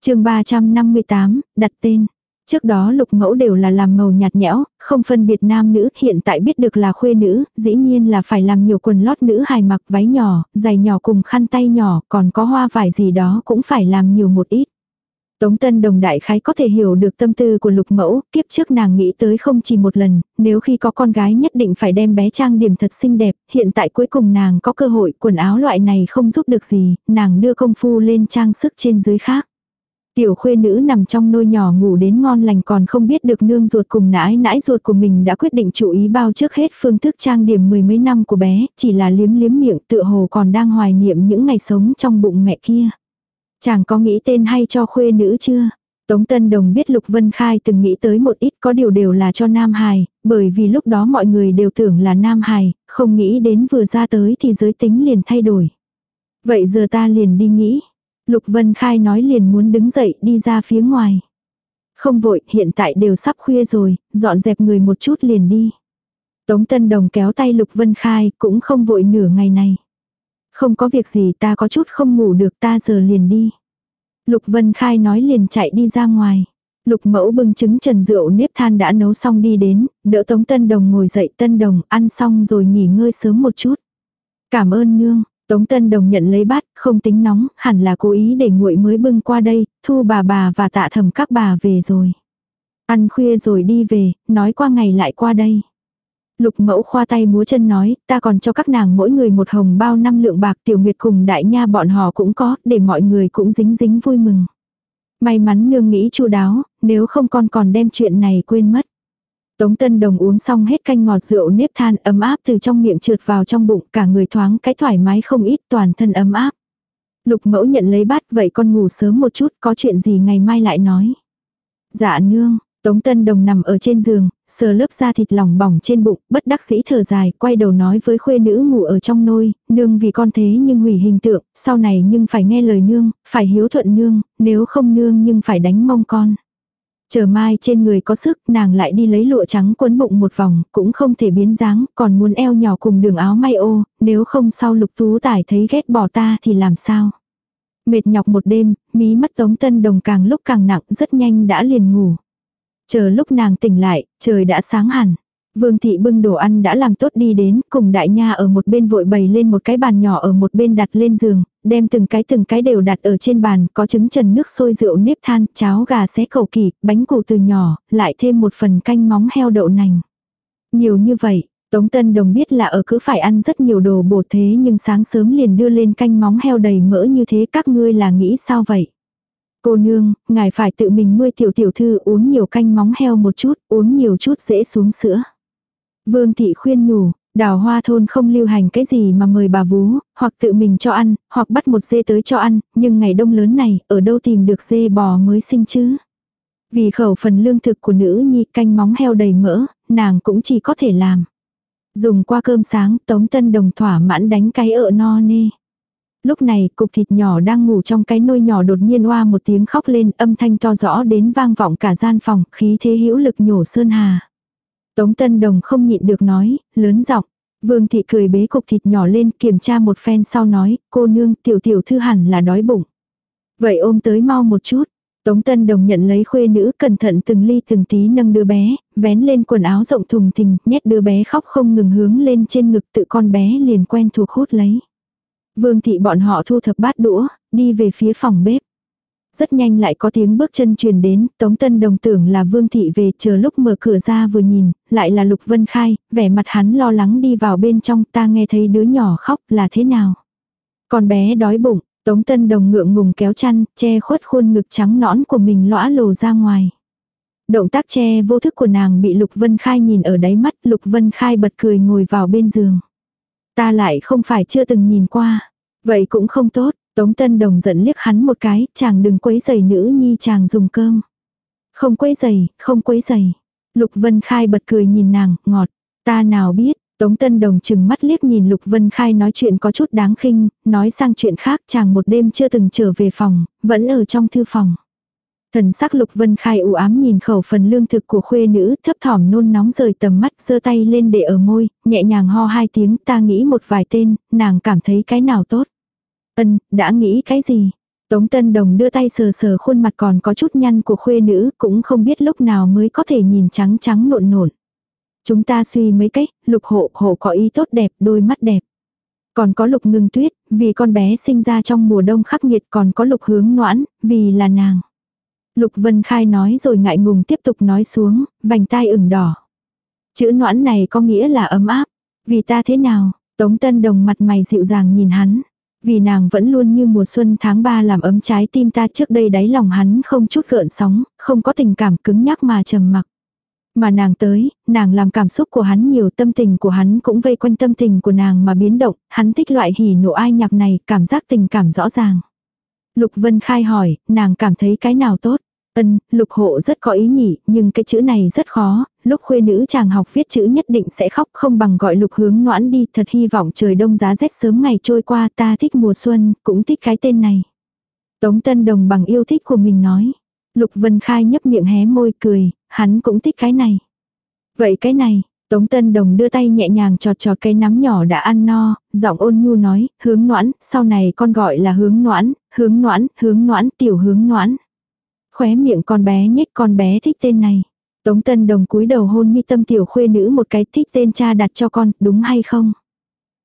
chương 358, đặt tên. Trước đó lục mẫu đều là làm màu nhạt nhẽo, không phân biệt nam nữ, hiện tại biết được là khuê nữ, dĩ nhiên là phải làm nhiều quần lót nữ hài mặc váy nhỏ, giày nhỏ cùng khăn tay nhỏ, còn có hoa vải gì đó cũng phải làm nhiều một ít. Tống Tân Đồng đại khái có thể hiểu được tâm tư của lục mẫu, kiếp trước nàng nghĩ tới không chỉ một lần, nếu khi có con gái nhất định phải đem bé trang điểm thật xinh đẹp, hiện tại cuối cùng nàng có cơ hội quần áo loại này không giúp được gì, nàng đưa công phu lên trang sức trên dưới khác. Tiểu khuê nữ nằm trong nôi nhỏ ngủ đến ngon lành còn không biết được nương ruột cùng nãi nãi ruột của mình đã quyết định chú ý bao trước hết phương thức trang điểm mười mấy năm của bé, chỉ là liếm liếm miệng tựa hồ còn đang hoài niệm những ngày sống trong bụng mẹ kia. Chàng có nghĩ tên hay cho khuê nữ chưa? Tống Tân Đồng biết Lục Vân Khai từng nghĩ tới một ít có điều đều là cho Nam Hài, bởi vì lúc đó mọi người đều tưởng là Nam Hài, không nghĩ đến vừa ra tới thì giới tính liền thay đổi. Vậy giờ ta liền đi nghĩ. Lục Vân Khai nói liền muốn đứng dậy đi ra phía ngoài. Không vội, hiện tại đều sắp khuya rồi, dọn dẹp người một chút liền đi. Tống Tân Đồng kéo tay Lục Vân Khai, cũng không vội nửa ngày này. Không có việc gì ta có chút không ngủ được ta giờ liền đi. Lục Vân Khai nói liền chạy đi ra ngoài. Lục mẫu bưng trứng trần rượu nếp than đã nấu xong đi đến, đỡ Tống Tân Đồng ngồi dậy Tân Đồng ăn xong rồi nghỉ ngơi sớm một chút. Cảm ơn nương, Tống Tân Đồng nhận lấy bát, không tính nóng, hẳn là cố ý để nguội mới bưng qua đây, thu bà bà và tạ thầm các bà về rồi. Ăn khuya rồi đi về, nói qua ngày lại qua đây. Lục mẫu khoa tay múa chân nói, ta còn cho các nàng mỗi người một hồng bao năm lượng bạc tiểu nguyệt cùng đại nha bọn họ cũng có, để mọi người cũng dính dính vui mừng. May mắn nương nghĩ chu đáo, nếu không con còn đem chuyện này quên mất. Tống Tân Đồng uống xong hết canh ngọt rượu nếp than ấm áp từ trong miệng trượt vào trong bụng, cả người thoáng cái thoải mái không ít toàn thân ấm áp. Lục mẫu nhận lấy bát vậy con ngủ sớm một chút, có chuyện gì ngày mai lại nói. Dạ nương, Tống Tân Đồng nằm ở trên giường, sờ lớp da thịt lỏng bỏng trên bụng, bất đắc sĩ thở dài, quay đầu nói với khuê nữ ngủ ở trong nôi, nương vì con thế nhưng hủy hình tượng, sau này nhưng phải nghe lời nương, phải hiếu thuận nương, nếu không nương nhưng phải đánh mong con. Chờ mai trên người có sức, nàng lại đi lấy lụa trắng quấn bụng một vòng, cũng không thể biến dáng, còn muốn eo nhỏ cùng đường áo may ô, nếu không sau lục tú tải thấy ghét bỏ ta thì làm sao. Mệt nhọc một đêm, mí mắt tống tân đồng càng lúc càng nặng, rất nhanh đã liền ngủ. Chờ lúc nàng tỉnh lại, trời đã sáng hẳn. Vương thị bưng đồ ăn đã làm tốt đi đến, cùng đại nha ở một bên vội bày lên một cái bàn nhỏ ở một bên đặt lên giường, đem từng cái từng cái đều đặt ở trên bàn, có trứng trần nước sôi rượu nếp than, cháo gà xé cầu kỳ, bánh củ từ nhỏ, lại thêm một phần canh móng heo đậu nành. Nhiều như vậy, Tống Tân Đồng biết là ở cứ phải ăn rất nhiều đồ bổ thế nhưng sáng sớm liền đưa lên canh móng heo đầy mỡ như thế các ngươi là nghĩ sao vậy? Cô nương, ngài phải tự mình nuôi tiểu tiểu thư uống nhiều canh móng heo một chút, uống nhiều chút dễ xuống sữa. Vương thị khuyên nhủ, đào hoa thôn không lưu hành cái gì mà mời bà vú, hoặc tự mình cho ăn, hoặc bắt một dê tới cho ăn, nhưng ngày đông lớn này, ở đâu tìm được dê bò mới sinh chứ. Vì khẩu phần lương thực của nữ nhi canh móng heo đầy mỡ, nàng cũng chỉ có thể làm. Dùng qua cơm sáng, Tống Tân Đồng thỏa mãn đánh cái ợ no nê. Lúc này, cục thịt nhỏ đang ngủ trong cái nôi nhỏ đột nhiên oa một tiếng khóc lên, âm thanh to rõ đến vang vọng cả gian phòng, khí thế hữu lực nhổ sơn hà. Tống Tân Đồng không nhịn được nói, lớn giọng. Vương thị cười bế cục thịt nhỏ lên kiểm tra một phen sau nói, cô nương tiểu tiểu thư hẳn là đói bụng. Vậy ôm tới mau một chút. Tống Tân Đồng nhận lấy khuê nữ cẩn thận từng ly từng tí nâng đứa bé, vén lên quần áo rộng thùng thình, nhét đứa bé khóc không ngừng hướng lên trên ngực tự con bé liền quen thuộc hút lấy. Vương thị bọn họ thu thập bát đũa, đi về phía phòng bếp. Rất nhanh lại có tiếng bước chân truyền đến, Tống Tân Đồng tưởng là Vương Thị về chờ lúc mở cửa ra vừa nhìn, lại là Lục Vân Khai, vẻ mặt hắn lo lắng đi vào bên trong ta nghe thấy đứa nhỏ khóc là thế nào. Con bé đói bụng, Tống Tân Đồng ngượng ngùng kéo chăn, che khuất khuôn ngực trắng nõn của mình lõa lồ ra ngoài. Động tác che vô thức của nàng bị Lục Vân Khai nhìn ở đáy mắt, Lục Vân Khai bật cười ngồi vào bên giường. Ta lại không phải chưa từng nhìn qua. Vậy cũng không tốt, Tống Tân Đồng giận liếc hắn một cái, chàng đừng quấy giày nữ nhi chàng dùng cơm. Không quấy giày, không quấy giày. Lục Vân Khai bật cười nhìn nàng, ngọt. Ta nào biết, Tống Tân Đồng chừng mắt liếc nhìn Lục Vân Khai nói chuyện có chút đáng khinh, nói sang chuyện khác chàng một đêm chưa từng trở về phòng, vẫn ở trong thư phòng. Thần sắc Lục Vân Khai u ám nhìn khẩu phần lương thực của khuê nữ, thấp thỏm nôn nóng rời tầm mắt, giơ tay lên để ở môi, nhẹ nhàng ho hai tiếng, ta nghĩ một vài tên, nàng cảm thấy cái nào tốt. Ân, đã nghĩ cái gì? Tống Tân Đồng đưa tay sờ sờ khuôn mặt còn có chút nhăn của khuê nữ, cũng không biết lúc nào mới có thể nhìn trắng trắng nộn nộn. Chúng ta suy mấy cách, lục hộ, hộ có ý tốt đẹp, đôi mắt đẹp. Còn có lục ngưng tuyết, vì con bé sinh ra trong mùa đông khắc nghiệt còn có lục hướng noãn, vì là nàng. Lục Vân Khai nói rồi ngại ngùng tiếp tục nói xuống, vành tai ửng đỏ. Chữ noãn này có nghĩa là ấm áp. Vì ta thế nào? Tống Tân Đồng mặt mày dịu dàng nhìn hắn. Vì nàng vẫn luôn như mùa xuân tháng 3 làm ấm trái tim ta trước đây đáy lòng hắn không chút gợn sóng, không có tình cảm cứng nhắc mà trầm mặc. Mà nàng tới, nàng làm cảm xúc của hắn nhiều tâm tình của hắn cũng vây quanh tâm tình của nàng mà biến động, hắn thích loại hỉ nộ ai nhạc này, cảm giác tình cảm rõ ràng. Lục Vân Khai hỏi, nàng cảm thấy cái nào tốt? Ân, lục hộ rất có ý nhỉ, nhưng cái chữ này rất khó, lúc khuê nữ chàng học viết chữ nhất định sẽ khóc không bằng gọi lục hướng noãn đi, thật hy vọng trời đông giá rét sớm ngày trôi qua ta thích mùa xuân, cũng thích cái tên này. Tống Tân Đồng bằng yêu thích của mình nói. Lục Vân Khai nhấp miệng hé môi cười, hắn cũng thích cái này. Vậy cái này, Tống Tân Đồng đưa tay nhẹ nhàng trọt trọt cái nắm nhỏ đã ăn no, giọng ôn nhu nói, hướng noãn, sau này con gọi là hướng noãn, hướng noãn, hướng noãn, tiểu hướng noãn. Khóe miệng con bé nhếch con bé thích tên này. Tống Tân Đồng cúi đầu hôn mi tâm tiểu khuê nữ một cái thích tên cha đặt cho con, đúng hay không?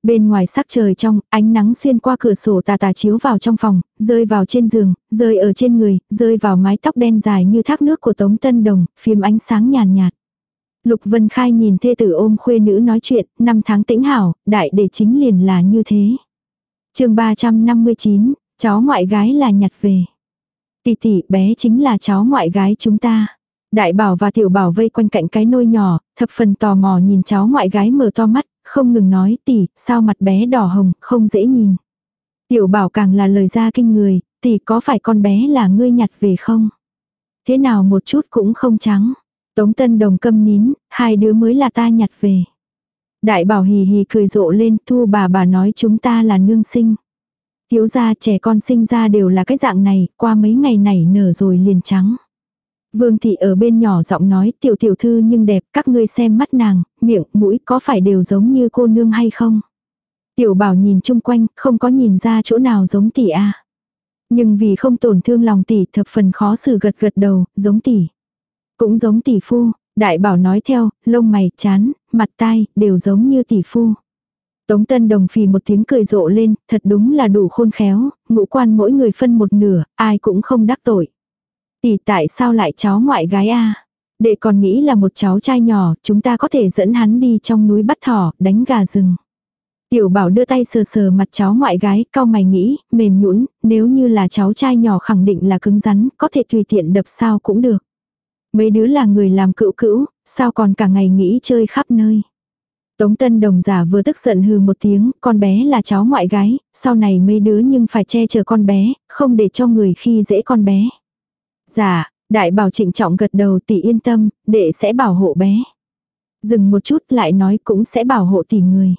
Bên ngoài sắc trời trong, ánh nắng xuyên qua cửa sổ tà tà chiếu vào trong phòng, rơi vào trên giường, rơi ở trên người, rơi vào mái tóc đen dài như thác nước của Tống Tân Đồng, phim ánh sáng nhàn nhạt, Lục Vân Khai nhìn thê tử ôm khuê nữ nói chuyện, năm tháng tĩnh hảo, đại để chính liền là như thế. chương 359, cháu ngoại gái là nhặt về. Tỷ tỷ bé chính là cháu ngoại gái chúng ta. Đại bảo và tiểu bảo vây quanh cạnh cái nôi nhỏ, thập phần tò mò nhìn cháu ngoại gái mở to mắt, không ngừng nói tỷ, sao mặt bé đỏ hồng, không dễ nhìn. Tiểu bảo càng là lời ra kinh người, tỷ có phải con bé là ngươi nhặt về không? Thế nào một chút cũng không trắng. Tống Tân Đồng câm nín, hai đứa mới là ta nhặt về. Đại bảo hì hì cười rộ lên, thu bà bà nói chúng ta là nương sinh. Thiếu gia trẻ con sinh ra đều là cái dạng này, qua mấy ngày này nở rồi liền trắng. Vương thị ở bên nhỏ giọng nói tiểu tiểu thư nhưng đẹp, các ngươi xem mắt nàng, miệng, mũi có phải đều giống như cô nương hay không? Tiểu bảo nhìn chung quanh, không có nhìn ra chỗ nào giống tỷ a. Nhưng vì không tổn thương lòng tỷ thập phần khó xử gật gật đầu, giống tỷ. Cũng giống tỷ phu, đại bảo nói theo, lông mày, chán, mặt tai, đều giống như tỷ phu. Tống Tân Đồng phì một tiếng cười rộ lên, thật đúng là đủ khôn khéo, ngũ quan mỗi người phân một nửa, ai cũng không đắc tội. Tỷ tại sao lại cháu ngoại gái a? Đệ còn nghĩ là một cháu trai nhỏ, chúng ta có thể dẫn hắn đi trong núi bắt thỏ, đánh gà rừng. Tiểu bảo đưa tay sờ sờ mặt cháu ngoại gái, cao mày nghĩ, mềm nhũn, nếu như là cháu trai nhỏ khẳng định là cứng rắn, có thể tùy tiện đập sao cũng được. Mấy đứa là người làm cựu cữu, sao còn cả ngày nghĩ chơi khắp nơi. Tống Tân Đồng giả vừa tức giận hừ một tiếng, con bé là cháu ngoại gái, sau này mấy đứa nhưng phải che chở con bé, không để cho người khi dễ con bé. Dạ, đại bảo trịnh trọng gật đầu tỷ yên tâm, đệ sẽ bảo hộ bé. Dừng một chút lại nói cũng sẽ bảo hộ tỷ người.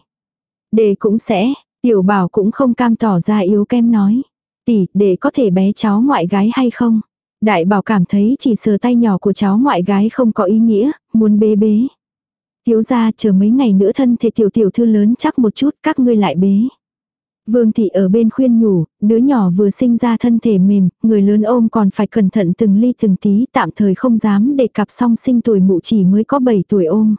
Đệ cũng sẽ, tiểu bảo cũng không cam tỏ ra yếu kem nói. Tỷ, đệ có thể bé cháu ngoại gái hay không? Đại bảo cảm thấy chỉ sờ tay nhỏ của cháu ngoại gái không có ý nghĩa, muốn bế bế. Thiếu ra chờ mấy ngày nữa thân thể tiểu tiểu thư lớn chắc một chút các ngươi lại bế. Vương thị ở bên khuyên nhủ, đứa nhỏ vừa sinh ra thân thể mềm, người lớn ôm còn phải cẩn thận từng ly từng tí, tạm thời không dám để cặp song sinh tuổi mụ chỉ mới có 7 tuổi ôm.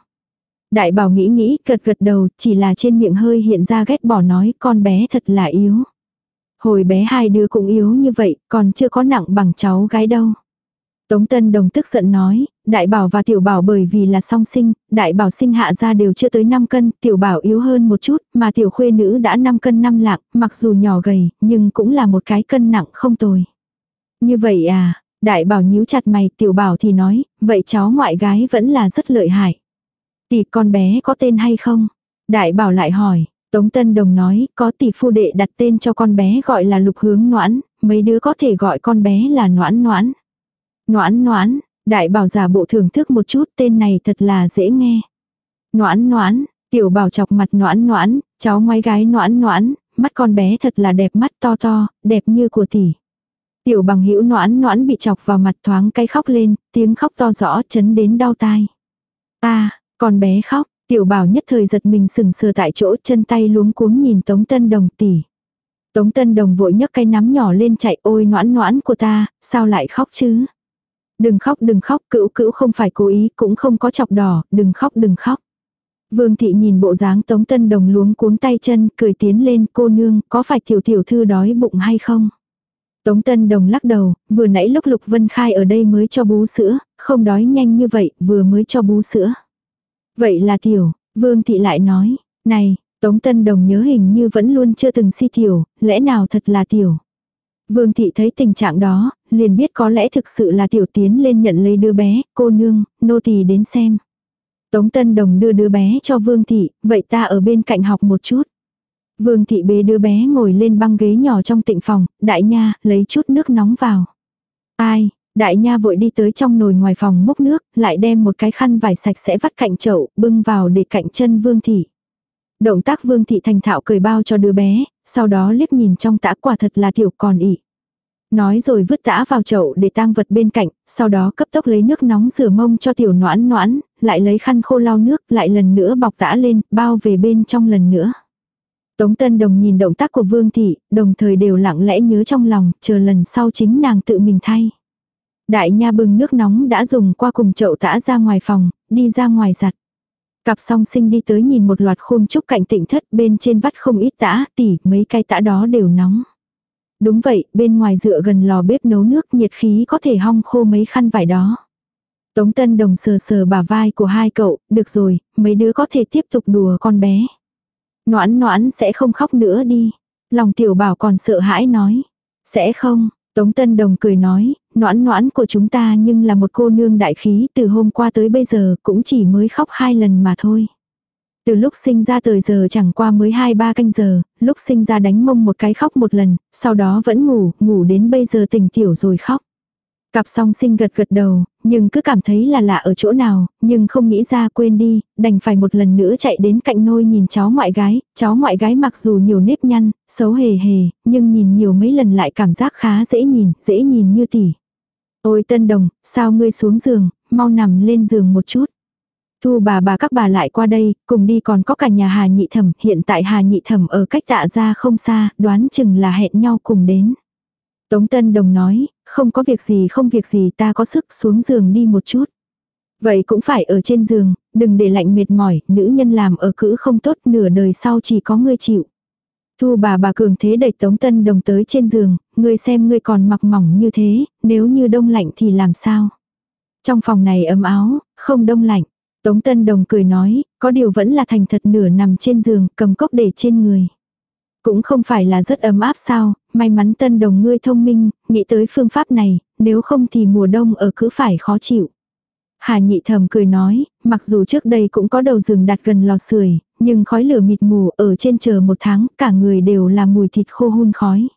Đại bảo nghĩ nghĩ, gật gật đầu, chỉ là trên miệng hơi hiện ra ghét bỏ nói con bé thật là yếu. Hồi bé hai đứa cũng yếu như vậy, còn chưa có nặng bằng cháu gái đâu. Tống Tân Đồng tức giận nói, đại bảo và tiểu bảo bởi vì là song sinh, đại bảo sinh hạ ra đều chưa tới 5 cân, tiểu bảo yếu hơn một chút, mà tiểu khuê nữ đã 5 cân 5 lạng, mặc dù nhỏ gầy, nhưng cũng là một cái cân nặng không tồi. Như vậy à, đại bảo nhíu chặt mày, tiểu bảo thì nói, vậy cháu ngoại gái vẫn là rất lợi hại. Tỷ con bé có tên hay không? Đại bảo lại hỏi, Tống Tân Đồng nói, có tỷ phu đệ đặt tên cho con bé gọi là lục hướng noãn, mấy đứa có thể gọi con bé là noãn noãn. Noãn noãn, đại bảo giả bộ thưởng thức một chút tên này thật là dễ nghe. Noãn noãn, tiểu bảo chọc mặt noãn noãn, cháu ngoái gái noãn noãn, mắt con bé thật là đẹp mắt to to, đẹp như của tỷ. Tiểu bằng hữu noãn noãn bị chọc vào mặt thoáng cái khóc lên, tiếng khóc to rõ chấn đến đau tai. Ta, con bé khóc, tiểu bảo nhất thời giật mình sừng sờ tại chỗ chân tay luống cuống nhìn Tống Tân Đồng tỷ. Tống Tân Đồng vội nhấc cái nắm nhỏ lên chạy ôi noãn noãn của ta, sao lại khóc chứ? Đừng khóc đừng khóc, cữu cữu không phải cố ý, cũng không có chọc đỏ, đừng khóc đừng khóc. Vương thị nhìn bộ dáng Tống Tân Đồng luống cuống tay chân, cười tiến lên, cô nương, có phải tiểu tiểu thư đói bụng hay không? Tống Tân Đồng lắc đầu, vừa nãy lúc Lục Vân Khai ở đây mới cho bú sữa, không đói nhanh như vậy, vừa mới cho bú sữa. Vậy là tiểu, Vương thị lại nói, này, Tống Tân Đồng nhớ hình như vẫn luôn chưa từng si tiểu, lẽ nào thật là tiểu. Vương thị thấy tình trạng đó, liền biết có lẽ thực sự là tiểu tiến lên nhận lấy đứa bé, cô nương, nô tỳ đến xem. Tống Tân Đồng đưa đứa bé cho Vương thị, vậy ta ở bên cạnh học một chút. Vương thị bế đứa bé ngồi lên băng ghế nhỏ trong tịnh phòng, đại nha, lấy chút nước nóng vào. Ai, đại nha vội đi tới trong nồi ngoài phòng múc nước, lại đem một cái khăn vải sạch sẽ vắt cạnh chậu, bưng vào để cạnh chân Vương thị. Động tác Vương thị thành thạo cười bao cho đứa bé, sau đó liếc nhìn trong tã quả thật là tiểu còn ị, Nói rồi vứt tã vào chậu để tang vật bên cạnh, sau đó cấp tốc lấy nước nóng rửa mông cho tiểu noãn noãn, lại lấy khăn khô lau nước, lại lần nữa bọc tã lên, bao về bên trong lần nữa. Tống Tân Đồng nhìn động tác của Vương Thị, đồng thời đều lặng lẽ nhớ trong lòng, chờ lần sau chính nàng tự mình thay. Đại nha bưng nước nóng đã dùng qua cùng chậu tã ra ngoài phòng, đi ra ngoài giặt. Cặp song sinh đi tới nhìn một loạt khung trúc cạnh tịnh thất bên trên vắt không ít tã, tỉ mấy cái tã đó đều nóng. Đúng vậy, bên ngoài dựa gần lò bếp nấu nước nhiệt khí có thể hong khô mấy khăn vải đó. Tống Tân Đồng sờ sờ bả vai của hai cậu, được rồi, mấy đứa có thể tiếp tục đùa con bé. Noãn noãn sẽ không khóc nữa đi. Lòng tiểu bảo còn sợ hãi nói. Sẽ không, Tống Tân Đồng cười nói, noãn noãn của chúng ta nhưng là một cô nương đại khí từ hôm qua tới bây giờ cũng chỉ mới khóc hai lần mà thôi. Từ lúc sinh ra tới giờ chẳng qua mới 2-3 canh giờ, lúc sinh ra đánh mông một cái khóc một lần, sau đó vẫn ngủ, ngủ đến bây giờ tỉnh tiểu rồi khóc. Cặp song sinh gật gật đầu, nhưng cứ cảm thấy là lạ ở chỗ nào, nhưng không nghĩ ra quên đi, đành phải một lần nữa chạy đến cạnh nôi nhìn cháu ngoại gái, cháu ngoại gái mặc dù nhiều nếp nhăn, xấu hề hề, nhưng nhìn nhiều mấy lần lại cảm giác khá dễ nhìn, dễ nhìn như tỷ. Ôi tân đồng, sao ngươi xuống giường, mau nằm lên giường một chút. Thu bà bà các bà lại qua đây, cùng đi còn có cả nhà Hà Nhị Thẩm, hiện tại Hà Nhị Thẩm ở cách tạ ra không xa, đoán chừng là hẹn nhau cùng đến. Tống Tân Đồng nói, không có việc gì không việc gì ta có sức xuống giường đi một chút. Vậy cũng phải ở trên giường, đừng để lạnh mệt mỏi, nữ nhân làm ở cữ không tốt nửa đời sau chỉ có ngươi chịu. Thu bà bà cường thế đẩy Tống Tân Đồng tới trên giường, ngươi xem ngươi còn mặc mỏng như thế, nếu như đông lạnh thì làm sao? Trong phòng này ấm áo, không đông lạnh. Tống Tân Đồng cười nói, có điều vẫn là thành thật nửa nằm trên giường, cầm cốc để trên người. Cũng không phải là rất ấm áp sao, may mắn Tân Đồng ngươi thông minh, nghĩ tới phương pháp này, nếu không thì mùa đông ở cứ phải khó chịu. Hà nhị thầm cười nói, mặc dù trước đây cũng có đầu giường đặt gần lò sưởi, nhưng khói lửa mịt mù ở trên chờ một tháng, cả người đều là mùi thịt khô hun khói.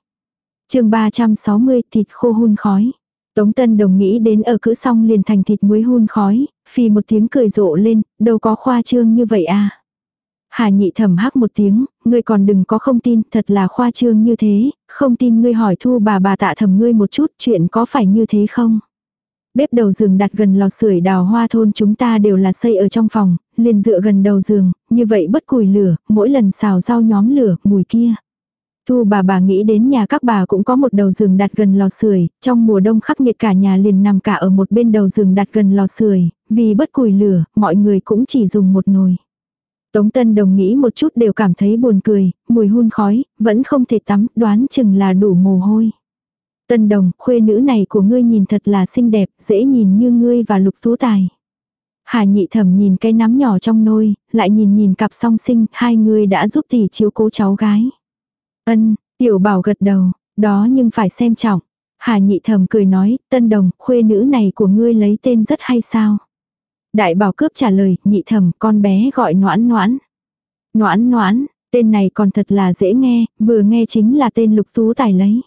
chương 360 thịt khô hun khói. Tống Tân Đồng nghĩ đến ở cữ xong liền thành thịt muối hun khói, phì một tiếng cười rộ lên, đâu có khoa trương như vậy à. Hà nhị thầm hắc một tiếng, ngươi còn đừng có không tin, thật là khoa trương như thế, không tin ngươi hỏi thu bà bà tạ thầm ngươi một chút chuyện có phải như thế không? Bếp đầu giường đặt gần lò sưởi đào hoa thôn chúng ta đều là xây ở trong phòng, liền dựa gần đầu giường, như vậy bất củi lửa, mỗi lần xào rau nhóm lửa, mùi kia. Thu bà bà nghĩ đến nhà các bà cũng có một đầu giường đặt gần lò sưởi, trong mùa đông khắc nghiệt cả nhà liền nằm cả ở một bên đầu giường đặt gần lò sưởi, vì bất củi lửa, mọi người cũng chỉ dùng một nồi. Tống Tân Đồng nghĩ một chút đều cảm thấy buồn cười, mùi hun khói, vẫn không thể tắm, đoán chừng là đủ mồ hôi. Tân Đồng, khuê nữ này của ngươi nhìn thật là xinh đẹp, dễ nhìn như ngươi và lục tú tài. Hà nhị thẩm nhìn cái nắm nhỏ trong nôi, lại nhìn nhìn cặp song sinh, hai người đã giúp tỷ chiếu cố cháu gái. Ân, tiểu bảo gật đầu, đó nhưng phải xem trọng. Hà nhị thẩm cười nói, tân đồng, khuê nữ này của ngươi lấy tên rất hay sao. Đại bảo cướp trả lời, nhị thẩm con bé gọi noãn noãn. Noãn noãn, tên này còn thật là dễ nghe, vừa nghe chính là tên lục tú tài lấy.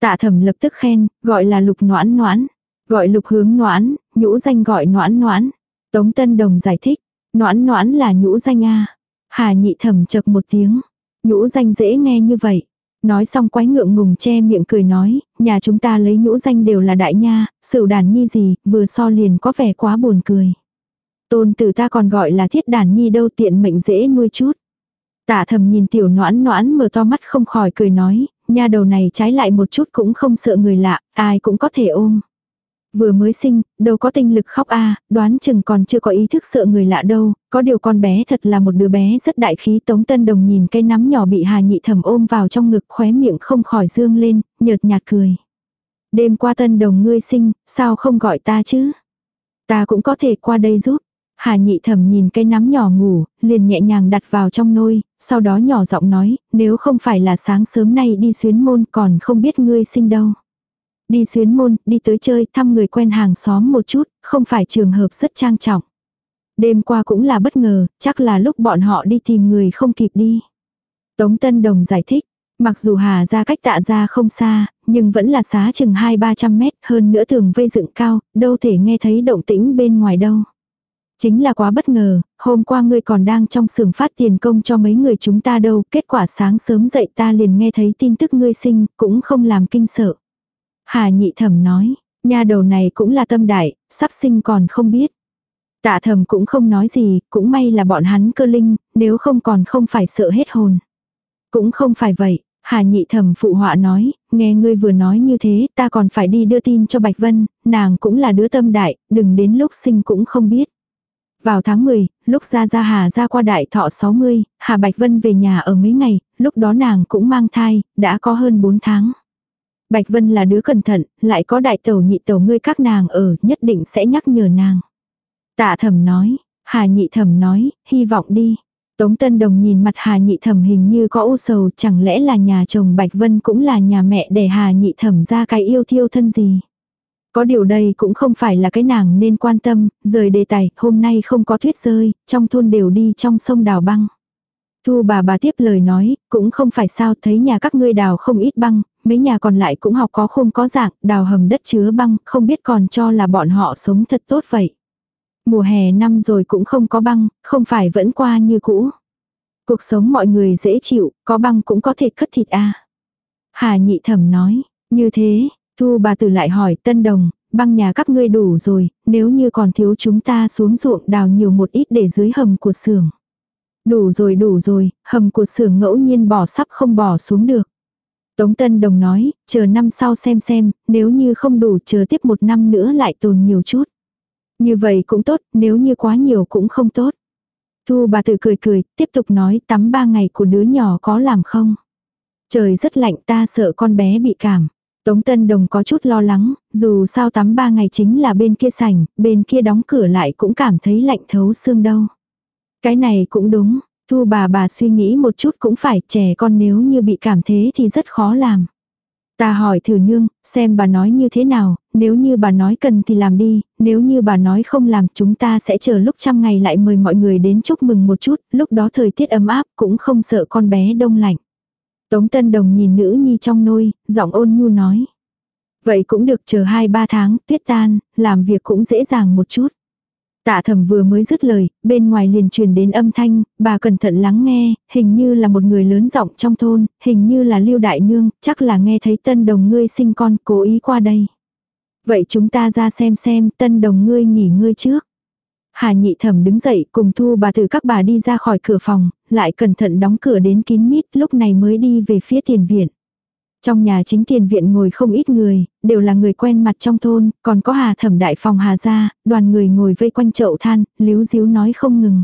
Tạ thẩm lập tức khen, gọi là lục noãn noãn. Gọi lục hướng noãn, nhũ danh gọi noãn noãn. Tống Tân Đồng giải thích, noãn noãn là nhũ danh A. Hà nhị thẩm chật một tiếng. Nhũ danh dễ nghe như vậy. Nói xong quái ngượng ngùng che miệng cười nói, nhà chúng ta lấy nhũ danh đều là đại nha, sửu đàn nhi gì, vừa so liền có vẻ quá buồn cười. Tôn tử ta còn gọi là thiết đàn nhi đâu tiện mệnh dễ nuôi chút. Tạ thầm nhìn tiểu noãn noãn mở to mắt không khỏi cười nói, nha đầu này trái lại một chút cũng không sợ người lạ, ai cũng có thể ôm. Vừa mới sinh, đâu có tinh lực khóc a à, đoán chừng còn chưa có ý thức sợ người lạ đâu, có điều con bé thật là một đứa bé rất đại khí tống tân đồng nhìn cây nắm nhỏ bị hà nhị thầm ôm vào trong ngực khóe miệng không khỏi dương lên, nhợt nhạt cười. Đêm qua tân đồng ngươi sinh, sao không gọi ta chứ? Ta cũng có thể qua đây giúp. Hà nhị thẩm nhìn cây nắm nhỏ ngủ, liền nhẹ nhàng đặt vào trong nôi, sau đó nhỏ giọng nói, nếu không phải là sáng sớm nay đi xuyến môn còn không biết ngươi sinh đâu. Đi xuyến môn, đi tới chơi, thăm người quen hàng xóm một chút, không phải trường hợp rất trang trọng. Đêm qua cũng là bất ngờ, chắc là lúc bọn họ đi tìm người không kịp đi. Tống Tân Đồng giải thích, mặc dù Hà ra cách tạ ra không xa, nhưng vẫn là xá chừng 2-300 mét, hơn nữa tường vây dựng cao, đâu thể nghe thấy động tĩnh bên ngoài đâu. Chính là quá bất ngờ, hôm qua ngươi còn đang trong xưởng phát tiền công cho mấy người chúng ta đâu, kết quả sáng sớm dậy ta liền nghe thấy tin tức ngươi sinh, cũng không làm kinh sợ. Hà nhị thẩm nói, nha đầu này cũng là tâm đại, sắp sinh còn không biết. Tạ thẩm cũng không nói gì, cũng may là bọn hắn cơ linh, nếu không còn không phải sợ hết hồn. Cũng không phải vậy, Hà nhị thẩm phụ họa nói, nghe ngươi vừa nói như thế, ta còn phải đi đưa tin cho Bạch Vân, nàng cũng là đứa tâm đại, đừng đến lúc sinh cũng không biết. Vào tháng 10, lúc ra ra Hà ra qua đại thọ 60, Hà Bạch Vân về nhà ở mấy ngày, lúc đó nàng cũng mang thai, đã có hơn 4 tháng. Bạch Vân là đứa cẩn thận, lại có đại tẩu nhị tẩu ngươi các nàng ở, nhất định sẽ nhắc nhở nàng. Tạ thẩm nói, Hà nhị thẩm nói, hy vọng đi. Tống Tân Đồng nhìn mặt Hà Nhị Thẩm hình như có u sầu, chẳng lẽ là nhà chồng Bạch Vân cũng là nhà mẹ để Hà Nhị Thẩm ra cái yêu thiêu thân gì. Có điều đây cũng không phải là cái nàng nên quan tâm, rời đề tài, hôm nay không có tuyết rơi, trong thôn đều đi trong sông đào băng. Thu bà bà tiếp lời nói, cũng không phải sao thấy nhà các ngươi đào không ít băng, mấy nhà còn lại cũng học có khung có dạng, đào hầm đất chứa băng, không biết còn cho là bọn họ sống thật tốt vậy. Mùa hè năm rồi cũng không có băng, không phải vẫn qua như cũ. Cuộc sống mọi người dễ chịu, có băng cũng có thể cất thịt a Hà nhị thẩm nói, như thế, thu bà tử lại hỏi tân đồng, băng nhà các ngươi đủ rồi, nếu như còn thiếu chúng ta xuống ruộng đào nhiều một ít để dưới hầm của xưởng. Đủ rồi đủ rồi, hầm của xưởng ngẫu nhiên bỏ sắp không bỏ xuống được. Tống Tân Đồng nói, chờ năm sau xem xem, nếu như không đủ chờ tiếp một năm nữa lại tồn nhiều chút. Như vậy cũng tốt, nếu như quá nhiều cũng không tốt. Thu bà tự cười cười, tiếp tục nói tắm ba ngày của đứa nhỏ có làm không? Trời rất lạnh ta sợ con bé bị cảm. Tống Tân Đồng có chút lo lắng, dù sao tắm ba ngày chính là bên kia sảnh, bên kia đóng cửa lại cũng cảm thấy lạnh thấu xương đâu. Cái này cũng đúng, Thu bà bà suy nghĩ một chút cũng phải trẻ con nếu như bị cảm thế thì rất khó làm. Ta hỏi thử nương, xem bà nói như thế nào, nếu như bà nói cần thì làm đi, nếu như bà nói không làm chúng ta sẽ chờ lúc trăm ngày lại mời mọi người đến chúc mừng một chút, lúc đó thời tiết ấm áp cũng không sợ con bé đông lạnh. Tống Tân Đồng nhìn nữ nhi trong nôi, giọng ôn nhu nói. Vậy cũng được chờ 2-3 tháng, tuyết tan, làm việc cũng dễ dàng một chút. Tạ Thẩm vừa mới dứt lời, bên ngoài liền truyền đến âm thanh, bà cẩn thận lắng nghe, hình như là một người lớn giọng trong thôn, hình như là lưu đại nương, chắc là nghe thấy tân đồng ngươi sinh con, cố ý qua đây. Vậy chúng ta ra xem xem, tân đồng ngươi nghỉ ngơi trước. Hà nhị thẩm đứng dậy cùng thu bà từ các bà đi ra khỏi cửa phòng, lại cẩn thận đóng cửa đến kín mít lúc này mới đi về phía tiền viện. Trong nhà chính tiền viện ngồi không ít người, đều là người quen mặt trong thôn, còn có hà thẩm đại phòng hà gia, đoàn người ngồi vây quanh chậu than, líu díu nói không ngừng.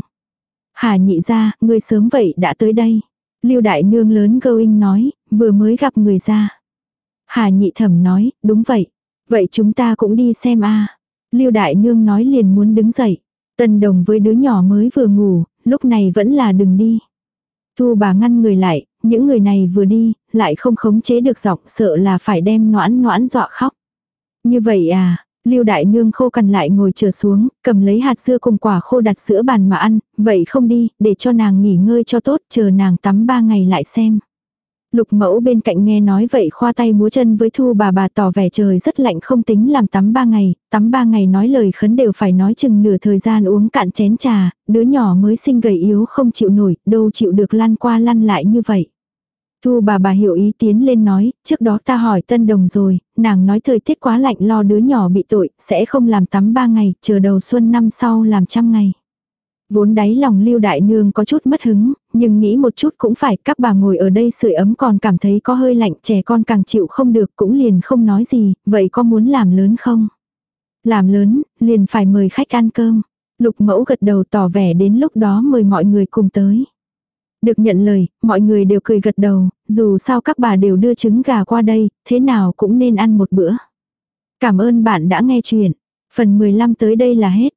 Hà nhị ra, người sớm vậy đã tới đây. Lưu đại nương lớn gâu inh nói, vừa mới gặp người ra. Hà nhị thẩm nói, đúng vậy. Vậy chúng ta cũng đi xem a Lưu đại nương nói liền muốn đứng dậy. tần đồng với đứa nhỏ mới vừa ngủ, lúc này vẫn là đừng đi. Thu bà ngăn người lại, những người này vừa đi, lại không khống chế được giọng sợ là phải đem noãn noãn dọa khóc. Như vậy à, Lưu đại nương khô cằn lại ngồi chờ xuống, cầm lấy hạt dưa cùng quả khô đặt giữa bàn mà ăn, vậy không đi, để cho nàng nghỉ ngơi cho tốt, chờ nàng tắm ba ngày lại xem. Lục mẫu bên cạnh nghe nói vậy khoa tay múa chân với thu bà bà tỏ vẻ trời rất lạnh không tính làm tắm ba ngày, tắm ba ngày nói lời khấn đều phải nói chừng nửa thời gian uống cạn chén trà, đứa nhỏ mới sinh gầy yếu không chịu nổi, đâu chịu được lăn qua lăn lại như vậy. Thu bà bà hiểu ý tiến lên nói, trước đó ta hỏi tân đồng rồi, nàng nói thời tiết quá lạnh lo đứa nhỏ bị tội, sẽ không làm tắm ba ngày, chờ đầu xuân năm sau làm trăm ngày. Vốn đáy lòng lưu đại nương có chút mất hứng, nhưng nghĩ một chút cũng phải các bà ngồi ở đây sưởi ấm còn cảm thấy có hơi lạnh trẻ con càng chịu không được cũng liền không nói gì, vậy có muốn làm lớn không? Làm lớn, liền phải mời khách ăn cơm. Lục mẫu gật đầu tỏ vẻ đến lúc đó mời mọi người cùng tới. Được nhận lời, mọi người đều cười gật đầu, dù sao các bà đều đưa trứng gà qua đây, thế nào cũng nên ăn một bữa. Cảm ơn bạn đã nghe chuyện. Phần 15 tới đây là hết.